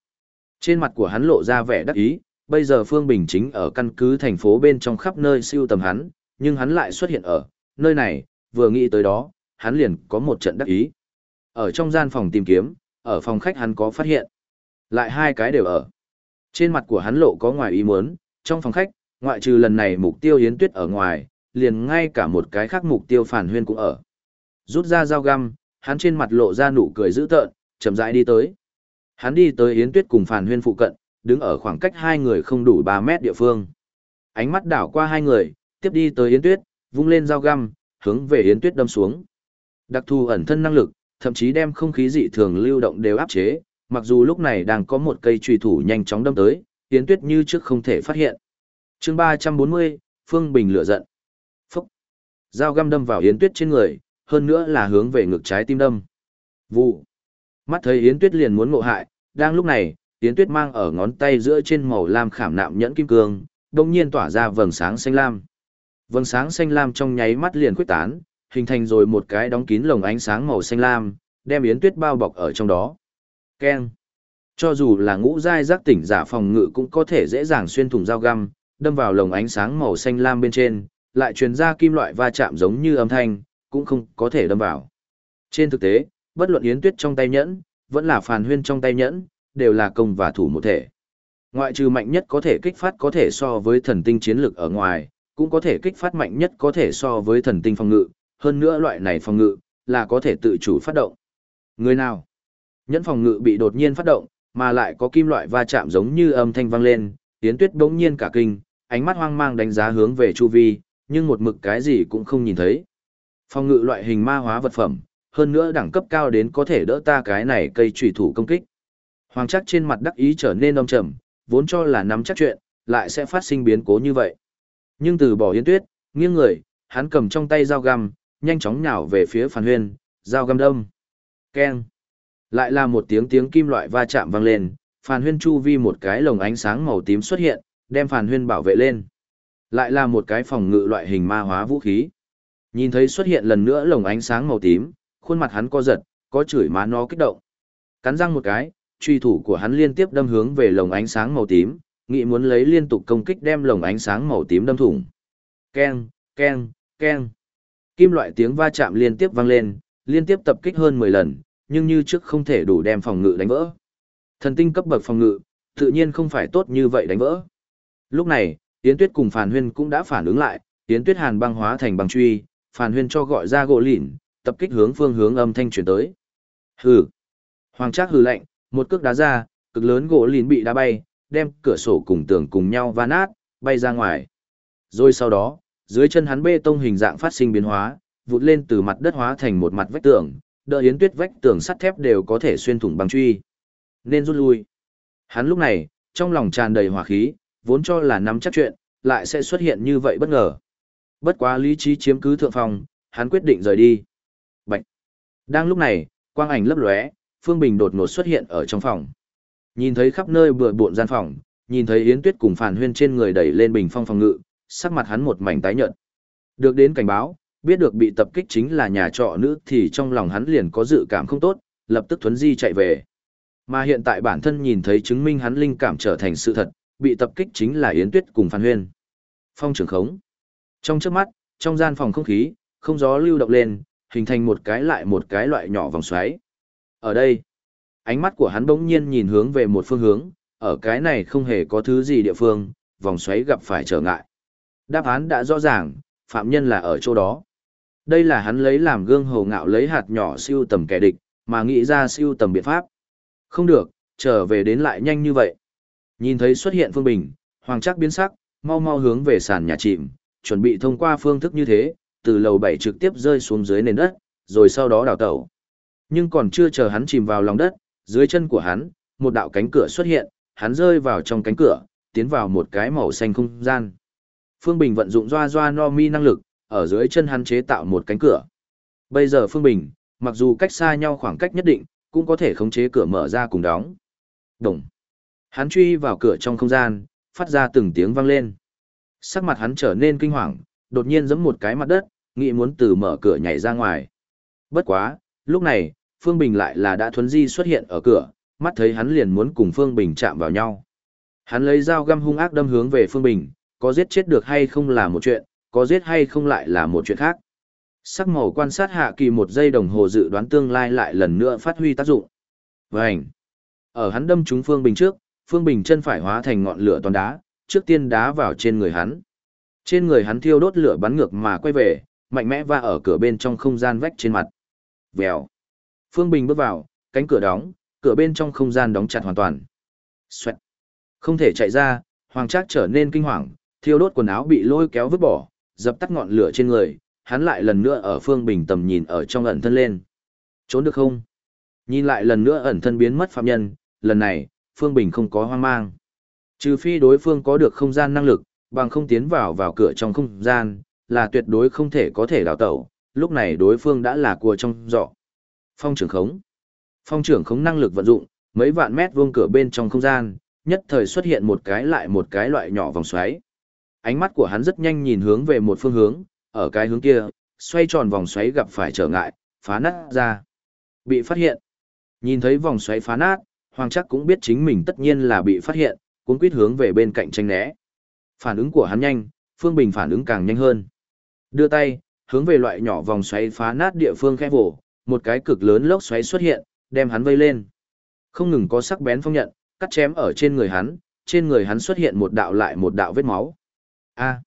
Trên mặt của hắn lộ ra vẻ đắc ý, bây giờ Phương Bình chính ở căn cứ thành phố bên trong khắp nơi siêu tầm hắn, nhưng hắn lại xuất hiện ở nơi này, vừa nghĩ tới đó, hắn liền có một trận đắc ý. Ở trong gian phòng tìm kiếm, ở phòng khách hắn có phát hiện. Lại hai cái đều ở. Trên mặt của hắn lộ có ngoài ý muốn, trong phòng khách, ngoại trừ lần này mục tiêu Yến Tuyết ở ngoài, liền ngay cả một cái khác mục tiêu phản huyên cũng ở. Rút ra dao găm, hắn trên mặt lộ ra nụ cười dữ tợn, chậm rãi đi tới. Hắn đi tới Yến Tuyết cùng phản huyên phụ cận, đứng ở khoảng cách hai người không đủ 3 mét địa phương. Ánh mắt đảo qua hai người, tiếp đi tới Yến Tuyết, vung lên dao găm, hướng về Yến Tuyết đâm xuống. Đặc thù ẩn thân năng lực, thậm chí đem không khí dị thường lưu động đều áp chế, mặc dù lúc này đang có một cây truy thủ nhanh chóng đâm tới, Yến Tuyết như trước không thể phát hiện chương 340, Phương Bình lửa giận. Phúc! Dao găm đâm vào Yến Tuyết trên người, hơn nữa là hướng về ngực trái tim đâm. Vụ! Mắt thấy Yến Tuyết liền muốn ngộ hại, đang lúc này, Yến Tuyết mang ở ngón tay giữa trên màu lam khảm nạm nhẫn kim cương, đồng nhiên tỏa ra vầng sáng xanh lam. Vầng sáng xanh lam trong nháy mắt liền khuếch tán, hình thành rồi một cái đóng kín lồng ánh sáng màu xanh lam, đem Yến Tuyết bao bọc ở trong đó. Keng. Cho dù là ngũ giai giác tỉnh giả phòng ngự cũng có thể dễ dàng xuyên thủng dao găm, đâm vào lồng ánh sáng màu xanh lam bên trên, lại truyền ra kim loại va chạm giống như âm thanh, cũng không có thể đâm vào. Trên thực tế, bất luận Yến Tuyết trong tay nhẫn, vẫn là Phàn Huyên trong tay nhẫn, đều là công và thủ một thể. Ngoại trừ mạnh nhất có thể kích phát có thể so với thần tinh chiến lực ở ngoài, cũng có thể kích phát mạnh nhất có thể so với thần tinh phòng ngự, hơn nữa loại này phòng ngự, là có thể tự chủ phát động. Người nào? Nhẫn phòng ngự bị đột nhiên phát động, mà lại có kim loại va chạm giống như âm thanh vang lên, Yến Tuyết bỗng nhiên cả kinh, ánh mắt hoang mang đánh giá hướng về chu vi, nhưng một mực cái gì cũng không nhìn thấy. Phòng ngự loại hình ma hóa vật phẩm, hơn nữa đẳng cấp cao đến có thể đỡ ta cái này cây trùy thủ công kích. Hoàng chắc trên mặt đắc ý trở nên âm trầm, vốn cho là nắm chắc chuyện, lại sẽ phát sinh biến cố như vậy. Nhưng từ bỏ Yến Tuyết, nghiêng người, hắn cầm trong tay dao găm, nhanh chóng nhào về phía Phan Huyên, dao găm đâm. Keng. Lại là một tiếng tiếng kim loại va chạm vang lên, Phan Huyên chu vi một cái lồng ánh sáng màu tím xuất hiện, đem Phan Huyên bảo vệ lên. Lại là một cái phòng ngự loại hình ma hóa vũ khí. Nhìn thấy xuất hiện lần nữa lồng ánh sáng màu tím, khuôn mặt hắn co giật, có chửi má nó kích động. Cắn răng một cái, truy thủ của hắn liên tiếp đâm hướng về lồng ánh sáng màu tím, nghĩ muốn lấy liên tục công kích đem lồng ánh sáng màu tím đâm thủng. Keng, keng, keng. Kim loại tiếng va chạm liên tiếp vang lên, liên tiếp tập kích hơn 10 lần, nhưng như trước không thể đủ đem phòng ngự đánh vỡ. Thần tinh cấp bậc phòng ngự, tự nhiên không phải tốt như vậy đánh vỡ. Lúc này, Yến Tuyết cùng Phàn Huyên cũng đã phản ứng lại, Yến Tuyết hàn băng hóa thành băng truy, Phàn Huyên cho gọi ra gỗ lỉn, tập kích hướng phương hướng âm thanh chuyển tới. Hừ. Hoàng Trác hừ lạnh, một cước đá ra, cực lớn gỗ lìn bị đá bay, đem cửa sổ cùng tường cùng nhau va nát, bay ra ngoài. Rồi sau đó, dưới chân hắn bê tông hình dạng phát sinh biến hóa, vụt lên từ mặt đất hóa thành một mặt vách tường, đỡ yến tuyết vách tường sắt thép đều có thể xuyên thủng băng truy. Nên rút lui. Hắn lúc này, trong lòng tràn đầy hỏa khí, vốn cho là nắm chắc chuyện, lại sẽ xuất hiện như vậy bất ngờ. Bất quá lý trí chiếm cứ thượng phòng, hắn quyết định rời đi. Bạch. Đang lúc này, quang ảnh lấp lóe, Phương Bình đột ngột xuất hiện ở trong phòng. Nhìn thấy khắp nơi bừa bộn gian phòng, nhìn thấy Yến Tuyết cùng Phàn Huyên trên người đẩy lên bình phong phòng ngự, sắc mặt hắn một mảnh tái nhợt. Được đến cảnh báo, biết được bị tập kích chính là nhà trọ nữ thì trong lòng hắn liền có dự cảm không tốt, lập tức thuấn di chạy về. Mà hiện tại bản thân nhìn thấy chứng minh hắn linh cảm trở thành sự thật, bị tập kích chính là Yến Tuyết cùng Phan Huyên. Phong trường khống. Trong trước mắt, trong gian phòng không khí, không gió lưu động lên, hình thành một cái lại một cái loại nhỏ vòng xoáy. Ở đây, ánh mắt của hắn bỗng nhiên nhìn hướng về một phương hướng, ở cái này không hề có thứ gì địa phương, vòng xoáy gặp phải trở ngại. Đáp án đã rõ ràng, phạm nhân là ở chỗ đó. Đây là hắn lấy làm gương hầu ngạo lấy hạt nhỏ siêu tầm kẻ địch, mà nghĩ ra siêu tầm biện pháp. Không được, trở về đến lại nhanh như vậy. Nhìn thấy xuất hiện Phương Bình, Hoàng Trác biến sắc, mau mau hướng về sàn nhà chìm, chuẩn bị thông qua phương thức như thế, từ lầu 7 trực tiếp rơi xuống dưới nền đất, rồi sau đó đào tẩu. Nhưng còn chưa chờ hắn chìm vào lòng đất, dưới chân của hắn, một đạo cánh cửa xuất hiện, hắn rơi vào trong cánh cửa, tiến vào một cái màu xanh không gian. Phương Bình vận dụng doa doa no mi năng lực, ở dưới chân hắn chế tạo một cánh cửa. Bây giờ Phương Bình, mặc dù cách xa nhau khoảng cách nhất định, cũng có thể khống chế cửa mở ra cùng đóng. Đồng. Hắn truy vào cửa trong không gian, phát ra từng tiếng vang lên. Sắc mặt hắn trở nên kinh hoàng, đột nhiên giẫm một cái mặt đất, nghĩ muốn từ mở cửa nhảy ra ngoài. Bất quá, lúc này, Phương Bình lại là đã thuấn di xuất hiện ở cửa, mắt thấy hắn liền muốn cùng Phương Bình chạm vào nhau. Hắn lấy dao găm hung ác đâm hướng về Phương Bình, có giết chết được hay không là một chuyện, có giết hay không lại là một chuyện khác. Sắc màu quan sát hạ kỳ một giây đồng hồ dự đoán tương lai lại lần nữa phát huy tác dụng. Vành. Ở hắn đâm trúng Phương Bình trước, Phương Bình chân phải hóa thành ngọn lửa toàn đá, trước tiên đá vào trên người hắn. Trên người hắn thiêu đốt lửa bắn ngược mà quay về, mạnh mẽ va ở cửa bên trong không gian vách trên mặt. Vèo. Phương Bình bước vào, cánh cửa đóng, cửa bên trong không gian đóng chặt hoàn toàn. Xoẹt. Không thể chạy ra, Hoàng Trác trở nên kinh hoàng, thiêu đốt quần áo bị lôi kéo vứt bỏ, dập tắt ngọn lửa trên người, hắn lại lần nữa ở Phương Bình tầm nhìn ở trong ẩn thân lên. Trốn được không? Nhìn lại lần nữa ẩn thân biến mất phạm nhân, lần này, Phương Bình không có hoang mang. Trừ phi đối phương có được không gian năng lực, bằng không tiến vào vào cửa trong không gian, là tuyệt đối không thể có thể đào tẩu, lúc này đối phương đã là cua trong giỏ. Phong trưởng khống. Phong trưởng khống năng lực vận dụng, mấy vạn mét vuông cửa bên trong không gian, nhất thời xuất hiện một cái lại một cái loại nhỏ vòng xoáy. Ánh mắt của hắn rất nhanh nhìn hướng về một phương hướng, ở cái hướng kia, xoay tròn vòng xoáy gặp phải trở ngại, phá nát ra. Bị phát hiện. Nhìn thấy vòng xoáy phá nát, Hoàng chắc cũng biết chính mình tất nhiên là bị phát hiện, cuốn quýt hướng về bên cạnh tranh né. Phản ứng của hắn nhanh, Phương Bình phản ứng càng nhanh hơn. Đưa tay, hướng về loại nhỏ vòng xoáy phá nát địa phương khẽ vỗ, một cái cực lớn lốc xoáy xuất hiện, đem hắn vây lên. Không ngừng có sắc bén phong nhận, cắt chém ở trên người hắn, trên người hắn xuất hiện một đạo lại một đạo vết máu. A!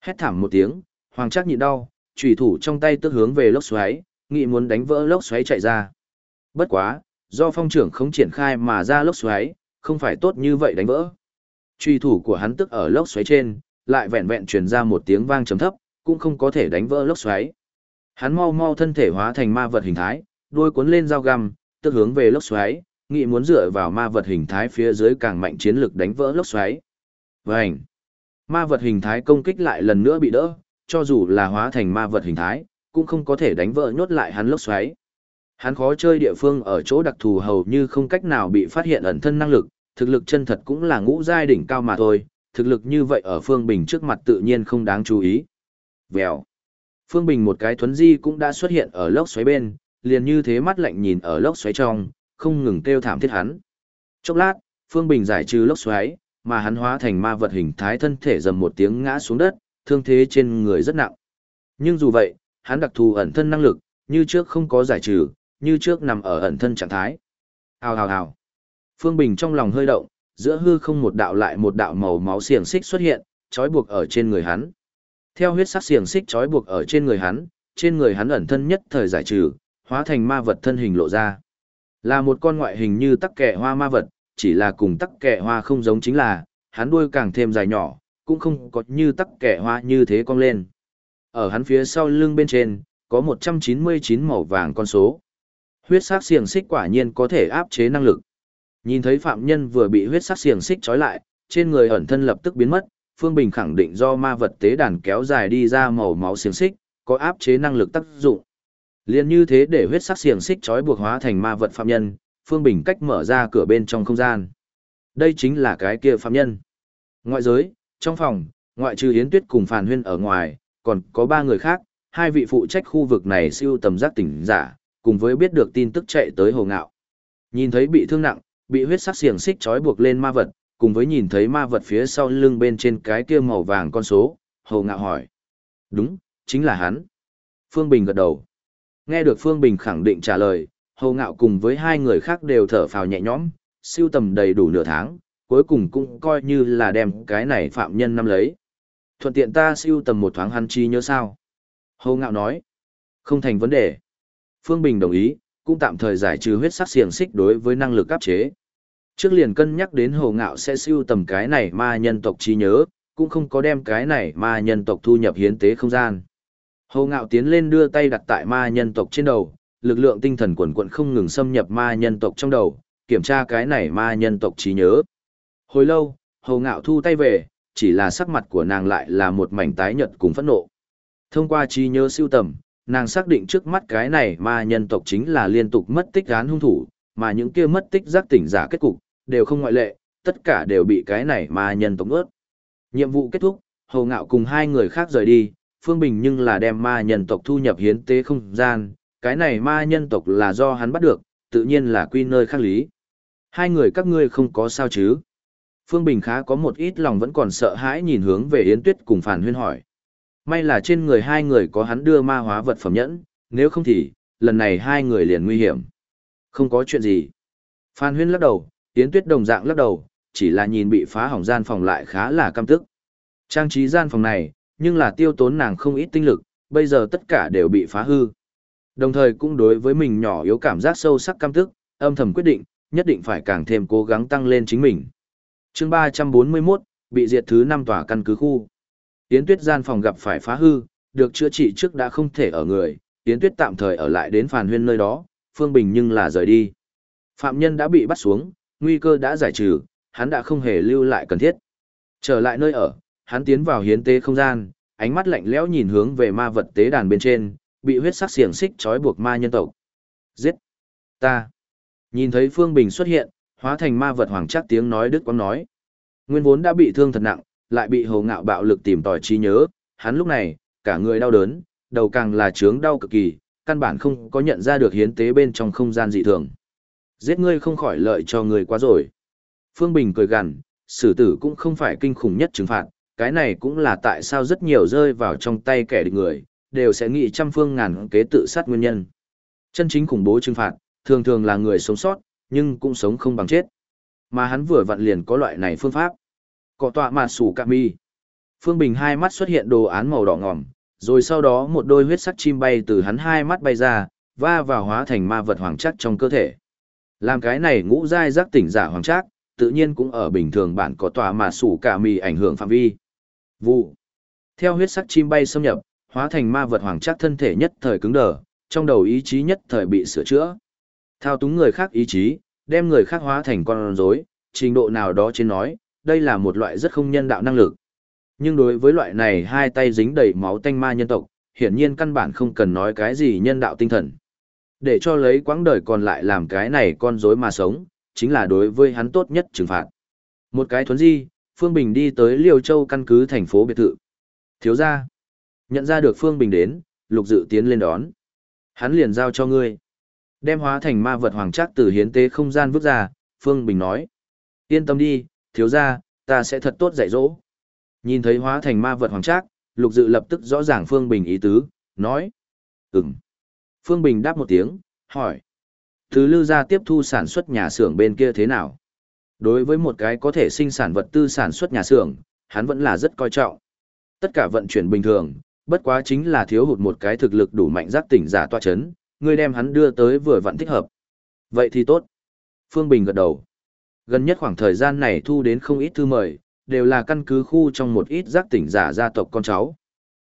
Hét thảm một tiếng, Hoàng trác nhịn đau, Trùy thủ trong tay tức hướng về lốc xoáy, nghị muốn đánh vỡ lốc xoáy chạy ra. Bất quá, do phong trưởng không triển khai mà ra lốc xoáy, không phải tốt như vậy đánh vỡ. Trùy thủ của hắn tức ở lốc xoáy trên, lại vẹn vẹn truyền ra một tiếng vang trầm thấp, cũng không có thể đánh vỡ lốc xoáy. Hắn mau mau thân thể hóa thành ma vật hình thái, đuôi cuốn lên dao găm, tức hướng về lốc xoáy, nghị muốn dựa vào ma vật hình thái phía dưới càng mạnh chiến lực đánh vỡ lốc xoáy. vảnh Ma vật hình thái công kích lại lần nữa bị đỡ, cho dù là hóa thành ma vật hình thái, cũng không có thể đánh vỡ nhốt lại hắn lốc xoáy. Hắn khó chơi địa phương ở chỗ đặc thù hầu như không cách nào bị phát hiện ẩn thân năng lực, thực lực chân thật cũng là ngũ giai đỉnh cao mà thôi, thực lực như vậy ở Phương Bình trước mặt tự nhiên không đáng chú ý. Vèo. Phương Bình một cái thuấn di cũng đã xuất hiện ở lốc xoáy bên, liền như thế mắt lạnh nhìn ở lốc xoáy trong, không ngừng kêu thảm thiết hắn. Chốc lát, Phương Bình giải trừ lốc xoáy, mà hắn hóa thành ma vật hình thái thân thể dầm một tiếng ngã xuống đất, thương thế trên người rất nặng. Nhưng dù vậy, hắn đặc thù ẩn thân năng lực, như trước không có giải trừ, như trước nằm ở ẩn thân trạng thái. Hào hào hào. Phương Bình trong lòng hơi động, giữa hư không một đạo lại một đạo màu máu xiềng xích xuất hiện, trói buộc ở trên người hắn. Theo huyết sắc xiềng xích trói buộc ở trên người hắn, trên người hắn ẩn thân nhất thời giải trừ, hóa thành ma vật thân hình lộ ra. Là một con ngoại hình như tắc kẻ hoa ma vật, chỉ là cùng tắc kẻ hoa không giống chính là, hắn đuôi càng thêm dài nhỏ, cũng không có như tắc kẻ hoa như thế cong lên. Ở hắn phía sau lưng bên trên, có 199 màu vàng con số. Huyết sắc xiềng xích quả nhiên có thể áp chế năng lực. Nhìn thấy phạm nhân vừa bị huyết sắc xiềng xích trói lại, trên người ẩn thân lập tức biến mất, Phương Bình khẳng định do ma vật tế đàn kéo dài đi ra màu máu xiềng xích, có áp chế năng lực tác dụng. Liên như thế để huyết sắc xiềng xích trói buộc hóa thành ma vật phạm nhân, Phương Bình cách mở ra cửa bên trong không gian. Đây chính là cái kia phạm nhân. Ngoại giới, trong phòng, ngoại trừ Yến Tuyết cùng Phàn Huyên ở ngoài, còn có ba người khác, hai vị phụ trách khu vực này siêu tầm giác tỉnh giả, cùng với biết được tin tức chạy tới hồ ngạo. Nhìn thấy bị thương nặng, bị huyết sắc xiềng xích trói buộc lên ma vật, cùng với nhìn thấy ma vật phía sau lưng bên trên cái kia màu vàng con số, hồ ngạo hỏi. Đúng, chính là hắn. Phương Bình gật đầu. Nghe được Phương Bình khẳng định trả lời, hồ ngạo cùng với hai người khác đều thở phào nhẹ nhõm, siêu tầm đầy đủ nửa tháng, cuối cùng cũng coi như là đem cái này phạm nhân năm lấy. Thuận tiện ta siêu tầm một thoáng hắn chi nhớ sao. Hồ ngạo nói. Không thành vấn đề. Phương Bình đồng ý, cũng tạm thời giải trừ huyết sắc xiềng xích đối với năng lực áp chế. Trước liền cân nhắc đến hồ ngạo sẽ siêu tầm cái này ma nhân tộc trí nhớ, cũng không có đem cái này ma nhân tộc thu nhập hiến tế không gian. Hồ ngạo tiến lên đưa tay đặt tại ma nhân tộc trên đầu, lực lượng tinh thần quần quận không ngừng xâm nhập ma nhân tộc trong đầu, kiểm tra cái này ma nhân tộc trí nhớ. Hồi lâu, hầu ngạo thu tay về, chỉ là sắc mặt của nàng lại là một mảnh tái nhợt cùng phẫn nộ. Thông qua trí nhớ siêu tầm, nàng xác định trước mắt cái này ma nhân tộc chính là liên tục mất tích án hung thủ, mà những kia mất tích giác tỉnh giả kết cục, đều không ngoại lệ, tất cả đều bị cái này ma nhân tộc ướt. Nhiệm vụ kết thúc, hầu Ngạo cùng hai người khác rời đi, Phương Bình nhưng là đem ma nhân tộc thu nhập hiến tế không gian, cái này ma nhân tộc là do hắn bắt được, tự nhiên là quy nơi khác lý. Hai người các ngươi không có sao chứ? Phương Bình khá có một ít lòng vẫn còn sợ hãi nhìn hướng về Yến Tuyết cùng Phản Huyên hỏi. May là trên người hai người có hắn đưa ma hóa vật phẩm nhẫn, nếu không thì, lần này hai người liền nguy hiểm. Không có chuyện gì. Phan Huyên lắc đầu, Yến Tuyết đồng dạng lắc đầu, chỉ là nhìn bị phá hỏng gian phòng lại khá là căm tức. Trang trí gian phòng này, nhưng là tiêu tốn nàng không ít tinh lực, bây giờ tất cả đều bị phá hư. Đồng thời cũng đối với mình nhỏ yếu cảm giác sâu sắc căm tức, âm thầm quyết định, nhất định phải càng thêm cố gắng tăng lên chính mình chương 341, bị diệt thứ 5 tòa căn cứ khu. Yến Tuyết gian phòng gặp phải phá hư, được chữa trị trước đã không thể ở người, Yến Tuyết tạm thời ở lại đến Phàn Huyên nơi đó, Phương Bình nhưng là rời đi. Phạm nhân đã bị bắt xuống, nguy cơ đã giải trừ, hắn đã không hề lưu lại cần thiết. Trở lại nơi ở, hắn tiến vào hiến tế không gian, ánh mắt lạnh lẽo nhìn hướng về ma vật tế đàn bên trên, bị huyết sắc xiềng xích trói buộc ma nhân tộc. Giết! Ta! Nhìn thấy Phương Bình xuất hiện, hóa thành ma vật hoàng chắc tiếng nói đứt Quang nói. Nguyên vốn đã bị thương thật nặng, lại bị hồ ngạo bạo lực tìm tòi trí nhớ, hắn lúc này, cả người đau đớn, đầu càng là trướng đau cực kỳ, căn bản không có nhận ra được hiến tế bên trong không gian dị thường. Giết ngươi không khỏi lợi cho người quá rồi. Phương Bình cười gằn, xử tử cũng không phải kinh khủng nhất trừng phạt, cái này cũng là tại sao rất nhiều rơi vào trong tay kẻ địch người, đều sẽ nghĩ trăm phương ngàn kế tự sát nguyên nhân. Chân chính khủng bố trừng phạt, thường thường là người sống sót, nhưng cũng sống không bằng chết. Mà hắn vừa vặn liền có loại này phương pháp. Cỏ tọa mà sủ cạ mi. Phương Bình hai mắt xuất hiện đồ án màu đỏ ngòm, rồi sau đó một đôi huyết sắc chim bay từ hắn hai mắt bay ra, va vào hóa thành ma vật hoàng chắc trong cơ thể. Làm cái này ngũ giai giác tỉnh giả hoàng chắc, tự nhiên cũng ở bình thường bản có tòa mà sủ cả mì ảnh hưởng phạm vi. Vụ. Theo huyết sắc chim bay xâm nhập, hóa thành ma vật hoàng chắc thân thể nhất thời cứng đờ, trong đầu ý chí nhất thời bị sửa chữa. Thao túng người khác ý chí, đem người khác hóa thành con rối, trình độ nào đó trên nói, đây là một loại rất không nhân đạo năng lực. Nhưng đối với loại này hai tay dính đầy máu tanh ma nhân tộc, hiển nhiên căn bản không cần nói cái gì nhân đạo tinh thần. Để cho lấy quãng đời còn lại làm cái này con rối mà sống, chính là đối với hắn tốt nhất trừng phạt. Một cái thuấn di, Phương Bình đi tới Liêu Châu căn cứ thành phố biệt thự. Thiếu ra. Nhận ra được Phương Bình đến, lục dự tiến lên đón. Hắn liền giao cho ngươi. Đem hóa thành ma vật hoàng trác từ hiến tế không gian vứt ra, Phương Bình nói. Yên tâm đi, thiếu ra, ta sẽ thật tốt dạy dỗ. Nhìn thấy hóa thành ma vật hoàng trác, lục dự lập tức rõ ràng Phương Bình ý tứ, nói. Ừm. Phương Bình đáp một tiếng, hỏi. Thứ lư ra tiếp thu sản xuất nhà xưởng bên kia thế nào? Đối với một cái có thể sinh sản vật tư sản xuất nhà xưởng, hắn vẫn là rất coi trọng. Tất cả vận chuyển bình thường, bất quá chính là thiếu hụt một cái thực lực đủ mạnh giác tỉnh giả toa chấn, Ngươi đem hắn đưa tới vừa vặn thích hợp. Vậy thì tốt. Phương Bình gật đầu. Gần nhất khoảng thời gian này thu đến không ít thư mời, đều là căn cứ khu trong một ít giác tỉnh giả gia tộc con cháu.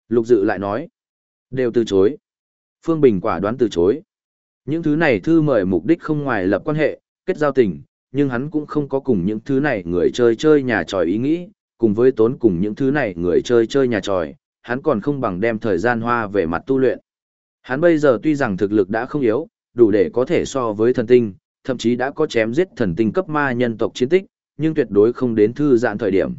Lục dự lại nói. Đều từ chối. Phương Bình quả đoán từ chối. Những thứ này thư mời mục đích không ngoài lập quan hệ, kết giao tình, nhưng hắn cũng không có cùng những thứ này người chơi chơi nhà tròi ý nghĩ, cùng với tốn cùng những thứ này người chơi chơi nhà tròi, hắn còn không bằng đem thời gian hoa về mặt tu luyện. Hắn bây giờ tuy rằng thực lực đã không yếu, đủ để có thể so với thần tinh, thậm chí đã có chém giết thần tinh cấp ma nhân tộc chiến tích, nhưng tuyệt đối không đến thư giãn thời điểm.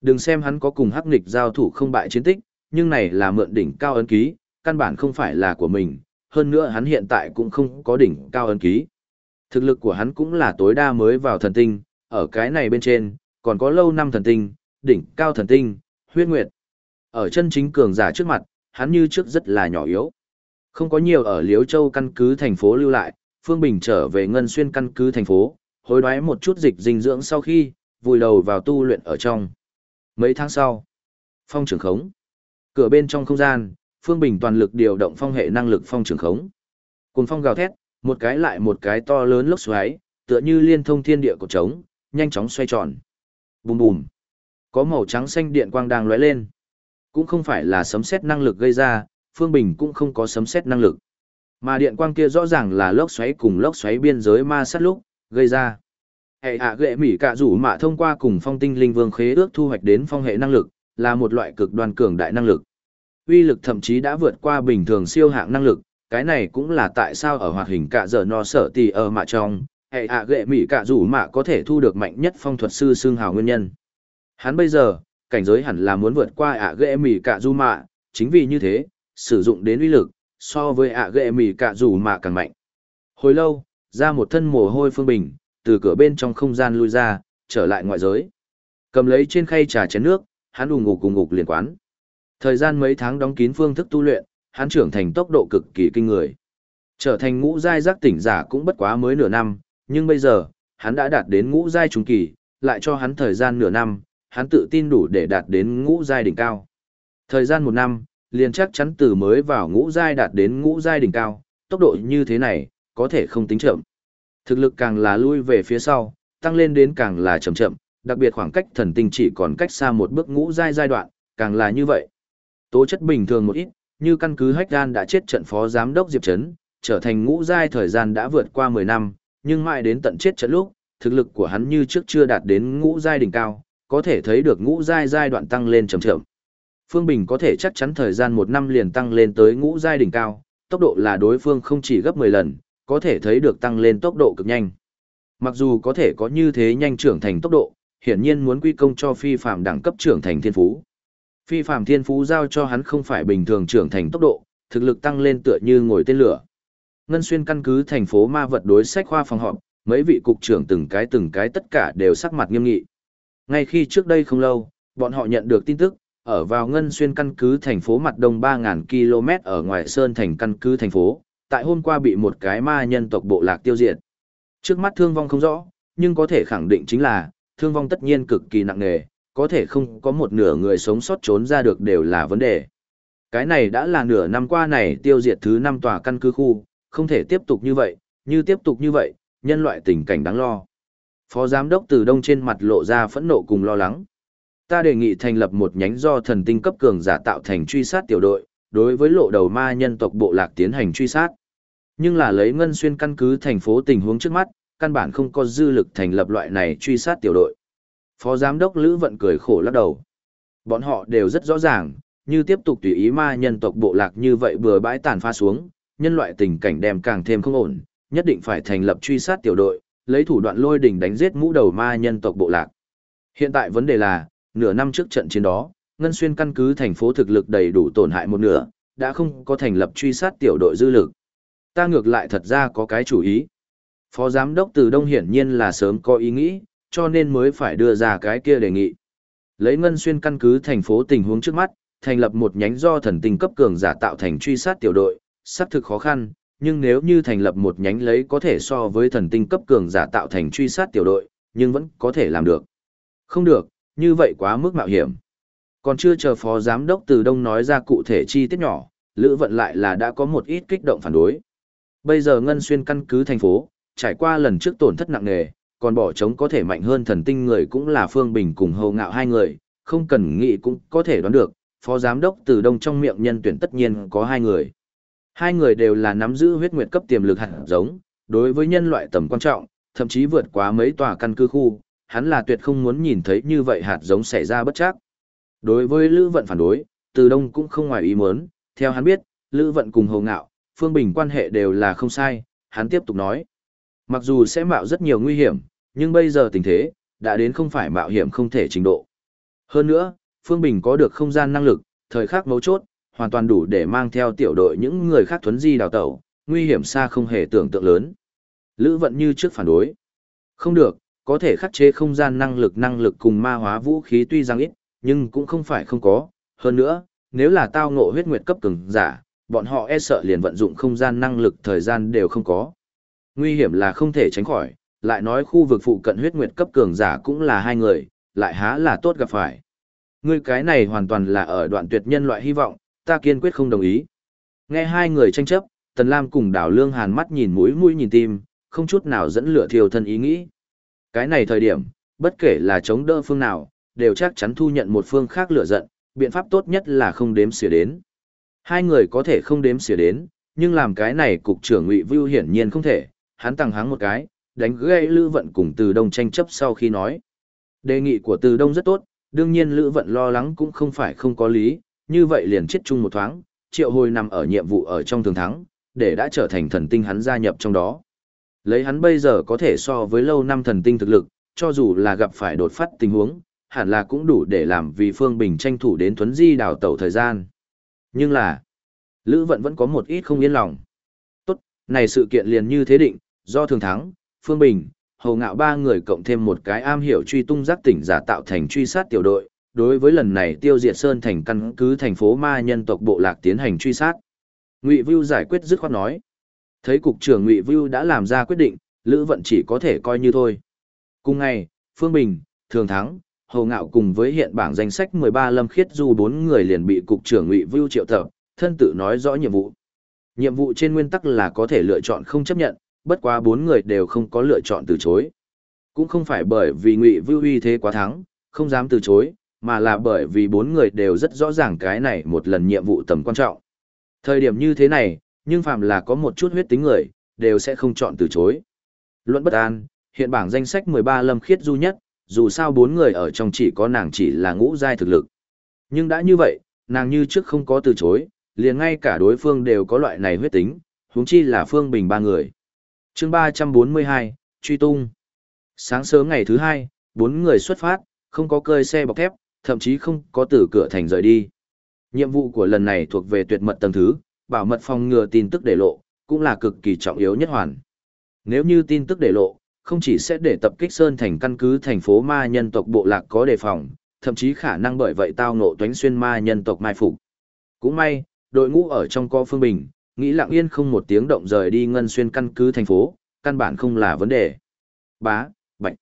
Đừng xem hắn có cùng hắc nghịch giao thủ không bại chiến tích, nhưng này là mượn đỉnh cao ấn ký, căn bản không phải là của mình, hơn nữa hắn hiện tại cũng không có đỉnh cao ấn ký. Thực lực của hắn cũng là tối đa mới vào thần tinh, ở cái này bên trên, còn có lâu năm thần tinh, đỉnh cao thần tinh, huyết nguyệt. Ở chân chính cường giả trước mặt, hắn như trước rất là nhỏ yếu. Không có nhiều ở Liếu Châu căn cứ thành phố lưu lại, Phương Bình trở về Ngân Xuyên căn cứ thành phố, hối đoái một chút dịch dinh dưỡng sau khi, vùi đầu vào tu luyện ở trong. Mấy tháng sau, phong trường khống. Cửa bên trong không gian, Phương Bình toàn lực điều động phong hệ năng lực phong trường khống. Cùng phong gào thét, một cái lại một cái to lớn lốc xoáy, tựa như liên thông thiên địa của trống, nhanh chóng xoay tròn. Bùm bùm. Có màu trắng xanh điện quang đang lóe lên. Cũng không phải là sấm sét năng lực gây ra, Phương Bình cũng không có sấm sét năng lực. Mà điện quang kia rõ ràng là lốc xoáy cùng lốc xoáy biên giới ma sát lúc, gây ra. Hệ hạ gệ mỉ cả rủ mạ thông qua cùng phong tinh linh vương khế ước thu hoạch đến phong hệ năng lực, là một loại cực đoan cường đại năng lực. Uy lực thậm chí đã vượt qua bình thường siêu hạng năng lực, cái này cũng là tại sao ở hoạt hình cả giờ no sở tì ở mạ trong, hệ hạ gệ mỉ cả rủ mạ có thể thu được mạnh nhất phong thuật sư xương hào nguyên nhân. Hắn bây giờ, cảnh giới hẳn là muốn vượt qua ạ ghệ mỉ cả rủ mạ, chính vì như thế, sử dụng đến uy lực, so với ạ ghệ mỉ cả rủ mạ càng mạnh. Hồi lâu, ra một thân mồ hôi phương bình, từ cửa bên trong không gian lui ra, trở lại ngoại giới. Cầm lấy trên khay trà chén nước, hắn ủng ngục cùng ngục liền quán. Thời gian mấy tháng đóng kín phương thức tu luyện, hắn trưởng thành tốc độ cực kỳ kinh người. Trở thành ngũ giai giác tỉnh giả cũng bất quá mới nửa năm, nhưng bây giờ, hắn đã đạt đến ngũ giai trung kỳ, lại cho hắn thời gian nửa năm, hắn tự tin đủ để đạt đến ngũ giai đỉnh cao. Thời gian một năm, liền chắc chắn từ mới vào ngũ giai đạt đến ngũ giai đỉnh cao, tốc độ như thế này, có thể không tính chậm. Thực lực càng là lui về phía sau, tăng lên đến càng là chậm chậm, đặc biệt khoảng cách thần tinh chỉ còn cách xa một bước ngũ giai giai đoạn, càng là như vậy. Tố chất bình thường một ít, như căn cứ Hách Gan đã chết trận phó giám đốc Diệp Trấn, trở thành ngũ giai thời gian đã vượt qua 10 năm, nhưng mãi đến tận chết trận lúc, thực lực của hắn như trước chưa đạt đến ngũ giai đỉnh cao, có thể thấy được ngũ giai giai đoạn tăng lên chậm chậm. Phương Bình có thể chắc chắn thời gian một năm liền tăng lên tới ngũ giai đỉnh cao, tốc độ là đối phương không chỉ gấp 10 lần, có thể thấy được tăng lên tốc độ cực nhanh. Mặc dù có thể có như thế nhanh trưởng thành tốc độ, hiển nhiên muốn quy công cho phi phàm đẳng cấp trưởng thành thiên phú. Phi phàm thiên phú giao cho hắn không phải bình thường trưởng thành tốc độ, thực lực tăng lên tựa như ngồi tên lửa. Ngân xuyên căn cứ thành phố ma vật đối sách khoa phòng họp, mấy vị cục trưởng từng cái từng cái tất cả đều sắc mặt nghiêm nghị. Ngay khi trước đây không lâu, bọn họ nhận được tin tức, ở vào Ngân Xuyên căn cứ thành phố mặt đông 3.000 km ở ngoài Sơn thành căn cứ thành phố, tại hôm qua bị một cái ma nhân tộc bộ lạc tiêu diệt. Trước mắt thương vong không rõ, nhưng có thể khẳng định chính là, thương vong tất nhiên cực kỳ nặng nề, có thể không có một nửa người sống sót trốn ra được đều là vấn đề. Cái này đã là nửa năm qua này tiêu diệt thứ năm tòa căn cứ khu, không thể tiếp tục như vậy, như tiếp tục như vậy, nhân loại tình cảnh đáng lo. Phó giám đốc từ đông trên mặt lộ ra phẫn nộ cùng lo lắng. Ta đề nghị thành lập một nhánh do thần tinh cấp cường giả tạo thành truy sát tiểu đội, đối với lộ đầu ma nhân tộc bộ lạc tiến hành truy sát. Nhưng là lấy ngân xuyên căn cứ thành phố tình huống trước mắt, căn bản không có dư lực thành lập loại này truy sát tiểu đội. Phó giám đốc Lữ Vận cười khổ lắc đầu. Bọn họ đều rất rõ ràng, như tiếp tục tùy ý ma nhân tộc bộ lạc như vậy bừa bãi tàn pha xuống, nhân loại tình cảnh đem càng thêm không ổn, nhất định phải thành lập truy sát tiểu đội, lấy thủ đoạn lôi đỉnh đánh giết mũ đầu ma nhân tộc bộ lạc. Hiện tại vấn đề là, nửa năm trước trận chiến đó, Ngân Xuyên căn cứ thành phố thực lực đầy đủ tổn hại một nửa, đã không có thành lập truy sát tiểu đội dư lực. Ta ngược lại thật ra có cái chủ ý. Phó giám đốc từ Đông hiển nhiên là sớm có ý nghĩ, cho nên mới phải đưa ra cái kia đề nghị. Lấy Ngân Xuyên căn cứ thành phố tình huống trước mắt, thành lập một nhánh do thần tinh cấp cường giả tạo thành truy sát tiểu đội, xác thực khó khăn, nhưng nếu như thành lập một nhánh lấy có thể so với thần tinh cấp cường giả tạo thành truy sát tiểu đội, nhưng vẫn có thể làm được. Không được, như vậy quá mức mạo hiểm. Còn chưa chờ phó giám đốc từ đông nói ra cụ thể chi tiết nhỏ, Lữ Vận lại là đã có một ít kích động phản đối. Bây giờ Ngân Xuyên căn cứ thành phố, trải qua lần trước tổn thất nặng nề, còn bỏ trống có thể mạnh hơn thần tinh người cũng là Phương Bình cùng Hầu Ngạo hai người, không cần nghĩ cũng có thể đoán được, phó giám đốc từ đông trong miệng nhân tuyển tất nhiên có hai người. Hai người đều là nắm giữ huyết nguyệt cấp tiềm lực hạt giống, đối với nhân loại tầm quan trọng, thậm chí vượt quá mấy tòa căn cứ khu, hắn là tuyệt không muốn nhìn thấy như vậy hạt giống xảy ra bất chắc. Đối với Lữ Vận phản đối, Từ Đông cũng không ngoài ý muốn, theo hắn biết, Lữ Vận cùng Hồ Ngạo, Phương Bình quan hệ đều là không sai, hắn tiếp tục nói. Mặc dù sẽ mạo rất nhiều nguy hiểm, nhưng bây giờ tình thế, đã đến không phải mạo hiểm không thể trình độ. Hơn nữa, Phương Bình có được không gian năng lực, thời khắc mấu chốt, hoàn toàn đủ để mang theo tiểu đội những người khác thuấn di đào tẩu, nguy hiểm xa không hề tưởng tượng lớn. Lữ vận như trước phản đối. Không được, có thể khắc chế không gian năng lực năng lực cùng ma hóa vũ khí tuy rằng ít, nhưng cũng không phải không có. Hơn nữa, nếu là tao ngộ huyết nguyệt cấp cường giả, bọn họ e sợ liền vận dụng không gian năng lực thời gian đều không có. Nguy hiểm là không thể tránh khỏi, lại nói khu vực phụ cận huyết nguyệt cấp cường giả cũng là hai người, lại há là tốt gặp phải. Ngươi cái này hoàn toàn là ở đoạn tuyệt nhân loại hy vọng, ta kiên quyết không đồng ý. Nghe hai người tranh chấp, Tần Lam cùng Đào Lương Hàn mắt nhìn mũi mũi nhìn tim, không chút nào dẫn lửa thiêu thân ý nghĩ. Cái này thời điểm, bất kể là chống đỡ phương nào, đều chắc chắn thu nhận một phương khác lửa giận, biện pháp tốt nhất là không đếm xỉa đến. Hai người có thể không đếm xỉa đến, nhưng làm cái này cục trưởng Ngụy Vưu hiển nhiên không thể, hắn tăng hắng một cái, đánh gây Lữ Vận cùng Từ Đông tranh chấp sau khi nói. Đề nghị của Từ Đông rất tốt, đương nhiên Lữ Vận lo lắng cũng không phải không có lý, như vậy liền chết chung một thoáng, triệu hồi nằm ở nhiệm vụ ở trong thường thắng, để đã trở thành thần tinh hắn gia nhập trong đó. Lấy hắn bây giờ có thể so với lâu năm thần tinh thực lực, cho dù là gặp phải đột phát tình huống, hẳn là cũng đủ để làm vì Phương Bình tranh thủ đến thuấn di đào tẩu thời gian. Nhưng là, Lữ Vận vẫn có một ít không yên lòng. Tốt, này sự kiện liền như thế định, do thường thắng, Phương Bình, hầu ngạo ba người cộng thêm một cái am hiểu truy tung giác tỉnh giả tạo thành truy sát tiểu đội, đối với lần này tiêu diệt Sơn thành căn cứ thành phố ma nhân tộc bộ lạc tiến hành truy sát. Ngụy Vưu giải quyết dứt khoát nói. Thấy cục trưởng Ngụy Vưu đã làm ra quyết định, Lữ Vận chỉ có thể coi như thôi. Cùng ngày, Phương Bình, Thường Thắng, Hầu Ngạo cùng với hiện bảng danh sách 13 lâm khiết du bốn người liền bị cục trưởng Ngụy Vưu triệu tập, thân tự nói rõ nhiệm vụ. Nhiệm vụ trên nguyên tắc là có thể lựa chọn không chấp nhận, bất quá bốn người đều không có lựa chọn từ chối. Cũng không phải bởi vì Ngụy Vưu uy thế quá thắng, không dám từ chối, mà là bởi vì bốn người đều rất rõ ràng cái này một lần nhiệm vụ tầm quan trọng. Thời điểm như thế này, nhưng phàm là có một chút huyết tính người, đều sẽ không chọn từ chối. Luận bất an, hiện bảng danh sách 13 lâm khiết du nhất, dù sao bốn người ở trong chỉ có nàng chỉ là ngũ giai thực lực. Nhưng đã như vậy, nàng như trước không có từ chối, liền ngay cả đối phương đều có loại này huyết tính, huống chi là Phương Bình ba người. chương 342, truy tung. Sáng sớm ngày thứ hai, bốn người xuất phát, không có cơi xe bọc thép, thậm chí không có từ cửa thành rời đi. Nhiệm vụ của lần này thuộc về tuyệt mật tầng thứ, bảo mật phòng ngừa tin tức để lộ, cũng là cực kỳ trọng yếu nhất hoàn. Nếu như tin tức để lộ, không chỉ sẽ để tập kích Sơn thành căn cứ thành phố ma nhân tộc bộ lạc có đề phòng, thậm chí khả năng bởi vậy tao ngộ toánh xuyên ma nhân tộc mai phục. Cũng may, đội ngũ ở trong co phương bình, nghĩ lặng yên không một tiếng động rời đi ngân xuyên căn cứ thành phố, căn bản không là vấn đề. Bá, bạch.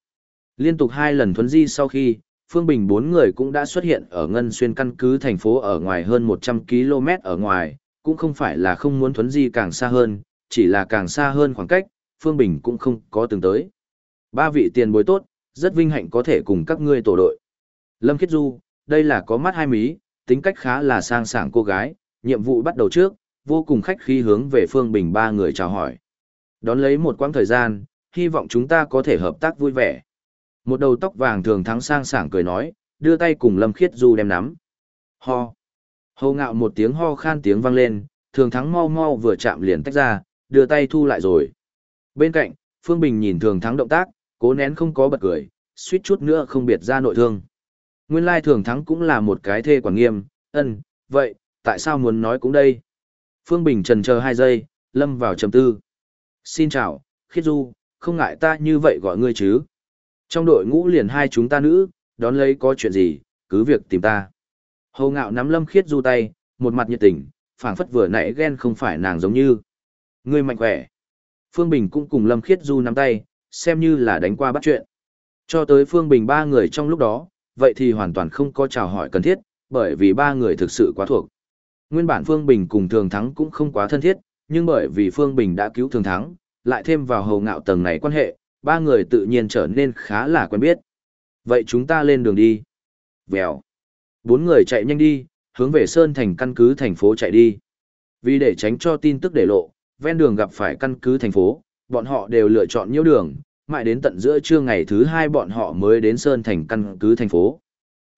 Liên tục hai lần thuấn di sau khi, Phương Bình bốn người cũng đã xuất hiện ở ngân xuyên căn cứ thành phố ở ngoài hơn 100 km ở ngoài, cũng không phải là không muốn thuấn di càng xa hơn, chỉ là càng xa hơn khoảng cách, Phương Bình cũng không có từng tới. Ba vị tiền bối tốt, rất vinh hạnh có thể cùng các ngươi tổ đội. Lâm Khiết Du, đây là có mắt hai mí, tính cách khá là sang sảng cô gái, nhiệm vụ bắt đầu trước, vô cùng khách khí hướng về Phương Bình ba người chào hỏi. Đón lấy một quãng thời gian, hy vọng chúng ta có thể hợp tác vui vẻ. Một đầu tóc vàng thường thắng sang sảng cười nói, đưa tay cùng Lâm Khiết Du đem nắm. Ho. Hồ ngạo một tiếng ho khan tiếng vang lên, thường thắng mau mau vừa chạm liền tách ra, đưa tay thu lại rồi. Bên cạnh, Phương Bình nhìn thường thắng động tác, cố nén không có bật cười, suýt chút nữa không biệt ra nội thương. Nguyên lai thường thắng cũng là một cái thê quản nghiêm, ân, vậy, tại sao muốn nói cũng đây? Phương Bình trần chờ hai giây, lâm vào trầm tư. Xin chào, khiết du, không ngại ta như vậy gọi ngươi chứ. Trong đội ngũ liền hai chúng ta nữ, đón lấy có chuyện gì, cứ việc tìm ta. Hồ ngạo nắm lâm khiết du tay, một mặt nhiệt tình, phảng phất vừa nãy ghen không phải nàng giống như. Ngươi mạnh khỏe. Phương Bình cũng cùng lâm khiết du nắm tay, xem như là đánh qua bắt chuyện. Cho tới Phương Bình ba người trong lúc đó, vậy thì hoàn toàn không có chào hỏi cần thiết, bởi vì ba người thực sự quá thuộc. Nguyên bản Phương Bình cùng Thường Thắng cũng không quá thân thiết, nhưng bởi vì Phương Bình đã cứu Thường Thắng, lại thêm vào hầu ngạo tầng này quan hệ, ba người tự nhiên trở nên khá là quen biết. Vậy chúng ta lên đường đi. Vèo. Bốn người chạy nhanh đi, hướng về Sơn Thành căn cứ thành phố chạy đi. Vì để tránh cho tin tức để lộ, ven đường gặp phải căn cứ thành phố, bọn họ đều lựa chọn nhiễu đường, mãi đến tận giữa trưa ngày thứ hai bọn họ mới đến Sơn Thành căn cứ thành phố.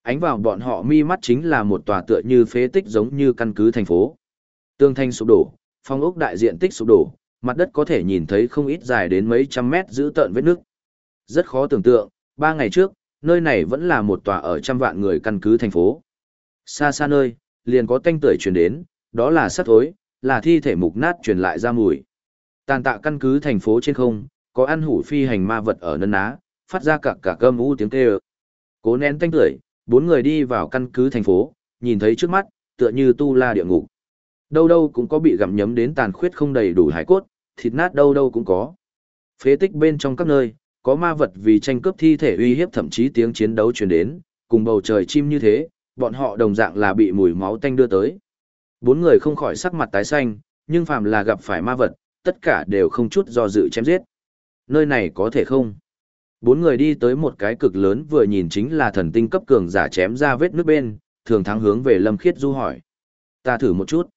Ánh vào bọn họ mi mắt chính là một tòa tựa như phế tích giống như căn cứ thành phố. Tương thanh sụp đổ, phong ốc đại diện tích sụp đổ, mặt đất có thể nhìn thấy không ít dài đến mấy trăm mét giữ tợn vết nước. Rất khó tưởng tượng, ba ngày trước, nơi này vẫn là một tòa ở trăm vạn người căn cứ thành phố. Xa xa nơi, liền có tanh tưởi truyền đến, đó là sát thối, là thi thể mục nát truyền lại ra mùi. Tàn tạ căn cứ thành phố trên không, có ăn hủ phi hành ma vật ở nân ná, phát ra cả cả cơm u tiếng kêu. Cố nén tanh tưởi, bốn người đi vào căn cứ thành phố, nhìn thấy trước mắt, tựa như tu la địa ngục. Đâu đâu cũng có bị gặm nhấm đến tàn khuyết không đầy đủ hải cốt, thịt nát đâu đâu cũng có. Phế tích bên trong các nơi, có ma vật vì tranh cướp thi thể uy hiếp thậm chí tiếng chiến đấu truyền đến, cùng bầu trời chim như thế, bọn họ đồng dạng là bị mùi máu tanh đưa tới. Bốn người không khỏi sắc mặt tái xanh, nhưng phàm là gặp phải ma vật, tất cả đều không chút do dự chém giết. Nơi này có thể không? Bốn người đi tới một cái cực lớn vừa nhìn chính là thần tinh cấp cường giả chém ra vết nước bên, thường thắng hướng về Lâm Khiết Du hỏi. Ta thử một chút.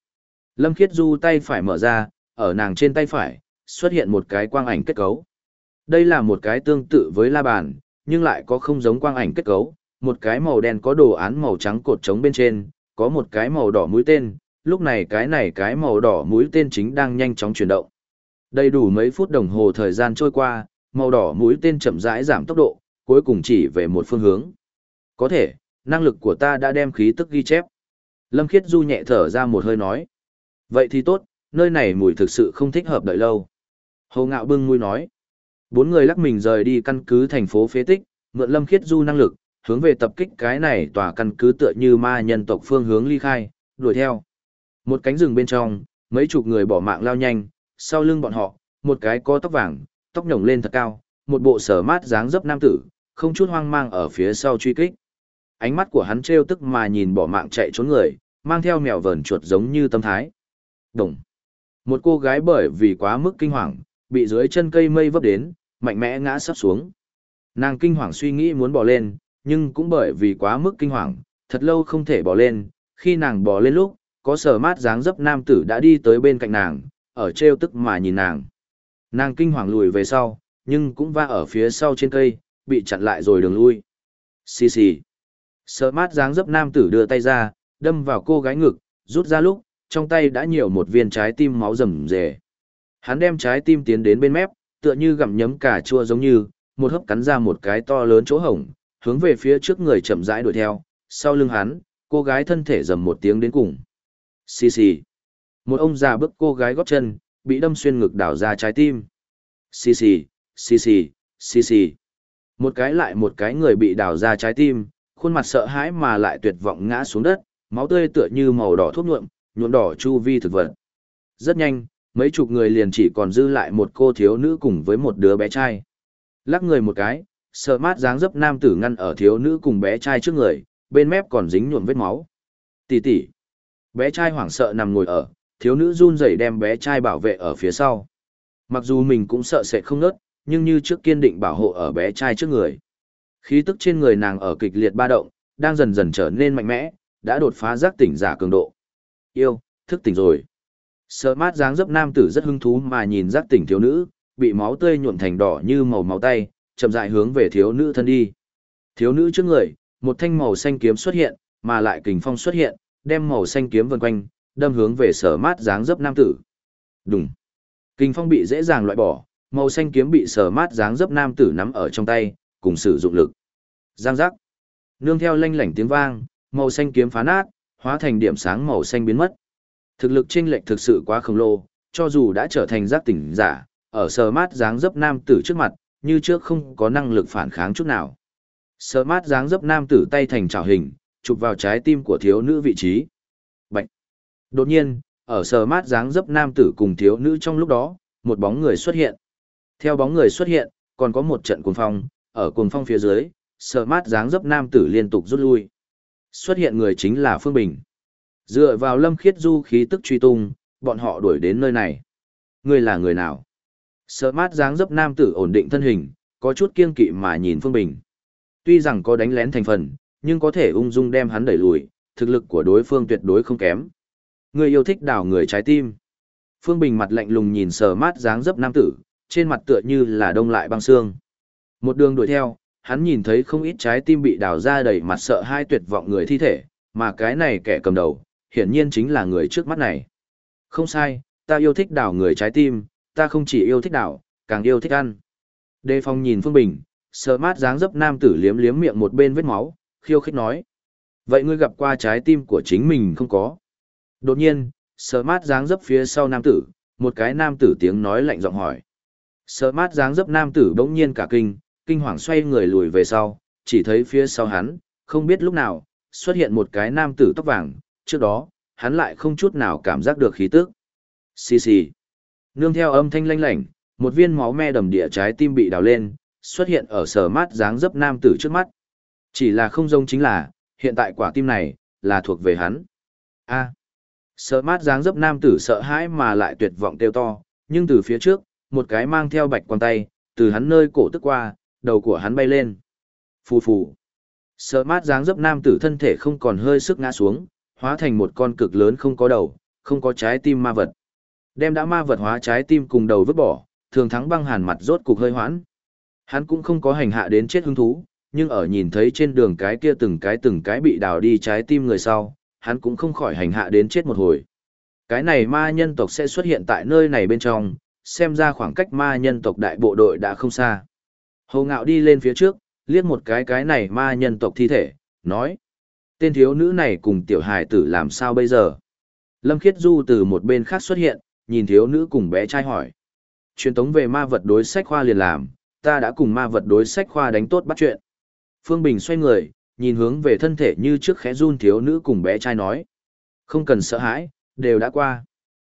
Lâm Khiết Du tay phải mở ra, ở nàng trên tay phải, xuất hiện một cái quang ảnh kết cấu. Đây là một cái tương tự với la bàn, nhưng lại có không giống quang ảnh kết cấu, một cái màu đen có đồ án màu trắng cột trống bên trên, có một cái màu đỏ mũi tên, lúc này cái này cái màu đỏ mũi tên chính đang nhanh chóng chuyển động. Đầy đủ mấy phút đồng hồ thời gian trôi qua, màu đỏ mũi tên chậm rãi giảm tốc độ, cuối cùng chỉ về một phương hướng. Có thể, năng lực của ta đã đem khí tức ghi chép. Lâm Khiết Du nhẹ thở ra một hơi nói. Vậy thì tốt, nơi này mùi thực sự không thích hợp đợi lâu. Hồ Ngạo bưng mũi nói. Bốn người lắc mình rời đi căn cứ thành phố phế tích, mượn Lâm Khiết Du năng lực, hướng về tập kích cái này tòa căn cứ tựa như ma nhân tộc phương hướng ly khai, đuổi theo. Một cánh rừng bên trong, mấy chục người bỏ mạng lao nhanh, sau lưng bọn họ, một cái có tóc vàng, tóc nhổng lên thật cao, một bộ sở mát dáng dấp nam tử, không chút hoang mang ở phía sau truy kích. Ánh mắt của hắn trêu tức mà nhìn bỏ mạng chạy trốn người, mang theo mèo vờn chuột giống như tâm thái. Đồng. Một cô gái bởi vì quá mức kinh hoàng, bị dưới chân cây mây vấp đến, mạnh mẽ ngã sắp xuống. Nàng kinh hoàng suy nghĩ muốn bỏ lên, nhưng cũng bởi vì quá mức kinh hoàng, thật lâu không thể bỏ lên, khi nàng bỏ lên lúc, có sở mát dáng dấp nam tử đã đi tới bên cạnh nàng, ở treo tức mà nhìn nàng. Nàng kinh hoàng lùi về sau, nhưng cũng va ở phía sau trên cây, bị chặn lại rồi đường lui. Xì xì. Sở mát dáng dấp nam tử đưa tay ra, đâm vào cô gái ngực, rút ra lúc, trong tay đã nhiều một viên trái tim máu rầm rề. Hắn đem trái tim tiến đến bên mép, tựa như gặm nhấm cà chua giống như, một hớp cắn ra một cái to lớn chỗ hổng, hướng về phía trước người chậm rãi đuổi theo, sau lưng hắn, cô gái thân thể rầm một tiếng đến cùng. Xì xì. Một ông già bước cô gái góp chân, bị đâm xuyên ngực đảo ra trái tim. Xì xì, xì xì, xì xì. Một cái lại một cái người bị đảo ra trái tim, khuôn mặt sợ hãi mà lại tuyệt vọng ngã xuống đất, máu tươi tựa như màu đỏ thuốc nhuộm, nhuộm đỏ chu vi thực vật. Rất nhanh, mấy chục người liền chỉ còn dư lại một cô thiếu nữ cùng với một đứa bé trai. Lắc người một cái, sợ mát dáng dấp nam tử ngăn ở thiếu nữ cùng bé trai trước người, bên mép còn dính nhuộm vết máu. Tỷ tỷ. Bé trai hoảng sợ nằm ngồi ở, thiếu nữ run rẩy đem bé trai bảo vệ ở phía sau. Mặc dù mình cũng sợ sẽ không nớt, nhưng như trước kiên định bảo hộ ở bé trai trước người. Khí tức trên người nàng ở kịch liệt ba động, đang dần dần trở nên mạnh mẽ, đã đột phá giác tỉnh giả cường độ. Yêu, thức tỉnh rồi. Sợ mát dáng dấp nam tử rất hứng thú mà nhìn giác tỉnh thiếu nữ, bị máu tươi nhuộm thành đỏ như màu máu tay, chậm rãi hướng về thiếu nữ thân đi. Thiếu nữ trước người, một thanh màu xanh kiếm xuất hiện, mà lại kình phong xuất hiện, đem màu xanh kiếm vần quanh, đâm hướng về sở mát dáng dấp nam tử. Đùng. Kình phong bị dễ dàng loại bỏ, màu xanh kiếm bị sở mát dáng dấp nam tử nắm ở trong tay, cùng sử dụng lực. Giang giác. Nương theo lanh lảnh tiếng vang, màu xanh kiếm phá nát, hóa thành điểm sáng màu xanh biến mất. Thực lực chênh lệch thực sự quá khổng lồ, cho dù đã trở thành giác tỉnh giả, ở sờ mát dáng dấp nam tử trước mặt, như trước không có năng lực phản kháng chút nào. Sờ mát dáng dấp nam tử tay thành trảo hình, chụp vào trái tim của thiếu nữ vị trí. Bạch. Đột nhiên, ở sờ mát dáng dấp nam tử cùng thiếu nữ trong lúc đó, một bóng người xuất hiện. Theo bóng người xuất hiện, còn có một trận cuồng phong, ở cuồng phong phía dưới, sờ mát dáng dấp nam tử liên tục rút lui. Xuất hiện người chính là Phương Bình. Dựa vào lâm khiết du khí tức truy tung, bọn họ đuổi đến nơi này. Ngươi là người nào? Sợ mát dáng dấp nam tử ổn định thân hình, có chút kiên kỵ mà nhìn Phương Bình. Tuy rằng có đánh lén thành phần, nhưng có thể ung dung đem hắn đẩy lùi, thực lực của đối phương tuyệt đối không kém. Người yêu thích đảo người trái tim. Phương Bình mặt lạnh lùng nhìn sờ mát dáng dấp nam tử, trên mặt tựa như là đông lại băng xương. Một đường đuổi theo, hắn nhìn thấy không ít trái tim bị đào ra đầy mặt sợ hai tuyệt vọng người thi thể, mà cái này kẻ cầm đầu, hiển nhiên chính là người trước mắt này. Không sai, ta yêu thích đảo người trái tim, ta không chỉ yêu thích đảo, càng yêu thích ăn. Đề phong nhìn Phương Bình, sợ mát dáng dấp nam tử liếm liếm miệng một bên vết máu, khiêu khích nói. Vậy ngươi gặp qua trái tim của chính mình không có? Đột nhiên, sợ mát dáng dấp phía sau nam tử, một cái nam tử tiếng nói lạnh giọng hỏi. Sợ mát dáng dấp nam tử bỗng nhiên cả kinh, kinh hoàng xoay người lùi về sau, chỉ thấy phía sau hắn, không biết lúc nào, xuất hiện một cái nam tử tóc vàng, trước đó, hắn lại không chút nào cảm giác được khí tức. Xì xì. Nương theo âm thanh lanh lảnh, một viên máu me đầm địa trái tim bị đào lên, xuất hiện ở sở mát dáng dấp nam tử trước mắt. Chỉ là không giống chính là, hiện tại quả tim này, là thuộc về hắn. A. Sở mát dáng dấp nam tử sợ hãi mà lại tuyệt vọng kêu to, nhưng từ phía trước, một cái mang theo bạch quan tay, từ hắn nơi cổ tức qua, đầu của hắn bay lên. Phù phù. Sở mát dáng dấp nam tử thân thể không còn hơi sức ngã xuống, hóa thành một con cực lớn không có đầu, không có trái tim ma vật. Đem đã ma vật hóa trái tim cùng đầu vứt bỏ, thường thắng băng hàn mặt rốt cục hơi hoãn. Hắn cũng không có hành hạ đến chết hứng thú, nhưng ở nhìn thấy trên đường cái kia từng cái từng cái bị đào đi trái tim người sau, hắn cũng không khỏi hành hạ đến chết một hồi. Cái này ma nhân tộc sẽ xuất hiện tại nơi này bên trong, xem ra khoảng cách ma nhân tộc đại bộ đội đã không xa. Hồ ngạo đi lên phía trước, liếc một cái cái này ma nhân tộc thi thể, nói. Tên thiếu nữ này cùng tiểu hài tử làm sao bây giờ? Lâm Khiết Du từ một bên khác xuất hiện, nhìn thiếu nữ cùng bé trai hỏi. Truyền tống về ma vật đối sách khoa liền làm, ta đã cùng ma vật đối sách khoa đánh tốt bắt chuyện. Phương Bình xoay người, nhìn hướng về thân thể như trước khẽ run thiếu nữ cùng bé trai nói. Không cần sợ hãi, đều đã qua.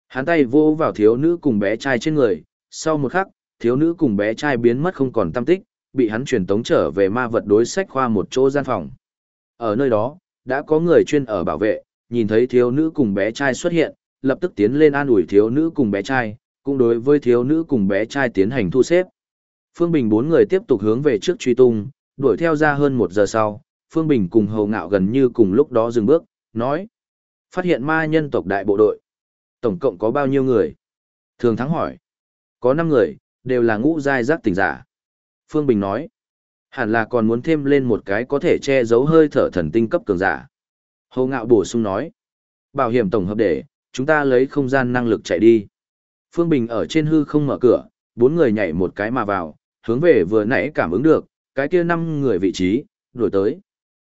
Hắn tay vô vào thiếu nữ cùng bé trai trên người, sau một khắc, thiếu nữ cùng bé trai biến mất không còn tâm tích, bị hắn truyền tống trở về ma vật đối sách khoa một chỗ gian phòng. Ở nơi đó, đã có người chuyên ở bảo vệ, nhìn thấy thiếu nữ cùng bé trai xuất hiện, lập tức tiến lên an ủi thiếu nữ cùng bé trai, cũng đối với thiếu nữ cùng bé trai tiến hành thu xếp. Phương Bình bốn người tiếp tục hướng về trước truy tung, đuổi theo ra hơn một giờ sau, Phương Bình cùng Hầu Ngạo gần như cùng lúc đó dừng bước, nói. Phát hiện ma nhân tộc đại bộ đội. Tổng cộng có bao nhiêu người? Thường thắng hỏi. Có 5 người, đều là ngũ giai giác tỉnh giả. Phương Bình nói. Hẳn là còn muốn thêm lên một cái có thể che giấu hơi thở thần tinh cấp cường giả. Hồ Ngạo bổ sung nói. Bảo hiểm tổng hợp để, chúng ta lấy không gian năng lực chạy đi. Phương Bình ở trên hư không mở cửa, bốn người nhảy một cái mà vào, hướng về vừa nãy cảm ứng được, cái kia năm người vị trí, đuổi tới.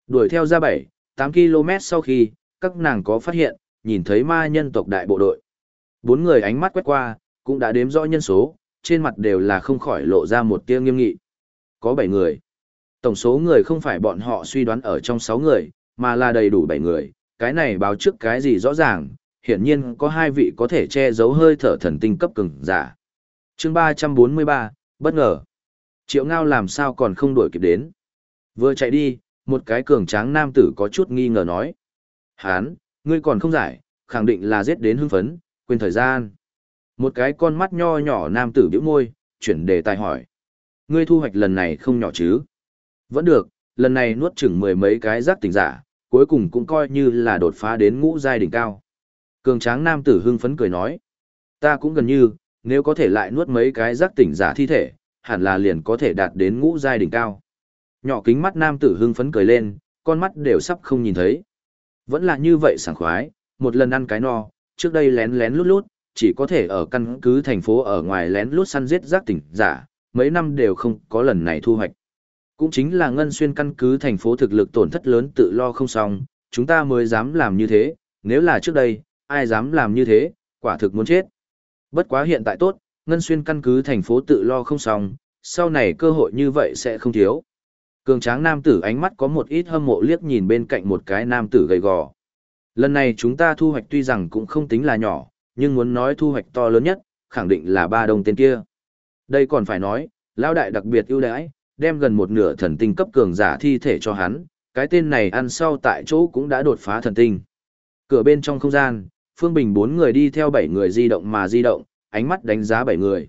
Đuổi theo ra 7, 8 km sau khi, các nàng có phát hiện, nhìn thấy ma nhân tộc đại bộ đội. Bốn người ánh mắt quét qua, cũng đã đếm rõ nhân số, trên mặt đều là không khỏi lộ ra một tia nghiêm nghị. Có 7 người. Tổng số người không phải bọn họ suy đoán ở trong 6 người, mà là đầy đủ 7 người, cái này báo trước cái gì rõ ràng, hiển nhiên có hai vị có thể che giấu hơi thở thần tinh cấp cường giả. Chương 343, bất ngờ. Triệu Ngao làm sao còn không đuổi kịp đến. Vừa chạy đi, một cái cường tráng nam tử có chút nghi ngờ nói. Hán, ngươi còn không giải, khẳng định là giết đến hưng phấn, quên thời gian. Một cái con mắt nho nhỏ nam tử bĩu môi, chuyển đề tài hỏi. Ngươi thu hoạch lần này không nhỏ chứ? Vẫn được, lần này nuốt chừng mười mấy cái giác tỉnh giả, cuối cùng cũng coi như là đột phá đến ngũ giai đỉnh cao. Cường tráng nam tử hưng phấn cười nói. Ta cũng gần như, nếu có thể lại nuốt mấy cái giác tỉnh giả thi thể, hẳn là liền có thể đạt đến ngũ giai đỉnh cao. Nhỏ kính mắt nam tử hưng phấn cười lên, con mắt đều sắp không nhìn thấy. Vẫn là như vậy sảng khoái, một lần ăn cái no, trước đây lén lén lút lút, chỉ có thể ở căn cứ thành phố ở ngoài lén lút săn giết giác tỉnh giả, mấy năm đều không có lần này thu hoạch. Cũng chính là ngân xuyên căn cứ thành phố thực lực tổn thất lớn tự lo không xong, chúng ta mới dám làm như thế, nếu là trước đây, ai dám làm như thế, quả thực muốn chết. Bất quá hiện tại tốt, ngân xuyên căn cứ thành phố tự lo không xong, sau này cơ hội như vậy sẽ không thiếu. Cường tráng nam tử ánh mắt có một ít hâm mộ liếc nhìn bên cạnh một cái nam tử gầy gò. Lần này chúng ta thu hoạch tuy rằng cũng không tính là nhỏ, nhưng muốn nói thu hoạch to lớn nhất, khẳng định là ba đồng tên kia. Đây còn phải nói, lão đại đặc biệt ưu đãi, đem gần một nửa thần tinh cấp cường giả thi thể cho hắn, cái tên này ăn sau tại chỗ cũng đã đột phá thần tinh. Cửa bên trong không gian, Phương Bình bốn người đi theo bảy người di động mà di động, ánh mắt đánh giá bảy người.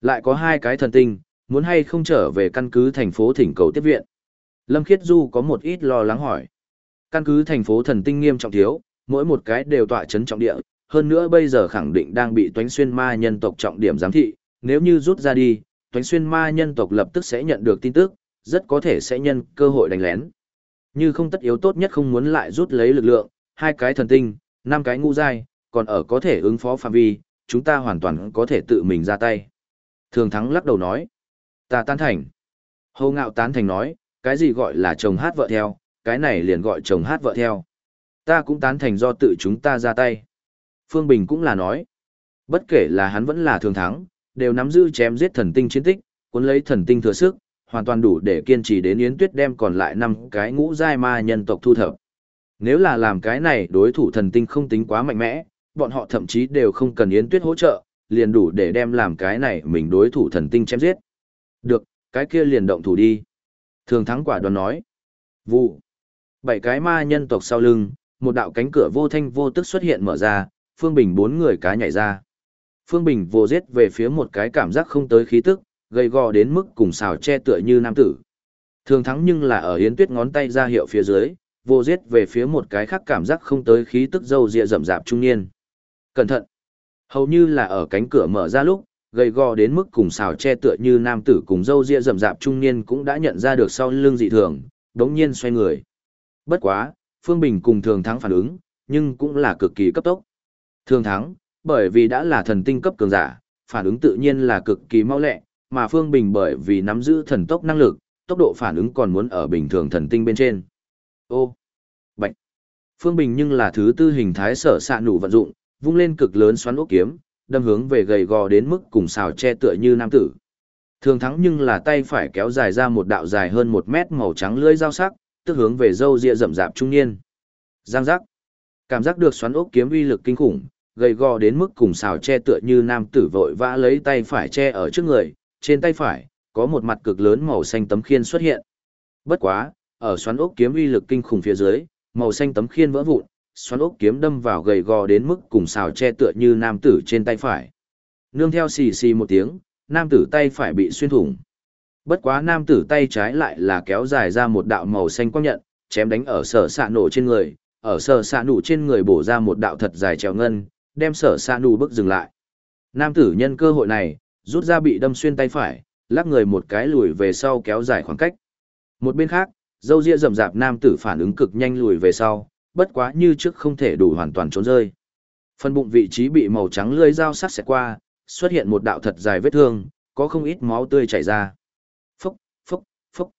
Lại có hai cái thần tinh, muốn hay không trở về căn cứ thành phố thỉnh cầu tiếp viện. Lâm Khiết Du có một ít lo lắng hỏi. Căn cứ thành phố thần tinh nghiêm trọng thiếu, mỗi một cái đều tọa chấn trọng địa, hơn nữa bây giờ khẳng định đang bị toánh xuyên ma nhân tộc trọng điểm giám thị, nếu như rút ra đi, toánh xuyên ma nhân tộc lập tức sẽ nhận được tin tức, rất có thể sẽ nhân cơ hội đánh lén. Như không tất yếu tốt nhất không muốn lại rút lấy lực lượng, hai cái thần tinh, năm cái ngũ giai, còn ở có thể ứng phó phạm vi, chúng ta hoàn toàn có thể tự mình ra tay. Thường thắng lắc đầu nói, ta tán thành. Hồ ngạo tán thành nói, cái gì gọi là chồng hát vợ theo, cái này liền gọi chồng hát vợ theo. Ta cũng tán thành do tự chúng ta ra tay. Phương Bình cũng là nói, bất kể là hắn vẫn là thường thắng, đều nắm giữ chém giết thần tinh chiến tích, cuốn lấy thần tinh thừa sức, hoàn toàn đủ để kiên trì đến Yến Tuyết đem còn lại năm cái ngũ giai ma nhân tộc thu thập. Nếu là làm cái này đối thủ thần tinh không tính quá mạnh mẽ, bọn họ thậm chí đều không cần Yến Tuyết hỗ trợ, liền đủ để đem làm cái này mình đối thủ thần tinh chém giết. Được, cái kia liền động thủ đi. Thường thắng quả đoàn nói. Vụ. Bảy cái ma nhân tộc sau lưng, một đạo cánh cửa vô thanh vô tức xuất hiện mở ra, Phương Bình bốn người cá nhảy ra. Phương Bình vô giết về phía một cái cảm giác không tới khí tức, gây gò đến mức cùng xào che tựa như nam tử. Thường thắng nhưng là ở Yến Tuyết ngón tay ra hiệu phía dưới, vô giết về phía một cái khác cảm giác không tới khí tức dâu dịa rậm rạp trung niên. Cẩn thận! Hầu như là ở cánh cửa mở ra lúc, gầy gò đến mức cùng xào che tựa như nam tử cùng dâu dịa rậm rạp trung niên cũng đã nhận ra được sau lưng dị thường, đống nhiên xoay người. Bất quá, Phương Bình cùng thường thắng phản ứng, nhưng cũng là cực kỳ cấp tốc. Thường thắng, bởi vì đã là thần tinh cấp cường giả, phản ứng tự nhiên là cực kỳ mau lẹ, mà Phương Bình bởi vì nắm giữ thần tốc năng lực, tốc độ phản ứng còn muốn ở bình thường thần tinh bên trên. Ô, bệnh Phương Bình nhưng là thứ tư hình thái sở xạ nụ vận dụng, vung lên cực lớn xoắn ốc kiếm, đâm hướng về gầy gò đến mức cùng xào che tựa như nam tử. Thường thắng nhưng là tay phải kéo dài ra một đạo dài hơn một mét màu trắng lưỡi dao sắc, tức hướng về dâu ria rậm rạp trung niên. Giang giác. Cảm giác được xoắn ốc kiếm uy lực kinh khủng, gầy gò đến mức cùng xào che tựa như nam tử vội vã lấy tay phải che ở trước người, trên tay phải, có một mặt cực lớn màu xanh tấm khiên xuất hiện. Bất quá, ở xoắn ốc kiếm uy lực kinh khủng phía dưới, màu xanh tấm khiên vỡ vụn, xoắn ốc kiếm đâm vào gầy gò đến mức cùng xào che tựa như nam tử trên tay phải. Nương theo xì xì một tiếng, nam tử tay phải bị xuyên thủng. Bất quá nam tử tay trái lại là kéo dài ra một đạo màu xanh quang nhận, chém đánh ở sở xạ nổ trên người, ở sở xạ nổ trên người bổ ra một đạo thật dài trèo ngân, đem sở sa nổ bước dừng lại. Nam tử nhân cơ hội này, rút ra bị đâm xuyên tay phải, lắc người một cái lùi về sau kéo dài khoảng cách. Một bên khác, dâu ria rậm rạp nam tử phản ứng cực nhanh lùi về sau, bất quá như trước không thể đủ hoàn toàn trốn rơi. Phần bụng vị trí bị màu trắng lưới dao sắc xẹt qua, xuất hiện một đạo thật dài vết thương, có không ít máu tươi chảy ra. Phốc, phốc, phốc.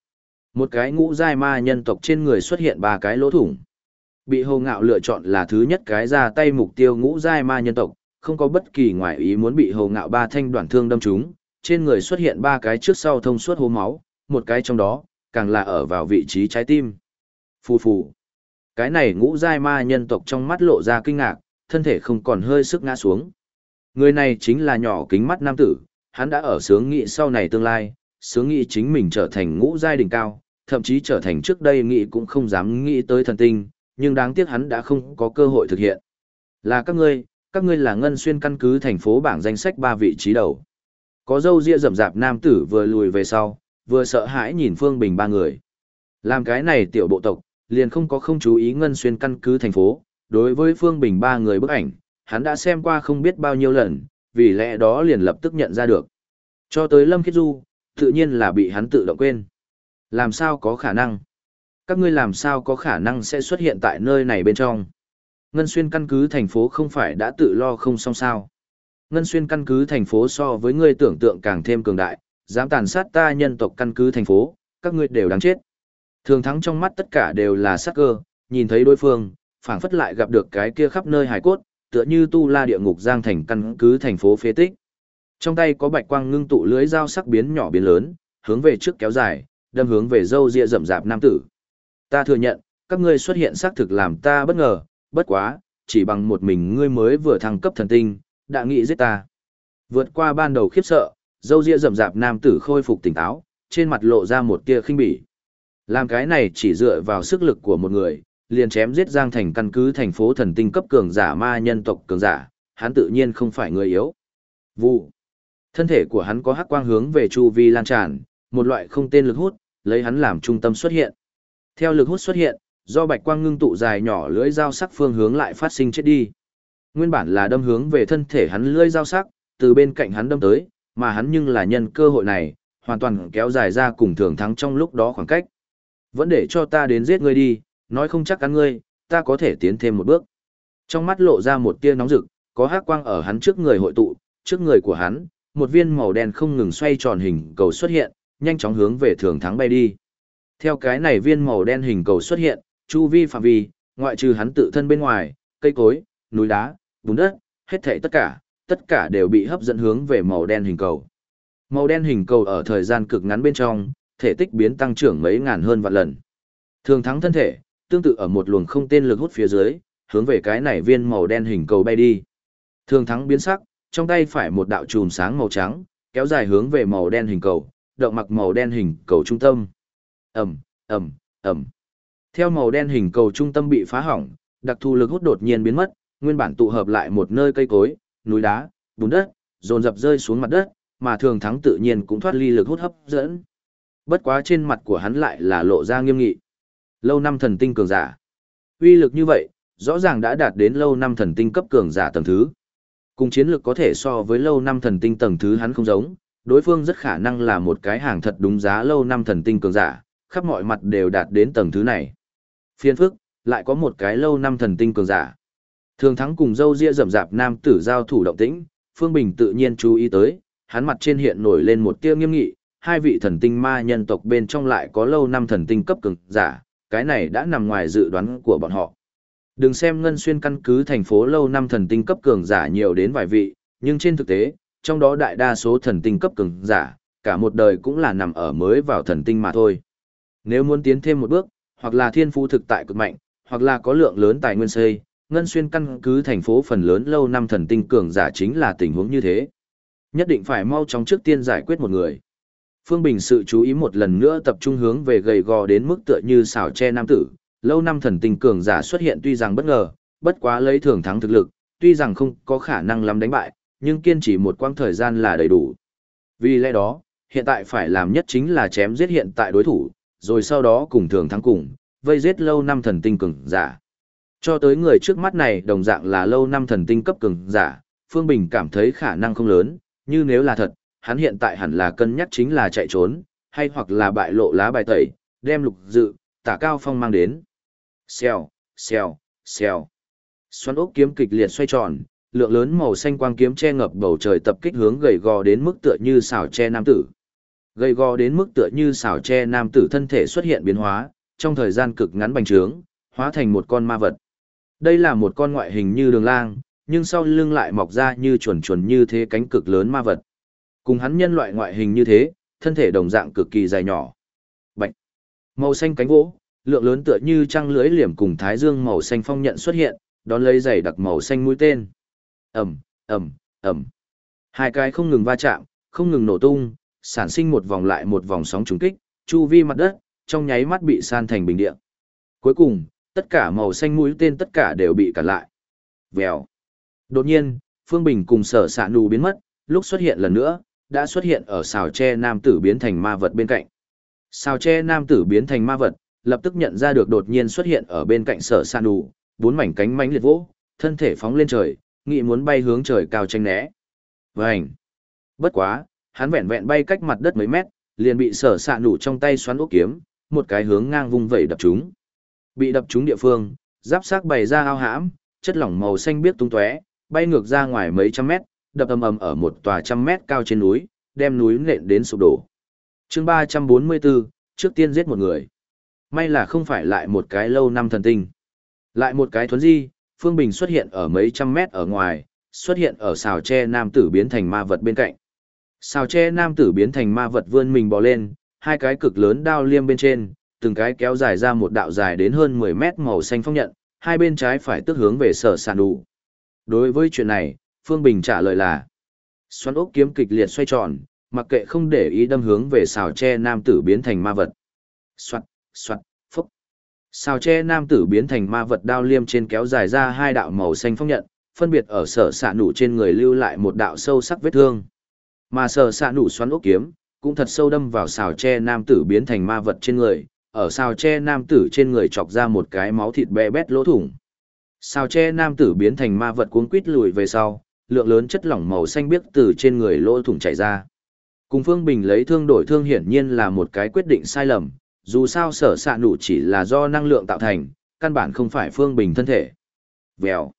Một cái ngũ giai ma nhân tộc trên người xuất hiện ba cái lỗ thủng. Bị Hồ Ngạo lựa chọn là thứ nhất cái ra tay mục tiêu ngũ giai ma nhân tộc, không có bất kỳ ngoại ý muốn bị Hồ Ngạo ba thanh đoạn thương đâm trúng, trên người xuất hiện ba cái trước sau thông suốt hố máu, một cái trong đó càng là ở vào vị trí trái tim. Phù phù. Cái này ngũ giai ma nhân tộc trong mắt lộ ra kinh ngạc, thân thể không còn hơi sức ngã xuống. Người này chính là nhỏ kính mắt nam tử, hắn đã ở sướng nghị sau này tương lai, sướng nghị chính mình trở thành ngũ giai đỉnh cao, thậm chí trở thành trước đây nghị cũng không dám nghĩ tới thần tinh, nhưng đáng tiếc hắn đã không có cơ hội thực hiện. Là các ngươi, các ngươi là ngân xuyên căn cứ thành phố bảng danh sách ba vị trí đầu. Có dâu ria rậm rạp nam tử vừa lùi về sau, vừa sợ hãi nhìn Phương Bình ba người. Làm cái này tiểu bộ tộc, liền không có không chú ý ngân xuyên căn cứ thành phố, đối với Phương Bình ba người bức ảnh, hắn đã xem qua không biết bao nhiêu lần, vì lẽ đó liền lập tức nhận ra được. Cho tới Lâm Khiết Du, tự nhiên là bị hắn tự động quên. Làm sao có khả năng? Các ngươi làm sao có khả năng sẽ xuất hiện tại nơi này bên trong? Ngân xuyên căn cứ thành phố không phải đã tự lo không xong sao? Ngân xuyên căn cứ thành phố so với ngươi tưởng tượng càng thêm cường đại, dám tàn sát ta nhân tộc căn cứ thành phố, các ngươi đều đáng chết. Thường thắng trong mắt tất cả đều là sát cơ, nhìn thấy đối phương, phảng phất lại gặp được cái kia khắp nơi hải cốt, tựa như tu la địa ngục giang thành căn cứ thành phố phế tích. Trong tay có bạch quang ngưng tụ lưới dao sắc biến nhỏ biến lớn, hướng về trước kéo dài, đâm hướng về dâu ria rậm rạp nam tử. Ta thừa nhận, các ngươi xuất hiện xác thực làm ta bất ngờ, bất quá, chỉ bằng một mình ngươi mới vừa thăng cấp thần tinh, đã nghĩ giết ta. Vượt qua ban đầu khiếp sợ, dâu ria rậm rạp nam tử khôi phục tỉnh táo, trên mặt lộ ra một tia khinh bỉ. Làm cái này chỉ dựa vào sức lực của một người, liền chém giết Giang Thành căn cứ thành phố thần tinh cấp cường giả ma nhân tộc cường giả, hắn tự nhiên không phải người yếu. Vụ. Thân thể của hắn có hắc quang hướng về chu vi lan tràn, một loại không tên lực hút, lấy hắn làm trung tâm xuất hiện. Theo lực hút xuất hiện, do bạch quang ngưng tụ dài nhỏ lưỡi dao sắc phương hướng lại phát sinh chết đi. Nguyên bản là đâm hướng về thân thể hắn lưỡi dao sắc, từ bên cạnh hắn đâm tới, mà hắn nhưng là nhân cơ hội này, hoàn toàn kéo dài ra cùng thường thắng trong lúc đó khoảng cách. Vẫn để cho ta đến giết ngươi đi, nói không chắc cắn ngươi, ta có thể tiến thêm một bước. Trong mắt lộ ra một tia nóng rực, có hắc quang ở hắn trước người hội tụ, trước người của hắn, một viên màu đen không ngừng xoay tròn hình cầu xuất hiện, nhanh chóng hướng về thường thắng bay đi. Theo cái này viên màu đen hình cầu xuất hiện, chu vi phạm vi, ngoại trừ hắn tự thân bên ngoài, cây cối, núi đá, bùn đất, hết thảy tất cả, tất cả đều bị hấp dẫn hướng về màu đen hình cầu. Màu đen hình cầu ở thời gian cực ngắn bên trong, thể tích biến tăng trưởng mấy ngàn hơn vạn lần. Thường thắng thân thể, tương tự ở một luồng không tên lực hút phía dưới, hướng về cái này viên màu đen hình cầu bay đi. Thường thắng biến sắc, trong tay phải một đạo chùm sáng màu trắng, kéo dài hướng về màu đen hình cầu, động mặc màu đen hình cầu trung tâm. Ầm, ầm, ầm. Theo màu đen hình cầu trung tâm bị phá hỏng, đặc thù lực hút đột nhiên biến mất, nguyên bản tụ hợp lại một nơi cây cối, núi đá, bùn đất, dồn dập rơi xuống mặt đất, mà thường thắng tự nhiên cũng thoát ly lực hút hấp dẫn. Bất quá trên mặt của hắn lại là lộ ra nghiêm nghị. Lâu năm thần tinh cường giả. Uy lực như vậy, rõ ràng đã đạt đến lâu năm thần tinh cấp cường giả tầng thứ. Cùng chiến lược có thể so với lâu năm thần tinh tầng thứ hắn không giống, đối phương rất khả năng là một cái hàng thật đúng giá lâu năm thần tinh cường giả, khắp mọi mặt đều đạt đến tầng thứ này. Phiên phức, lại có một cái lâu năm thần tinh cường giả. Thường thắng cùng dâu ria rậm rạp nam tử giao thủ động tĩnh, Phương Bình tự nhiên chú ý tới, hắn mặt trên hiện nổi lên một tia nghiêm nghị, hai vị thần tinh ma nhân tộc bên trong lại có lâu năm thần tinh cấp cường giả, cái này đã nằm ngoài dự đoán của bọn họ. Đừng xem ngân xuyên căn cứ thành phố lâu năm thần tinh cấp cường giả nhiều đến vài vị, nhưng trên thực tế, trong đó đại đa số thần tinh cấp cường giả, cả một đời cũng là nằm ở mới vào thần tinh mà thôi. Nếu muốn tiến thêm một bước, hoặc là thiên phú thực tại cực mạnh, hoặc là có lượng lớn tài nguyên xây, ngân xuyên căn cứ thành phố phần lớn lâu năm thần tinh cường giả chính là tình huống như thế. Nhất định phải mau chóng trước tiên giải quyết một người. Phương Bình sự chú ý một lần nữa tập trung hướng về gầy gò đến mức tựa như xảo che nam tử, lâu năm thần tinh cường giả xuất hiện tuy rằng bất ngờ, bất quá lấy thưởng thắng thực lực, tuy rằng không có khả năng lắm đánh bại, nhưng kiên trì một quãng thời gian là đầy đủ. Vì lẽ đó, hiện tại phải làm nhất chính là chém giết hiện tại đối thủ, rồi sau đó cùng thường thắng cùng, vây giết lâu năm thần tinh cường giả. Cho tới người trước mắt này đồng dạng là lâu năm thần tinh cấp cường giả, Phương Bình cảm thấy khả năng không lớn, như nếu là thật, hắn hiện tại hẳn là cân nhắc chính là chạy trốn, hay hoặc là bại lộ lá bài tẩy, đem lục dự, tả cao phong mang đến. Xèo, xèo, xèo. Xoắn ốc kiếm kịch liệt xoay tròn, lượng lớn màu xanh quang kiếm che ngập bầu trời tập kích hướng gầy gò đến mức tựa như xảo che nam tử gây gò đến mức tựa như xảo che nam tử thân thể xuất hiện biến hóa, trong thời gian cực ngắn bành trướng, hóa thành một con ma vật. Đây là một con ngoại hình như đường lang, nhưng sau lưng lại mọc ra như chuẩn chuẩn như thế cánh cực lớn ma vật. Cùng hắn nhân loại ngoại hình như thế, thân thể đồng dạng cực kỳ dài nhỏ. Bạch. Màu xanh cánh vỗ, lượng lớn tựa như trăng lưới liềm cùng thái dương màu xanh phong nhận xuất hiện, đón lấy giày đặc màu xanh mũi tên. Ầm, ầm, ầm. Hai cái không ngừng va chạm, không ngừng nổ tung, sản sinh một vòng lại một vòng sóng trùng kích, chu vi mặt đất trong nháy mắt bị san thành bình địa. Cuối cùng, tất cả màu xanh mũi tên tất cả đều bị cản lại. Vèo. Đột nhiên, Phương Bình cùng sở sạ nù biến mất, lúc xuất hiện lần nữa, đã xuất hiện ở xào tre nam tử biến thành ma vật bên cạnh. Xào tre nam tử biến thành ma vật, lập tức nhận ra được đột nhiên xuất hiện ở bên cạnh sở sạ nù, bốn mảnh cánh mánh liệt vỗ, thân thể phóng lên trời, nghị muốn bay hướng trời cao tranh né. Vành! Bất quá, hắn vẹn vẹn bay cách mặt đất mấy mét, liền bị sở sạ nụ trong tay xoắn ốc kiếm, một cái hướng ngang vung vẩy đập chúng. Bị đập chúng địa phương, giáp xác bày ra ao hãm, chất lỏng màu xanh biếc tung tóe, bay ngược ra ngoài mấy trăm mét, đập ầm ầm ở một tòa trăm mét cao trên núi, đem núi nện đến sụp đổ. Chương 344, trước tiên giết một người. May là không phải lại một cái lâu năm thần tinh. Lại một cái thuấn di, Phương Bình xuất hiện ở mấy trăm mét ở ngoài, xuất hiện ở xào tre nam tử biến thành ma vật bên cạnh. Xào tre nam tử biến thành ma vật vươn mình bò lên, hai cái cực lớn đao liêm bên trên, từng cái kéo dài ra một đạo dài đến hơn 10 mét màu xanh phong nhận, hai bên trái phải tức hướng về sở sàn đủ. Đối với chuyện này, Phương Bình trả lời là Xoắn ốc kiếm kịch liệt xoay tròn, mặc kệ không để ý đâm hướng về xào tre nam tử biến thành ma vật. Xoạt, xoạt, phúc. Xào tre nam tử biến thành ma vật đao liêm trên kéo dài ra hai đạo màu xanh phong nhận, phân biệt ở sở xạ nụ trên người lưu lại một đạo sâu sắc vết thương. Mà sở xạ nụ xoắn ốc kiếm, cũng thật sâu đâm vào xào tre nam tử biến thành ma vật trên người, ở xào tre nam tử trên người chọc ra một cái máu thịt bé bét lỗ thủng. Xào tre nam tử biến thành ma vật cuống quít lùi về sau, lượng lớn chất lỏng màu xanh biếc từ trên người lỗ thủng chảy ra. Cùng Phương Bình lấy thương đổi thương hiển nhiên là một cái quyết định sai lầm, dù sao sở xạ nụ chỉ là do năng lượng tạo thành, căn bản không phải Phương Bình thân thể. Vèo.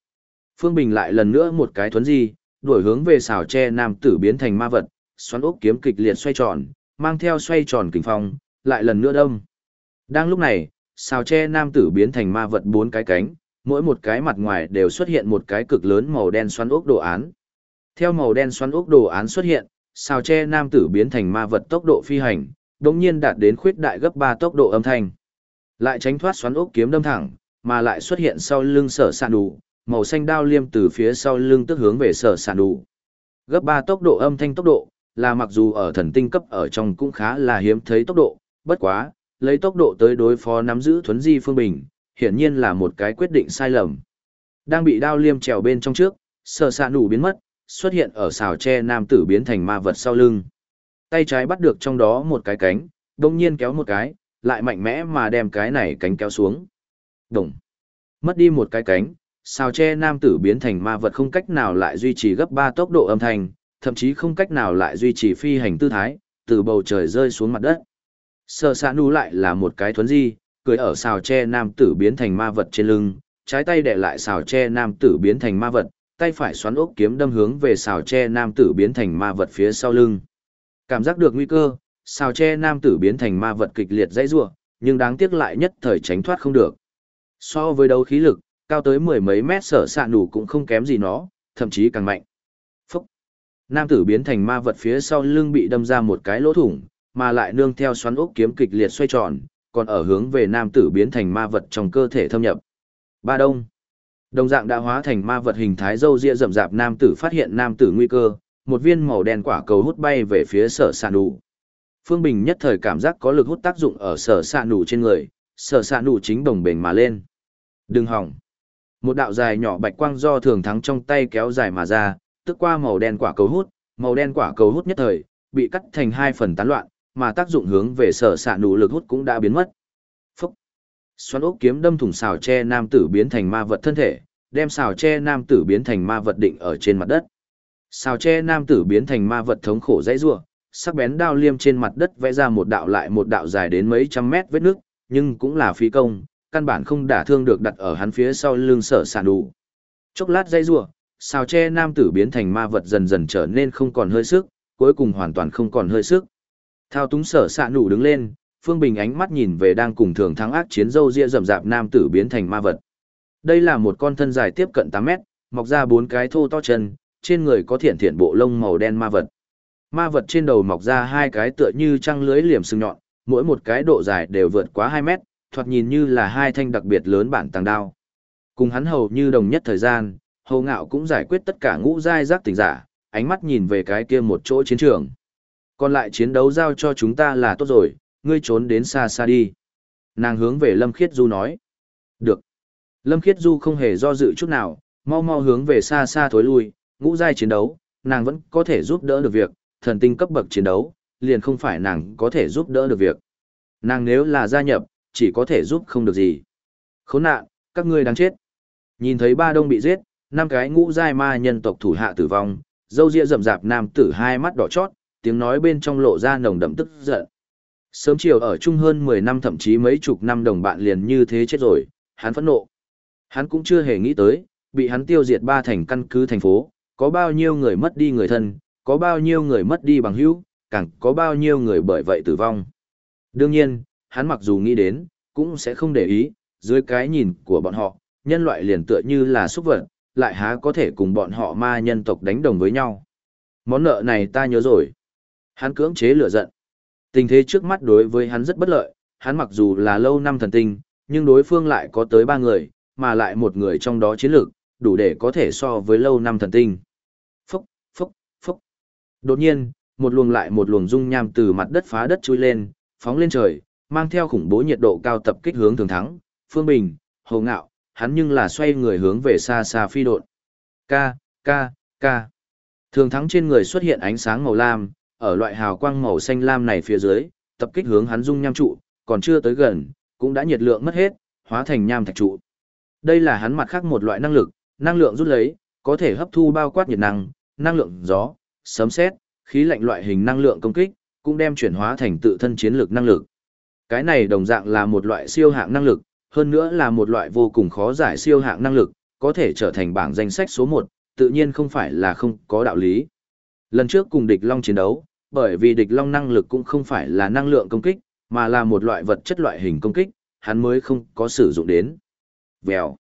Phương Bình lại lần nữa một cái thuấn di, đổi hướng về xào tre nam tử biến thành ma vật, xoắn ốc kiếm kịch liệt xoay tròn, mang theo xoay tròn kình phong, lại lần nữa đâm. Đang lúc này, xào tre nam tử biến thành ma vật bốn cái cánh, mỗi một cái mặt ngoài đều xuất hiện một cái cực lớn màu đen xoắn ốc đồ án. Theo màu đen xoắn ốc đồ án xuất hiện, xào tre nam tử biến thành ma vật tốc độ phi hành, đồng nhiên đạt đến khuyết đại gấp 3 tốc độ âm thanh. Lại tránh thoát xoắn ốc kiếm đâm thẳng, mà lại xuất hiện sau lưng sở sạn đủ, màu xanh đao liêm từ phía sau lưng tức hướng về sở Sản đủ. Gấp 3 tốc độ âm thanh tốc độ, là mặc dù ở thần tinh cấp ở trong cũng khá là hiếm thấy tốc độ, bất quá, lấy tốc độ tới đối phó nắm giữ thuấn di phương bình, hiển nhiên là một cái quyết định sai lầm. Đang bị đao liêm trèo bên trong trước, sở Sản đủ biến mất, xuất hiện ở xào tre nam tử biến thành ma vật sau lưng. Tay trái bắt được trong đó một cái cánh, đồng nhiên kéo một cái, lại mạnh mẽ mà đem cái này cánh kéo xuống. Đồng. Mất đi một cái cánh, sao tre nam tử biến thành ma vật không cách nào lại duy trì gấp 3 tốc độ âm thanh, thậm chí không cách nào lại duy trì phi hành tư thái, từ bầu trời rơi xuống mặt đất. Sở Sa nú lại là một cái thuấn di, cười ở xào tre nam tử biến thành ma vật trên lưng, trái tay để lại xào tre nam tử biến thành ma vật, tay phải xoắn ốc kiếm đâm hướng về xào tre nam tử biến thành ma vật phía sau lưng. Cảm giác được nguy cơ, xào tre nam tử biến thành ma vật kịch liệt dãy rủa, nhưng đáng tiếc lại nhất thời tránh thoát không được. So với đấu khí lực, cao tới mười mấy mét sở sạ nủ cũng không kém gì nó, thậm chí càng mạnh. Phúc! Nam tử biến thành ma vật phía sau lưng bị đâm ra một cái lỗ thủng, mà lại nương theo xoắn ốc kiếm kịch liệt xoay tròn, còn ở hướng về nam tử biến thành ma vật trong cơ thể thâm nhập. Ba đông. Đồng dạng đã hóa thành ma vật hình thái dâu ria rậm rạp nam tử phát hiện nam tử nguy cơ, một viên màu đen quả cầu hút bay về phía sở s ạ nụ phương bình nhất thời cảm giác có lực hút tác dụng ở sở s ạ nụ trên người sở s ạ nụ chính đồng bền mà lên đừng hỏng một đạo dài nhỏ bạch quang do thường thắng trong tay kéo dài mà ra tức qua màu đen quả cầu hút màu đen quả cầu hút nhất thời bị cắt thành hai phần tán loạn mà tác dụng hướng về sở s ạ nụ lực hút cũng đã biến mất. Phúc. Xoắn ốc kiếm đâm thủng xào tre nam tử biến thành ma vật thân thể đem xào tre nam tử biến thành ma vật định ở trên mặt đất. Xào tre nam tử biến thành ma vật thống khổ dãy rủa, sắc bén đao liêm trên mặt đất vẽ ra một đạo lại một đạo dài đến mấy trăm mét vết nước, nhưng cũng là phí công, căn bản không đả thương được đặt ở hắn phía sau lưng sở sản đủ. Chốc lát dây rủa, xào tre nam tử biến thành ma vật dần dần trở nên không còn hơi sức, cuối cùng hoàn toàn không còn hơi sức. Thao túng sở sản đủ đứng lên, Phương Bình ánh mắt nhìn về đang cùng thường thắng ác chiến dâu ria rậm rạp nam tử biến thành ma vật. Đây là một con thân dài tiếp cận 8 mét, mọc ra bốn cái thô to chân, trên người có thiện thiện bộ lông màu đen ma vật. Ma vật trên đầu mọc ra hai cái tựa như trăng lưới liềm sừng nhọn, mỗi một cái độ dài đều vượt quá 2 mét, thoạt nhìn như là hai thanh đặc biệt lớn bản tàng đao. Cùng hắn hầu như đồng nhất thời gian, hầu ngạo cũng giải quyết tất cả ngũ giai giác tỉnh giả, ánh mắt nhìn về cái kia một chỗ chiến trường. Còn lại chiến đấu giao cho chúng ta là tốt rồi, ngươi trốn đến xa xa đi. Nàng hướng về Lâm Khiết Du nói. Được. Lâm Khiết Du không hề do dự chút nào, mau mau hướng về xa xa thối lui, ngũ giai chiến đấu, nàng vẫn có thể giúp đỡ được việc, thần tinh cấp bậc chiến đấu, liền không phải nàng có thể giúp đỡ được việc. Nàng nếu là gia nhập, chỉ có thể giúp không được gì. Khốn nạn, các ngươi đáng chết. Nhìn thấy ba đông bị giết, năm cái ngũ giai ma nhân tộc thủ hạ tử vong, dâu ria rậm rạp nam tử hai mắt đỏ chót, tiếng nói bên trong lộ ra nồng đậm tức giận. Sớm chiều ở chung hơn 10 năm thậm chí mấy chục năm đồng bạn liền như thế chết rồi, hắn phẫn nộ. Hắn cũng chưa hề nghĩ tới, bị hắn tiêu diệt ba thành căn cứ thành phố, có bao nhiêu người mất đi người thân, có bao nhiêu người mất đi bằng hữu, càng có bao nhiêu người bởi vậy tử vong. Đương nhiên, hắn mặc dù nghĩ đến, cũng sẽ không để ý, dưới cái nhìn của bọn họ, nhân loại liền tựa như là súc vật, lại há có thể cùng bọn họ ma nhân tộc đánh đồng với nhau. Món nợ này ta nhớ rồi. Hắn cưỡng chế lửa giận. Tình thế trước mắt đối với hắn rất bất lợi, hắn mặc dù là lâu năm thần tinh, nhưng đối phương lại có tới ba người, mà lại một người trong đó chiến lược, đủ để có thể so với lâu năm thần tinh. Phúc, phúc, phúc. Đột nhiên, một luồng lại một luồng dung nham từ mặt đất phá đất chui lên, phóng lên trời, mang theo khủng bố nhiệt độ cao tập kích hướng thường thắng, Phương Bình, Hồ Ngạo, hắn nhưng là xoay người hướng về xa xa phi độn. Ca, ca, ca. Thường thắng trên người xuất hiện ánh sáng màu lam, ở loại hào quang màu xanh lam này phía dưới, tập kích hướng hắn dung nham trụ, còn chưa tới gần, cũng đã nhiệt lượng mất hết, hóa thành nham thạch trụ. Đây là hắn mặt khác một loại năng lực, năng lượng rút lấy, có thể hấp thu bao quát nhiệt năng, năng lượng gió, sấm sét, khí lạnh loại hình năng lượng công kích, cũng đem chuyển hóa thành tự thân chiến lược năng lực. Cái này đồng dạng là một loại siêu hạng năng lực, hơn nữa là một loại vô cùng khó giải siêu hạng năng lực, có thể trở thành bảng danh sách số 1, tự nhiên không phải là không có đạo lý. Lần trước cùng địch long chiến đấu, bởi vì địch long năng lực cũng không phải là năng lượng công kích, mà là một loại vật chất loại hình công kích, hắn mới không có sử dụng đến. Vèo.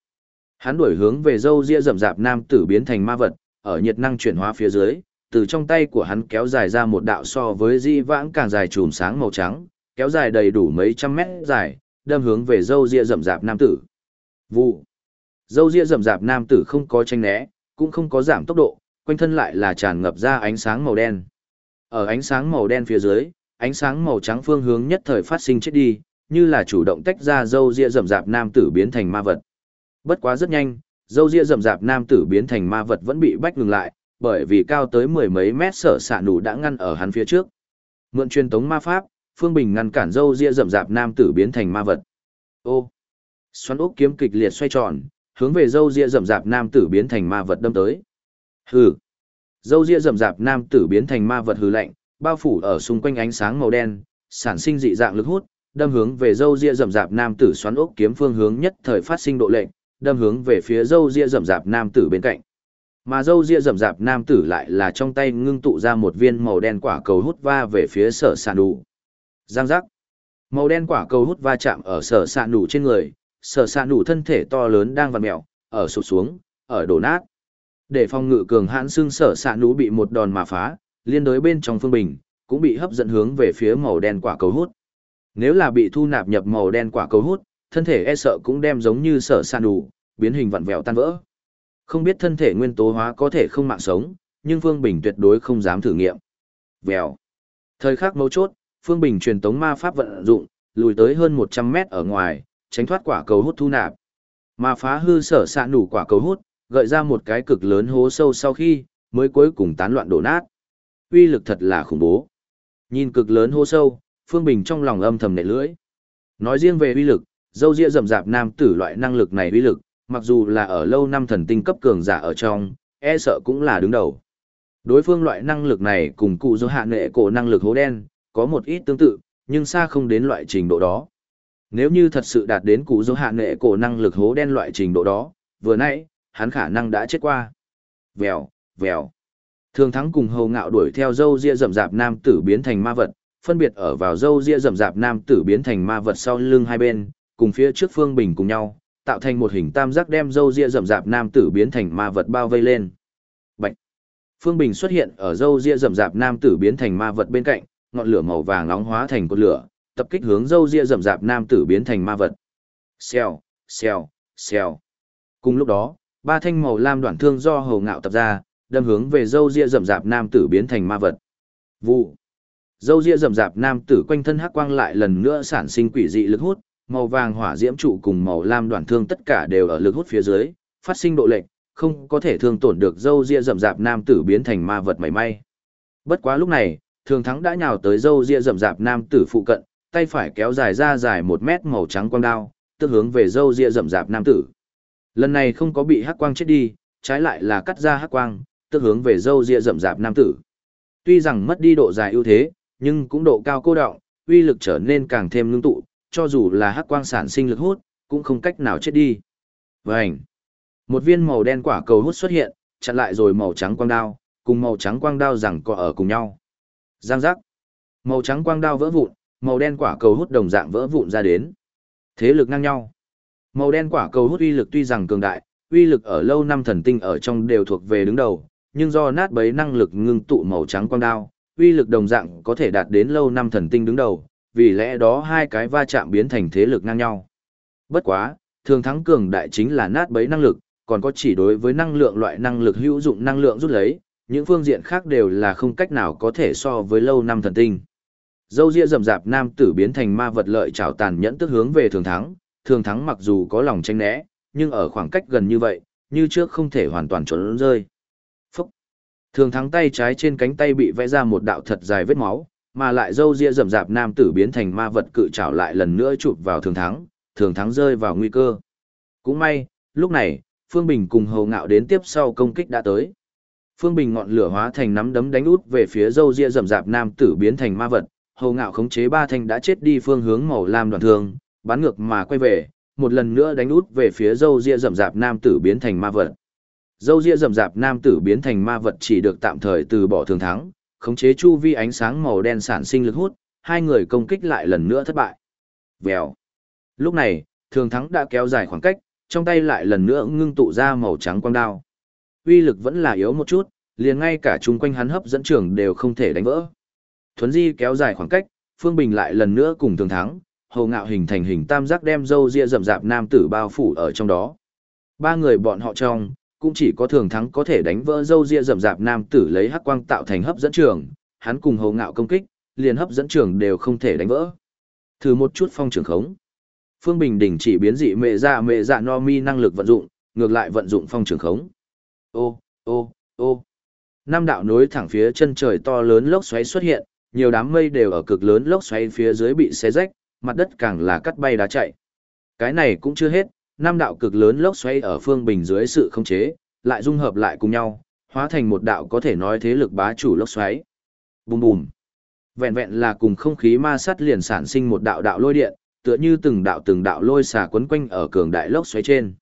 Hắn đuổi hướng về dâu ria rậm rạp nam tử biến thành ma vật, ở nhiệt năng chuyển hóa phía dưới, từ trong tay của hắn kéo dài ra một đạo so với di vãng càng dài chùm sáng màu trắng, kéo dài đầy đủ mấy trăm mét dài, đâm hướng về dâu ria rậm rạp nam tử. Vụ. Dâu ria rậm rạp nam tử không có tranh né, cũng không có giảm tốc độ, quanh thân lại là tràn ngập ra ánh sáng màu đen. Ở ánh sáng màu đen phía dưới, ánh sáng màu trắng phương hướng nhất thời phát sinh chết đi, như là chủ động tách ra dâu ria rậm rạp nam tử biến thành ma vật. Bất quá rất nhanh, dâu ria rậm rạp nam tử biến thành ma vật vẫn bị bách ngừng lại, bởi vì cao tới mười mấy mét sở xạ nụ đã ngăn ở hắn phía trước. Mượn truyền tống ma pháp, Phương Bình ngăn cản dâu ria rậm rạp nam tử biến thành ma vật. Ô! Xoắn ốc kiếm kịch liệt xoay tròn, hướng về dâu ria rậm rạp nam tử biến thành ma vật đâm tới. Hừ! Dâu ria rậm rạp nam tử biến thành ma vật hừ lạnh, bao phủ ở xung quanh ánh sáng màu đen, sản sinh dị dạng lực hút, đâm hướng về dâu ria rậm rạp nam tử xoắn ốc kiếm phương hướng nhất thời phát sinh độ lệnh, đâm hướng về phía dâu ria rậm rạp nam tử bên cạnh. Mà dâu ria rậm rạp nam tử lại là trong tay ngưng tụ ra một viên màu đen quả cầu hút va về phía sở sàn đủ. Giang giác. Màu đen quả cầu hút va chạm ở sở sàn đủ trên người, sở sàn đủ thân thể to lớn đang vặn mèo, ở sụp xuống, ở đổ nát. Để phòng ngự cường hãn xương sở sạn nú bị một đòn mà phá, liên đối bên trong phương bình, cũng bị hấp dẫn hướng về phía màu đen quả cầu hút. Nếu là bị thu nạp nhập màu đen quả cầu hút, thân thể e sợ cũng đem giống như sở sạn đủ, biến hình vặn vẹo tan vỡ. Không biết thân thể nguyên tố hóa có thể không mạng sống, nhưng Phương Bình tuyệt đối không dám thử nghiệm. Vèo. Thời khắc mấu chốt, Phương Bình truyền tống ma pháp vận dụng, lùi tới hơn 100 mét ở ngoài, tránh thoát quả cầu hút thu nạp. Mà phá hư sở sạn đủ quả cầu hút, gợi ra một cái cực lớn hố sâu sau khi, mới cuối cùng tán loạn đổ nát. Uy lực thật là khủng bố. Nhìn cực lớn hố sâu, Phương Bình trong lòng âm thầm nệ lưỡi. Nói riêng về uy lực, dâu ria rậm rạp nam tử loại năng lực này uy lực, mặc dù là ở lâu năm thần tinh cấp cường giả ở trong, e sợ cũng là đứng đầu. Đối phương loại năng lực này cùng cụ do hạ nệ cổ năng lực hố đen, có một ít tương tự, nhưng xa không đến loại trình độ đó. Nếu như thật sự đạt đến cụ dấu hạ nệ cổ năng lực hố đen loại trình độ đó, vừa nãy, hắn khả năng đã chết qua. Vèo, vèo. Thường thắng cùng hầu ngạo đuổi theo dâu ria rậm rạp nam tử biến thành ma vật, phân biệt ở vào dâu ria rậm rạp nam tử biến thành ma vật sau lưng hai bên, cùng phía trước phương bình cùng nhau, tạo thành một hình tam giác đem dâu ria rậm rạp nam tử biến thành ma vật bao vây lên. Bạch. Phương Bình xuất hiện ở dâu ria rậm rạp nam tử biến thành ma vật bên cạnh, ngọn lửa màu vàng nóng hóa thành cột lửa, tập kích hướng dâu ria rậm rạp nam tử biến thành ma vật. Xèo, xèo, xèo. Cùng lúc đó, ba thanh màu lam đoạn thương do hầu ngạo tập ra, đâm hướng về dâu ria rậm rạp nam tử biến thành ma vật. Vụ. Dâu ria rậm rạp nam tử quanh thân hắc quang lại lần nữa sản sinh quỷ dị lực hút, màu vàng hỏa diễm trụ cùng màu lam đoạn thương tất cả đều ở lực hút phía dưới, phát sinh độ lệch, không có thể thương tổn được dâu ria rậm rạp nam tử biến thành ma vật mảy may. Bất quá lúc này, thường thắng đã nhào tới dâu ria rậm rạp nam tử phụ cận, tay phải kéo dài ra dài một mét màu trắng quang đao, tức hướng về dâu ria rậm rạp nam tử. Lần này không có bị hắc quang chết đi, trái lại là cắt ra hắc quang, tức hướng về dâu ria rậm rạp nam tử. Tuy rằng mất đi độ dài ưu thế, nhưng cũng độ cao cô động, uy lực trở nên càng thêm ngưng tụ, cho dù là hắc quang sản sinh lực hút, cũng không cách nào chết đi. Vành. Một viên màu đen quả cầu hút xuất hiện, chặn lại rồi màu trắng quang đao, cùng màu trắng quang đao rằng cọ ở cùng nhau. Giang giác. Màu trắng quang đao vỡ vụn, màu đen quả cầu hút đồng dạng vỡ vụn ra đến. Thế lực ngang nhau. Màu đen quả cầu hút uy lực tuy rằng cường đại, uy lực ở lâu năm thần tinh ở trong đều thuộc về đứng đầu, nhưng do nát bấy năng lực ngưng tụ màu trắng quang đao, uy lực đồng dạng có thể đạt đến lâu năm thần tinh đứng đầu, vì lẽ đó hai cái va chạm biến thành thế lực ngang nhau. Bất quá, thường thắng cường đại chính là nát bấy năng lực, còn có chỉ đối với năng lượng loại năng lực hữu dụng năng lượng rút lấy, những phương diện khác đều là không cách nào có thể so với lâu năm thần tinh. Dâu ria rậm rạp nam tử biến thành ma vật lợi trảo tàn nhẫn tức hướng về thường thắng, thường thắng mặc dù có lòng tranh né, nhưng ở khoảng cách gần như vậy, như trước không thể hoàn toàn trốn rơi. Phúc! Thường thắng tay trái trên cánh tay bị vẽ ra một đạo thật dài vết máu, mà lại dâu ria rậm rạp nam tử biến thành ma vật cự trảo lại lần nữa chụp vào thường thắng, thường thắng rơi vào nguy cơ. Cũng may, lúc này, Phương Bình cùng hầu ngạo đến tiếp sau công kích đã tới. Phương Bình ngọn lửa hóa thành nắm đấm đánh út về phía dâu ria rậm rạp nam tử biến thành ma vật, hầu ngạo khống chế ba thanh đã chết đi phương hướng màu lam đoạn thương, bắn ngược mà quay về, một lần nữa đánh út về phía dâu ria rậm rạp nam tử biến thành ma vật. Dâu ria rậm rạp nam tử biến thành ma vật chỉ được tạm thời từ bỏ thường thắng, khống chế chu vi ánh sáng màu đen sản sinh lực hút, hai người công kích lại lần nữa thất bại. Vèo. Lúc này, thường thắng đã kéo dài khoảng cách, trong tay lại lần nữa ngưng tụ ra màu trắng quang đao. Uy lực vẫn là yếu một chút, liền ngay cả chung quanh hắn hấp dẫn trường đều không thể đánh vỡ. Thuấn Di kéo dài khoảng cách, Phương Bình lại lần nữa cùng thường thắng, hầu ngạo hình thành hình tam giác đem dâu ria rậm rạp nam tử bao phủ ở trong đó. Ba người bọn họ trong, cũng chỉ có thường thắng có thể đánh vỡ dâu ria rậm rạp nam tử lấy hắc quang tạo thành hấp dẫn trường, hắn cùng hầu ngạo công kích, liền hấp dẫn trường đều không thể đánh vỡ. Thử một chút phong trường khống. Phương Bình đình chỉ biến dị mẹ dạ mẹ dạ no mi năng lực vận dụng, ngược lại vận dụng phong trường khống. Ô, ô, ô. Năm đạo nối thẳng phía chân trời to lớn lốc xoáy xuất hiện, nhiều đám mây đều ở cực lớn lốc xoáy phía dưới bị xé rách, mặt đất càng là cắt bay đá chạy. Cái này cũng chưa hết, năm đạo cực lớn lốc xoáy ở phương bình dưới sự khống chế, lại dung hợp lại cùng nhau, hóa thành một đạo có thể nói thế lực bá chủ lốc xoáy. Bùm bùm. Vẹn vẹn là cùng không khí ma sát liền sản sinh một đạo đạo lôi điện, tựa như từng đạo từng đạo lôi xà quấn quanh ở cường đại lốc xoáy trên.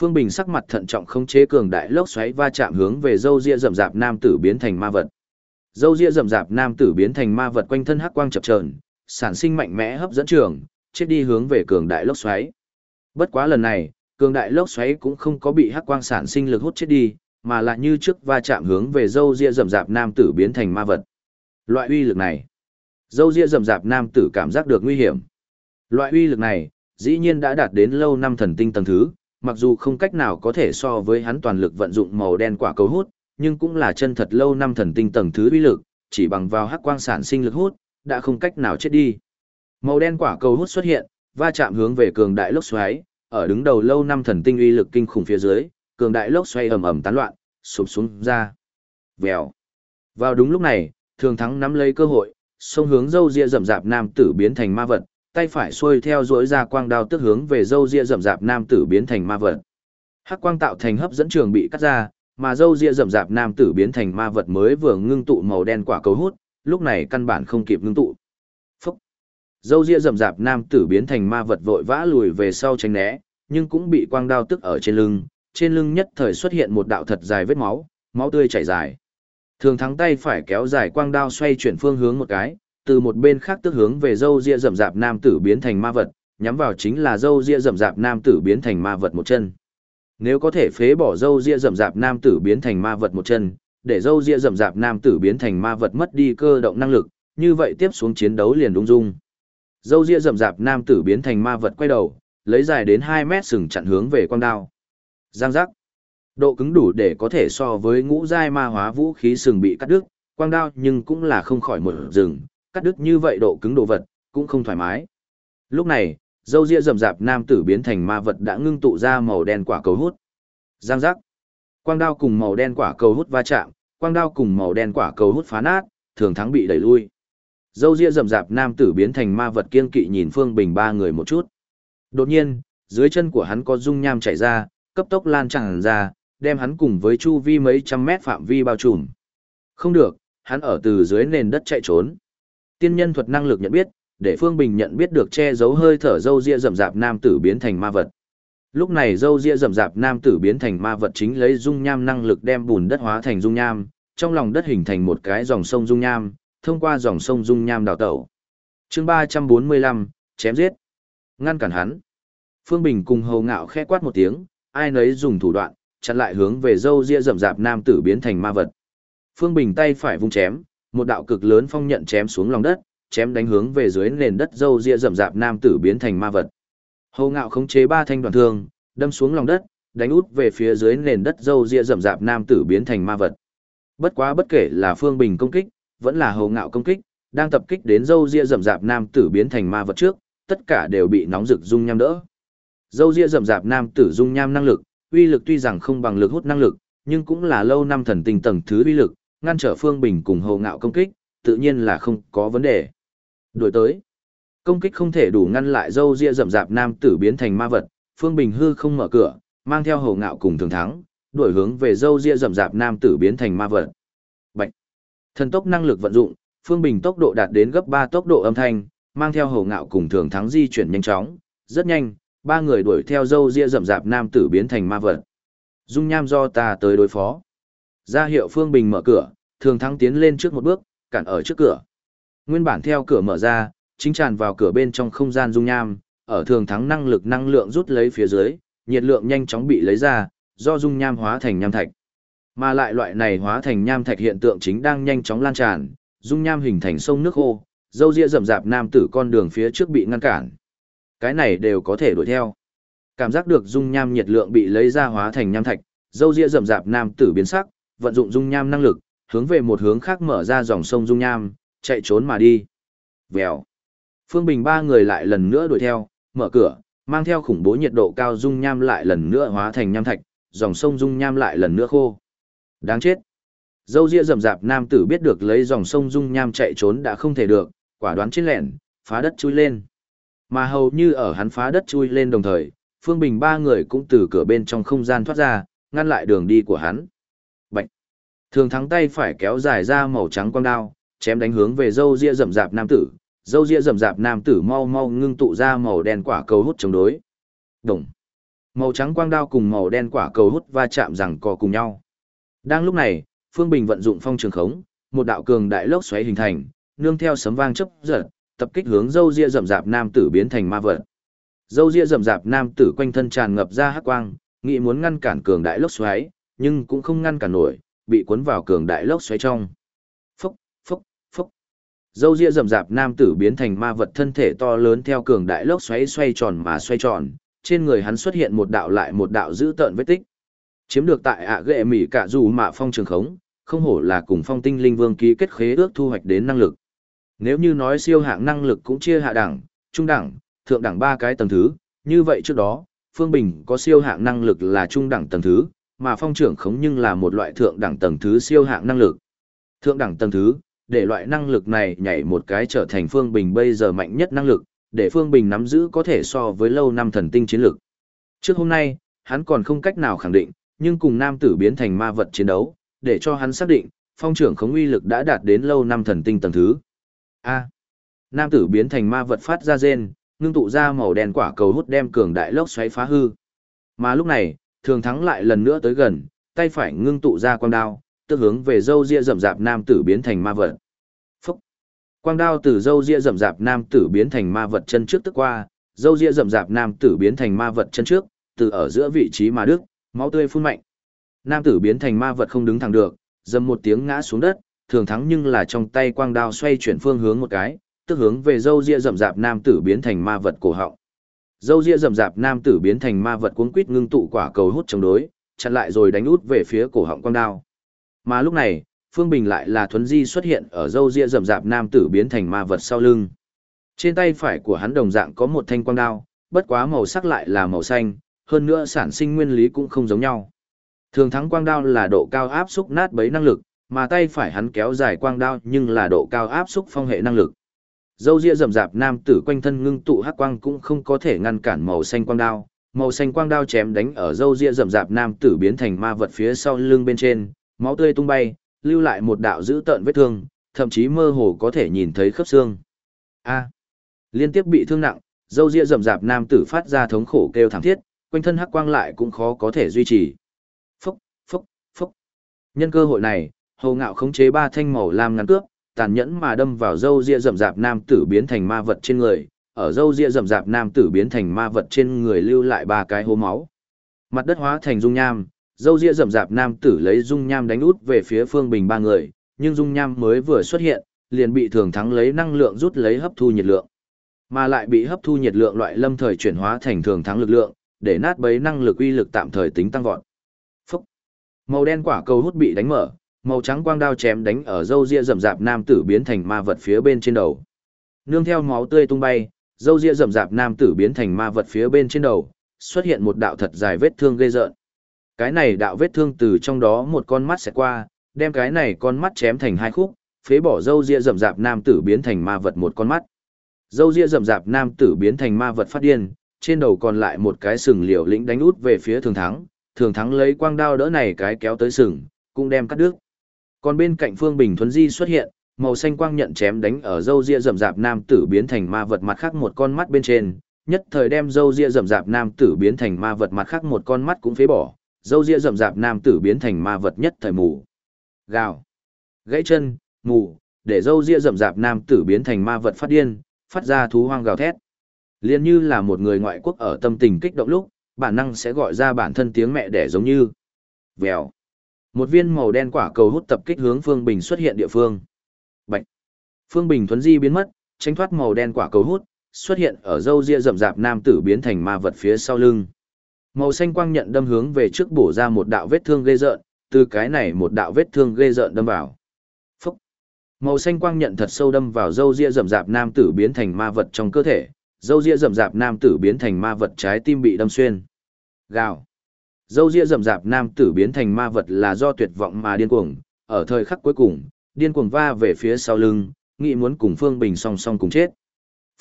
Phương Bình sắc mặt thận trọng không chế cường đại lốc xoáy va chạm hướng về dâu ria rậm rạp nam tử biến thành ma vật. Dâu ria rậm rạp nam tử biến thành ma vật quanh thân hắc quang chập chờn, sản sinh mạnh mẽ hấp dẫn trường, chết đi hướng về cường đại lốc xoáy. Bất quá lần này, cường đại lốc xoáy cũng không có bị hắc quang sản sinh lực hút chết đi, mà là như trước va chạm hướng về dâu ria rậm rạp nam tử biến thành ma vật. Loại uy lực này, dâu ria rậm rạp nam tử cảm giác được nguy hiểm. Loại uy lực này, dĩ nhiên đã đạt đến lâu năm thần tinh tầng thứ, mặc dù không cách nào có thể so với hắn toàn lực vận dụng màu đen quả cầu hút, nhưng cũng là chân thật lâu năm thần tinh tầng thứ uy lực, chỉ bằng vào hắc quang sản sinh lực hút, đã không cách nào chết đi. Màu đen quả cầu hút xuất hiện, va chạm hướng về cường đại lốc xoáy, ở đứng đầu lâu năm thần tinh uy lực kinh khủng phía dưới, cường đại lốc xoáy ầm ầm tán loạn, sụp xuống ra. Vèo. Vào đúng lúc này, Thường Thắng nắm lấy cơ hội, xông hướng dâu ria rậm rạp nam tử biến thành ma vật, tay phải xuôi theo dỗi ra quang đao tức hướng về dâu ria rậm rạp nam tử biến thành ma vật. Hắc quang tạo thành hấp dẫn trường bị cắt ra, mà dâu ria rậm rạp nam tử biến thành ma vật mới vừa ngưng tụ màu đen quả cầu hút, lúc này căn bản không kịp ngưng tụ. Phúc! Dâu ria rậm rạp nam tử biến thành ma vật vội vã lùi về sau tránh né, nhưng cũng bị quang đao tức ở trên lưng, trên lưng nhất thời xuất hiện một đạo thật dài vết máu, máu tươi chảy dài. Thường thắng tay phải kéo dài quang đao xoay chuyển phương hướng một cái, từ một bên khác tức hướng về dâu ria rậm rạp nam tử biến thành ma vật, nhắm vào chính là dâu ria rậm rạp nam tử biến thành ma vật một chân. Nếu có thể phế bỏ dâu ria rậm rạp nam tử biến thành ma vật một chân, để dâu ria rậm rạp nam tử biến thành ma vật mất đi cơ động năng lực, như vậy tiếp xuống chiến đấu liền đúng dung. Dâu ria rậm rạp nam tử biến thành ma vật quay đầu, lấy dài đến 2 mét sừng chặn hướng về quang đao. Giang giác. Độ cứng đủ để có thể so với ngũ giai ma hóa vũ khí sừng bị cắt đứt, quang đao nhưng cũng là không khỏi một rừng, cắt đứt như vậy độ cứng đồ vật, cũng không thoải mái. Lúc này, dâu ria rậm rạp nam tử biến thành ma vật đã ngưng tụ ra màu đen quả cầu hút. Giang giác. Quang đao cùng màu đen quả cầu hút va chạm, quang đao cùng màu đen quả cầu hút phá nát, thường thắng bị đẩy lui. Dâu ria rậm rạp nam tử biến thành ma vật kiên kỵ nhìn Phương Bình ba người một chút. Đột nhiên, dưới chân của hắn có dung nham chảy ra, cấp tốc lan tràn ra, đem hắn cùng với chu vi mấy trăm mét phạm vi bao trùm. Không được, hắn ở từ dưới nền đất chạy trốn. Tiên nhân thuật năng lực nhận biết, để Phương Bình nhận biết được che giấu hơi thở dâu ria rậm rạp nam tử biến thành ma vật. Lúc này dâu ria rậm rạp nam tử biến thành ma vật chính lấy dung nham năng lực đem bùn đất hóa thành dung nham, trong lòng đất hình thành một cái dòng sông dung nham, thông qua dòng sông dung nham đào tẩu. Chương 345, chém giết. Ngăn cản hắn. Phương Bình cùng Hầu Ngạo khẽ quát một tiếng, ai nấy dùng thủ đoạn, chặn lại hướng về dâu ria rậm rạp nam tử biến thành ma vật. Phương Bình tay phải vung chém, một đạo cực lớn phong nhận chém xuống lòng đất, chém đánh hướng về dưới nền đất dâu ria rậm rạp nam tử biến thành ma vật. Hầu Ngạo khống chế ba thanh đoàn thương, đâm xuống lòng đất, đánh út về phía dưới nền đất dâu ria rậm rạp nam tử biến thành ma vật. Bất quá bất kể là Phương Bình công kích, vẫn là Hầu Ngạo công kích, đang tập kích đến dâu ria rậm rạp nam tử biến thành ma vật trước, tất cả đều bị nóng rực dung nham đỡ. Dâu ria rậm rạp nam tử dung nham năng lực, uy lực tuy rằng không bằng lực hút năng lực, nhưng cũng là lâu năm thần tình tầng thứ uy lực, ngăn trở Phương Bình cùng Hồ Ngạo công kích, tự nhiên là không có vấn đề. Đuổi tới. Công kích không thể đủ ngăn lại dâu ria rậm rạp nam tử biến thành ma vật, Phương Bình hư không mở cửa, mang theo Hồ Ngạo cùng thường thắng, đuổi hướng về dâu ria rậm rạp nam tử biến thành ma vật. Bạch. Thần tốc năng lực vận dụng, Phương Bình tốc độ đạt đến gấp 3 tốc độ âm thanh, mang theo Hồ Ngạo cùng thường thắng di chuyển nhanh chóng, rất nhanh, ba người đuổi theo dâu ria rậm rạp nam tử biến thành ma vật. Dung nham do ta tới đối phó. Ra hiệu Phương Bình mở cửa, thường thắng tiến lên trước một bước, cản ở trước cửa. Nguyên bản theo cửa mở ra, chính tràn vào cửa bên trong không gian dung nham, ở thường thắng năng lực năng lượng rút lấy phía dưới, nhiệt lượng nhanh chóng bị lấy ra, do dung nham hóa thành nham thạch. Mà lại loại này hóa thành nham thạch hiện tượng chính đang nhanh chóng lan tràn, dung nham hình thành sông nước khô, dâu ria rậm rạp nam tử con đường phía trước bị ngăn cản. Cái này đều có thể đuổi theo. Cảm giác được dung nham nhiệt lượng bị lấy ra hóa thành nham thạch, dâu ria rậm rạp nam tử biến sắc, vận dụng dung nham năng lực, hướng về một hướng khác mở ra dòng sông dung nham, chạy trốn mà đi. Vèo. Phương Bình ba người lại lần nữa đuổi theo, mở cửa, mang theo khủng bố nhiệt độ cao dung nham lại lần nữa hóa thành nham thạch, dòng sông dung nham lại lần nữa khô. Đáng chết. Dâu ria rậm rạp nam tử biết được lấy dòng sông dung nham chạy trốn đã không thể được, quả đoán chết lẹn, phá đất chui lên. Mà hầu như ở hắn phá đất chui lên đồng thời, Phương Bình ba người cũng từ cửa bên trong không gian thoát ra, ngăn lại đường đi của hắn. Thường thắng tay phải kéo dài ra màu trắng quang đao, chém đánh hướng về dâu ria rậm rạp nam tử. Dâu ria rậm rạp nam tử mau mau ngưng tụ ra màu đen quả cầu hút chống đối. Đồng! Màu trắng quang đao cùng màu đen quả cầu hút va chạm rằng co cùng nhau. Đang lúc này, Phương Bình vận dụng phong trường khống, một đạo cường đại lốc xoáy hình thành, nương theo sấm vang chớp giật, tập kích hướng dâu ria rậm rạp nam tử biến thành ma vật. Dâu ria rậm rạp nam tử quanh thân tràn ngập ra hắc quang, nghĩ muốn ngăn cản cường đại lốc xoáy, nhưng cũng không ngăn cản nổi, bị cuốn vào cường đại lốc xoáy trong. Phốc, phốc, phốc. Dâu ria rậm rạp nam tử biến thành ma vật thân thể to lớn theo cường đại lốc xoáy xoay tròn mà xoay tròn, trên người hắn xuất hiện một đạo lại một đạo dữ tợn vết tích. Chiếm được tại ạ ghệ mỉ cả dù mạ phong trường khống, không hổ là cùng phong tinh linh vương ký kết khế ước thu hoạch đến năng lực. Nếu như nói siêu hạng năng lực cũng chia hạ đẳng, trung đẳng, thượng đẳng ba cái tầng thứ, như vậy trước đó, Phương Bình có siêu hạng năng lực là trung đẳng tầng thứ, mà phong trưởng khống nhưng là một loại thượng đẳng tầng thứ siêu hạng năng lực. Thượng đẳng tầng thứ, để loại năng lực này nhảy một cái trở thành Phương Bình bây giờ mạnh nhất năng lực, để Phương Bình nắm giữ có thể so với lâu năm thần tinh chiến lực. Trước hôm nay, hắn còn không cách nào khẳng định, nhưng cùng nam tử biến thành ma vật chiến đấu, để cho hắn xác định, phong trưởng khống uy lực đã đạt đến lâu năm thần tinh tầng thứ. A. nam tử biến thành ma vật phát ra rên, ngưng tụ ra màu đen quả cầu hút đem cường đại lốc xoáy phá hư. Mà lúc này, thường thắng lại lần nữa tới gần, tay phải ngưng tụ ra quang đao, tức hướng về dâu ria rậm rạp nam tử biến thành ma vật. Phúc! Quang đao từ dâu ria rậm rạp nam tử biến thành ma vật chân trước tức qua, dâu ria rậm rạp nam tử biến thành ma vật chân trước, từ ở giữa vị trí mà đức, máu tươi phun mạnh. Nam tử biến thành ma vật không đứng thẳng được, dầm một tiếng ngã xuống đất, thường thắng nhưng là trong tay quang đao xoay chuyển phương hướng một cái, tức hướng về dâu ria rậm rạp nam tử biến thành ma vật cổ họng. Dâu ria rậm rạp nam tử biến thành ma vật cuống quít ngưng tụ quả cầu hút chống đối, chặn lại rồi đánh út về phía cổ họng quang đao. Mà lúc này, Phương Bình lại là thuấn di xuất hiện ở dâu ria rậm rạp nam tử biến thành ma vật sau lưng. Trên tay phải của hắn đồng dạng có một thanh quang đao, bất quá màu sắc lại là màu xanh, hơn nữa sản sinh nguyên lý cũng không giống nhau. Thường thắng quang đao là độ cao áp xúc nát bấy năng lực, mà tay phải hắn kéo dài quang đao nhưng là độ cao áp xúc phong hệ năng lực. Dâu ria rậm rạp nam tử quanh thân ngưng tụ hắc quang cũng không có thể ngăn cản màu xanh quang đao, màu xanh quang đao chém đánh ở dâu ria rậm rạp nam tử biến thành ma vật phía sau lưng bên trên, máu tươi tung bay, lưu lại một đạo dữ tợn vết thương, thậm chí mơ hồ có thể nhìn thấy khớp xương. A. liên tiếp bị thương nặng, dâu ria rậm rạp nam tử phát ra thống khổ kêu thảm thiết, quanh thân hắc quang lại cũng khó có thể duy trì. Phúc, phúc, phúc. Nhân cơ hội này, Hồ Ngạo khống chế ba thanh màu lam ngắn cướp, tàn nhẫn mà đâm vào dâu ria rậm rạp nam tử biến thành ma vật trên người, ở dâu ria rậm rạp nam tử biến thành ma vật trên người lưu lại ba cái hố máu. Mặt đất hóa thành dung nham, dâu ria rậm rạp nam tử lấy dung nham đánh út về phía Phương Bình ba người, nhưng dung nham mới vừa xuất hiện, liền bị thường thắng lấy năng lượng rút lấy hấp thu nhiệt lượng. Mà lại bị hấp thu nhiệt lượng loại lâm thời chuyển hóa thành thường thắng lực lượng, để nát bấy năng lực uy lực tạm thời tính tăng vọt. Phúc. Màu đen quả cầu hút bị đánh mở, màu trắng quang đao chém đánh ở râu ria rậm rạp nam tử biến thành ma vật phía bên trên đầu. Nương theo máu tươi tung bay, râu ria rậm rạp nam tử biến thành ma vật phía bên trên đầu, xuất hiện một đạo thật dài vết thương gây rợn. Cái này đạo vết thương từ trong đó một con mắt sẽ qua, đem cái này con mắt chém thành hai khúc, phế bỏ râu ria rậm rạp nam tử biến thành ma vật một con mắt. Râu ria rậm rạp nam tử biến thành ma vật phát điên, trên đầu còn lại một cái sừng liều lĩnh đánh út về phía thường thắng, thường thắng lấy quang đao đỡ này cái kéo tới sừng, cũng đem cắt đứt. Còn bên cạnh Phương Bình Thuấn Di xuất hiện, màu xanh quang nhận chém đánh ở dâu ria rậm rạp nam tử biến thành ma vật mặt khác một con mắt bên trên, nhất thời đem dâu ria rậm rạp nam tử biến thành ma vật mặt khác một con mắt cũng phế bỏ, dâu ria rậm rạp nam tử biến thành ma vật nhất thời mù. Gào, gãy chân, mù, để dâu ria rậm rạp nam tử biến thành ma vật phát điên, phát ra thú hoang gào thét. Liên như là một người ngoại quốc ở tâm tình kích động lúc, bản năng sẽ gọi ra bản thân tiếng mẹ đẻ giống như vèo. Một viên màu đen quả cầu hút tập kích hướng Phương Bình xuất hiện địa phương. Bạch. Phương Bình thuấn di biến mất, tránh thoát màu đen quả cầu hút, xuất hiện ở dâu ria rậm rạp nam tử biến thành ma vật phía sau lưng. Màu xanh quang nhận đâm hướng về trước bổ ra một đạo vết thương ghê rợn, từ cái này một đạo vết thương ghê rợn đâm vào. Phúc. Màu xanh quang nhận thật sâu đâm vào dâu ria rậm rạp nam tử biến thành ma vật trong cơ thể, dâu ria rậm rạp nam tử biến thành ma vật trái tim bị đâm xuyên. Gào. Dâu ria rậm rạp nam tử biến thành ma vật là do tuyệt vọng mà điên cuồng, ở thời khắc cuối cùng, điên cuồng va về phía sau lưng, nghĩ muốn cùng Phương Bình song song cùng chết.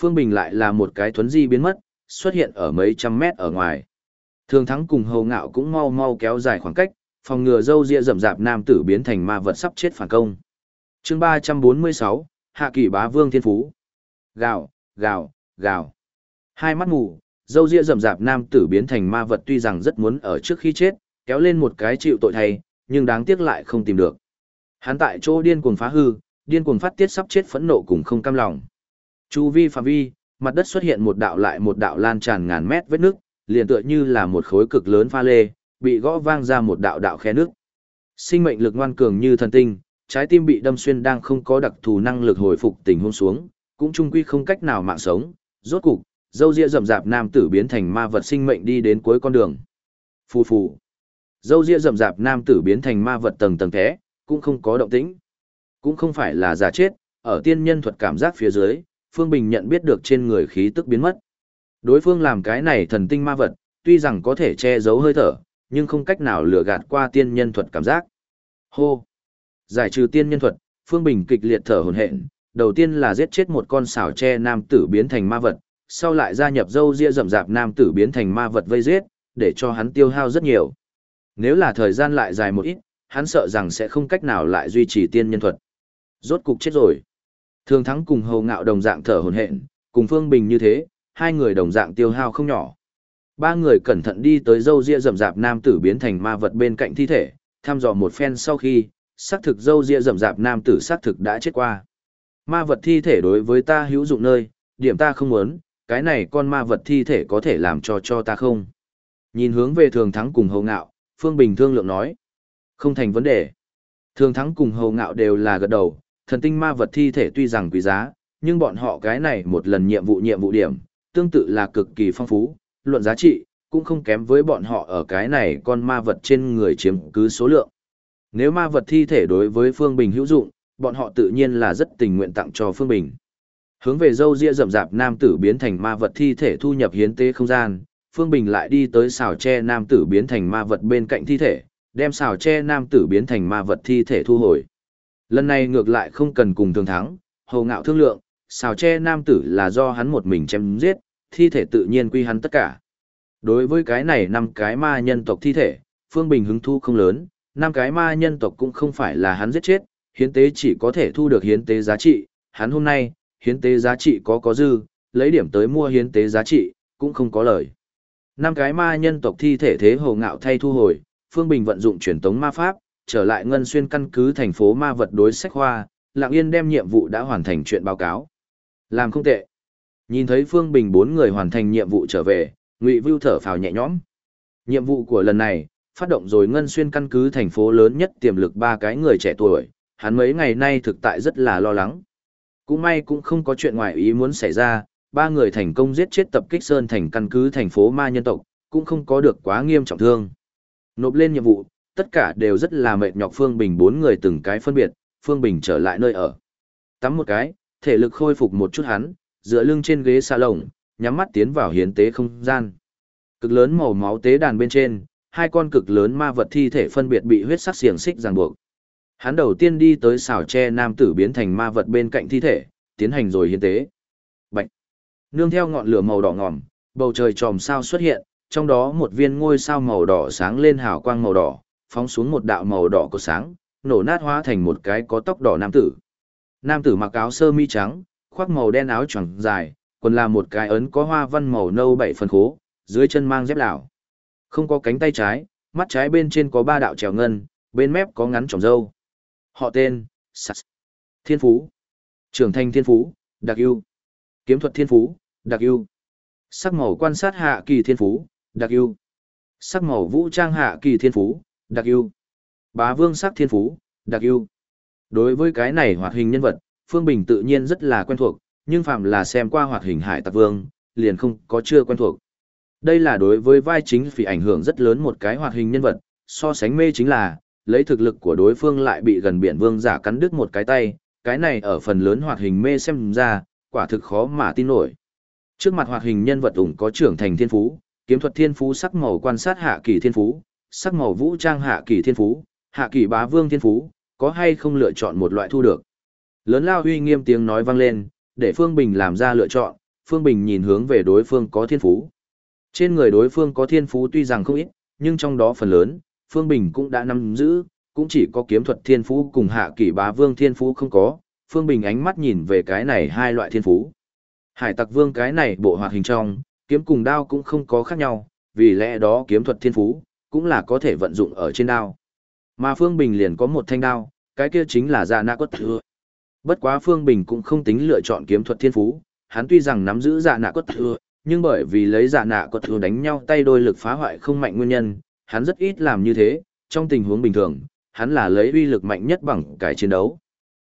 Phương Bình lại là một cái thuấn di biến mất, xuất hiện ở mấy trăm mét ở ngoài. Thường thắng cùng hầu ngạo cũng mau mau kéo dài khoảng cách, phòng ngừa dâu ria rậm rạp nam tử biến thành ma vật sắp chết phản công. chương 346, Hạ Kỳ Bá Vương Thiên Phú. Gào, gào, gào. Hai mắt mù, dâu ria rậm rạp nam tử biến thành ma vật tuy rằng rất muốn ở trước khi chết, kéo lên một cái chịu tội thay, nhưng đáng tiếc lại không tìm được. Hắn tại chỗ điên cuồng phá hư, điên cuồng phát tiết sắp chết phẫn nộ cùng không cam lòng. Chu vi phạm vi, mặt đất xuất hiện một đạo lại một đạo lan tràn ngàn mét vết nước, liền tựa như là một khối cực lớn pha lê, bị gõ vang ra một đạo đạo khe nước. Sinh mệnh lực ngoan cường như thần tinh, trái tim bị đâm xuyên đang không có đặc thù năng lực hồi phục tình huống xuống, cũng trung quy không cách nào mạng sống, rốt cục, dâu ria rậm rạp nam tử biến thành ma vật sinh mệnh đi đến cuối con đường. Phù phù. Dâu ria rậm rạp nam tử biến thành ma vật tầng tầng thế, cũng không có động tĩnh. Cũng không phải là giả chết, ở tiên nhân thuật cảm giác phía dưới, Phương Bình nhận biết được trên người khí tức biến mất. Đối phương làm cái này thần tinh ma vật, tuy rằng có thể che giấu hơi thở, nhưng không cách nào lừa gạt qua tiên nhân thuật cảm giác. Hô! Giải trừ tiên nhân thuật, Phương Bình kịch liệt thở hồn hện, đầu tiên là giết chết một con xảo che nam tử biến thành ma vật, sau lại gia nhập dâu ria rậm rạp nam tử biến thành ma vật vây giết, để cho hắn tiêu hao rất nhiều. Nếu là thời gian lại dài một ít, hắn sợ rằng sẽ không cách nào lại duy trì tiên nhân thuật. Rốt cục chết rồi. Thường thắng cùng hầu ngạo đồng dạng thở hồn hện, cùng Phương Bình như thế, hai người đồng dạng tiêu hao không nhỏ. Ba người cẩn thận đi tới dâu ria rậm rạp nam tử biến thành ma vật bên cạnh thi thể, thăm dò một phen sau khi, xác thực dâu ria rậm rạp nam tử xác thực đã chết qua. Ma vật thi thể đối với ta hữu dụng nơi, điểm ta không muốn, cái này con ma vật thi thể có thể làm cho cho ta không. Nhìn hướng về thường thắng cùng hầu ngạo, Phương Bình thương lượng nói. Không thành vấn đề. Thường thắng cùng hầu ngạo đều là gật đầu, thần tinh ma vật thi thể tuy rằng quý giá, nhưng bọn họ cái này một lần nhiệm vụ nhiệm vụ điểm, tương tự là cực kỳ phong phú, luận giá trị, cũng không kém với bọn họ ở cái này con ma vật trên người chiếm cứ số lượng. Nếu ma vật thi thể đối với Phương Bình hữu dụng, bọn họ tự nhiên là rất tình nguyện tặng cho Phương Bình. Hướng về dâu ria rậm rạp nam tử biến thành ma vật thi thể thu nhập hiến tế không gian, Phương Bình lại đi tới xào tre nam tử biến thành ma vật bên cạnh thi thể, đem xào tre nam tử biến thành ma vật thi thể thu hồi. Lần này ngược lại không cần cùng thường thắng, hầu ngạo thương lượng, xào tre nam tử là do hắn một mình chém giết, thi thể tự nhiên quy hắn tất cả. Đối với cái này năm cái ma nhân tộc thi thể, Phương Bình hứng thu không lớn, năm cái ma nhân tộc cũng không phải là hắn giết chết, hiến tế chỉ có thể thu được hiến tế giá trị, hắn hôm nay, hiến tế giá trị có có dư, lấy điểm tới mua hiến tế giá trị, cũng không có lời. Năm cái ma nhân tộc thi thể thế hồ ngạo thay thu hồi, Phương Bình vận dụng truyền tống ma pháp, trở lại ngân xuyên căn cứ thành phố ma vật đối sách hoa. lặng yên đem nhiệm vụ đã hoàn thành chuyện báo cáo. Làm không tệ. Nhìn thấy Phương Bình bốn người hoàn thành nhiệm vụ trở về, Ngụy Vưu thở phào nhẹ nhõm. Nhiệm vụ của lần này, phát động rồi ngân xuyên căn cứ thành phố lớn nhất tiềm lực ba cái người trẻ tuổi, hắn mấy ngày nay thực tại rất là lo lắng. Cũng may cũng không có chuyện ngoài ý muốn xảy ra, ba người thành công giết chết tập kích Sơn thành căn cứ thành phố ma nhân tộc, cũng không có được quá nghiêm trọng thương. Nộp lên nhiệm vụ, tất cả đều rất là mệt nhọc Phương Bình bốn người từng cái phân biệt, Phương Bình trở lại nơi ở. Tắm một cái, thể lực khôi phục một chút hắn, dựa lưng trên ghế xa lồng, nhắm mắt tiến vào hiến tế không gian. Cực lớn màu máu tế đàn bên trên, hai con cực lớn ma vật thi thể phân biệt bị huyết sắc xiềng xích ràng buộc. Hắn đầu tiên đi tới xào tre nam tử biến thành ma vật bên cạnh thi thể, tiến hành rồi hiến tế. Bạch. Nương theo ngọn lửa màu đỏ ngòm, bầu trời tròm sao xuất hiện, trong đó một viên ngôi sao màu đỏ sáng lên hào quang màu đỏ, phóng xuống một đạo màu đỏ của sáng, nổ nát hóa thành một cái có tóc đỏ nam tử. Nam tử mặc áo sơ mi trắng, khoác màu đen áo choàng dài, quần là một cái ấn có hoa văn màu nâu bảy phần khố, dưới chân mang dép lảo. Không có cánh tay trái, mắt trái bên trên có ba đạo trèo ngân, bên mép có ngắn tròng râu. Họ tên, Sas. Thiên Phú. Trưởng thành Thiên Phú, Đặc ưu Kiếm thuật Thiên Phú, Đặc ưu Sắc màu quan sát hạ kỳ Thiên Phú, Đặc ưu Sắc màu vũ trang hạ kỳ Thiên Phú, Đặc ưu Bá vương sắc Thiên Phú, Đặc ưu Đối với cái này hoạt hình nhân vật, Phương Bình tự nhiên rất là quen thuộc, nhưng phạm là xem qua hoạt hình Hải Tặc Vương, liền không có chưa quen thuộc. Đây là đối với vai chính vì ảnh hưởng rất lớn một cái hoạt hình nhân vật, so sánh mê chính là, lấy thực lực của đối phương lại bị gần biển vương giả cắn đứt một cái tay, cái này ở phần lớn hoạt hình mê xem ra, quả thực khó mà tin nổi. Trước mặt hoạt hình nhân vật ủng có trưởng thành thiên phú, kiếm thuật thiên phú sắc màu quan sát hạ kỳ thiên phú, sắc màu vũ trang hạ kỳ thiên phú, hạ kỳ bá vương thiên phú, có hay không lựa chọn một loại thu được. Lớn lao uy nghiêm tiếng nói vang lên, để Phương Bình làm ra lựa chọn, Phương Bình nhìn hướng về đối phương có thiên phú. Trên người đối phương có thiên phú tuy rằng không ít, nhưng trong đó phần lớn, Phương Bình cũng đã nắm giữ, cũng chỉ có kiếm thuật thiên phú cùng hạ kỷ bá vương thiên phú không có. Phương Bình ánh mắt nhìn về cái này hai loại thiên phú. Hải tặc vương cái này bộ hoạt hình trong, kiếm cùng đao cũng không có khác nhau, vì lẽ đó kiếm thuật thiên phú, cũng là có thể vận dụng ở trên đao. Mà Phương Bình liền có một thanh đao, cái kia chính là dạ nạ cốt thừa. Bất quá Phương Bình cũng không tính lựa chọn kiếm thuật thiên phú, hắn tuy rằng nắm giữ dạ nạ cốt thừa, nhưng bởi vì lấy dạ nạ cốt thừa đánh nhau tay đôi lực phá hoại không mạnh nguyên nhân, hắn rất ít làm như thế, trong tình huống bình thường, hắn là lấy uy lực mạnh nhất bằng cái chiến đấu.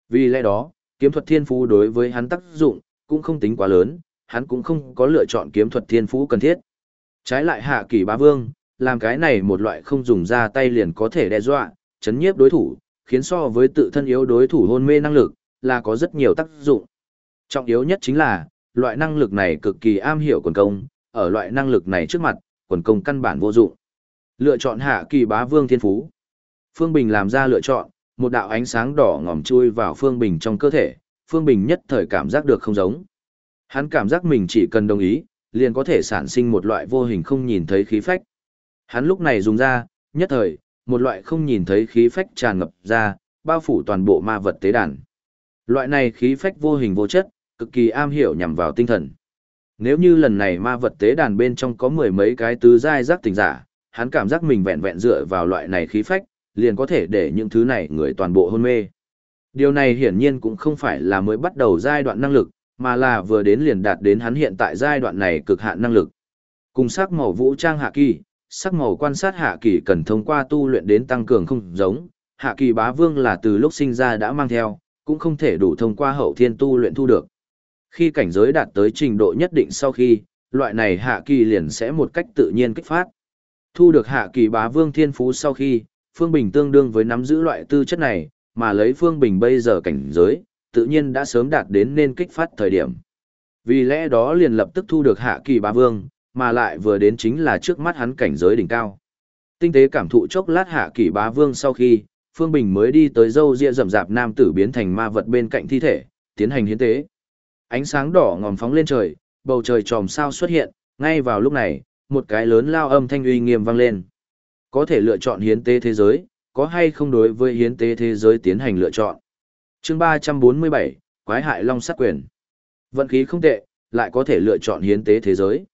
Vì lẽ đó, kiếm thuật thiên phú đối với hắn tác dụng, cũng không tính quá lớn, hắn cũng không có lựa chọn kiếm thuật thiên phú cần thiết. Trái lại hạ kỳ bá vương, làm cái này một loại không dùng ra tay liền có thể đe dọa, chấn nhiếp đối thủ, khiến so với tự thân yếu đối thủ hôn mê năng lực, là có rất nhiều tác dụng. Trọng yếu nhất chính là, loại năng lực này cực kỳ am hiểu quần công, ở loại năng lực này trước mặt, quần công căn bản vô dụng. Lựa chọn hạ kỳ bá vương thiên phú. Phương Bình làm ra lựa chọn, một đạo ánh sáng đỏ ngòm chui vào Phương Bình trong cơ thể, Phương Bình nhất thời cảm giác được không giống. Hắn cảm giác mình chỉ cần đồng ý, liền có thể sản sinh một loại vô hình không nhìn thấy khí phách. Hắn lúc này dùng ra, nhất thời, một loại không nhìn thấy khí phách tràn ngập ra, bao phủ toàn bộ ma vật tế đàn. Loại này khí phách vô hình vô chất, cực kỳ am hiểu nhằm vào tinh thần. Nếu như lần này ma vật tế đàn bên trong có mười mấy cái tứ giai giác tỉnh giả, hắn cảm giác mình vẹn vẹn dựa vào loại này khí phách, liền có thể để những thứ này người toàn bộ hôn mê. Điều này hiển nhiên cũng không phải là mới bắt đầu giai đoạn năng lực, mà là vừa đến liền đạt đến hắn hiện tại giai đoạn này cực hạn năng lực. Cùng sắc màu vũ trang hạ kỳ, sắc màu quan sát hạ kỳ cần thông qua tu luyện đến tăng cường không giống, hạ kỳ bá vương là từ lúc sinh ra đã mang theo, cũng không thể đủ thông qua hậu thiên tu luyện thu được. Khi cảnh giới đạt tới trình độ nhất định sau khi, loại này hạ kỳ liền sẽ một cách tự nhiên kích phát. Thu được hạ kỳ bá vương thiên phú sau khi, Phương Bình tương đương với nắm giữ loại tư chất này, mà lấy Phương Bình bây giờ cảnh giới, tự nhiên đã sớm đạt đến nên kích phát thời điểm. Vì lẽ đó liền lập tức thu được hạ kỳ bá vương, mà lại vừa đến chính là trước mắt hắn cảnh giới đỉnh cao. Tinh tế cảm thụ chốc lát hạ kỳ bá vương sau khi, Phương Bình mới đi tới dâu ria rậm rạp nam tử biến thành ma vật bên cạnh thi thể, tiến hành hiến tế. Ánh sáng đỏ ngòm phóng lên trời, bầu trời tròm sao xuất hiện, ngay vào lúc này, một cái lớn lao âm thanh uy nghiêm vang lên. Có thể lựa chọn hiến tế thế giới, có hay không đối với hiến tế thế giới tiến hành lựa chọn. chương 347, Quái hại long sát quyền. Vận khí không tệ, lại có thể lựa chọn hiến tế thế giới.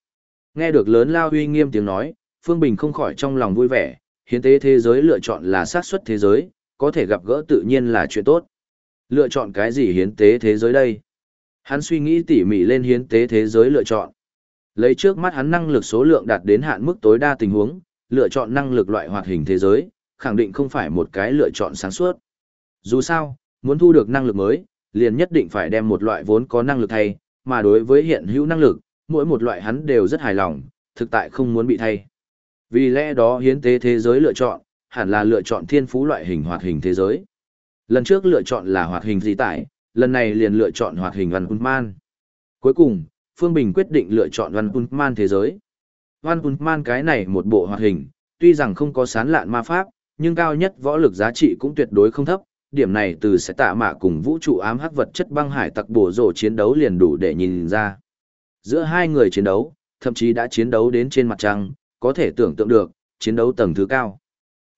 Nghe được lớn lao uy nghiêm tiếng nói, Phương Bình không khỏi trong lòng vui vẻ, hiến tế thế giới lựa chọn là xác suất thế giới, có thể gặp gỡ tự nhiên là chuyện tốt. Lựa chọn cái gì hiến tế thế giới đây? Hắn suy nghĩ tỉ mỉ lên hiến tế thế giới lựa chọn. Lấy trước mắt hắn năng lực số lượng đạt đến hạn mức tối đa tình huống, lựa chọn năng lực loại hoạt hình thế giới, khẳng định không phải một cái lựa chọn sáng suốt. Dù sao, muốn thu được năng lực mới, liền nhất định phải đem một loại vốn có năng lực thay, mà đối với hiện hữu năng lực, mỗi một loại hắn đều rất hài lòng, thực tại không muốn bị thay. Vì lẽ đó hiến tế thế giới lựa chọn, hẳn là lựa chọn thiên phú loại hình hoạt hình thế giới. Lần trước lựa chọn là hoạt hình di tải, lần này liền lựa chọn hoạt hình Văn Man. Cuối cùng, Phương Bình quyết định lựa chọn Văn Man thế giới. Văn Man cái này một bộ hoạt hình, tuy rằng không có sán lạn ma pháp, nhưng cao nhất võ lực giá trị cũng tuyệt đối không thấp. Điểm này từ sẽ tạ mạ cùng vũ trụ ám hắc vật chất băng hải tặc bổ rổ chiến đấu liền đủ để nhìn ra. Giữa hai người chiến đấu, thậm chí đã chiến đấu đến trên mặt trăng, có thể tưởng tượng được, chiến đấu tầng thứ cao.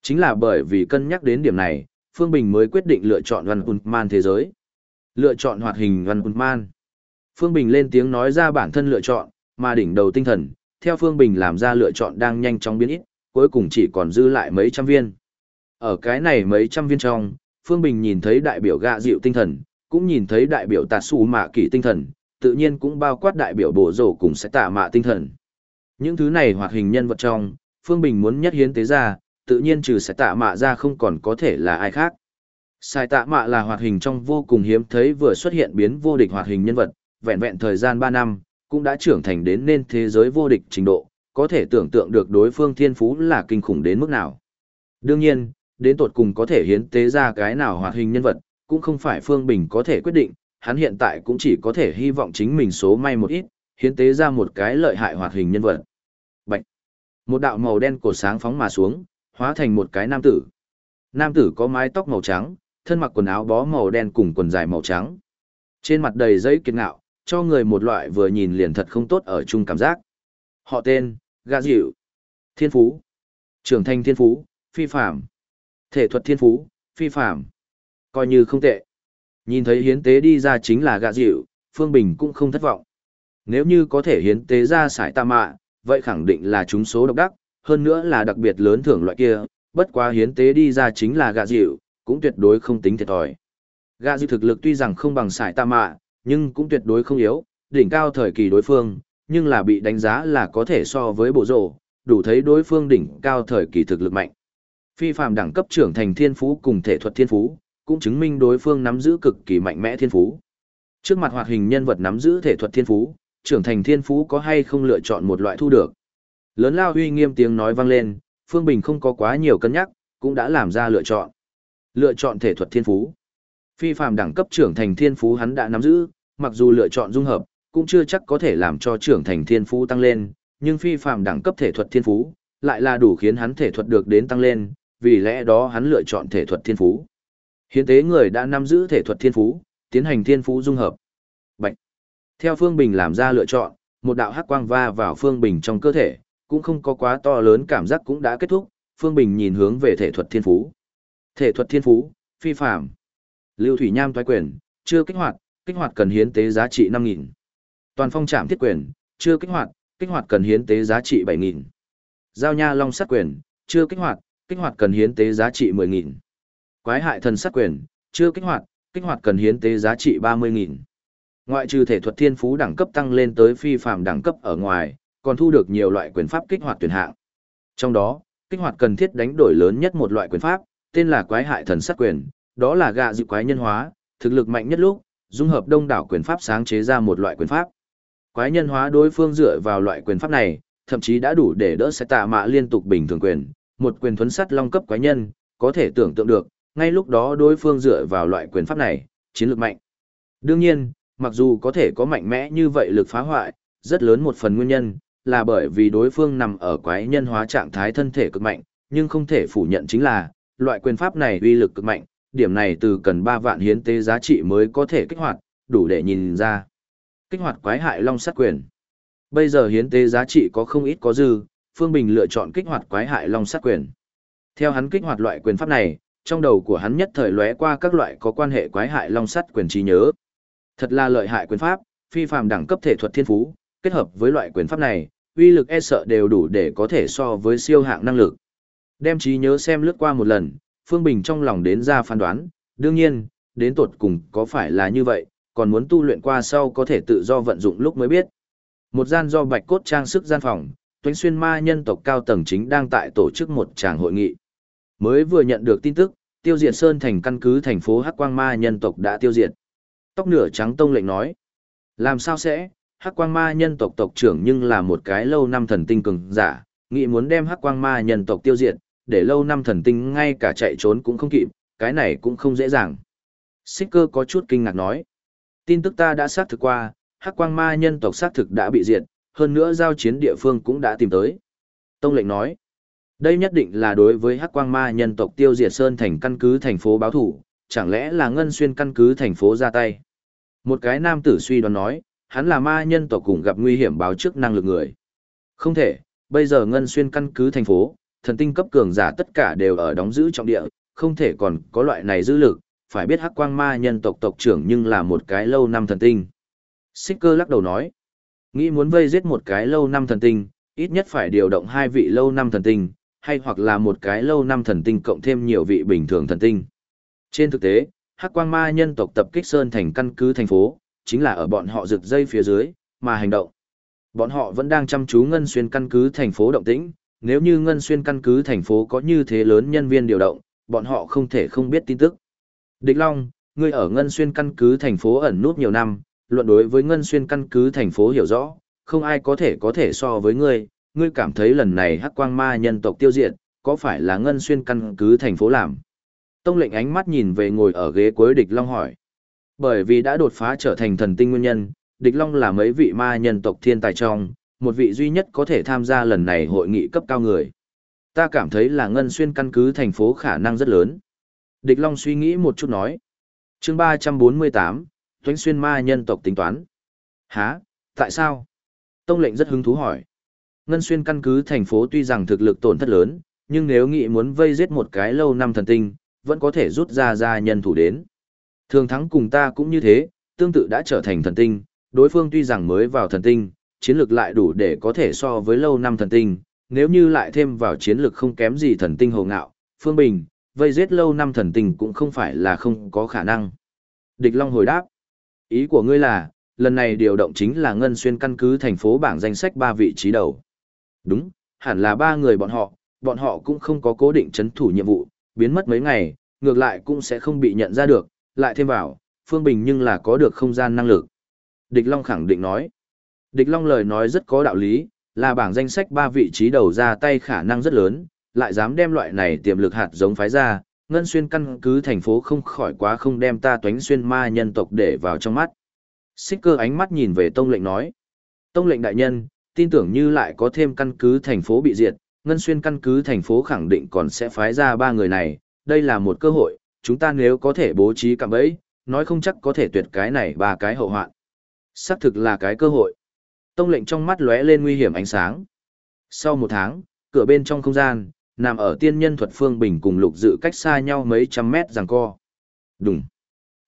Chính là bởi vì cân nhắc đến điểm này, Phương Bình mới quyết định lựa chọn Văn Man thế giới. Lựa chọn hoạt hình Văn Man. Phương Bình lên tiếng nói ra bản thân lựa chọn, mà đỉnh đầu tinh thần, theo Phương Bình làm ra lựa chọn đang nhanh chóng biến ít, cuối cùng chỉ còn dư lại mấy trăm viên. Ở cái này mấy trăm viên trong, Phương Bình nhìn thấy đại biểu gạ dịu tinh thần, cũng nhìn thấy đại biểu tà sủ mạ kỷ tinh thần, tự nhiên cũng bao quát đại biểu bổ rổ cùng sẽ tạ mạ tinh thần. Những thứ này hoạt hình nhân vật trong, Phương Bình muốn nhất hiến tế ra, tự nhiên trừ sẽ tạ mạ ra không còn có thể là ai khác. Sai tạ mạ là hoạt hình trong vô cùng hiếm thấy vừa xuất hiện biến vô địch hoạt hình nhân vật, vẹn vẹn thời gian 3 năm, cũng đã trưởng thành đến nên thế giới vô địch trình độ, có thể tưởng tượng được đối phương thiên phú là kinh khủng đến mức nào. Đương nhiên, đến tột cùng có thể hiến tế ra cái nào hoạt hình nhân vật, cũng không phải Phương Bình có thể quyết định, hắn hiện tại cũng chỉ có thể hy vọng chính mình số may một ít, hiến tế ra một cái lợi hại hoạt hình nhân vật. Bạch. Một đạo màu đen cổ sáng phóng mà xuống, hóa thành một cái nam tử. Nam tử có mái tóc màu trắng, thân mặc quần áo bó màu đen cùng quần dài màu trắng. Trên mặt đầy giấy kiệt ngạo, cho người một loại vừa nhìn liền thật không tốt ở chung cảm giác. Họ tên, Gà Dịu. Thiên Phú. Trưởng Thanh Thiên Phú, phi phạm. Thể thuật Thiên Phú, phi phạm. Coi như không tệ. Nhìn thấy hiến tế đi ra chính là Gà Dịu, Phương Bình cũng không thất vọng. Nếu như có thể hiến tế ra sải tà mạ, vậy khẳng định là chúng số độc đắc, hơn nữa là đặc biệt lớn thưởng loại kia, bất quá hiến tế đi ra chính là Gà dịu, cũng tuyệt đối không tính thiệt thòi. Gà dịu thực lực tuy rằng không bằng sải tà mạ, nhưng cũng tuyệt đối không yếu, đỉnh cao thời kỳ đối phương, nhưng là bị đánh giá là có thể so với bộ rổ, đủ thấy đối phương đỉnh cao thời kỳ thực lực mạnh. Phi phàm đẳng cấp trưởng thành thiên phú cùng thể thuật thiên phú, cũng chứng minh đối phương nắm giữ cực kỳ mạnh mẽ thiên phú. Trước mặt hoạt hình nhân vật nắm giữ thể thuật thiên phú, trưởng thành thiên phú có hay không lựa chọn một loại thu được. Lớn lao huy nghiêm tiếng nói vang lên, Phương Bình không có quá nhiều cân nhắc, cũng đã làm ra lựa chọn. Lựa chọn thể thuật thiên phú. Phi phàm đẳng cấp trưởng thành thiên phú hắn đã nắm giữ, mặc dù lựa chọn dung hợp, cũng chưa chắc có thể làm cho trưởng thành thiên phú tăng lên, nhưng phi phàm đẳng cấp thể thuật thiên phú, lại là đủ khiến hắn thể thuật được đến tăng lên, vì lẽ đó hắn lựa chọn thể thuật thiên phú. Hiến tế người đã nắm giữ thể thuật thiên phú, tiến hành thiên phú dung hợp. Bạch. Theo Phương Bình làm ra lựa chọn, một đạo hắc quang va vào Phương Bình trong cơ thể, cũng không có quá to lớn cảm giác cũng đã kết thúc, Phương Bình nhìn hướng về thể thuật thiên phú. Thể thuật thiên phú, phi phạm. Lưu Thủy Nham toái quyền, chưa kích hoạt, kích hoạt cần hiến tế giá trị 5.000. Toàn phong trạm thiết quyền, chưa kích hoạt, kích hoạt cần hiến tế giá trị 7.000. Giao nha long sát quyền, chưa kích hoạt, kích hoạt cần hiến tế giá trị 10.000. Quái hại thần sát quyền, chưa kích hoạt, kích hoạt cần hiến tế giá trị 30.000. Ngoại trừ thể thuật thiên phú đẳng cấp tăng lên tới phi phàm đẳng cấp ở ngoài, còn thu được nhiều loại quyền pháp kích hoạt tuyển hạng. Trong đó, kích hoạt cần thiết đánh đổi lớn nhất một loại quyền pháp, tên là quái hại thần sát quyền, đó là gạ dự quái nhân hóa, thực lực mạnh nhất lúc, dung hợp đông đảo quyền pháp sáng chế ra một loại quyền pháp. Quái nhân hóa đối phương dựa vào loại quyền pháp này, thậm chí đã đủ để đỡ sẽ tạ mạ liên tục bình thường quyền, một quyền thuấn sắt long cấp quái nhân, có thể tưởng tượng được, ngay lúc đó đối phương dựa vào loại quyền pháp này, chiến lược mạnh. Đương nhiên, mặc dù có thể có mạnh mẽ như vậy lực phá hoại, rất lớn một phần nguyên nhân, là bởi vì đối phương nằm ở quái nhân hóa trạng thái thân thể cực mạnh, nhưng không thể phủ nhận chính là, loại quyền pháp này uy lực cực mạnh, điểm này từ cần 3 vạn hiến tế giá trị mới có thể kích hoạt, đủ để nhìn ra. Kích hoạt quái hại long sát quyền. Bây giờ hiến tế giá trị có không ít có dư, Phương Bình lựa chọn kích hoạt quái hại long sát quyền. Theo hắn kích hoạt loại quyền pháp này, trong đầu của hắn nhất thời lóe qua các loại có quan hệ quái hại long sắt quyền trí nhớ. Thật là lợi hại quyền pháp, phi phàm đẳng cấp thể thuật thiên phú, kết hợp với loại quyền pháp này, uy lực e sợ đều đủ để có thể so với siêu hạng năng lực. Đem trí nhớ xem lướt qua một lần, Phương Bình trong lòng đến ra phán đoán, đương nhiên, đến tột cùng có phải là như vậy, còn muốn tu luyện qua sau có thể tự do vận dụng lúc mới biết. Một gian do bạch cốt trang sức gian phòng, Tuấn Xuyên Ma nhân tộc cao tầng chính đang tại tổ chức một tràng hội nghị. Mới vừa nhận được tin tức, tiêu diệt Sơn thành căn cứ thành phố Hắc Quang Ma nhân tộc đã tiêu diệt. Tóc nửa trắng tông lệnh nói. Làm sao sẽ, Hắc Quang Ma nhân tộc tộc trưởng nhưng là một cái lâu năm thần tinh cường giả, nghĩ muốn đem Hắc Quang Ma nhân tộc tiêu diệt, để lâu năm thần tinh ngay cả chạy trốn cũng không kịp, cái này cũng không dễ dàng. Xích cơ có chút kinh ngạc nói. Tin tức ta đã xác thực qua, Hắc Quang Ma nhân tộc xác thực đã bị diệt, hơn nữa giao chiến địa phương cũng đã tìm tới. Tông lệnh nói. Đây nhất định là đối với Hắc Quang Ma nhân tộc tiêu diệt Sơn thành căn cứ thành phố báo thủ, chẳng lẽ là Ngân Xuyên căn cứ thành phố ra tay. Một cái nam tử suy đoán nói, hắn là ma nhân tộc cùng gặp nguy hiểm báo trước năng lực người. Không thể, bây giờ Ngân Xuyên căn cứ thành phố, thần tinh cấp cường giả tất cả đều ở đóng giữ trong địa, không thể còn có loại này dư lực, phải biết Hắc Quang Ma nhân tộc tộc trưởng nhưng là một cái lâu năm thần tinh. Xích cơ lắc đầu nói, nghĩ muốn vây giết một cái lâu năm thần tinh, ít nhất phải điều động hai vị lâu năm thần tinh, hay hoặc là một cái lâu năm thần tinh cộng thêm nhiều vị bình thường thần tinh. Trên thực tế, Hắc Quang Ma nhân tộc tập kích Sơn thành căn cứ thành phố, chính là ở bọn họ rực dây phía dưới, mà hành động. Bọn họ vẫn đang chăm chú ngân xuyên căn cứ thành phố động tĩnh, nếu như ngân xuyên căn cứ thành phố có như thế lớn nhân viên điều động, bọn họ không thể không biết tin tức. Địch Long, ngươi ở ngân xuyên căn cứ thành phố ẩn nút nhiều năm, luận đối với ngân xuyên căn cứ thành phố hiểu rõ, không ai có thể có thể so với ngươi, ngươi cảm thấy lần này hắc quang ma nhân tộc tiêu diệt, có phải là ngân xuyên căn cứ thành phố làm? Tông lệnh ánh mắt nhìn về ngồi ở ghế cuối địch long hỏi. Bởi vì đã đột phá trở thành thần tinh nguyên nhân, địch long là mấy vị ma nhân tộc thiên tài trong, một vị duy nhất có thể tham gia lần này hội nghị cấp cao người. Ta cảm thấy là ngân xuyên căn cứ thành phố khả năng rất lớn. Địch long suy nghĩ một chút nói. chương 348, Tuấn xuyên ma nhân tộc tính toán. Hả, tại sao? Tông lệnh rất hứng thú hỏi. Ngân xuyên căn cứ thành phố tuy rằng thực lực tổn thất lớn, nhưng nếu nghị muốn vây giết một cái lâu năm thần tinh, vẫn có thể rút ra ra nhân thủ đến. Thường thắng cùng ta cũng như thế, tương tự đã trở thành thần tinh, đối phương tuy rằng mới vào thần tinh, chiến lược lại đủ để có thể so với lâu năm thần tinh, nếu như lại thêm vào chiến lược không kém gì thần tinh hồ ngạo, phương bình, vây giết lâu năm thần tinh cũng không phải là không có khả năng. Địch Long hồi đáp, ý của ngươi là, lần này điều động chính là ngân xuyên căn cứ thành phố bảng danh sách ba vị trí đầu. Đúng, hẳn là ba người bọn họ, bọn họ cũng không có cố định chấn thủ nhiệm vụ, biến mất mấy ngày, ngược lại cũng sẽ không bị nhận ra được, lại thêm vào, Phương Bình nhưng là có được không gian năng lực. Địch Long khẳng định nói. Địch Long lời nói rất có đạo lý, là bảng danh sách ba vị trí đầu ra tay khả năng rất lớn, lại dám đem loại này tiềm lực hạt giống phái ra, ngân xuyên căn cứ thành phố không khỏi quá không đem ta toánh xuyên ma nhân tộc để vào trong mắt. Xích cơ ánh mắt nhìn về tông lệnh nói. Tông lệnh đại nhân, tin tưởng như lại có thêm căn cứ thành phố bị diệt, ngân xuyên căn cứ thành phố khẳng định còn sẽ phái ra ba người này, đây là một cơ hội, chúng ta nếu có thể bố trí cạm bẫy, nói không chắc có thể tuyệt cái này ba cái hậu hoạn. Xác thực là cái cơ hội. Tông lệnh trong mắt lóe lên nguy hiểm ánh sáng. Sau một tháng, cửa bên trong không gian, nằm ở tiên nhân thuật phương bình cùng lục dự cách xa nhau mấy trăm mét giằng co. Đúng.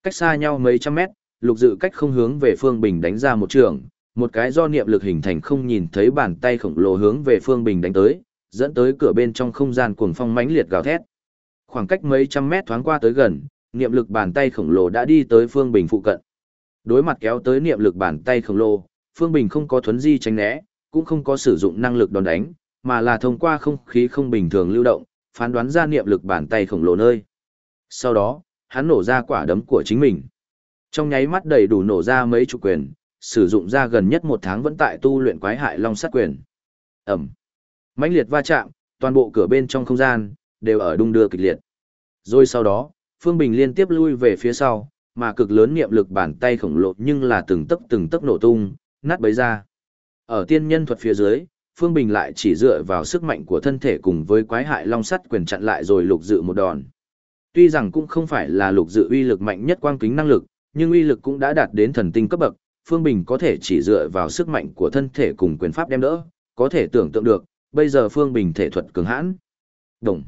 Cách xa nhau mấy trăm mét, lục dự cách không hướng về phương bình đánh ra một trường, một cái do niệm lực hình thành không nhìn thấy bàn tay khổng lồ hướng về phương bình đánh tới, dẫn tới cửa bên trong không gian cuồng phong mãnh liệt gào thét. Khoảng cách mấy trăm mét thoáng qua tới gần, niệm lực bàn tay khổng lồ đã đi tới phương bình phụ cận. Đối mặt kéo tới niệm lực bàn tay khổng lồ, phương bình không có thuấn di tránh né, cũng không có sử dụng năng lực đòn đánh, mà là thông qua không khí không bình thường lưu động, phán đoán ra niệm lực bàn tay khổng lồ nơi. Sau đó, hắn nổ ra quả đấm của chính mình. Trong nháy mắt đầy đủ nổ ra mấy chục quyền, sử dụng ra gần nhất một tháng vẫn tại tu luyện quái hại long sát quyền. Ẩm. mãnh liệt va chạm, toàn bộ cửa bên trong không gian, đều ở đung đưa kịch liệt. Rồi sau đó, Phương Bình liên tiếp lui về phía sau, mà cực lớn niệm lực bàn tay khổng lồ nhưng là từng tấc từng tấc nổ tung, nát bấy ra. Ở tiên nhân thuật phía dưới, Phương Bình lại chỉ dựa vào sức mạnh của thân thể cùng với quái hại long sắt quyền chặn lại rồi lục dự một đòn. Tuy rằng cũng không phải là lục dự uy lực mạnh nhất quang kính năng lực, nhưng uy lực cũng đã đạt đến thần tinh cấp bậc, Phương Bình có thể chỉ dựa vào sức mạnh của thân thể cùng quyền pháp đem đỡ, có thể tưởng tượng được, bây giờ Phương Bình thể thuật cường hãn. Đồng.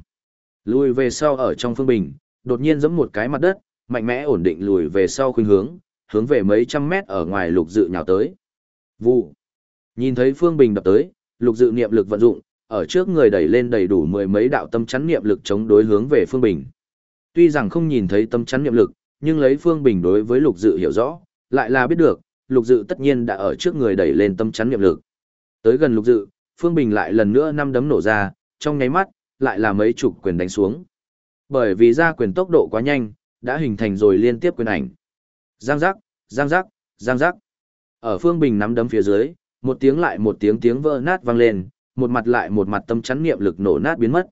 Lùi về sau ở trong Phương Bình, đột nhiên giẫm một cái mặt đất, mạnh mẽ ổn định lùi về sau khuynh hướng, hướng về mấy trăm mét ở ngoài lục dự nhào tới. Vụ. Nhìn thấy Phương Bình đập tới, lục dự niệm lực vận dụng, ở trước người đẩy lên đầy đủ mười mấy đạo tâm chắn niệm lực chống đối hướng về Phương Bình. Tuy rằng không nhìn thấy tâm chắn niệm lực, nhưng lấy Phương Bình đối với lục dự hiểu rõ, lại là biết được, lục dự tất nhiên đã ở trước người đẩy lên tâm chắn niệm lực. Tới gần lục dự, Phương Bình lại lần nữa năm đấm nổ ra, trong nháy mắt, lại là mấy chục quyền đánh xuống. Bởi vì ra quyền tốc độ quá nhanh, đã hình thành rồi liên tiếp quyền ảnh. Giang giác, giang giác, giang giác. Ở Phương Bình nắm đấm phía dưới, một tiếng lại một tiếng tiếng vỡ nát vang lên, một mặt lại một mặt tâm chắn niệm lực nổ nát biến mất.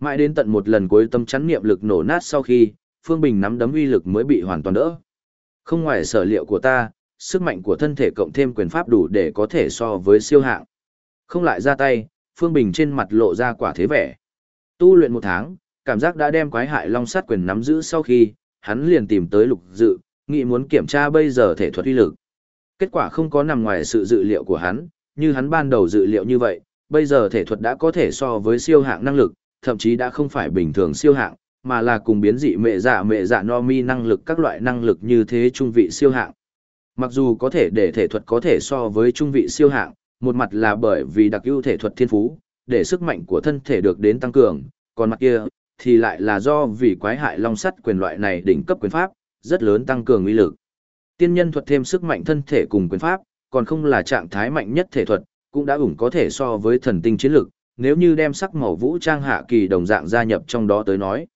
Mãi đến tận một lần cuối tâm chắn niệm lực nổ nát sau khi, Phương Bình nắm đấm uy lực mới bị hoàn toàn đỡ. Không ngoài sở liệu của ta, sức mạnh của thân thể cộng thêm quyền pháp đủ để có thể so với siêu hạng. Không lại ra tay, Phương Bình trên mặt lộ ra quả thế vẻ. Tu luyện một tháng, cảm giác đã đem quái hại long sát quyền nắm giữ sau khi, hắn liền tìm tới lục dự, nghĩ muốn kiểm tra bây giờ thể thuật uy lực. Kết quả không có nằm ngoài sự dự liệu của hắn, như hắn ban đầu dự liệu như vậy, bây giờ thể thuật đã có thể so với siêu hạng năng lực, thậm chí đã không phải bình thường siêu hạng, mà là cùng biến dị mẹ dạ mẹ dạ no mi năng lực các loại năng lực như thế trung vị siêu hạng. Mặc dù có thể để thể thuật có thể so với trung vị siêu hạng, một mặt là bởi vì đặc ưu thể thuật thiên phú, để sức mạnh của thân thể được đến tăng cường, còn mặt kia, thì lại là do vì quái hại long sắt quyền loại này đỉnh cấp quyền pháp, rất lớn tăng cường uy lực. Tiên nhân thuật thêm sức mạnh thân thể cùng quyền pháp, còn không là trạng thái mạnh nhất thể thuật, cũng đã ủng có thể so với thần tinh chiến lực, nếu như đem sắc màu vũ trang hạ kỳ đồng dạng gia nhập trong đó tới nói.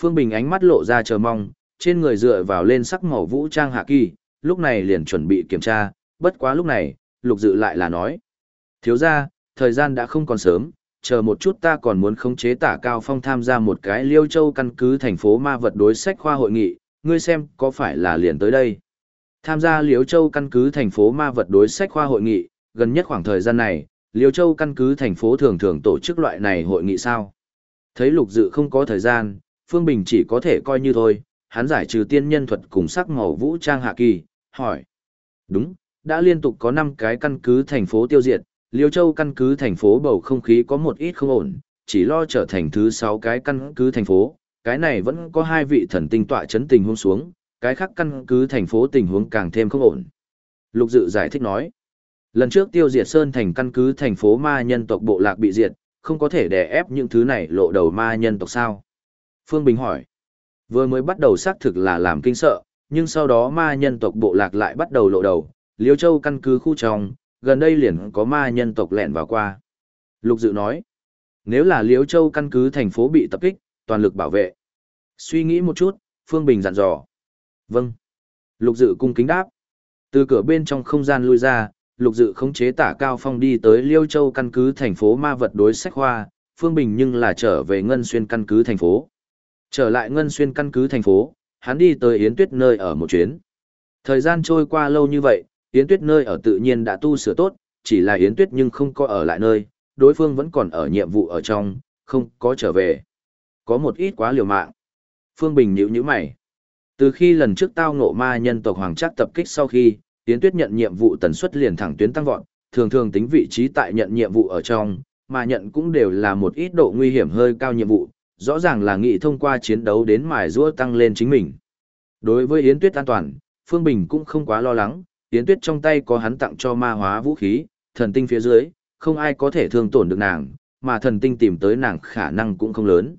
Phương Bình ánh mắt lộ ra chờ mong, trên người dựa vào lên sắc màu vũ trang hạ kỳ, lúc này liền chuẩn bị kiểm tra, bất quá lúc này, lục dự lại là nói. Thiếu ra, thời gian đã không còn sớm, chờ một chút ta còn muốn khống chế tả cao phong tham gia một cái liêu châu căn cứ thành phố ma vật đối sách khoa hội nghị, ngươi xem có phải là liền tới đây. Tham gia liễu châu căn cứ thành phố ma vật đối sách khoa hội nghị, gần nhất khoảng thời gian này, liễu châu căn cứ thành phố thường thường tổ chức loại này hội nghị sao. Thấy lục dự không có thời gian, Phương Bình chỉ có thể coi như thôi, hắn giải trừ tiên nhân thuật cùng sắc màu vũ trang hạ kỳ, hỏi. Đúng, đã liên tục có 5 cái căn cứ thành phố tiêu diệt, Liêu Châu căn cứ thành phố bầu không khí có một ít không ổn, chỉ lo trở thành thứ 6 cái căn cứ thành phố, cái này vẫn có hai vị thần tinh tọa chấn tình huống xuống, cái khác căn cứ thành phố tình huống càng thêm không ổn. Lục Dự giải thích nói, lần trước tiêu diệt Sơn thành căn cứ thành phố ma nhân tộc bộ lạc bị diệt, không có thể đè ép những thứ này lộ đầu ma nhân tộc sao? Phương Bình hỏi, vừa mới bắt đầu xác thực là làm kinh sợ, nhưng sau đó ma nhân tộc bộ lạc lại bắt đầu lộ đầu, Liêu Châu căn cứ khu trong, gần đây liền có ma nhân tộc lẹn vào qua. Lục Dự nói, nếu là Liêu Châu căn cứ thành phố bị tập kích, toàn lực bảo vệ. Suy nghĩ một chút, Phương Bình dặn dò. Vâng. Lục Dự cung kính đáp. Từ cửa bên trong không gian lui ra, Lục Dự khống chế tả cao phong đi tới Liêu Châu căn cứ thành phố ma vật đối sách hoa, Phương Bình nhưng là trở về Ngân Xuyên căn cứ thành phố. Trở lại Ngân Xuyên căn cứ thành phố, hắn đi tới Yến Tuyết nơi ở một chuyến. Thời gian trôi qua lâu như vậy, Yến Tuyết nơi ở tự nhiên đã tu sửa tốt, chỉ là Yến Tuyết nhưng không có ở lại nơi, đối phương vẫn còn ở nhiệm vụ ở trong, không có trở về. Có một ít quá liều mạng. Phương Bình nhíu nhíu mày. Từ khi lần trước tao ngộ ma nhân tộc hoàng chắc tập kích sau khi, Yến Tuyết nhận nhiệm vụ tần suất liền thẳng tuyến tăng vọt, thường thường tính vị trí tại nhận nhiệm vụ ở trong, mà nhận cũng đều là một ít độ nguy hiểm hơi cao nhiệm vụ, rõ ràng là nghị thông qua chiến đấu đến mài giũa tăng lên chính mình. Đối với Yến Tuyết an toàn, Phương Bình cũng không quá lo lắng, Yến Tuyết trong tay có hắn tặng cho ma hóa vũ khí, thần tinh phía dưới, không ai có thể thương tổn được nàng, mà thần tinh tìm tới nàng khả năng cũng không lớn.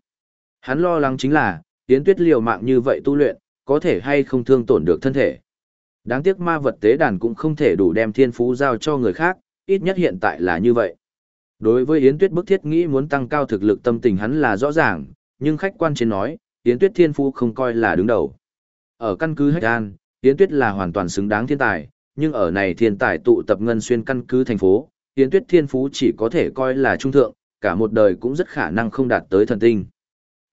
Hắn lo lắng chính là, Yến Tuyết liều mạng như vậy tu luyện, có thể hay không thương tổn được thân thể. Đáng tiếc ma vật tế đàn cũng không thể đủ đem thiên phú giao cho người khác, ít nhất hiện tại là như vậy. Đối với Yến Tuyết bức thiết nghĩ muốn tăng cao thực lực tâm tình hắn là rõ ràng, nhưng khách quan trên nói, Yến Tuyết thiên phú không coi là đứng đầu. Ở căn cứ Hách An, Yến Tuyết là hoàn toàn xứng đáng thiên tài, nhưng ở này thiên tài tụ tập ngân xuyên căn cứ thành phố, Yến Tuyết thiên phú chỉ có thể coi là trung thượng, cả một đời cũng rất khả năng không đạt tới thần tinh.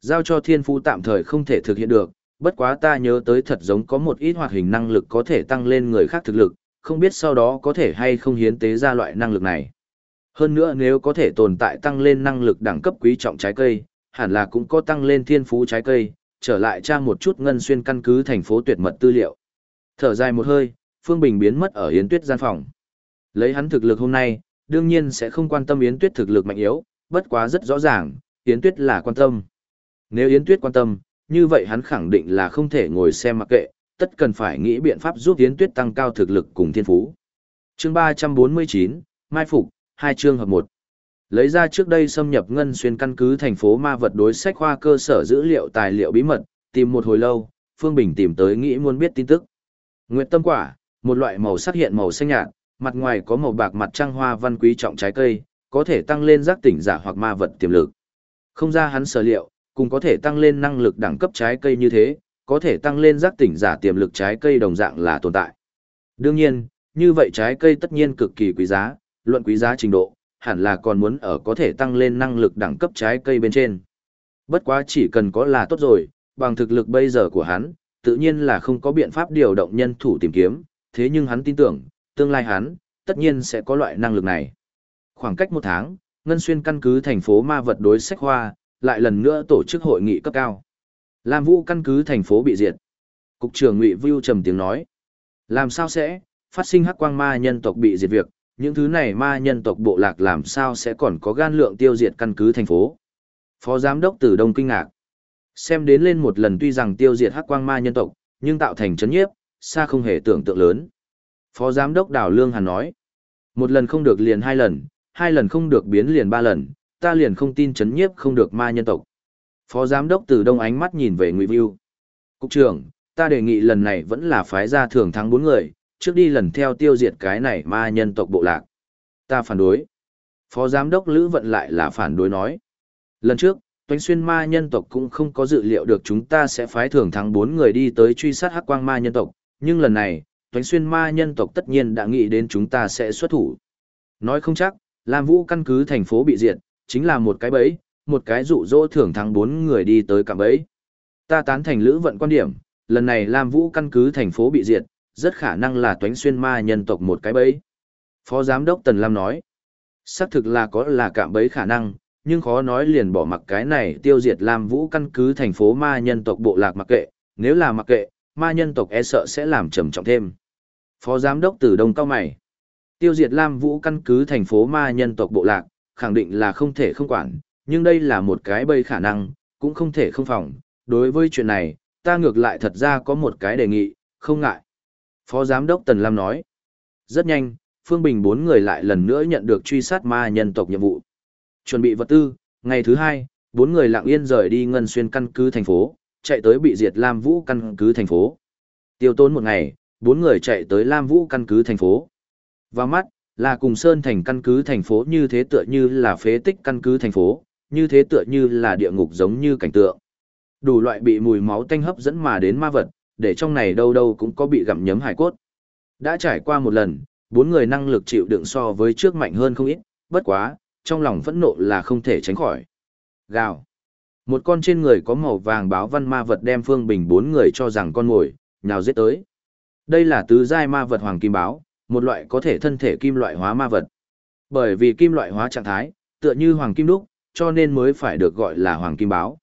Giao cho thiên phú tạm thời không thể thực hiện được, bất quá ta nhớ tới thật giống có một ít hoạt hình năng lực có thể tăng lên người khác thực lực, không biết sau đó có thể hay không hiến tế ra loại năng lực này. Hơn nữa nếu có thể tồn tại tăng lên năng lực đẳng cấp quý trọng trái cây, hẳn là cũng có tăng lên thiên phú trái cây, trở lại tra một chút ngân xuyên căn cứ thành phố tuyệt mật tư liệu. Thở dài một hơi, Phương Bình biến mất ở Yến Tuyết gian phòng. Lấy hắn thực lực hôm nay, đương nhiên sẽ không quan tâm Yến Tuyết thực lực mạnh yếu, bất quá rất rõ ràng, Yến Tuyết là quan tâm. Nếu Yến Tuyết quan tâm, như vậy hắn khẳng định là không thể ngồi xem mặc kệ, tất cần phải nghĩ biện pháp giúp Yến Tuyết tăng cao thực lực cùng thiên phú. Chương 349, Mai Phục, hai chương hợp một. Lấy ra trước đây xâm nhập ngân xuyên căn cứ thành phố ma vật đối sách khoa cơ sở dữ liệu tài liệu bí mật, tìm một hồi lâu, Phương Bình tìm tới nghĩ muốn biết tin tức. Nguyệt tâm quả, một loại màu sắc hiện màu xanh nhạt, mặt ngoài có màu bạc mặt trăng hoa văn quý trọng trái cây, có thể tăng lên giác tỉnh giả hoặc ma vật tiềm lực. Không ra hắn sở liệu, cùng có thể tăng lên năng lực đẳng cấp trái cây như thế, có thể tăng lên giác tỉnh giả tiềm lực trái cây đồng dạng là tồn tại. Đương nhiên, như vậy trái cây tất nhiên cực kỳ quý giá, luận quý giá trình độ, hẳn là còn muốn ở có thể tăng lên năng lực đẳng cấp trái cây bên trên. Bất quá chỉ cần có là tốt rồi, bằng thực lực bây giờ của hắn, tự nhiên là không có biện pháp điều động nhân thủ tìm kiếm, thế nhưng hắn tin tưởng, tương lai hắn, tất nhiên sẽ có loại năng lực này. Khoảng cách một tháng, Ngân Xuyên căn cứ thành phố ma vật đối sách hoa, lại lần nữa tổ chức hội nghị cấp cao. Lam Vũ căn cứ thành phố bị diệt. Cục trưởng Ngụy Vưu trầm tiếng nói. Làm sao sẽ, phát sinh hắc quang ma nhân tộc bị diệt việc, những thứ này ma nhân tộc bộ lạc làm sao sẽ còn có gan lượng tiêu diệt căn cứ thành phố. Phó Giám đốc Tử Đông kinh ngạc. Xem đến lên một lần tuy rằng tiêu diệt hắc quang ma nhân tộc, nhưng tạo thành chấn nhiếp, xa không hề tưởng tượng lớn. Phó Giám đốc Đào Lương Hàn nói. Một lần không được liền hai lần, hai lần không được biến liền ba lần, ta liền không tin chấn nhiếp không được ma nhân tộc. Phó Giám đốc Từ Đông ánh mắt nhìn về Ngụy Vưu. Cục trưởng, ta đề nghị lần này vẫn là phái ra thường thắng bốn người, trước đi lần theo tiêu diệt cái này ma nhân tộc bộ lạc. Ta phản đối. Phó giám đốc Lữ Vận lại là phản đối nói. Lần trước, Toánh Xuyên ma nhân tộc cũng không có dự liệu được chúng ta sẽ phái thường thắng bốn người đi tới truy sát hắc quang ma nhân tộc, nhưng lần này, Toánh Xuyên ma nhân tộc tất nhiên đã nghĩ đến chúng ta sẽ xuất thủ. Nói không chắc, Lam Vũ căn cứ thành phố bị diệt, chính là một cái bẫy, một cái dụ dỗ thưởng thắng bốn người đi tới cạm bẫy. Ta tán thành Lữ Vận quan điểm, lần này Lam Vũ căn cứ thành phố bị diệt, rất khả năng là toánh xuyên ma nhân tộc một cái bẫy. Phó Giám đốc Tần Lam nói, xác thực là có là cạm bẫy khả năng, nhưng khó nói liền bỏ mặc cái này tiêu diệt Lam Vũ căn cứ thành phố ma nhân tộc bộ lạc mặc kệ, nếu là mặc kệ, ma nhân tộc e sợ sẽ làm trầm trọng thêm. Phó Giám đốc Tử Đông Cao Mày, tiêu diệt Lam Vũ căn cứ thành phố ma nhân tộc bộ lạc, khẳng định là không thể không quản, nhưng đây là một cái bẫy khả năng, cũng không thể không phòng. Đối với chuyện này, ta ngược lại thật ra có một cái đề nghị, không ngại. Phó Giám đốc Tần Lam nói. Rất nhanh, Phương Bình bốn người lại lần nữa nhận được truy sát ma nhân tộc nhiệm vụ. Chuẩn bị vật tư, ngày thứ hai, bốn người lặng yên rời đi ngân xuyên căn cứ thành phố, chạy tới bị diệt Lam Vũ căn cứ thành phố. Tiêu tốn một ngày, bốn người chạy tới Lam Vũ căn cứ thành phố. Và mắt, là cùng Sơn thành căn cứ thành phố như thế tựa như là phế tích căn cứ thành phố, như thế tựa như là địa ngục giống như cảnh tượng. Đủ loại bị mùi máu tanh hấp dẫn mà đến ma vật, để trong này đâu đâu cũng có bị gặm nhấm hải cốt. Đã trải qua một lần, bốn người năng lực chịu đựng so với trước mạnh hơn không ít, bất quá, trong lòng phẫn nộ là không thể tránh khỏi. Gào. Một con trên người có màu vàng báo văn ma vật đem Phương Bình bốn người cho rằng con ngồi, nào giết tới. Đây là tứ giai ma vật hoàng kim báo, một loại có thể thân thể kim loại hóa ma vật. Bởi vì kim loại hóa trạng thái, tựa như hoàng kim đúc, cho nên mới phải được gọi là hoàng kim báo.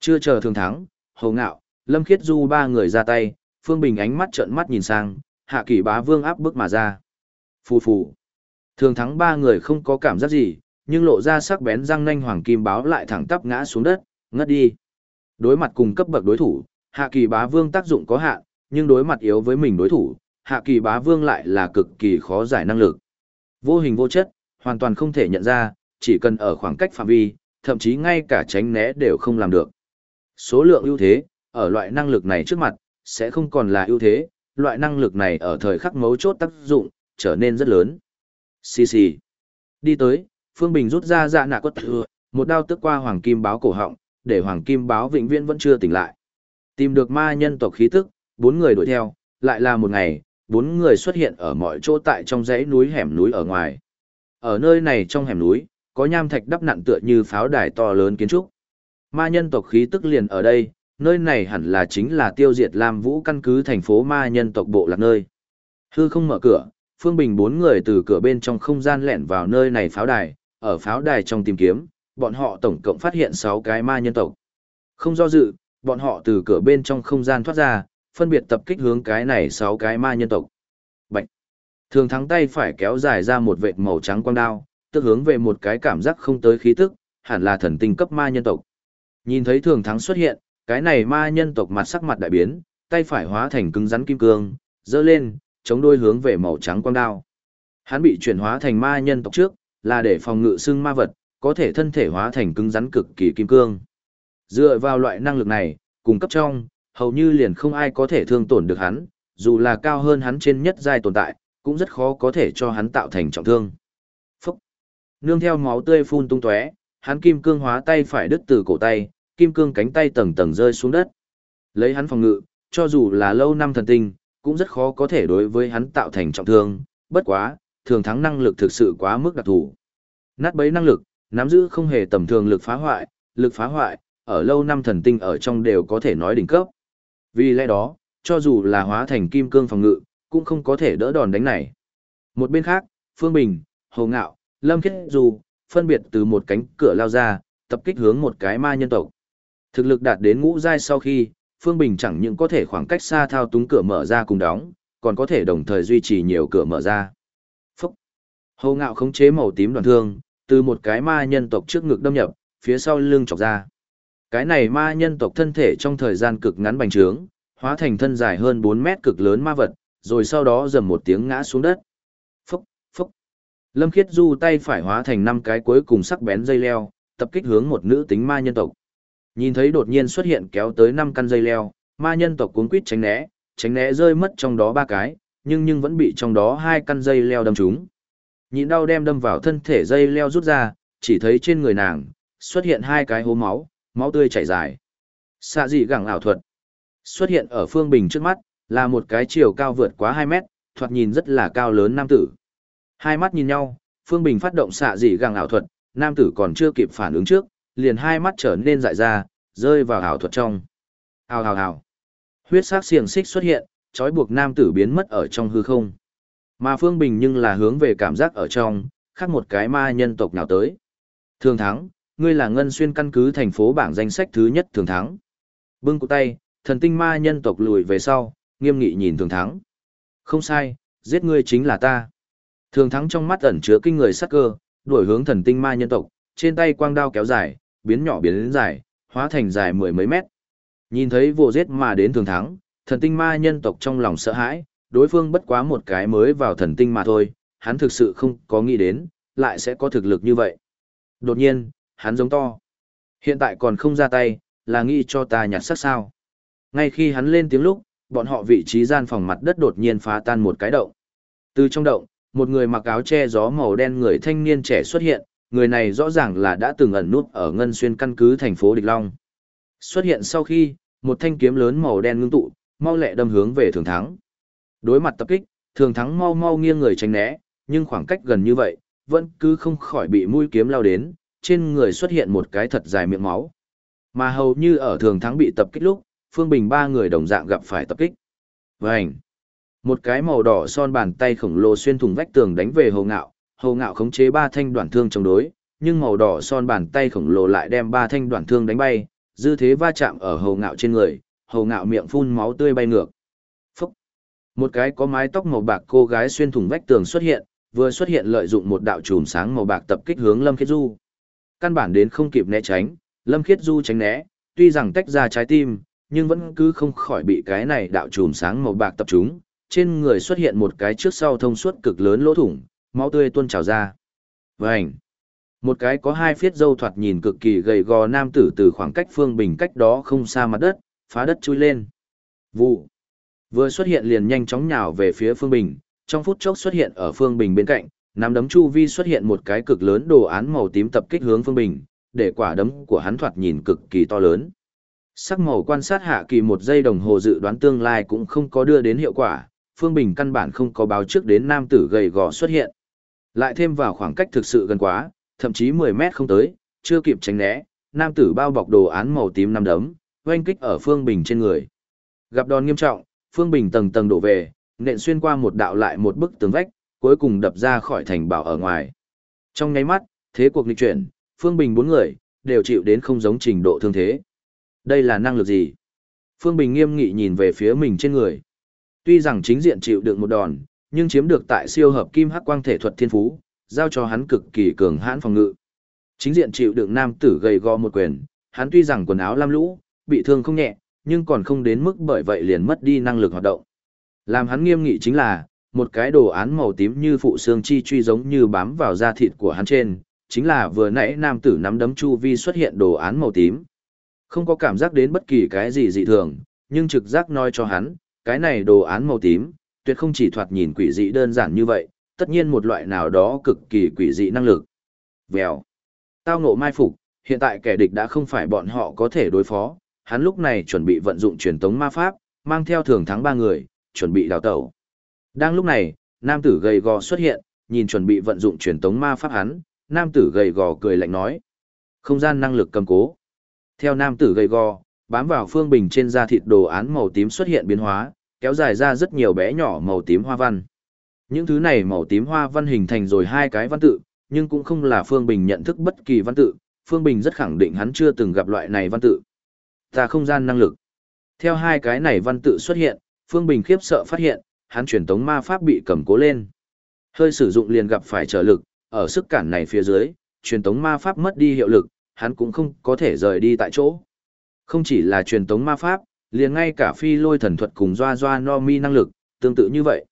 Chưa chờ thường thắng, hầu ngạo, Lâm Khiết Du ba người ra tay, Phương Bình ánh mắt trợn mắt nhìn sang, hạ kỷ bá vương áp bức mà ra. Phù phù. Thường thắng ba người không có cảm giác gì, nhưng lộ ra sắc bén răng nanh hoàng kim báo lại thẳng tắp ngã xuống đất, ngất đi. Đối mặt cùng cấp bậc đối thủ, Hạ Kỳ Bá Vương tác dụng có hạn, nhưng đối mặt yếu với mình đối thủ, Hạ Kỳ Bá Vương lại là cực kỳ khó giải năng lực. Vô hình vô chất, hoàn toàn không thể nhận ra, chỉ cần ở khoảng cách phạm vi, thậm chí ngay cả tránh né đều không làm được. Số lượng ưu thế, ở loại năng lực này trước mặt, sẽ không còn là ưu thế, loại năng lực này ở thời khắc mấu chốt tác dụng, trở nên rất lớn. Xì xì. Đi tới, Phương Bình rút ra dạ nạ quất thừa, một đao tức qua hoàng kim báo cổ họng, để hoàng kim báo vĩnh viễn vẫn chưa tỉnh lại. Tìm được ma nhân tộc khí tức, bốn người đuổi theo, lại là một ngày, bốn người xuất hiện ở mọi chỗ tại trong dãy núi hẻm núi ở ngoài. Ở nơi này trong hẻm núi, có nham thạch đắp nặn tựa như pháo đài to lớn kiến trúc. Ma nhân tộc khí tức liền ở đây, nơi này hẳn là chính là tiêu diệt Lam Vũ căn cứ thành phố ma nhân tộc bộ lạc nơi. Hư không mở cửa, Phương Bình bốn người từ cửa bên trong không gian lẻn vào nơi này pháo đài, ở pháo đài trong tìm kiếm, bọn họ tổng cộng phát hiện 6 cái ma nhân tộc. Không do dự, bọn họ từ cửa bên trong không gian thoát ra, phân biệt tập kích hướng cái này 6 cái ma nhân tộc. Bạch. Thường thắng tay phải kéo dài ra một vệt màu trắng quang đao, tức hướng về một cái cảm giác không tới khí tức, hẳn là thần tinh cấp ma nhân tộc. Nhìn thấy thường thắng xuất hiện, cái này ma nhân tộc mặt sắc mặt đại biến, tay phải hóa thành cứng rắn kim cương, dơ lên, chống đôi hướng về màu trắng quang đao. Hắn bị chuyển hóa thành ma nhân tộc trước, là để phòng ngự xương ma vật, có thể thân thể hóa thành cứng rắn cực kỳ kim cương. Dựa vào loại năng lực này, cung cấp trong, hầu như liền không ai có thể thương tổn được hắn, dù là cao hơn hắn trên nhất giai tồn tại, cũng rất khó có thể cho hắn tạo thành trọng thương. Phúc! Nương theo máu tươi phun tung tóe, hắn kim cương hóa tay phải đứt từ cổ tay, kim cương cánh tay tầng tầng rơi xuống đất. Lấy hắn phòng ngự, cho dù là lâu năm thần tinh, cũng rất khó có thể đối với hắn tạo thành trọng thương, bất quá, thường thắng năng lực thực sự quá mức đặc thù. Nát bấy năng lực, nắm giữ không hề tầm thường lực phá hoại, lực phá hoại, ở lâu năm thần tinh ở trong đều có thể nói đỉnh cấp. Vì lẽ đó, cho dù là hóa thành kim cương phòng ngự, cũng không có thể đỡ đòn đánh này. Một bên khác, Phương Bình, Hồ Ngạo, Lâm Khiết dù phân biệt từ một cánh cửa lao ra, tập kích hướng một cái ma nhân tộc. Thực lực đạt đến ngũ giai sau khi, Phương Bình chẳng những có thể khoảng cách xa thao túng cửa mở ra cùng đóng, còn có thể đồng thời duy trì nhiều cửa mở ra. Phúc! Hồ Ngạo khống chế màu tím đoàn thương, từ một cái ma nhân tộc trước ngực đâm nhập, phía sau lưng chọc ra. Cái này ma nhân tộc thân thể trong thời gian cực ngắn bành trướng, hóa thành thân dài hơn 4 mét cực lớn ma vật, rồi sau đó dầm một tiếng ngã xuống đất. Phúc, phúc. Lâm Khiết Du tay phải hóa thành năm cái cuối cùng sắc bén dây leo, tập kích hướng một nữ tính ma nhân tộc. Nhìn thấy đột nhiên xuất hiện kéo tới 5 căn dây leo, ma nhân tộc cuống quýt tránh né, tránh né rơi mất trong đó ba cái, nhưng nhưng vẫn bị trong đó hai căn dây leo đâm trúng. Nhịn đau đem đâm vào thân thể dây leo rút ra, chỉ thấy trên người nàng xuất hiện hai cái hố máu, máu tươi chảy dài. Xạ dị gẳng ảo thuật. Xuất hiện ở Phương Bình trước mắt, là một cái chiều cao vượt quá 2 mét, thoạt nhìn rất là cao lớn nam tử. Hai mắt nhìn nhau, Phương Bình phát động xạ dị gẳng ảo thuật, nam tử còn chưa kịp phản ứng trước, liền hai mắt trở nên dại ra, rơi vào ảo thuật trong. Hào hào hào. Huyết sắc xiềng xích xuất hiện, trói buộc nam tử biến mất ở trong hư không. Mà Phương Bình nhưng là hướng về cảm giác ở trong, khác một cái ma nhân tộc nào tới. Thường thắng, ngươi là ngân xuyên căn cứ thành phố bảng danh sách thứ nhất thường thắng. Bưng cụ tay, thần tinh ma nhân tộc lùi về sau, nghiêm nghị nhìn thường thắng. Không sai, giết ngươi chính là ta. Thường thắng trong mắt ẩn chứa kinh người sắc cơ, đuổi hướng thần tinh ma nhân tộc, trên tay quang đao kéo dài, biến nhỏ biến đến dài, hóa thành dài mười mấy mét. Nhìn thấy vụ giết mà đến thường thắng, thần tinh ma nhân tộc trong lòng sợ hãi, đối phương bất quá một cái mới vào thần tinh mà thôi, hắn thực sự không có nghĩ đến, lại sẽ có thực lực như vậy. Đột nhiên, hắn giống to. Hiện tại còn không ra tay, là nghĩ cho ta nhặt sắc sao. Ngay khi hắn lên tiếng lúc, bọn họ vị trí gian phòng mặt đất đột nhiên phá tan một cái động. Từ trong động, một người mặc áo che gió màu đen người thanh niên trẻ xuất hiện, người này rõ ràng là đã từng ẩn nút ở ngân xuyên căn cứ thành phố Địch Long. Xuất hiện sau khi, một thanh kiếm lớn màu đen ngưng tụ, mau lẹ đâm hướng về thường thắng. Đối mặt tập kích, thường thắng mau mau nghiêng người tránh né, nhưng khoảng cách gần như vậy, vẫn cứ không khỏi bị mũi kiếm lao đến, trên người xuất hiện một cái thật dài miệng máu. Mà hầu như ở thường thắng bị tập kích lúc, Phương Bình ba người đồng dạng gặp phải tập kích. Vành! Một cái màu đỏ son bàn tay khổng lồ xuyên thủng vách tường đánh về hồ ngạo, hồ ngạo khống chế ba thanh đoạn thương chống đối, nhưng màu đỏ son bàn tay khổng lồ lại đem ba thanh đoạn thương đánh bay, dư thế va chạm ở hồ ngạo trên người, hồ ngạo miệng phun máu tươi bay ngược. Phúc! Một cái có mái tóc màu bạc cô gái xuyên thủng vách tường xuất hiện, Vừa xuất hiện lợi dụng một đạo chùm sáng màu bạc tập kích hướng Lâm Khiết Du. Căn bản đến không kịp né tránh, Lâm Khiết Du tránh né, tuy rằng tách ra trái tim, nhưng vẫn cứ không khỏi bị cái này đạo trùm sáng màu bạc tập trúng, trên người xuất hiện một cái trước sau thông suốt cực lớn lỗ thủng, máu tươi tuôn trào ra. Vành! Một cái có hai phiết dâu thoạt nhìn cực kỳ gầy gò nam tử từ khoảng cách phương bình cách đó không xa mặt đất, phá đất chui lên. Vụ! Vừa xuất hiện liền nhanh chóng nhào về phía phương bình, trong phút chốc xuất hiện ở phương bình bên cạnh, nắm đấm chu vi xuất hiện một cái cực lớn đồ án màu tím tập kích hướng phương bình, để quả đấm của hắn thoạt nhìn cực kỳ to lớn. Sắc màu quan sát hạ kỳ một giây đồng hồ dự đoán tương lai cũng không có đưa đến hiệu quả, Phương Bình căn bản không có báo trước đến nam tử gầy gò xuất hiện. Lại thêm vào khoảng cách thực sự gần quá, thậm chí 10 mét không tới, chưa kịp tránh né, nam tử bao bọc đồ án màu tím năm đấm, oanh kích ở Phương Bình trên người. Gặp đòn nghiêm trọng, Phương Bình tầng tầng đổ về, nện xuyên qua một đạo lại một bức tường vách, cuối cùng đập ra khỏi thành bảo ở ngoài. Trong nháy mắt, thế cuộc nghịch chuyển, Phương Bình bốn người đều chịu đến không giống trình độ thương thế. Đây là năng lực gì? Phương Bình nghiêm nghị nhìn về phía mình trên người. Tuy rằng chính diện chịu được một đòn, nhưng chiếm được tại siêu hợp kim hắc quang thể thuật thiên phú, giao cho hắn cực kỳ cường hãn phòng ngự. Chính diện chịu đựng nam tử gầy gò một quyền, hắn tuy rằng quần áo lam lũ, bị thương không nhẹ, nhưng còn không đến mức bởi vậy liền mất đi năng lực hoạt động. Làm hắn nghiêm nghị chính là, một cái đồ án màu tím như phụ xương chi truy giống như bám vào da thịt của hắn trên, chính là vừa nãy nam tử nắm đấm chu vi xuất hiện đồ án màu tím. Không có cảm giác đến bất kỳ cái gì dị thường, nhưng trực giác nói cho hắn, cái này đồ án màu tím, tuyệt không chỉ thoạt nhìn quỷ dị đơn giản như vậy, tất nhiên một loại nào đó cực kỳ quỷ dị năng lực. Vèo. Tao ngộ mai phục, hiện tại kẻ địch đã không phải bọn họ có thể đối phó, hắn lúc này chuẩn bị vận dụng truyền tống ma pháp, mang theo thường thắng ba người, chuẩn bị đào tẩu. Đang lúc này, nam tử gầy gò xuất hiện, nhìn chuẩn bị vận dụng truyền tống ma pháp hắn, nam tử gầy gò cười lạnh nói. Không gian năng lực cầm cố. Theo nam tử gầy gò, bám vào phương bình trên da thịt đồ án màu tím xuất hiện biến hóa, kéo dài ra rất nhiều bé nhỏ màu tím hoa văn. Những thứ này màu tím hoa văn hình thành rồi hai cái văn tự, nhưng cũng không là Phương Bình nhận thức bất kỳ văn tự, Phương Bình rất khẳng định hắn chưa từng gặp loại này văn tự. Ta không gian năng lực. Theo hai cái này văn tự xuất hiện, Phương Bình khiếp sợ phát hiện, hắn truyền tống ma pháp bị cầm cố lên. Hơi sử dụng liền gặp phải trở lực, ở sức cản này phía dưới, truyền tống ma pháp mất đi hiệu lực, hắn cũng không có thể rời đi tại chỗ. Không chỉ là truyền tống ma pháp, liền ngay cả phi lôi thần thuật cùng doa doa no mi năng lực, tương tự như vậy.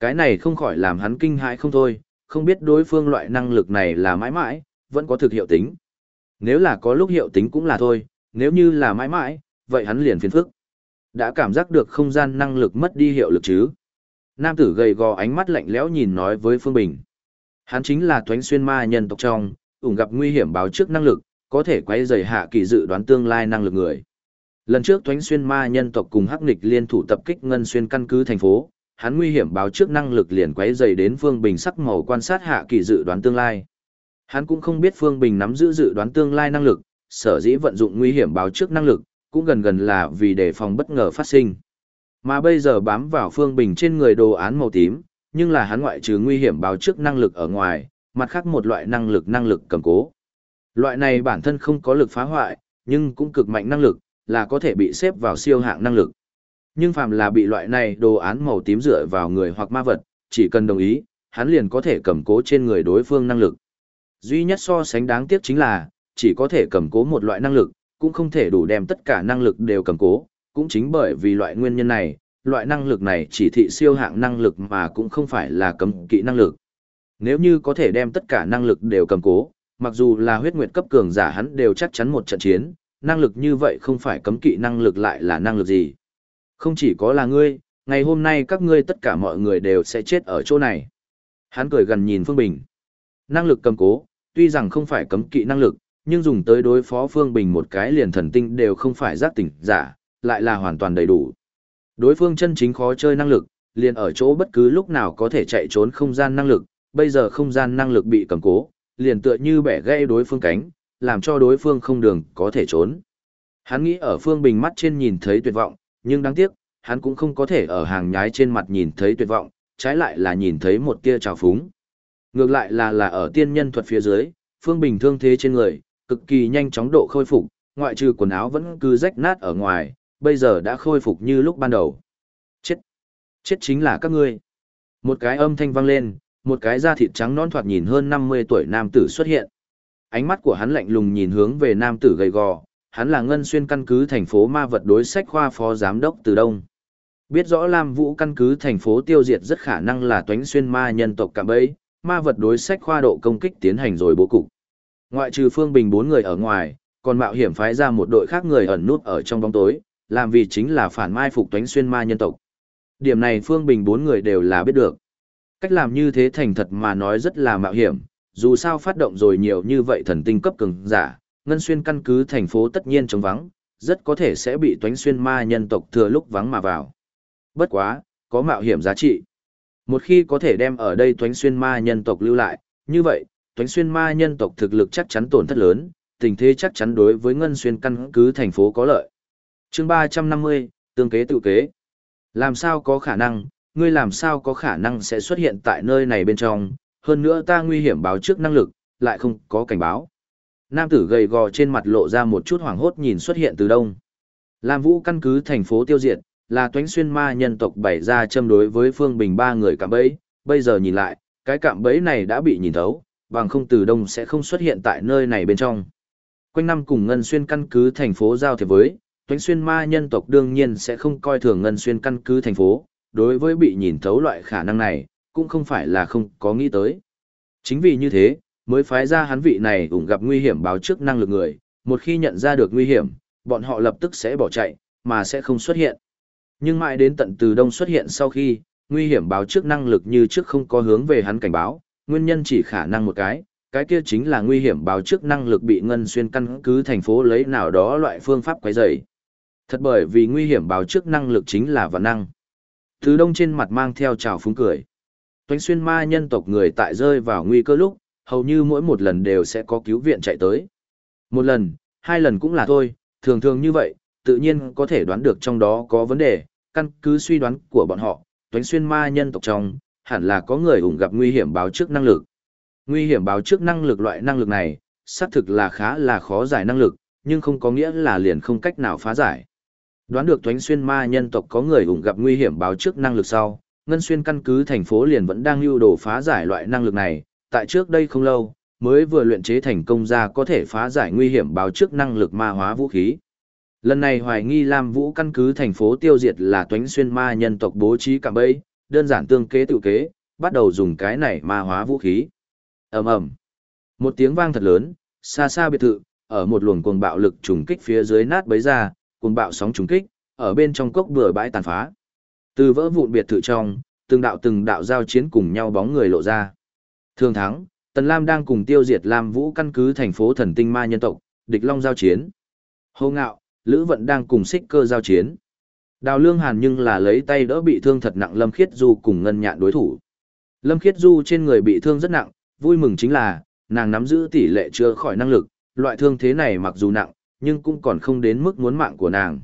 Cái này không khỏi làm hắn kinh hãi không thôi, không biết đối phương loại năng lực này là mãi mãi, vẫn có thực hiệu tính. Nếu là có lúc hiệu tính cũng là thôi, nếu như là mãi mãi, vậy hắn liền phiền phức. Đã cảm giác được không gian năng lực mất đi hiệu lực chứ. Nam tử gầy gò ánh mắt lạnh lẽo nhìn nói với Phương Bình. Hắn chính là thoánh xuyên ma nhân tộc trong, ủng gặp nguy hiểm báo trước năng lực, có thể quay dày hạ kỳ dự đoán tương lai năng lực người. Lần trước thoánh xuyên ma nhân tộc cùng hắc Nịch liên thủ tập kích ngân xuyên căn cứ thành phố, hắn nguy hiểm báo trước năng lực liền quấy dày đến Phương Bình sắc màu quan sát hạ kỳ dự đoán tương lai. Hắn cũng không biết Phương Bình nắm giữ dự đoán tương lai năng lực, sở dĩ vận dụng nguy hiểm báo trước năng lực, cũng gần gần là vì đề phòng bất ngờ phát sinh. Mà bây giờ bám vào Phương Bình trên người đồ án màu tím, nhưng là hắn ngoại trừ nguy hiểm báo trước năng lực ở ngoài, mặt khác một loại năng lực năng lực cầm cố. Loại này bản thân không có lực phá hoại, nhưng cũng cực mạnh năng lực, là có thể bị xếp vào siêu hạng năng lực. Nhưng phàm là bị loại này đồ án màu tím dựa vào người hoặc ma vật, chỉ cần đồng ý, hắn liền có thể cầm cố trên người đối phương năng lực. Duy nhất so sánh đáng tiếc chính là, chỉ có thể cầm cố một loại năng lực, cũng không thể đủ đem tất cả năng lực đều cầm cố, cũng chính bởi vì loại nguyên nhân này, loại năng lực này chỉ thị siêu hạng năng lực mà cũng không phải là cấm kỵ năng lực. Nếu như có thể đem tất cả năng lực đều cầm cố, mặc dù là huyết nguyệt cấp cường giả hắn đều chắc chắn một trận chiến, năng lực như vậy không phải cấm kỵ năng lực lại là năng lực gì. Không chỉ có là ngươi, ngày hôm nay các ngươi tất cả mọi người đều sẽ chết ở chỗ này. Hắn cười gần nhìn Phương Bình. Năng lực cầm cố, tuy rằng không phải cấm kỵ năng lực, nhưng dùng tới đối phó Phương Bình một cái liền thần tinh đều không phải giác tỉnh giả, lại là hoàn toàn đầy đủ. Đối phương chân chính khó chơi năng lực, liền ở chỗ bất cứ lúc nào có thể chạy trốn không gian năng lực, bây giờ không gian năng lực bị cầm cố, liền tựa như bẻ gãy đối phương cánh, làm cho đối phương không đường có thể trốn. Hắn nghĩ ở Phương Bình mắt trên nhìn thấy tuyệt vọng, nhưng đáng tiếc, hắn cũng không có thể ở hàng nhái trên mặt nhìn thấy tuyệt vọng, trái lại là nhìn thấy một tia trào phúng. Ngược lại là là ở tiên nhân thuật phía dưới, Phương Bình thương thế trên người, cực kỳ nhanh chóng độ khôi phục, ngoại trừ quần áo vẫn cứ rách nát ở ngoài, bây giờ đã khôi phục như lúc ban đầu. Chết! Chết chính là các ngươi! Một cái âm thanh vang lên, một cái da thịt trắng non thoạt nhìn hơn 50 tuổi nam tử xuất hiện. Ánh mắt của hắn lạnh lùng nhìn hướng về nam tử gầy gò, hắn là ngân xuyên căn cứ thành phố ma vật đối sách khoa phó giám đốc từ đông. Biết rõ Lam Vũ căn cứ thành phố tiêu diệt rất khả năng là toánh xuyên ma nhân tộc cạm bẫy, ma vật đối sách khoa độ công kích tiến hành rồi bố cục. Ngoại trừ Phương Bình bốn người ở ngoài, còn mạo hiểm phái ra một đội khác người ẩn nút ở trong bóng tối, làm vì chính là phản mai phục toánh xuyên ma nhân tộc. Điểm này Phương Bình bốn người đều là biết được. Cách làm như thế thành thật mà nói rất là mạo hiểm, dù sao phát động rồi nhiều như vậy thần tinh cấp cường giả, ngân xuyên căn cứ thành phố tất nhiên trống vắng, rất có thể sẽ bị toánh xuyên ma nhân tộc thừa lúc vắng mà vào. Bất quá, có mạo hiểm giá trị. Một khi có thể đem ở đây toánh xuyên ma nhân tộc lưu lại, như vậy, toánh xuyên ma nhân tộc thực lực chắc chắn tổn thất lớn, tình thế chắc chắn đối với ngân xuyên căn cứ thành phố có lợi chương 350, tương kế tự kế. Làm sao có khả năng, ngươi làm sao có khả năng sẽ xuất hiện tại nơi này bên trong, hơn nữa ta nguy hiểm báo trước năng lực, lại không có cảnh báo. Nam tử gầy gò trên mặt lộ ra một chút hoảng hốt nhìn xuất hiện từ đông. Lam Vũ căn cứ thành phố tiêu diệt, là toánh xuyên ma nhân tộc bày ra châm đối với Phương Bình ba người cạm bẫy, bây giờ nhìn lại, cái cạm bẫy này đã bị nhìn thấu, bằng không từ đông sẽ không xuất hiện tại nơi này bên trong. Quanh năm cùng Ngân Xuyên căn cứ thành phố giao thiệp với, toánh xuyên ma nhân tộc đương nhiên sẽ không coi thường Ngân Xuyên căn cứ thành phố, đối với bị nhìn thấu loại khả năng này, cũng không phải là không có nghĩ tới. Chính vì như thế, mới phái ra hắn vị này ủng gặp nguy hiểm báo trước năng lực người, một khi nhận ra được nguy hiểm, bọn họ lập tức sẽ bỏ chạy, mà sẽ không xuất hiện. Nhưng mãi đến tận từ đông xuất hiện sau khi, nguy hiểm báo trước năng lực như trước không có hướng về hắn cảnh báo, nguyên nhân chỉ khả năng một cái, cái kia chính là nguy hiểm báo trước năng lực bị ngân xuyên căn cứ thành phố lấy nào đó loại phương pháp quấy rầy. Thật bởi vì nguy hiểm báo trước năng lực chính là vạn năng. Từ đông trên mặt mang theo trào phúng cười. Toánh xuyên ma nhân tộc người tại rơi vào nguy cơ lúc, hầu như mỗi một lần đều sẽ có cứu viện chạy tới. Một lần, hai lần cũng là thôi, thường thường như vậy, tự nhiên có thể đoán được trong đó có vấn đề, căn cứ suy đoán của bọn họ, toánh xuyên ma nhân tộc trong, hẳn là có người ủng gặp nguy hiểm báo trước năng lực. Nguy hiểm báo trước năng lực loại năng lực này, xác thực là khá là khó giải năng lực, nhưng không có nghĩa là liền không cách nào phá giải. Đoán được toánh xuyên ma nhân tộc có người hùng gặp nguy hiểm báo trước năng lực sau, Ngân Xuyên căn cứ thành phố liền vẫn đang lưu đồ phá giải loại năng lực này, tại trước đây không lâu, mới vừa luyện chế thành công ra có thể phá giải nguy hiểm báo trước năng lực ma hóa vũ khí. Lần này hoài nghi Lam Vũ căn cứ thành phố tiêu diệt là toánh xuyên ma nhân tộc bố trí cả bẫy, đơn giản tương kế tự kế, bắt đầu dùng cái này ma hóa vũ khí. ầm ầm Một tiếng vang thật lớn, xa xa biệt thự, ở một luồng cuồng bạo lực trùng kích phía dưới nát bấy ra, cuồng bạo sóng trùng kích, ở bên trong cốc bừa bãi tàn phá. Từ vỡ vụn biệt thự trong, từng đạo từng đạo giao chiến cùng nhau bóng người lộ ra. Thường thắng, Tần Lam đang cùng tiêu diệt Lam Vũ căn cứ thành phố thần tinh ma nhân tộc, địch long giao chiến. Hô ngạo, Lữ Vận đang cùng xích cơ giao chiến. Đào Lương Hàn nhưng là lấy tay đỡ bị thương thật nặng Lâm Khiết Du cùng ngân nhạn đối thủ. Lâm Khiết Du trên người bị thương rất nặng, vui mừng chính là, nàng nắm giữ tỷ lệ chữa khỏi năng lực, loại thương thế này mặc dù nặng, nhưng cũng còn không đến mức muốn mạng của nàng.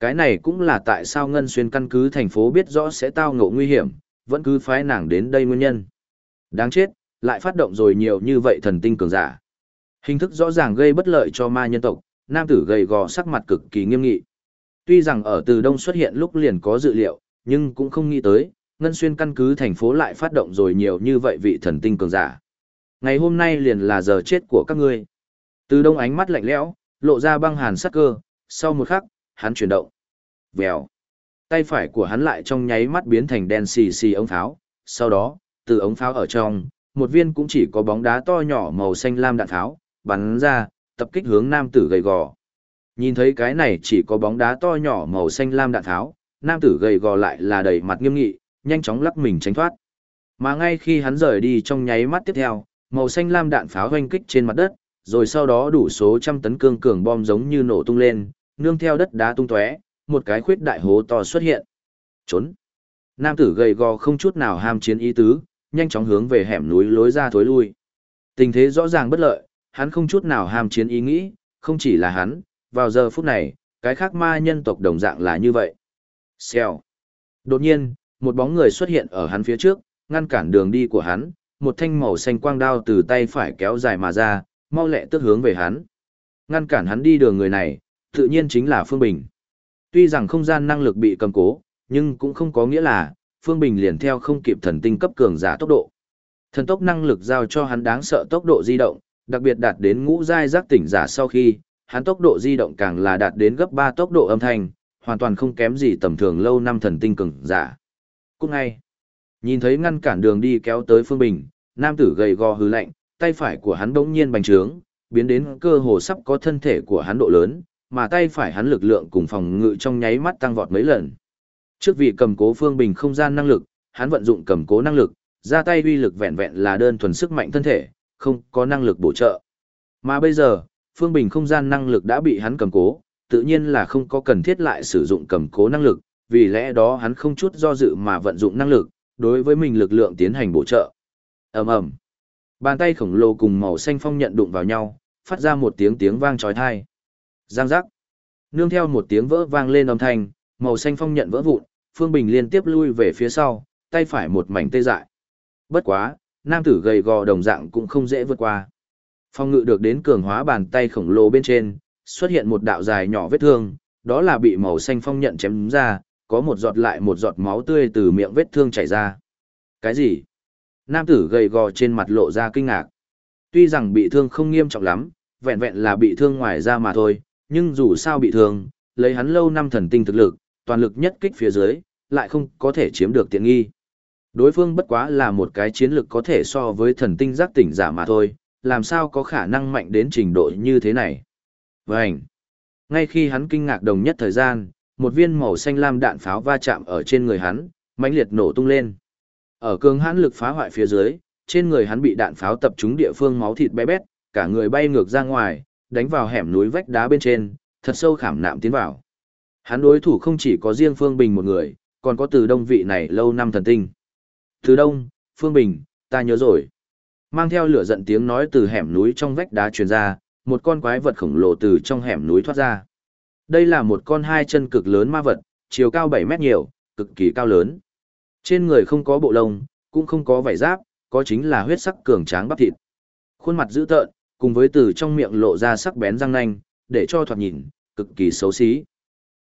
Cái này cũng là tại sao Ngân Xuyên căn cứ thành phố biết rõ sẽ tao ngộ nguy hiểm, vẫn cứ phái nàng đến đây nguyên nhân. Đáng chết, lại phát động rồi nhiều như vậy thần tinh cường giả. Hình thức rõ ràng gây bất lợi cho ma nhân tộc, nam tử gầy gò sắc mặt cực kỳ nghiêm nghị. Tuy rằng ở từ đông xuất hiện lúc liền có dự liệu, nhưng cũng không nghĩ tới, Ngân Xuyên căn cứ thành phố lại phát động rồi nhiều như vậy vị thần tinh cường giả. Ngày hôm nay liền là giờ chết của các ngươi. Từ đông ánh mắt lạnh lẽo, lộ ra băng hàn sắc cơ, sau một khắc, hắn chuyển động. Vèo. Tay phải của hắn lại trong nháy mắt biến thành đen xì xì ống pháo, sau đó, từ ống pháo ở trong, một viên cũng chỉ có bóng đá to nhỏ màu xanh lam đạn pháo, bắn ra, tập kích hướng nam tử gầy gò. Nhìn thấy cái này chỉ có bóng đá to nhỏ màu xanh lam đạn tháo, nam tử gầy gò lại là đầy mặt nghiêm nghị, nhanh chóng lắc mình tránh thoát. Mà ngay khi hắn rời đi trong nháy mắt tiếp theo, màu xanh lam đạn pháo hoanh kích trên mặt đất, rồi sau đó đủ số trăm tấn cương cường bom giống như nổ tung lên, nương theo đất đá tung tóe, một cái khuyết đại hố to xuất hiện. Trốn. Nam tử gầy gò không chút nào ham chiến ý tứ, nhanh chóng hướng về hẻm núi lối ra thối lui. Tình thế rõ ràng bất lợi, hắn không chút nào ham chiến ý nghĩ, không chỉ là hắn, vào giờ phút này, cái khác ma nhân tộc đồng dạng là như vậy. Xèo. Đột nhiên, một bóng người xuất hiện ở hắn phía trước, ngăn cản đường đi của hắn, một thanh màu xanh quang đao từ tay phải kéo dài mà ra, mau lẹ tức hướng về hắn. Ngăn cản hắn đi đường người này, tự nhiên chính là Phương Bình. Tuy rằng không gian năng lực bị cầm cố, nhưng cũng không có nghĩa là, Phương Bình liền theo không kịp thần tinh cấp cường giả tốc độ. Thần tốc năng lực giao cho hắn đáng sợ tốc độ di động, đặc biệt đạt đến ngũ giai giác tỉnh giả sau khi, hắn tốc độ di động càng là đạt đến gấp 3 tốc độ âm thanh, hoàn toàn không kém gì tầm thường lâu năm thần tinh cường giả. Cũng ngay, nhìn thấy ngăn cản đường đi kéo tới Phương Bình, nam tử gầy gò hừ lạnh, tay phải của hắn bỗng nhiên bành trướng, biến đến cơ hồ sắp có thân thể của hắn độ lớn, mà tay phải hắn lực lượng cùng phòng ngự trong nháy mắt tăng vọt mấy lần. Trước vị cầm cố Phương Bình không gian năng lực, hắn vận dụng cầm cố năng lực, ra tay uy lực vẹn vẹn là đơn thuần sức mạnh thân thể, không có năng lực bổ trợ. Mà bây giờ, Phương Bình không gian năng lực đã bị hắn cầm cố, tự nhiên là không có cần thiết lại sử dụng cầm cố năng lực, vì lẽ đó hắn không chút do dự mà vận dụng năng lực, đối với mình lực lượng tiến hành bổ trợ. ầm ầm, Bàn tay khổng lồ cùng màu xanh phong nhận đụng vào nhau, phát ra một tiếng tiếng vang chói tai. Giang giác. Nương theo một tiếng vỡ vang lên âm thanh, màu xanh phong nhận vỡ vụn, Phương Bình liên tiếp lui về phía sau, tay phải một mảnh tê dại. Bất quá, nam tử gầy gò đồng dạng cũng không dễ vượt qua. Phong ngự được đến cường hóa bàn tay khổng lồ bên trên, xuất hiện một đạo dài nhỏ vết thương, đó là bị màu xanh phong nhận chém ra, có một giọt lại một giọt máu tươi từ miệng vết thương chảy ra. Cái gì? Nam tử gầy gò trên mặt lộ ra kinh ngạc. Tuy rằng bị thương không nghiêm trọng lắm, vẹn vẹn là bị thương ngoài da mà thôi, nhưng dù sao bị thương, lấy hắn lâu năm thần tinh thực lực, toàn lực nhất kích phía dưới, lại không có thể chiếm được tiện nghi. Đối phương bất quá là một cái chiến lực có thể so với thần tinh giác tỉnh giả mà thôi, làm sao có khả năng mạnh đến trình độ như thế này. Vânh! Ngay khi hắn kinh ngạc đồng nhất thời gian, một viên màu xanh lam đạn pháo va chạm ở trên người hắn, mãnh liệt nổ tung lên. Ở cường hãn lực phá hoại phía dưới, trên người hắn bị đạn pháo tập trúng địa phương máu thịt bé bét, cả người bay ngược ra ngoài, đánh vào hẻm núi vách đá bên trên, thật sâu khảm nạm tiến vào. Hắn đối thủ không chỉ có riêng Phương Bình một người, còn có từ đông vị này lâu năm thần tinh. Từ đông, Phương Bình, ta nhớ rồi. Mang theo lửa giận tiếng nói từ hẻm núi trong vách đá truyền ra, một con quái vật khổng lồ từ trong hẻm núi thoát ra. Đây là một con hai chân cực lớn ma vật, chiều cao 7 mét nhiều, cực kỳ cao lớn. Trên người không có bộ lông, cũng không có vảy giáp, có chính là huyết sắc cường tráng bắp thịt. Khuôn mặt dữ tợn, cùng với từ trong miệng lộ ra sắc bén răng nanh, để cho thoạt nhìn, cực kỳ xấu xí.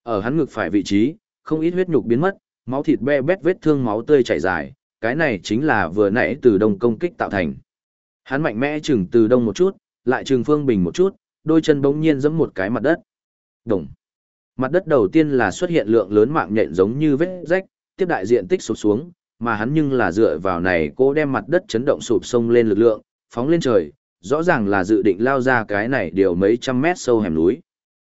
Ở hắn ngực phải vị trí, không ít huyết nhục biến mất, máu thịt be bét vết thương máu tươi chảy dài, cái này chính là vừa nãy từ đông công kích tạo thành. Hắn mạnh mẽ chừng từ đông một chút, lại chừng phương bình một chút, đôi chân bỗng nhiên giẫm một cái mặt đất. Đồng. Mặt đất đầu tiên là xuất hiện lượng lớn mạng nhện giống như vết rách, tiếp đại diện tích sụp xuống, mà hắn nhưng là dựa vào này cố đem mặt đất chấn động sụp sông lên lực lượng, phóng lên trời, rõ ràng là dự định lao ra cái này điều mấy trăm mét sâu hẻm núi.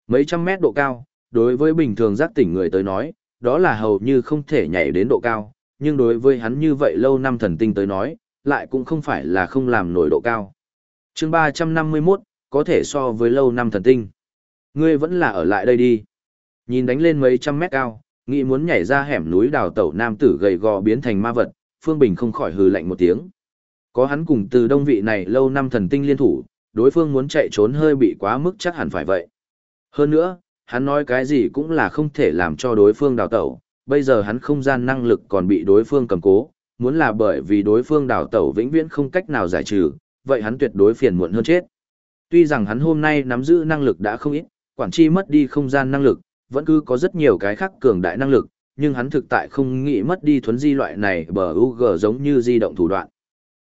Mấy trăm mét độ cao, đối với bình thường giác tỉnh người tới nói, đó là hầu như không thể nhảy đến độ cao, nhưng đối với hắn như vậy lâu năm thần tinh tới nói, lại cũng không phải là không làm nổi độ cao. chương 351, có thể so với lâu năm thần tinh. Ngươi vẫn là ở lại đây đi. Nhìn đánh lên mấy trăm mét cao, nghĩ muốn nhảy ra hẻm núi đào tẩu nam tử gầy gò biến thành ma vật, Phương Bình không khỏi hừ lạnh một tiếng. Có hắn cùng từ đông vị này lâu năm thần tinh liên thủ, đối phương muốn chạy trốn hơi bị quá mức chắc hẳn phải vậy. Hơn nữa, hắn nói cái gì cũng là không thể làm cho đối phương đào tẩu, bây giờ hắn không gian năng lực còn bị đối phương cầm cố, muốn là bởi vì đối phương đào tẩu vĩnh viễn không cách nào giải trừ, vậy hắn tuyệt đối phiền muộn hơn chết. Tuy rằng hắn hôm nay nắm giữ năng lực đã không ít, quản chi mất đi không gian năng lực, vẫn cứ có rất nhiều cái khác cường đại năng lực, nhưng hắn thực tại không nghĩ mất đi thuấn di loại này bờ UG giống như di động thủ đoạn.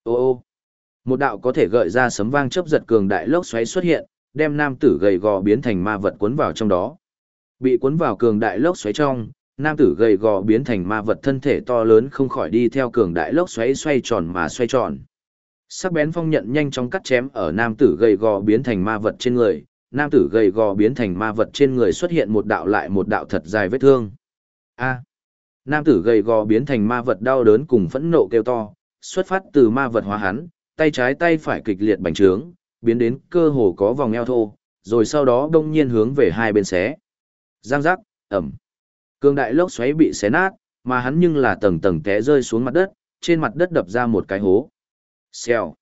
Ô ô, một đạo có thể gợi ra sấm vang chớp giật cường đại lốc xoáy xuất hiện, đem nam tử gầy gò biến thành ma vật cuốn vào trong đó. Bị cuốn vào cường đại lốc xoáy trong, nam tử gầy gò biến thành ma vật thân thể to lớn không khỏi đi theo cường đại lốc xoáy xoay tròn mà xoay tròn. Sắc bén phong nhận nhanh chóng cắt chém ở nam tử gầy gò biến thành ma vật trên người, nam tử gầy gò biến thành ma vật trên người xuất hiện một đạo lại một đạo thật dài vết thương. A. nam tử gầy gò biến thành ma vật đau đớn cùng phẫn nộ kêu to, xuất phát từ ma vật hóa hắn, tay trái tay phải kịch liệt bành trướng, biến đến cơ hồ có vòng eo thô, rồi sau đó đông nhiên hướng về hai bên xé. Giang giác, ẩm. Cương đại lốc xoáy bị xé nát, mà hắn nhưng là tầng tầng té rơi xuống mặt đất, trên mặt đất đập ra một cái hố. Xèo.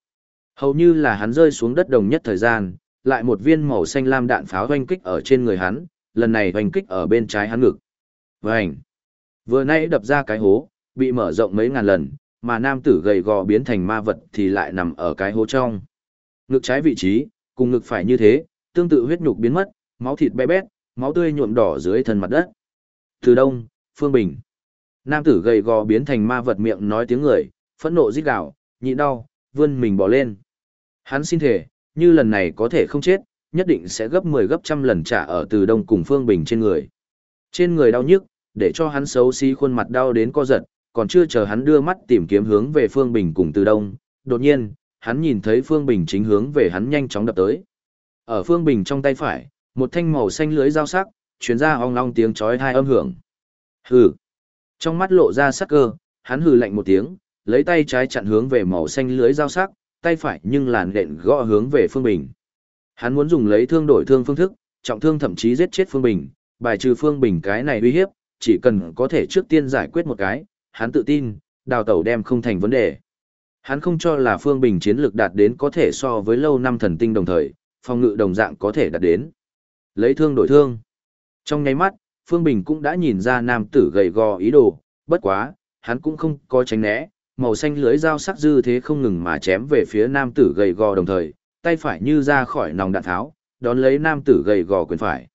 Hầu như là hắn rơi xuống đất đồng nhất thời gian, lại một viên màu xanh lam đạn pháo hoanh kích ở trên người hắn, lần này hoanh kích ở bên trái hắn ngực. Vành. Vừa nãy đập ra cái hố, bị mở rộng mấy ngàn lần, mà nam tử gầy gò biến thành ma vật thì lại nằm ở cái hố trong. Ngực trái vị trí, cùng ngực phải như thế, tương tự huyết nhục biến mất, máu thịt bé bét, máu tươi nhuộm đỏ dưới thân mặt đất. Từ đông, Phương Bình. Nam tử gầy gò biến thành ma vật miệng nói tiếng người, phẫn nộ rít gào, nhịn đau, vươn mình bỏ lên. Hắn xin thể, như lần này có thể không chết, nhất định sẽ gấp 10 gấp trăm lần trả ở từ đông cùng Phương Bình trên người. Trên người đau nhức, để cho hắn xấu xí khuôn mặt đau đến co giật, còn chưa chờ hắn đưa mắt tìm kiếm hướng về Phương Bình cùng từ đông, đột nhiên, hắn nhìn thấy Phương Bình chính hướng về hắn nhanh chóng đập tới. Ở Phương Bình trong tay phải, một thanh màu xanh lưới dao sắc, chuyến ra ong long tiếng chói hai âm hưởng. Hừ. Trong mắt lộ ra sắc cơ, hắn hừ lạnh một tiếng, lấy tay trái chặn hướng về màu xanh lưới dao sắc, tay phải nhưng làn đện gõ hướng về Phương Bình. Hắn muốn dùng lấy thương đổi thương phương thức, trọng thương thậm chí giết chết Phương Bình, bài trừ Phương Bình cái này uy hiếp, chỉ cần có thể trước tiên giải quyết một cái, hắn tự tin, đào tẩu đem không thành vấn đề. Hắn không cho là Phương Bình chiến lược đạt đến có thể so với lâu năm thần tinh đồng thời, phòng ngự đồng dạng có thể đạt đến. Lấy thương đổi thương. Trong nháy mắt, Phương Bình cũng đã nhìn ra nam tử gầy gò ý đồ, bất quá, hắn cũng không có tránh né, màu xanh lưới dao sắc dư thế không ngừng mà chém về phía nam tử gầy gò đồng thời, tay phải như ra khỏi nòng đạn tháo, đón lấy nam tử gầy gò quyền phải.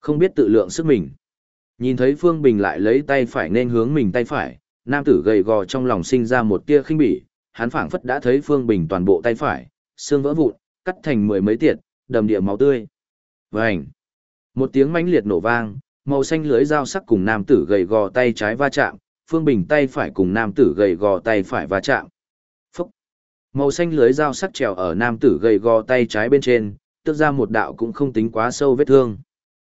Không biết tự lượng sức mình. Nhìn thấy Phương Bình lại lấy tay phải nên hướng mình tay phải, nam tử gầy gò trong lòng sinh ra một tia khinh bỉ, hắn phảng phất đã thấy Phương Bình toàn bộ tay phải, xương vỡ vụn, cắt thành mười mấy tiệt, đầm địa máu tươi. Vành. Một tiếng mãnh liệt nổ vang, màu xanh lưới dao sắc cùng nam tử gầy gò tay trái va chạm, Phương Bình tay phải cùng nam tử gầy gò tay phải va chạm. Phúc. Màu xanh lưới dao sắc trèo ở nam tử gầy gò tay trái bên trên, tức ra một đạo cũng không tính quá sâu vết thương.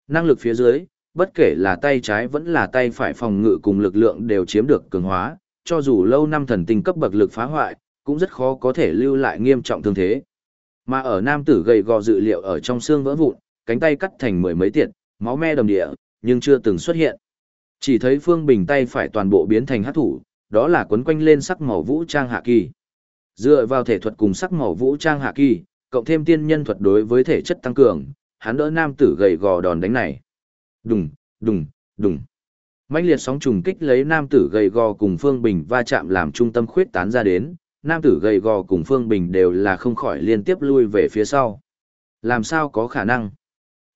Năng lực phía dưới, bất kể là tay trái vẫn là tay phải phòng ngự cùng lực lượng đều chiếm được cường hóa, cho dù lâu năm thần tinh cấp bậc lực phá hoại, cũng rất khó có thể lưu lại nghiêm trọng thương thế. Mà ở nam tử gầy gò dự liệu ở trong xương vỡ vụn, cánh tay cắt thành mười mấy tiệt, máu me đầm địa, nhưng chưa từng xuất hiện. Chỉ thấy Phương Bình tay phải toàn bộ biến thành hắc thủ, đó là quấn quanh lên sắc màu vũ trang hạ kỳ. Dựa vào thể thuật cùng sắc màu vũ trang hạ kỳ, cộng thêm tiên nhân thuật đối với thể chất tăng cường, hắn đỡ nam tử gầy gò đòn đánh này. Đùng, đùng, đùng. Mạnh liệt sóng trùng kích lấy nam tử gầy gò cùng Phương Bình va chạm làm trung tâm khuyết tán ra đến, nam tử gầy gò cùng Phương Bình đều là không khỏi liên tiếp lui về phía sau. Làm sao có khả năng?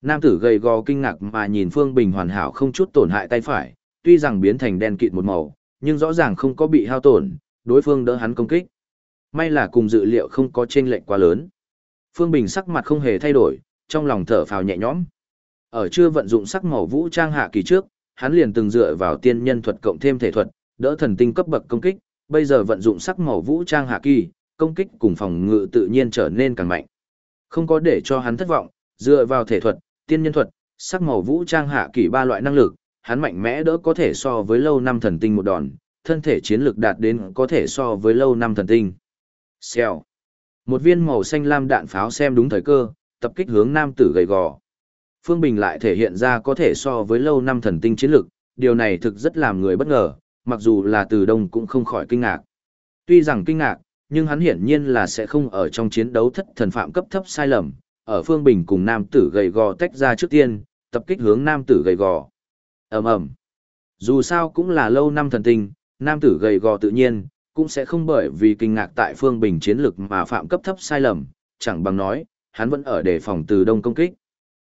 Nam tử gầy gò kinh ngạc mà nhìn Phương Bình hoàn hảo không chút tổn hại tay phải, tuy rằng biến thành đen kịt một màu, nhưng rõ ràng không có bị hao tổn, đối phương đỡ hắn công kích. May là cùng dự liệu không có chênh lệch quá lớn. Phương Bình sắc mặt không hề thay đổi, trong lòng thở phào nhẹ nhõm. Ở chưa vận dụng sắc màu vũ trang hạ kỳ trước, hắn liền từng dựa vào tiên nhân thuật cộng thêm thể thuật, đỡ thần tinh cấp bậc công kích, bây giờ vận dụng sắc màu vũ trang hạ kỳ, công kích cùng phòng ngự tự nhiên trở nên càng mạnh. Không có để cho hắn thất vọng, dựa vào thể thuật, tiên nhân thuật, sắc màu vũ trang hạ kỳ ba loại năng lực, hắn mạnh mẽ đỡ có thể so với lâu năm thần tinh một đòn, thân thể chiến lực đạt đến có thể so với lâu năm thần tinh. Xèo. Một viên màu xanh lam đạn pháo xem đúng thời cơ, tập kích hướng nam tử gầy gò. Phương Bình lại thể hiện ra có thể so với lâu năm thần tinh chiến lực, điều này thực rất làm người bất ngờ, mặc dù là từ đông cũng không khỏi kinh ngạc. Tuy rằng kinh ngạc, nhưng hắn hiển nhiên là sẽ không ở trong chiến đấu thất thần phạm cấp thấp sai lầm, ở Phương Bình cùng nam tử gầy gò tách ra trước tiên, tập kích hướng nam tử gầy gò. ầm ầm Dù sao cũng là lâu năm thần tinh, nam tử gầy gò tự nhiên, cũng sẽ không bởi vì kinh ngạc tại Phương Bình chiến lực mà phạm cấp thấp sai lầm, chẳng bằng nói, hắn vẫn ở đề phòng từ đông công kích.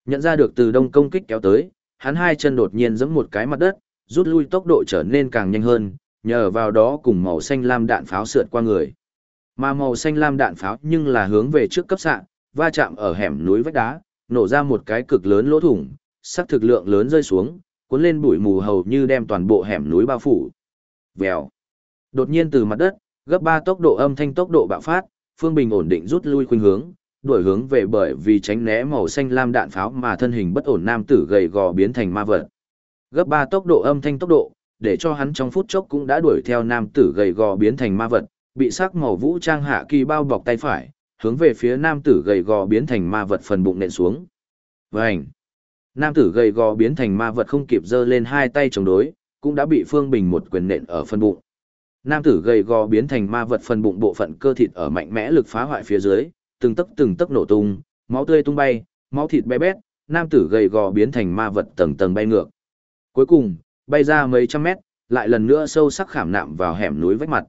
Nhận ra được từ đông công kích kéo tới, hắn hai chân đột nhiên giẫm một cái mặt đất, rút lui tốc độ trở nên càng nhanh hơn, nhờ vào đó cùng màu xanh lam đạn pháo sượt qua người. Mà màu xanh lam đạn pháo nhưng là hướng về trước cấp xạ, va chạm ở hẻm núi vách đá, nổ ra một cái cực lớn lỗ thủng, sắc thực lượng lớn rơi xuống, cuốn lên bụi mù hầu như đem toàn bộ hẻm núi bao phủ. Vèo. Đột nhiên từ mặt đất, gấp 3 tốc độ âm thanh tốc độ bạo phát, Phương Bình ổn định rút lui khuynh hướng, đuổi hướng về bởi vì tránh né màu xanh lam đạn pháo mà thân hình bất ổn nam tử gầy gò biến thành ma vật. Gấp 3 tốc độ âm thanh tốc độ, để cho hắn trong phút chốc cũng đã đuổi theo nam tử gầy gò biến thành ma vật, bị sắc màu vũ trang hạ kỳ bao bọc tay phải, hướng về phía nam tử gầy gò biến thành ma vật phần bụng nện xuống. Vành! Nam tử gầy gò biến thành ma vật không kịp giơ lên hai tay chống đối, cũng đã bị Phương Bình một quyền nện ở phần bụng. Nam tử gầy gò biến thành ma vật phần bụng bộ phận cơ thịt ở mạnh mẽ lực phá hoại phía dưới, từng tấc từng tấc nổ tung, máu tươi tung bay, máu thịt bé bét, nam tử gầy gò biến thành ma vật tầng tầng bay ngược. Cuối cùng, bay ra mấy trăm mét, lại lần nữa sâu sắc khảm nạm vào hẻm núi vách mặt.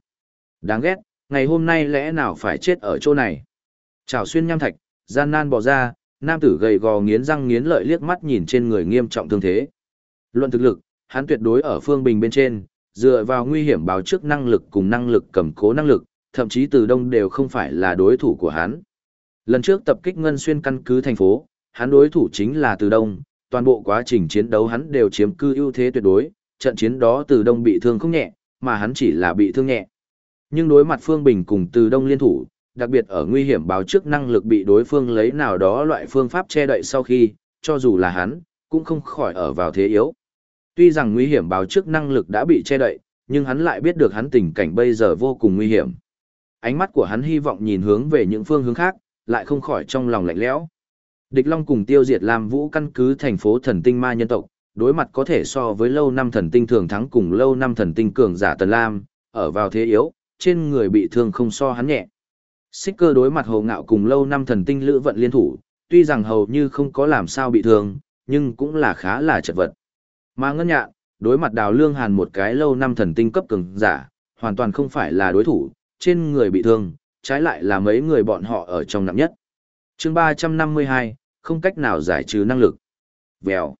Đáng ghét, ngày hôm nay lẽ nào phải chết ở chỗ này? Chào xuyên nham thạch, gian nan bò ra, nam tử gầy gò nghiến răng nghiến lợi liếc mắt nhìn trên người nghiêm trọng thương thế. Luận thực lực, hắn tuyệt đối ở phương bình bên trên, dựa vào nguy hiểm báo trước năng lực cùng năng lực cầm cố năng lực, thậm chí từ đông đều không phải là đối thủ của hắn. Lần trước tập kích Ngân Xuyên căn cứ thành phố, hắn đối thủ chính là từ đông, toàn bộ quá trình chiến đấu hắn đều chiếm cư ưu thế tuyệt đối, trận chiến đó từ đông bị thương không nhẹ, mà hắn chỉ là bị thương nhẹ. Nhưng đối mặt Phương Bình cùng từ đông liên thủ, đặc biệt ở nguy hiểm báo trước năng lực bị đối phương lấy nào đó loại phương pháp che đậy sau khi, cho dù là hắn, cũng không khỏi ở vào thế yếu. Tuy rằng nguy hiểm báo trước năng lực đã bị che đậy, nhưng hắn lại biết được hắn tình cảnh bây giờ vô cùng nguy hiểm. Ánh mắt của hắn hy vọng nhìn hướng về những phương hướng khác, lại không khỏi trong lòng lạnh lẽo. Địch Long cùng tiêu diệt Lam Vũ căn cứ thành phố thần tinh ma nhân tộc, đối mặt có thể so với lâu năm thần tinh thường thắng cùng lâu năm thần tinh cường giả Tần Lam, ở vào thế yếu, trên người bị thương không so hắn nhẹ. Xích cơ đối mặt hồ ngạo cùng lâu năm thần tinh lữ vận liên thủ, tuy rằng hầu như không có làm sao bị thương, nhưng cũng là khá là chật vật. Mà ngân nhạn, đối mặt đào lương hàn một cái lâu năm thần tinh cấp cường giả, hoàn toàn không phải là đối thủ, trên người bị thương, trái lại là mấy người bọn họ ở trong nặng nhất. chương 352, không cách nào giải trừ năng lực. Vèo.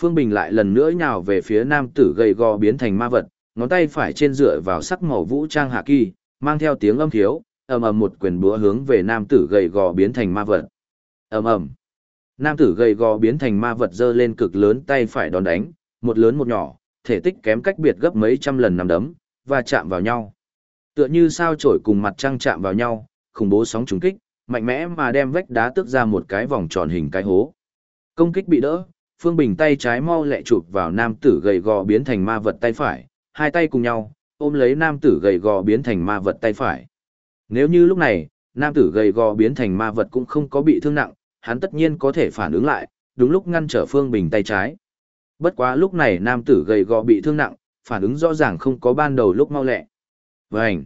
Phương Bình lại lần nữa nhào về phía nam tử gầy gò biến thành ma vật, ngón tay phải trên dựa vào sắc màu vũ trang hạ kỳ, mang theo tiếng âm thiếu, ầm ầm một quyền búa hướng về nam tử gầy gò biến thành ma vật. Ầm ầm. Nam tử gầy gò biến thành ma vật giơ lên cực lớn tay phải đòn đánh, một lớn một nhỏ, thể tích kém cách biệt gấp mấy trăm lần nằm đấm, và chạm vào nhau. Tựa như sao chổi cùng mặt trăng chạm vào nhau, khủng bố sóng trùng kích, mạnh mẽ mà đem vách đá tước ra một cái vòng tròn hình cái hố. Công kích bị đỡ, Phương Bình tay trái mau lẹ chụp vào nam tử gầy gò biến thành ma vật tay phải, hai tay cùng nhau, ôm lấy nam tử gầy gò biến thành ma vật tay phải. Nếu như lúc này, nam tử gầy gò biến thành ma vật cũng không có bị thương nặng, hắn tất nhiên có thể phản ứng lại, đúng lúc ngăn trở Phương Bình tay trái. Bất quá lúc này nam tử gầy gò bị thương nặng, phản ứng rõ ràng không có ban đầu lúc mau lẹ. Vành!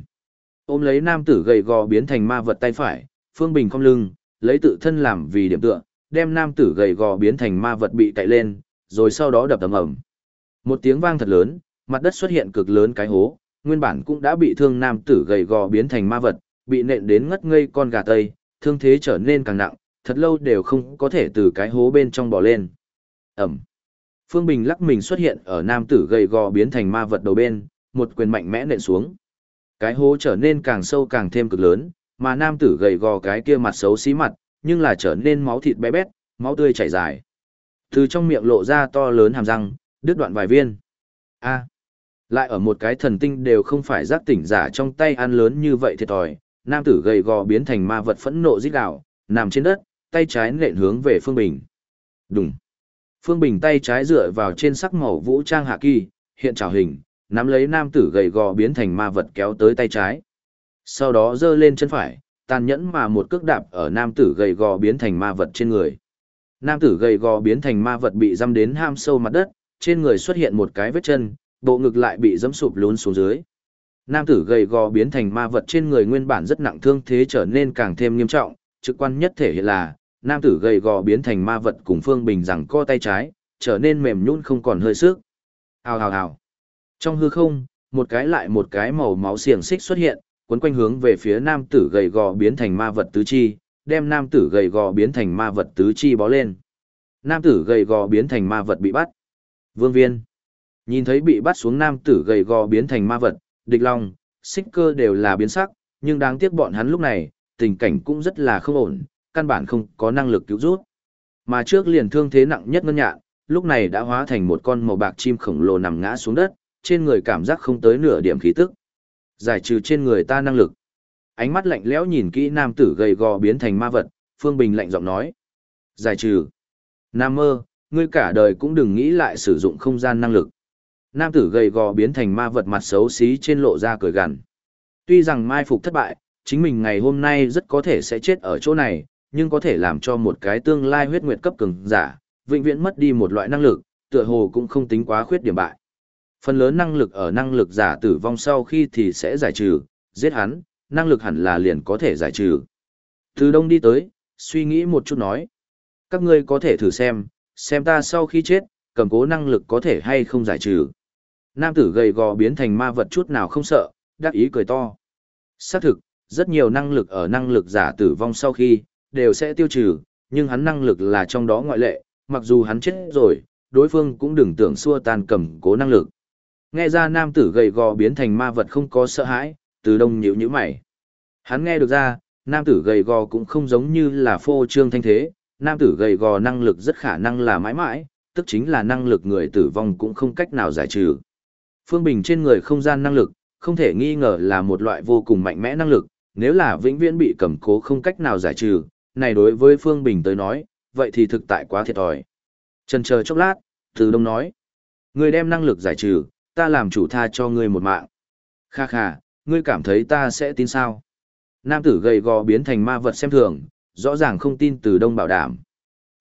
Ôm lấy nam tử gầy gò biến thành ma vật tay phải, Phương Bình cong lưng, lấy tự thân làm vì điểm tựa, đem nam tử gầy gò biến thành ma vật bị cậy lên, rồi sau đó đập tầm ầm. Một tiếng vang thật lớn, mặt đất xuất hiện cực lớn cái hố, nguyên bản cũng đã bị thương nam tử gầy gò biến thành ma vật, bị nện đến ngất ngây con gà tây, thương thế trở nên càng nặng, thật lâu đều không có thể từ cái hố bên trong bò lên. Ẩm. Phương Bình lắc mình xuất hiện ở nam tử gầy gò biến thành ma vật đầu bên, một quyền mạnh mẽ nện xuống. Cái hố trở nên càng sâu càng thêm cực lớn, mà nam tử gầy gò cái kia mặt xấu xí mặt, nhưng là trở nên máu thịt bé bét, máu tươi chảy dài. Từ trong miệng lộ ra to lớn hàm răng, đứt đoạn vài viên. A. lại ở một cái thần tinh đều không phải giác tỉnh giả trong tay ăn lớn như vậy thiệt thòi, nam tử gầy gò biến thành ma vật phẫn nộ rít gào, nằm trên đất, tay trái nện hướng về Phương Bình. Đùng. Phương Bình tay trái dựa vào trên sắc màu vũ trang hạ kỳ, hiện trào hình, nắm lấy nam tử gầy gò biến thành ma vật kéo tới tay trái. Sau đó giơ lên chân phải, tàn nhẫn mà một cước đạp ở nam tử gầy gò biến thành ma vật trên người. Nam tử gầy gò biến thành ma vật bị dăm đến ham sâu mặt đất, trên người xuất hiện một cái vết chân, bộ ngực lại bị dẫm sụp lún xuống dưới. Nam tử gầy gò biến thành ma vật trên người nguyên bản rất nặng thương thế trở nên càng thêm nghiêm trọng, trực quan nhất thể hiện là, nam tử gầy gò biến thành ma vật cùng Phương Bình rằng co tay trái, trở nên mềm nhũn không còn hơi sức. Hào hào hào. Trong hư không, một cái lại một cái màu máu xiềng xích xuất hiện, quấn quanh hướng về phía nam tử gầy gò biến thành ma vật tứ chi, đem nam tử gầy gò biến thành ma vật tứ chi bó lên. Nam tử gầy gò biến thành ma vật bị bắt. Vương Viên. Nhìn thấy bị bắt xuống nam tử gầy gò biến thành ma vật, địch long, xích cơ đều là biến sắc, nhưng đáng tiếc bọn hắn lúc này, tình cảnh cũng rất là không ổn, căn bản không có năng lực cứu rút. Mà trước liền thương thế nặng nhất ngân nhạn, lúc này đã hóa thành một con màu bạc chim khổng lồ nằm ngã xuống đất, trên người cảm giác không tới nửa điểm khí tức. Giải trừ trên người ta năng lực. Ánh mắt lạnh lẽo nhìn kỹ nam tử gầy gò biến thành ma vật, Phương Bình lạnh giọng nói. Giải trừ. Nam mơ, ngươi cả đời cũng đừng nghĩ lại sử dụng không gian năng lực. Nam tử gầy gò biến thành ma vật mặt xấu xí trên lộ ra cười gằn. Tuy rằng mai phục thất bại, chính mình ngày hôm nay rất có thể sẽ chết ở chỗ này, nhưng có thể làm cho một cái tương lai huyết nguyệt cấp cường giả, vĩnh viễn mất đi một loại năng lực, tựa hồ cũng không tính quá khuyết điểm bại. Phần lớn năng lực ở năng lực giả tử vong sau khi thì sẽ giải trừ, giết hắn, năng lực hẳn là liền có thể giải trừ. Từ đông đi tới, suy nghĩ một chút nói. Các ngươi có thể thử xem, xem ta sau khi chết, cầm cố năng lực có thể hay không giải trừ. Nam tử gầy gò biến thành ma vật chút nào không sợ, đắc ý cười to. Xác thực, rất nhiều năng lực ở năng lực giả tử vong sau khi, đều sẽ tiêu trừ, nhưng hắn năng lực là trong đó ngoại lệ, mặc dù hắn chết rồi, đối phương cũng đừng tưởng xua tan cầm cố năng lực. Nghe ra nam tử gầy gò biến thành ma vật không có sợ hãi, từ đông nhíu nhíu mày. Hắn nghe được ra, nam tử gầy gò cũng không giống như là phô trương thanh thế, nam tử gầy gò năng lực rất khả năng là mãi mãi, tức chính là năng lực người tử vong cũng không cách nào giải trừ. Phương Bình trên người không gian năng lực, không thể nghi ngờ là một loại vô cùng mạnh mẽ năng lực, nếu là vĩnh viễn bị cầm cố không cách nào giải trừ, này đối với Phương Bình tới nói, vậy thì thực tại quá thiệt thòi. Trần chờ chốc lát, Từ Đông nói, người đem năng lực giải trừ, ta làm chủ tha cho ngươi một mạng. Kha kha, ngươi cảm thấy ta sẽ tin sao? Nam tử gầy gò biến thành ma vật xem thường, rõ ràng không tin Từ Đông bảo đảm.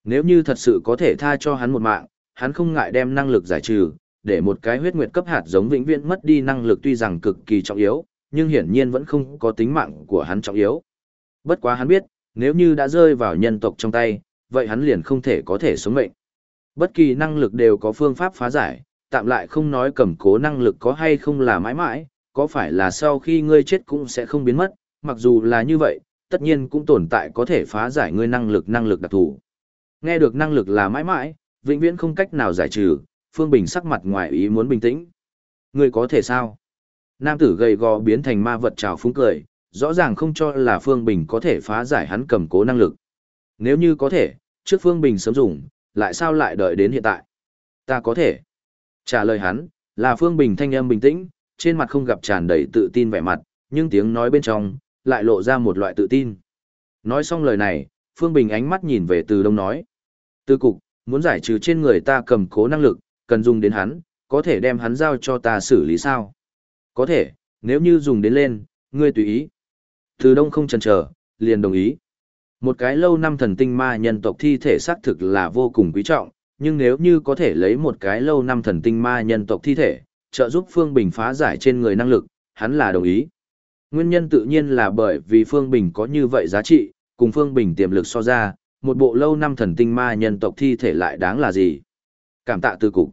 Nếu như thật sự có thể tha cho hắn một mạng, hắn không ngại đem năng lực giải trừ, để một cái huyết nguyệt cấp hạt giống vĩnh viễn mất đi năng lực tuy rằng cực kỳ trọng yếu, nhưng hiển nhiên vẫn không có tính mạng của hắn trọng yếu. Bất quá hắn biết, nếu như đã rơi vào nhân tộc trong tay, vậy hắn liền không thể có thể sống mệnh. Bất kỳ năng lực đều có phương pháp phá giải, tạm lại không nói cầm cố năng lực có hay không là mãi mãi, có phải là sau khi ngươi chết cũng sẽ không biến mất, mặc dù là như vậy, tất nhiên cũng tồn tại có thể phá giải ngươi năng lực năng lực đặc thù. Nghe được năng lực là mãi mãi, vĩnh viễn không cách nào giải trừ, Phương Bình sắc mặt ngoài ý muốn bình tĩnh. Ngươi có thể sao? Nam tử gầy gò biến thành ma vật trào phúng cười, rõ ràng không cho là Phương Bình có thể phá giải hắn cầm cố năng lực. Nếu như có thể, trước Phương Bình sớm dùng, lại sao lại đợi đến hiện tại? Ta có thể. Trả lời hắn, là Phương Bình thanh âm bình tĩnh, trên mặt không gặp tràn đầy tự tin vẻ mặt, nhưng tiếng nói bên trong, lại lộ ra một loại tự tin. Nói xong lời này, Phương Bình ánh mắt nhìn về từ đông nói. Từ cục, muốn giải trừ trên người ta cầm cố năng lực, cần dùng đến hắn, có thể đem hắn giao cho ta xử lý sao? Có thể, nếu như dùng đến lên, ngươi tùy ý. Từ đông không chần chờ, liền đồng ý. Một cái lâu năm thần tinh ma nhân tộc thi thể xác thực là vô cùng quý trọng, nhưng nếu như có thể lấy một cái lâu năm thần tinh ma nhân tộc thi thể, trợ giúp Phương Bình phá giải trên người năng lực, hắn là đồng ý. Nguyên nhân tự nhiên là bởi vì Phương Bình có như vậy giá trị, cùng Phương Bình tiềm lực so ra, một bộ lâu năm thần tinh ma nhân tộc thi thể lại đáng là gì. Cảm tạ từ cục.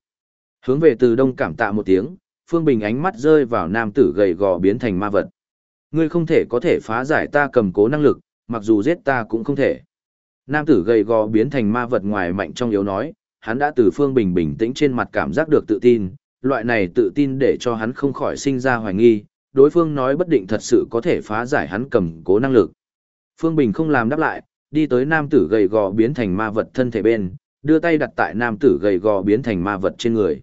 Hướng về từ đông cảm tạ một tiếng, Phương Bình ánh mắt rơi vào nam tử gầy gò biến thành ma vật. Ngươi không thể có thể phá giải ta cầm cố năng lực, mặc dù giết ta cũng không thể. Nam tử gầy gò biến thành ma vật ngoài mạnh trong yếu nói, hắn đã từ Phương Bình bình tĩnh trên mặt cảm giác được tự tin, loại này tự tin để cho hắn không khỏi sinh ra hoài nghi, đối phương nói bất định thật sự có thể phá giải hắn cầm cố năng lực. Phương Bình không làm đáp lại, đi tới nam tử gầy gò biến thành ma vật thân thể bên, đưa tay đặt tại nam tử gầy gò biến thành ma vật trên người.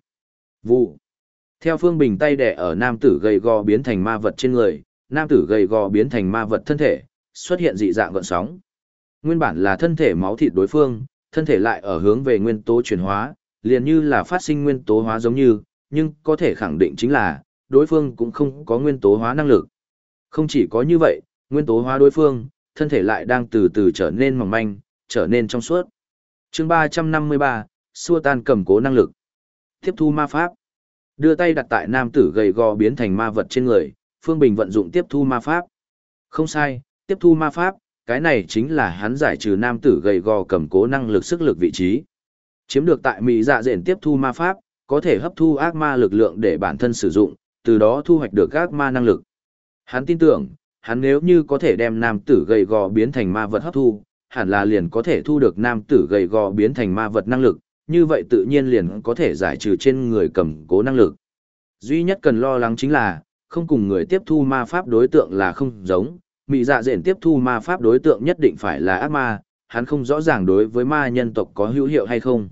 Vụ. Theo Phương Bình tay đẻ ở nam tử gầy gò biến thành ma vật trên người, nam tử gầy gò biến thành ma vật thân thể, xuất hiện dị dạng gợn sóng. Nguyên bản là thân thể máu thịt đối phương, thân thể lại ở hướng về nguyên tố chuyển hóa, liền như là phát sinh nguyên tố hóa giống như, nhưng có thể khẳng định chính là, đối phương cũng không có nguyên tố hóa năng lực. Không chỉ có như vậy, nguyên tố hóa đối phương, thân thể lại đang từ từ trở nên mỏng manh, trở nên trong suốt. chương 353, xua tan cầm cố năng lực. Tiếp thu ma pháp. Đưa tay đặt tại nam tử gầy gò biến thành ma vật trên người, Phương Bình vận dụng tiếp thu ma pháp. Không sai, tiếp thu ma pháp, cái này chính là hắn giải trừ nam tử gầy gò cầm cố năng lực sức lực vị trí. Chiếm được tại Mỹ dạ dện tiếp thu ma pháp, có thể hấp thu ác ma lực lượng để bản thân sử dụng, từ đó thu hoạch được ác ma năng lực. Hắn tin tưởng, hắn nếu như có thể đem nam tử gầy gò biến thành ma vật hấp thu, hẳn là liền có thể thu được nam tử gầy gò biến thành ma vật năng lực, như vậy tự nhiên liền có thể giải trừ trên người cầm cố năng lực. Duy nhất cần lo lắng chính là, không cùng người tiếp thu ma pháp đối tượng là không giống, mị dạ dện tiếp thu ma pháp đối tượng nhất định phải là ác ma, hắn không rõ ràng đối với ma nhân tộc có hữu hiệu hay không.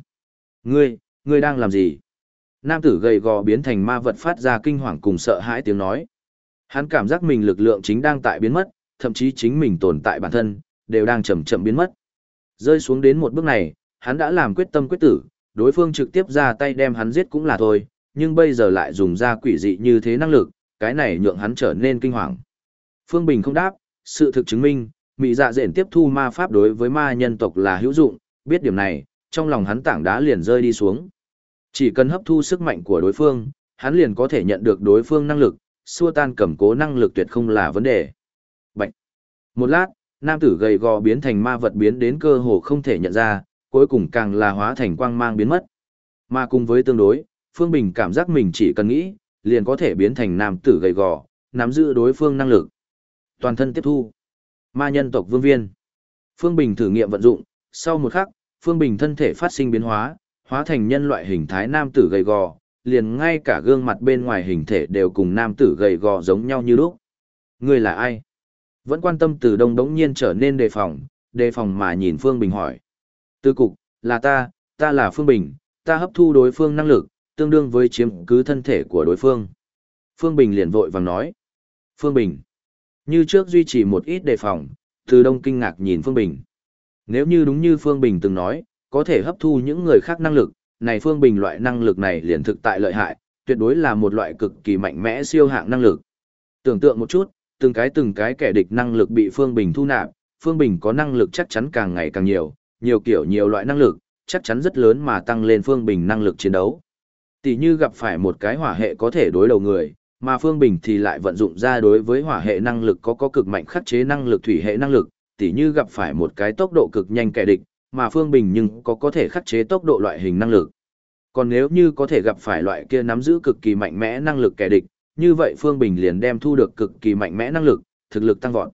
Ngươi, ngươi đang làm gì? Nam tử gầy gò biến thành ma vật phát ra kinh hoàng cùng sợ hãi tiếng nói. Hắn cảm giác mình lực lượng chính đang tại biến mất, thậm chí chính mình tồn tại bản thân, đều đang chậm chậm biến mất. Rơi xuống đến một bước này, hắn đã làm quyết tâm quyết tử, đối phương trực tiếp ra tay đem hắn giết cũng là thôi, nhưng bây giờ lại dùng ra quỷ dị như thế năng lực, cái này nhượng hắn trở nên kinh hoàng. Phương Bình không đáp, sự thực chứng minh, mị dạ dện tiếp thu ma pháp đối với ma nhân tộc là hữu dụng, biết điểm này, trong lòng hắn tảng đá liền rơi đi xuống. Chỉ cần hấp thu sức mạnh của đối phương, hắn liền có thể nhận được đối phương năng lực, xua tan cầm cố năng lực tuyệt không là vấn đề. Bạch. Một lát, nam tử gầy gò biến thành ma vật biến đến cơ hồ không thể nhận ra, cuối cùng càng là hóa thành quang mang biến mất. Mà cùng với tương đối, Phương Bình cảm giác mình chỉ cần nghĩ, liền có thể biến thành nam tử gầy gò, nắm giữ đối phương năng lực. Toàn thân tiếp thu. Ma nhân tộc vương viên. Phương Bình thử nghiệm vận dụng, sau một khắc, Phương Bình thân thể phát sinh biến hóa, hóa thành nhân loại hình thái nam tử gầy gò, liền ngay cả gương mặt bên ngoài hình thể đều cùng nam tử gầy gò giống nhau như lúc. người là ai? Vẫn quan tâm từ đông đống nhiên trở nên đề phòng, đề phòng mà nhìn Phương Bình hỏi. Tư cục, là ta, ta là Phương Bình, ta hấp thu đối phương năng lực, tương đương với chiếm cứ thân thể của đối phương. Phương Bình liền vội vàng nói. Phương Bình. Như trước duy trì một ít đề phòng, từ đông kinh ngạc nhìn Phương Bình. Nếu như đúng như Phương Bình từng nói, có thể hấp thu những người khác năng lực, này Phương Bình loại năng lực này liền thực tại lợi hại, tuyệt đối là một loại cực kỳ mạnh mẽ siêu hạng năng lực. Tưởng tượng một chút, từng cái từng cái kẻ địch năng lực bị Phương Bình thu nạp, Phương Bình có năng lực chắc chắn càng ngày càng nhiều, nhiều kiểu nhiều loại năng lực, chắc chắn rất lớn mà tăng lên Phương Bình năng lực chiến đấu. Tỷ như gặp phải một cái hỏa hệ có thể đối đầu người, mà Phương Bình thì lại vận dụng ra đối với hỏa hệ năng lực có có cực mạnh khắc chế năng lực thủy hệ năng lực, tỷ như gặp phải một cái tốc độ cực nhanh kẻ địch, mà Phương Bình nhưng có có thể khắc chế tốc độ loại hình năng lực. Còn nếu như có thể gặp phải loại kia nắm giữ cực kỳ mạnh mẽ năng lực kẻ địch, như vậy Phương Bình liền đem thu được cực kỳ mạnh mẽ năng lực, thực lực tăng vọt.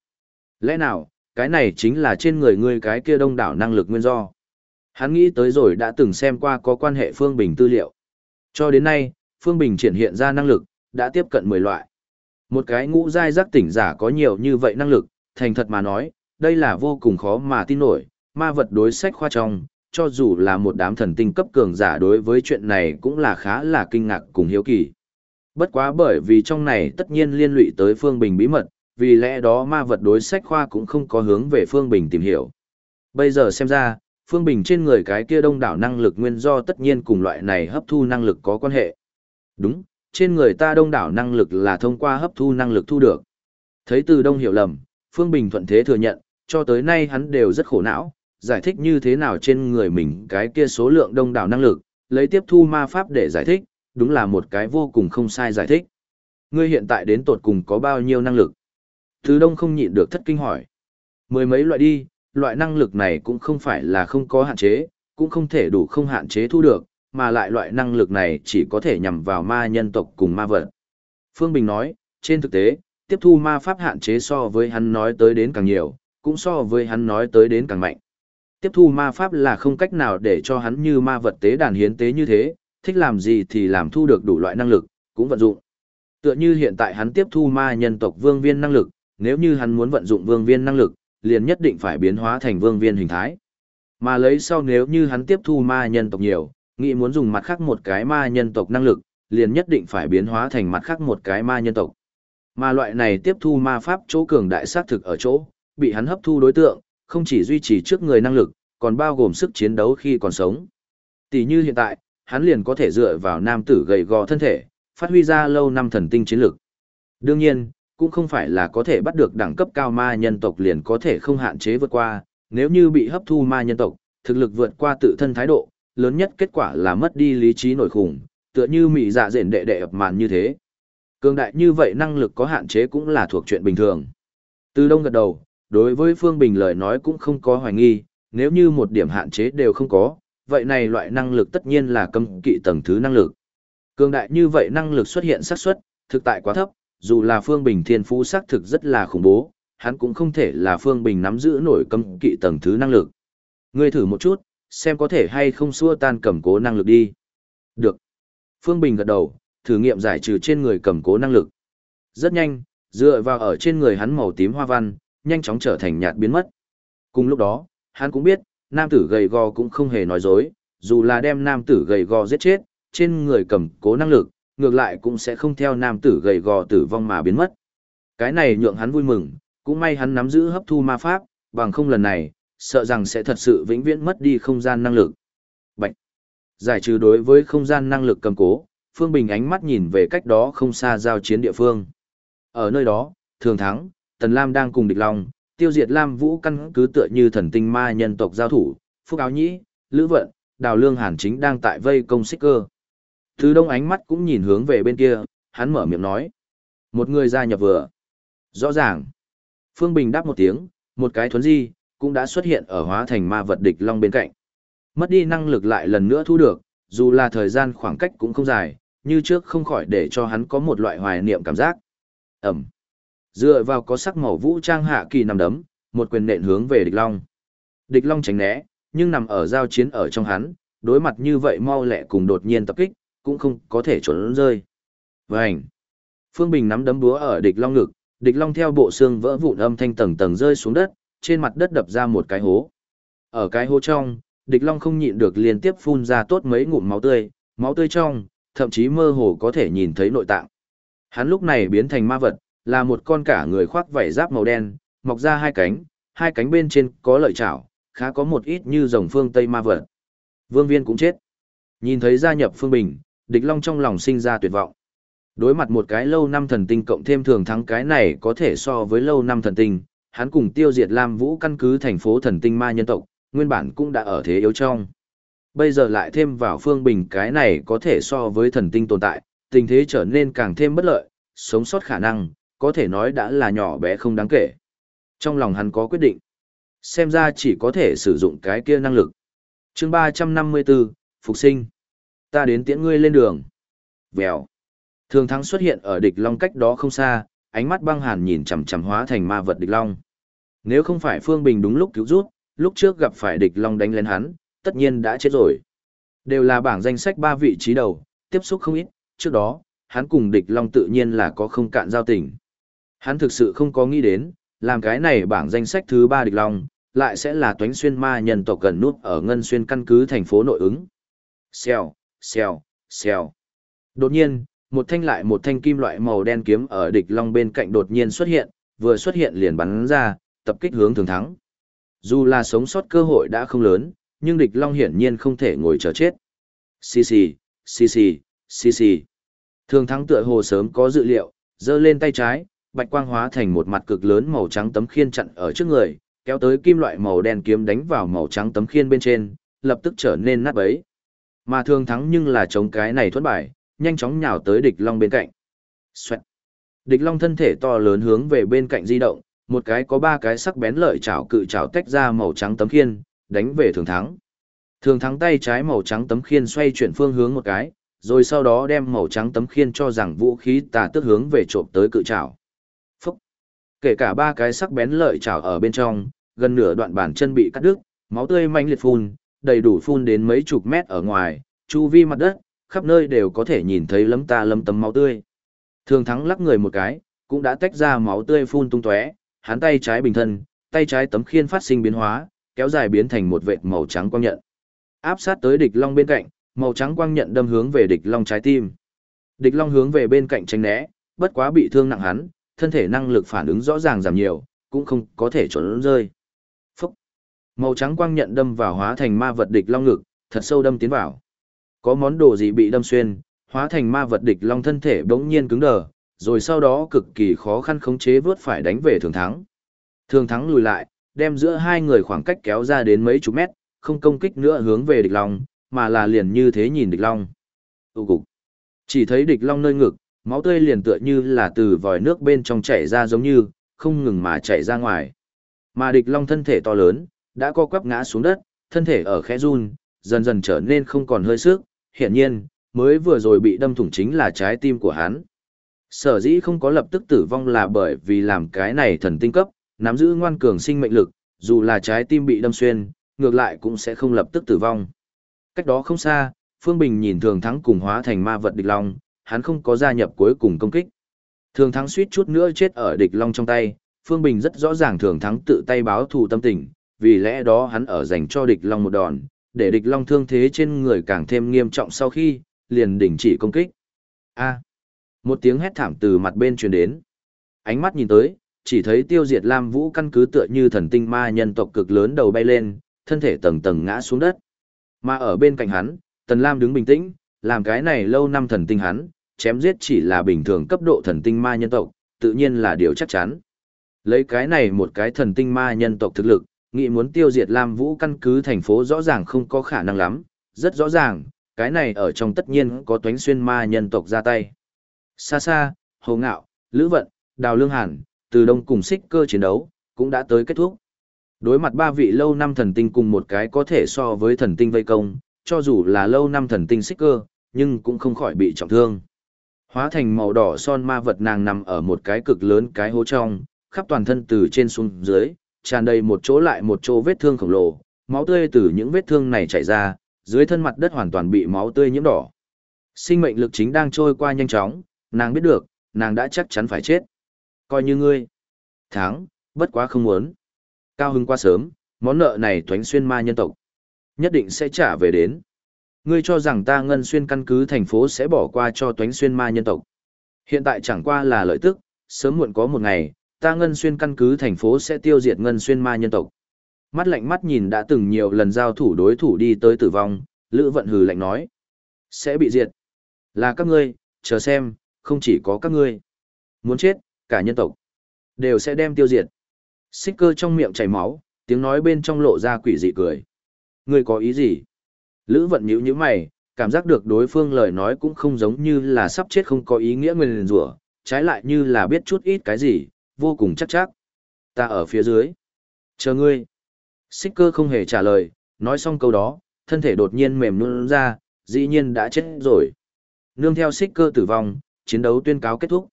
Lẽ nào, cái này chính là trên người ngươi cái kia đông đảo năng lực nguyên do. Hắn nghĩ tới rồi đã từng xem qua có quan hệ Phương Bình tư liệu. Cho đến nay, Phương Bình triển hiện ra năng lực, đã tiếp cận 10 loại. Một cái ngũ giai giác tỉnh giả có nhiều như vậy năng lực, thành thật mà nói, đây là vô cùng khó mà tin nổi, ma vật đối sách khoa trong, cho dù là một đám thần tinh cấp cường giả đối với chuyện này cũng là khá là kinh ngạc cùng hiếu kỳ. Bất quá bởi vì trong này tất nhiên liên lụy tới Phương Bình bí mật, vì lẽ đó ma vật đối sách khoa cũng không có hướng về Phương Bình tìm hiểu. Bây giờ xem ra, Phương Bình trên người cái kia đông đảo năng lực nguyên do tất nhiên cùng loại này hấp thu năng lực có quan hệ. Đúng, trên người ta đông đảo năng lực là thông qua hấp thu năng lực thu được. Thấy từ đông hiểu lầm, Phương Bình thuận thế thừa nhận, cho tới nay hắn đều rất khổ não, giải thích như thế nào trên người mình cái kia số lượng đông đảo năng lực, lấy tiếp thu ma pháp để giải thích, đúng là một cái vô cùng không sai giải thích. Ngươi hiện tại đến tột cùng có bao nhiêu năng lực? Thứ đông không nhịn được thất kinh hỏi. Mười mấy loại đi, loại năng lực này cũng không phải là không có hạn chế, cũng không thể đủ không hạn chế thu được, mà lại loại năng lực này chỉ có thể nhằm vào ma nhân tộc cùng ma vật. Phương Bình nói, trên thực tế, tiếp thu ma pháp hạn chế so với hắn nói tới đến càng nhiều, cũng so với hắn nói tới đến càng mạnh. Tiếp thu ma pháp là không cách nào để cho hắn như ma vật tế đàn hiến tế như thế, thích làm gì thì làm thu được đủ loại năng lực, cũng vận dụng. Tựa như hiện tại hắn tiếp thu ma nhân tộc vương viên năng lực, nếu như hắn muốn vận dụng vương viên năng lực, liền nhất định phải biến hóa thành vương viên hình thái. Mà lấy sau nếu như hắn tiếp thu ma nhân tộc nhiều, nghĩ muốn dùng mặt khác một cái ma nhân tộc năng lực, liền nhất định phải biến hóa thành mặt khác một cái ma nhân tộc. Mà loại này tiếp thu ma pháp chỗ cường đại sát thực ở chỗ, bị hắn hấp thu đối tượng, không chỉ duy trì trước người năng lực, còn bao gồm sức chiến đấu khi còn sống. Tỷ như hiện tại, hắn liền có thể dựa vào nam tử gầy gò thân thể, phát huy ra lâu năm thần tinh chiến lực. Đương nhiên, cũng không phải là có thể bắt được đẳng cấp cao ma nhân tộc liền có thể không hạn chế vượt qua, nếu như bị hấp thu ma nhân tộc, thực lực vượt qua tự thân thái độ, lớn nhất kết quả là mất đi lý trí nổi khủng, tựa như mị dạ rện đệ đệ ập màn như thế. Cường đại như vậy năng lực có hạn chế cũng là thuộc chuyện bình thường. Từ đông gật đầu, đối với Phương Bình lời nói cũng không có hoài nghi, nếu như một điểm hạn chế đều không có, vậy này loại năng lực tất nhiên là cấm kỵ tầng thứ năng lực. Cường đại như vậy năng lực xuất hiện xác suất, thực tại quá thấp, dù là Phương Bình thiên phú xác thực rất là khủng bố, hắn cũng không thể là Phương Bình nắm giữ nổi cấm kỵ tầng thứ năng lực. Ngươi thử một chút, xem có thể hay không xua tan cầm cố năng lực đi. Được. Phương Bình gật đầu, thử nghiệm giải trừ trên người cầm cố năng lực. Rất nhanh, dựa vào ở trên người hắn màu tím hoa văn, nhanh chóng trở thành nhạt biến mất. Cùng lúc đó, hắn cũng biết, nam tử gầy gò cũng không hề nói dối, dù là đem nam tử gầy gò giết chết, trên người cầm cố năng lực, ngược lại cũng sẽ không theo nam tử gầy gò tử vong mà biến mất. Cái này nhượng hắn vui mừng, cũng may hắn nắm giữ hấp thu ma pháp, bằng không lần này, sợ rằng sẽ thật sự vĩnh viễn mất đi không gian năng lực. Bạch. Giải trừ đối với không gian năng lực cầm cố, Phương Bình ánh mắt nhìn về cách đó không xa giao chiến địa phương. Ở nơi đó, Thường Thắng, Tần Lam đang cùng địch long, tiêu diệt Lam Vũ căn cứ tựa như thần tinh ma nhân tộc giao thủ, Phúc Áo Nhĩ, Lữ Vận, Đào Lương Hàn chính đang tại vây công xích cơ. Thứ đông ánh mắt cũng nhìn hướng về bên kia, hắn mở miệng nói. Một người gia nhập vừa. Rõ ràng. Phương Bình đáp một tiếng, một cái thuấn di, cũng đã xuất hiện ở hóa thành ma vật địch long bên cạnh. Mất đi năng lực lại lần nữa thu được, dù là thời gian khoảng cách cũng không dài, như trước không khỏi để cho hắn có một loại hoài niệm cảm giác. Ẩm. Dựa vào có sắc màu vũ trang hạ kỳ nằm đấm, một quyền nện hướng về địch long. Địch long tránh né, nhưng nằm ở giao chiến ở trong hắn, đối mặt như vậy mau lẹ cùng đột nhiên tập kích, cũng không có thể trốn rơi. Vành. Phương Bình nắm đấm búa ở địch long ngực, Địch long theo bộ xương vỡ vụn âm thanh tầng tầng rơi xuống đất, trên mặt đất đập ra một cái hố. Ở cái hố trong, địch long không nhịn được liên tiếp phun ra tốt mấy ngụm máu tươi, máu tươi trong, thậm chí mơ hồ có thể nhìn thấy nội tạng. Hắn lúc này biến thành ma vật, là một con cả người khoác vảy giáp màu đen, mọc ra hai cánh, hai cánh bên trên có lợi chảo, khá có một ít như rồng phương Tây ma vật. Vương Viên cũng chết. Nhìn thấy gia nhập Phương Bình, địch long trong lòng sinh ra tuyệt vọng. Đối mặt một cái lâu năm thần tinh cộng thêm thường thắng cái này có thể so với lâu năm thần tinh, hắn cùng tiêu diệt Lam Vũ căn cứ thành phố thần tinh ma nhân tộc, nguyên bản cũng đã ở thế yếu trong. Bây giờ lại thêm vào Phương Bình cái này có thể so với thần tinh tồn tại, tình thế trở nên càng thêm bất lợi, sống sót khả năng, có thể nói đã là nhỏ bé không đáng kể. Trong lòng hắn có quyết định. Xem ra chỉ có thể sử dụng cái kia năng lực. chương 354, Phục sinh. Ta đến tiễn ngươi lên đường. Vèo. Thường thắng xuất hiện ở địch long cách đó không xa, ánh mắt băng hàn nhìn chằm chằm hóa thành ma vật địch long. Nếu không phải Phương Bình đúng lúc cứu rút, lúc trước gặp phải địch long đánh lên hắn, tất nhiên đã chết rồi. Đều là bảng danh sách ba vị trí đầu, tiếp xúc không ít, trước đó, hắn cùng địch long tự nhiên là có không cạn giao tình. Hắn thực sự không có nghĩ đến, làm cái này bảng danh sách thứ ba địch long, lại sẽ là toánh xuyên ma nhân tộc gần nút ở ngân xuyên căn cứ thành phố nội ứng. Xèo, xèo, xèo. Đột nhiên, một thanh lại một thanh kim loại màu đen kiếm ở địch long bên cạnh đột nhiên xuất hiện, vừa xuất hiện liền bắn ra, tập kích hướng thường thắng. Dù là sống sót cơ hội đã không lớn, nhưng địch long hiển nhiên không thể ngồi chờ chết. Xì xì, xì xì, xì xì. Thường thắng tựa hồ sớm có dự liệu, giơ lên tay trái, bạch quang hóa thành một mặt cực lớn màu trắng tấm khiên chặn ở trước người, kéo tới kim loại màu đen kiếm đánh vào màu trắng tấm khiên bên trên, lập tức trở nên nát bấy. Mà thường thắng nhưng là chống cái này thuẫn bài, nhanh chóng nhào tới địch long bên cạnh. Xoẹt. Địch long thân thể to lớn hướng về bên cạnh di động, một cái có ba cái sắc bén lợi chảo cự chảo tách ra màu trắng tấm khiên, đánh về thường thắng. Thường thắng tay trái màu trắng tấm khiên xoay chuyển phương hướng một cái, rồi sau đó đem màu trắng tấm khiên cho rằng vũ khí tà tức hướng về trộm tới cự chảo. Phúc! Kể cả ba cái sắc bén lợi chảo ở bên trong, gần nửa đoạn bàn chân bị cắt đứt, máu tươi manh liệt phun, đầy đủ phun đến mấy chục mét ở ngoài, chu vi mặt đất, khắp nơi đều có thể nhìn thấy lấm ta lấm tấm máu tươi. Thường thắng lắc người một cái, cũng đã tách ra máu tươi phun tung tóe, hắn tay trái bình thân, tay trái tấm khiên phát sinh biến hóa, kéo dài biến thành một vệt màu trắng quang nhận. Áp sát tới địch long bên cạnh, màu trắng quang nhận đâm hướng về địch long trái tim. Địch long hướng về bên cạnh tránh né, bất quá bị thương nặng hắn, thân thể năng lực phản ứng rõ ràng giảm nhiều, cũng không có thể trốn rơi. Màu trắng quang nhận đâm vào hóa thành ma vật địch long ngực, thật sâu đâm tiến vào. Có món đồ gì bị đâm xuyên, hóa thành ma vật địch long thân thể bỗng nhiên cứng đờ, rồi sau đó cực kỳ khó khăn khống chế vớt phải đánh về thường thắng. Thường thắng lùi lại, đem giữa hai người khoảng cách kéo ra đến mấy chục mét, không công kích nữa hướng về địch long, mà là liền như thế nhìn địch long. Tụ cục. Chỉ thấy địch long nơi ngực, máu tươi liền tựa như là từ vòi nước bên trong chảy ra giống như, không ngừng mà chảy ra ngoài. Mà địch long thân thể to lớn, đã co quắp ngã xuống đất, thân thể ở khẽ run, dần dần trở nên không còn hơi sức, hiển nhiên, mới vừa rồi bị đâm thủng chính là trái tim của hắn. Sở dĩ không có lập tức tử vong là bởi vì làm cái này thần tinh cấp, nắm giữ ngoan cường sinh mệnh lực, dù là trái tim bị đâm xuyên, ngược lại cũng sẽ không lập tức tử vong. Cách đó không xa, Phương Bình nhìn Thường Thắng cùng hóa thành ma vật địch long, hắn không có gia nhập cuối cùng công kích. Thường Thắng suýt chút nữa chết ở địch long trong tay, Phương Bình rất rõ ràng Thường Thắng tự tay báo thù tâm tình, vì lẽ đó hắn ở dành cho địch long một đòn, để địch long thương thế trên người càng thêm nghiêm trọng sau khi, liền đình chỉ công kích. A. một tiếng hét thảm từ mặt bên truyền đến. Ánh mắt nhìn tới, chỉ thấy tiêu diệt Lam Vũ căn cứ tựa như thần tinh ma nhân tộc cực lớn đầu bay lên, thân thể tầng tầng ngã xuống đất. Mà ở bên cạnh hắn, Tần Lam đứng bình tĩnh, làm cái này lâu năm thần tinh hắn, chém giết chỉ là bình thường cấp độ thần tinh ma nhân tộc, tự nhiên là điều chắc chắn. Lấy cái này một cái thần tinh ma nhân tộc thực lực, nghĩ muốn tiêu diệt Lam Vũ căn cứ thành phố rõ ràng không có khả năng lắm, rất rõ ràng, cái này ở trong tất nhiên có toánh xuyên ma nhân tộc ra tay. Xa xa, Hồ Ngạo, Lữ Vận, Đào Lương Hàn, từ đông cùng xích cơ chiến đấu, cũng đã tới kết thúc. Đối mặt ba vị lâu năm thần tinh cùng một cái có thể so với thần tinh vây công, cho dù là lâu năm thần tinh xích cơ, nhưng cũng không khỏi bị trọng thương. Hóa thành màu đỏ son ma vật nàng nằm ở một cái cực lớn cái hố trong, khắp toàn thân từ trên xuống dưới, tràn đầy một chỗ lại một chỗ vết thương khổng lồ, máu tươi từ những vết thương này chảy ra, dưới thân mặt đất hoàn toàn bị máu tươi nhiễm đỏ. Sinh mệnh lực chính đang trôi qua nhanh chóng, nàng biết được, nàng đã chắc chắn phải chết. Coi như ngươi. Tháng, bất quá không muốn. Cao hưng quá sớm, món nợ này thoánh xuyên ma nhân tộc. Nhất định sẽ trả về đến. Ngươi cho rằng ta ngân xuyên căn cứ thành phố sẽ bỏ qua cho toánh xuyên ma nhân tộc. Hiện tại chẳng qua là lợi tức, sớm muộn có một ngày, ta ngân xuyên căn cứ thành phố sẽ tiêu diệt ngân xuyên ma nhân tộc. Mắt lạnh mắt nhìn đã từng nhiều lần giao thủ đối thủ đi tới tử vong, Lữ Vận hừ lạnh nói. Sẽ bị diệt. Là các ngươi, chờ xem, không chỉ có các ngươi. Muốn chết, cả nhân tộc. Đều sẽ đem tiêu diệt. Xích cơ trong miệng chảy máu, tiếng nói bên trong lộ ra quỷ dị cười. Ngươi có ý gì? Lữ vận nhíu nhíu mày, cảm giác được đối phương lời nói cũng không giống như là sắp chết không có ý nghĩa nguyên rủa, trái lại như là biết chút ít cái gì, vô cùng chắc chắc. Ta ở phía dưới. Chờ ngươi. Xích cơ không hề trả lời, nói xong câu đó, thân thể đột nhiên mềm nhũn ra, dĩ nhiên đã chết rồi. Nương theo xích cơ tử vong, chiến đấu tuyên cáo kết thúc.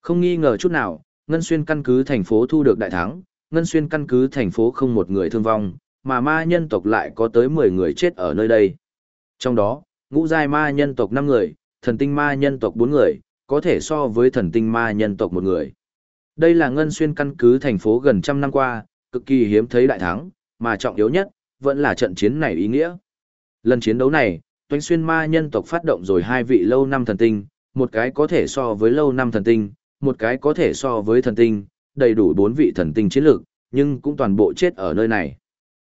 Không nghi ngờ chút nào, Ngân Xuyên căn cứ thành phố thu được đại thắng, Ngân Xuyên căn cứ thành phố không một người thương vong, mà ma nhân tộc lại có tới 10 người chết ở nơi đây. Trong đó, ngũ giai ma nhân tộc 5 người, thần tinh ma nhân tộc 4 người, có thể so với thần tinh ma nhân tộc một người. Đây là ngân xuyên căn cứ thành phố gần trăm năm qua, cực kỳ hiếm thấy đại thắng, mà trọng yếu nhất, vẫn là trận chiến này ý nghĩa. Lần chiến đấu này, toánh xuyên ma nhân tộc phát động rồi hai vị lâu năm thần tinh, một cái có thể so với lâu năm thần tinh, một cái có thể so với thần tinh, đầy đủ bốn vị thần tinh chiến lược, nhưng cũng toàn bộ chết ở nơi này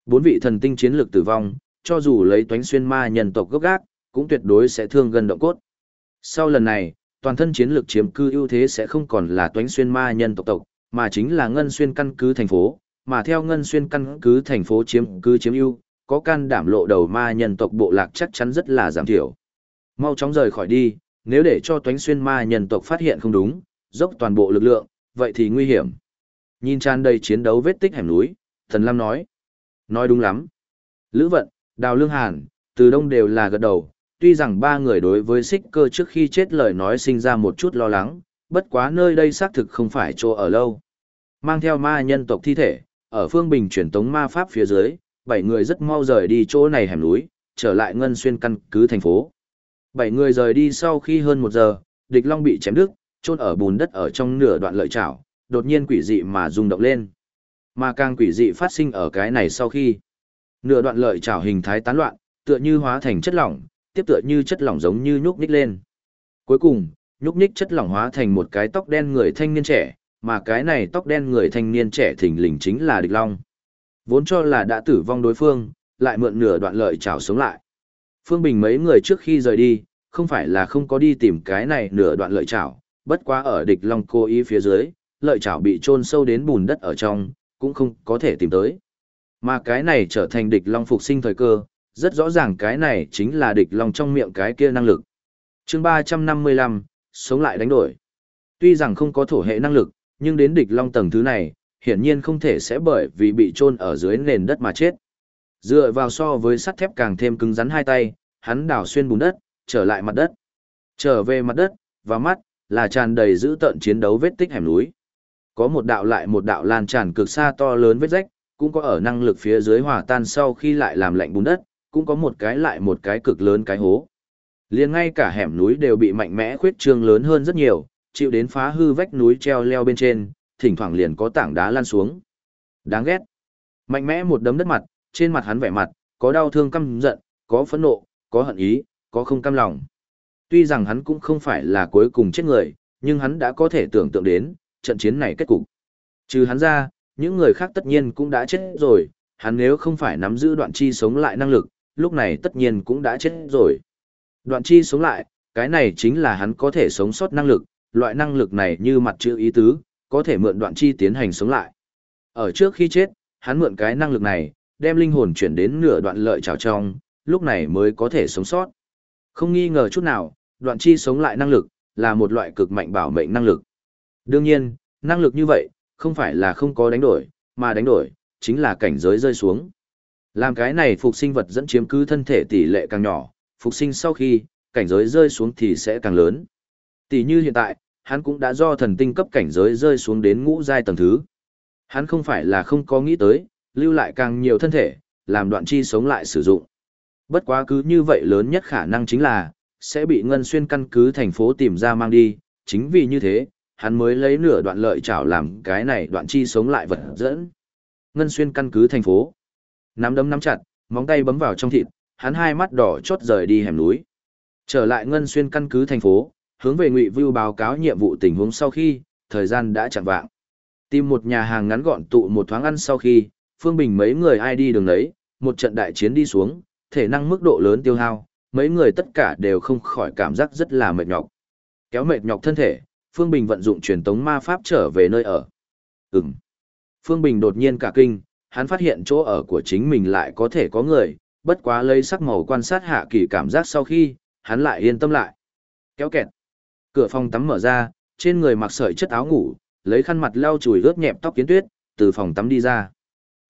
bốn vị thần tinh chiến lược tử vong, cho dù lấy toánh xuyên ma nhân tộc gốc gác, cũng tuyệt đối sẽ thương gần động cốt. Sau lần này, toàn thân chiến lược chiếm cư ưu thế sẽ không còn là toánh xuyên ma nhân tộc tộc, mà chính là ngân xuyên căn cứ thành phố, mà theo ngân xuyên căn cứ thành phố chiếm cư chiếm ưu, có can đảm lộ đầu ma nhân tộc bộ lạc chắc chắn rất là giảm thiểu. Mau chóng rời khỏi đi, nếu để cho toánh xuyên ma nhân tộc phát hiện không đúng, dốc toàn bộ lực lượng, vậy thì nguy hiểm. Nhìn tràn đầy chiến đấu vết tích hẻm núi, Thần Lam nói. Nói đúng lắm. Lữ Vận, Đào Lương Hàn, từ đông đều là gật đầu, tuy rằng ba người đối với xích cơ trước khi chết lời nói sinh ra một chút lo lắng, bất quá nơi đây xác thực không phải chỗ ở lâu. Mang theo ma nhân tộc thi thể, ở phương bình truyền tống ma pháp phía dưới, bảy người rất mau rời đi chỗ này hẻm núi, trở lại ngân xuyên căn cứ thành phố. Bảy người rời đi sau khi hơn một giờ, địch long bị chém đứt, chôn ở bùn đất ở trong nửa đoạn lợi chảo, đột nhiên quỷ dị mà rung động lên. Mà càng quỷ dị phát sinh ở cái này sau khi nửa đoạn lợi trảo hình thái tán loạn, tựa như hóa thành chất lỏng, tiếp tựa như chất lỏng giống như nhúc nhích lên. Cuối cùng, nhúc nhích chất lỏng hóa thành một cái tóc đen người thanh niên trẻ, mà cái này tóc đen người thanh niên trẻ thình lình chính là Địch Long. Vốn cho là đã tử vong đối phương, lại mượn nửa đoạn lợi trảo sống lại. Phương Bình mấy người trước khi rời đi, không phải là không có đi tìm cái này nửa đoạn lợi trảo, bất quá ở Địch Long cố ý phía dưới, lợi trảo bị chôn sâu đến bùn đất ở trong, cũng không có thể tìm tới. Mà cái này trở thành địch long phục sinh thời cơ, rất rõ ràng cái này chính là địch long trong miệng cái kia năng lực. chương 355, sống lại đánh đổi. Tuy rằng không có thổ hệ năng lực, nhưng đến địch long tầng thứ này, hiển nhiên không thể sẽ bởi vì bị chôn ở dưới nền đất mà chết. Dựa vào so với sắt thép càng thêm cứng rắn hai tay, hắn đào xuyên bùn đất, trở lại mặt đất. Trở về mặt đất, và mắt, là tràn đầy giữ tận chiến đấu vết tích hẻm núi có một đạo lại một đạo lan tràn cực xa to lớn vết rách, cũng có ở năng lực phía dưới hòa tan sau khi lại làm lạnh bùn đất, cũng có một cái lại một cái cực lớn cái hố. Liền ngay cả hẻm núi đều bị mạnh mẽ khuyết trương lớn hơn rất nhiều, chịu đến phá hư vách núi treo leo bên trên, thỉnh thoảng liền có tảng đá lan xuống. Đáng ghét. Mạnh mẽ một đấm đất mặt, trên mặt hắn vẻ mặt, có đau thương căm giận, có phẫn nộ, có hận ý, có không cam lòng. Tuy rằng hắn cũng không phải là cuối cùng chết người, nhưng hắn đã có thể tưởng tượng đến, trận chiến này kết cục. Trừ hắn ra, những người khác tất nhiên cũng đã chết rồi, hắn nếu không phải nắm giữ đoạn chi sống lại năng lực, lúc này tất nhiên cũng đã chết rồi. Đoạn chi sống lại, cái này chính là hắn có thể sống sót năng lực, loại năng lực này như mặt chữ ý tứ, có thể mượn đoạn chi tiến hành sống lại. Ở trước khi chết, hắn mượn cái năng lực này, đem linh hồn chuyển đến nửa đoạn lợi trào trong, lúc này mới có thể sống sót. Không nghi ngờ chút nào, đoạn chi sống lại năng lực, là một loại cực mạnh bảo mệnh năng lực. Đương nhiên, năng lực như vậy, không phải là không có đánh đổi, mà đánh đổi, chính là cảnh giới rơi xuống. Làm cái này phục sinh vật dẫn chiếm cứ thân thể tỷ lệ càng nhỏ, phục sinh sau khi, cảnh giới rơi xuống thì sẽ càng lớn. Tỷ như hiện tại, hắn cũng đã do thần tinh cấp cảnh giới rơi xuống đến ngũ giai tầng thứ. Hắn không phải là không có nghĩ tới, lưu lại càng nhiều thân thể, làm đoạn chi sống lại sử dụng. Bất quá cứ như vậy lớn nhất khả năng chính là, sẽ bị ngân xuyên căn cứ thành phố tìm ra mang đi, chính vì như thế, hắn mới lấy nửa đoạn lợi chảo làm cái này đoạn chi sống lại vật dẫn. Ngân xuyên căn cứ thành phố. Nắm đấm nắm chặt, móng tay bấm vào trong thịt, hắn hai mắt đỏ chót rời đi hẻm núi. Trở lại Ngân xuyên căn cứ thành phố, hướng về Ngụy Vưu báo cáo nhiệm vụ tình huống sau khi, thời gian đã chẳng vạng. Tìm một nhà hàng ngắn gọn tụ một thoáng ăn sau khi, Phương Bình mấy người ai đi đường đấy, một trận đại chiến đi xuống, thể năng mức độ lớn tiêu hao, mấy người tất cả đều không khỏi cảm giác rất là mệt nhọc. Kéo mệt nhọc thân thể, Phương Bình vận dụng truyền tống ma pháp trở về nơi ở. Ừm. Phương Bình đột nhiên cả kinh, hắn phát hiện chỗ ở của chính mình lại có thể có người, bất quá lấy sắc màu quan sát hạ kỳ cảm giác sau khi, hắn lại yên tâm lại. Kéo kẹt. Cửa phòng tắm mở ra, trên người mặc sợi chất áo ngủ, lấy khăn mặt lau chùi ướt nhẹp tóc kiến tuyết, từ phòng tắm đi ra.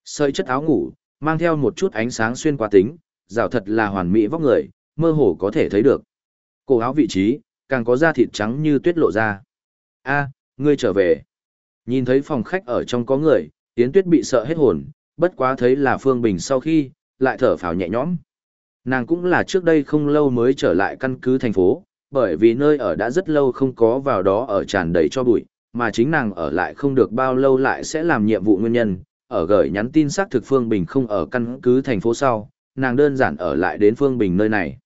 Sợi chất áo ngủ, mang theo một chút ánh sáng xuyên qua tính, rào thật là hoàn mỹ vóc người, mơ hồ có thể thấy được. Cổ áo vị trí, càng có da thịt trắng như tuyết lộ ra. a ngươi trở về. Nhìn thấy phòng khách ở trong có người, Yến Tuyết bị sợ hết hồn, bất quá thấy là Phương Bình sau khi, lại thở phào nhẹ nhõm. Nàng cũng là trước đây không lâu mới trở lại căn cứ thành phố, bởi vì nơi ở đã rất lâu không có vào đó ở tràn đầy cho bụi, mà chính nàng ở lại không được bao lâu lại sẽ làm nhiệm vụ nguyên nhân, ở gửi nhắn tin xác thực Phương Bình không ở căn cứ thành phố sau, nàng đơn giản ở lại đến Phương Bình nơi này.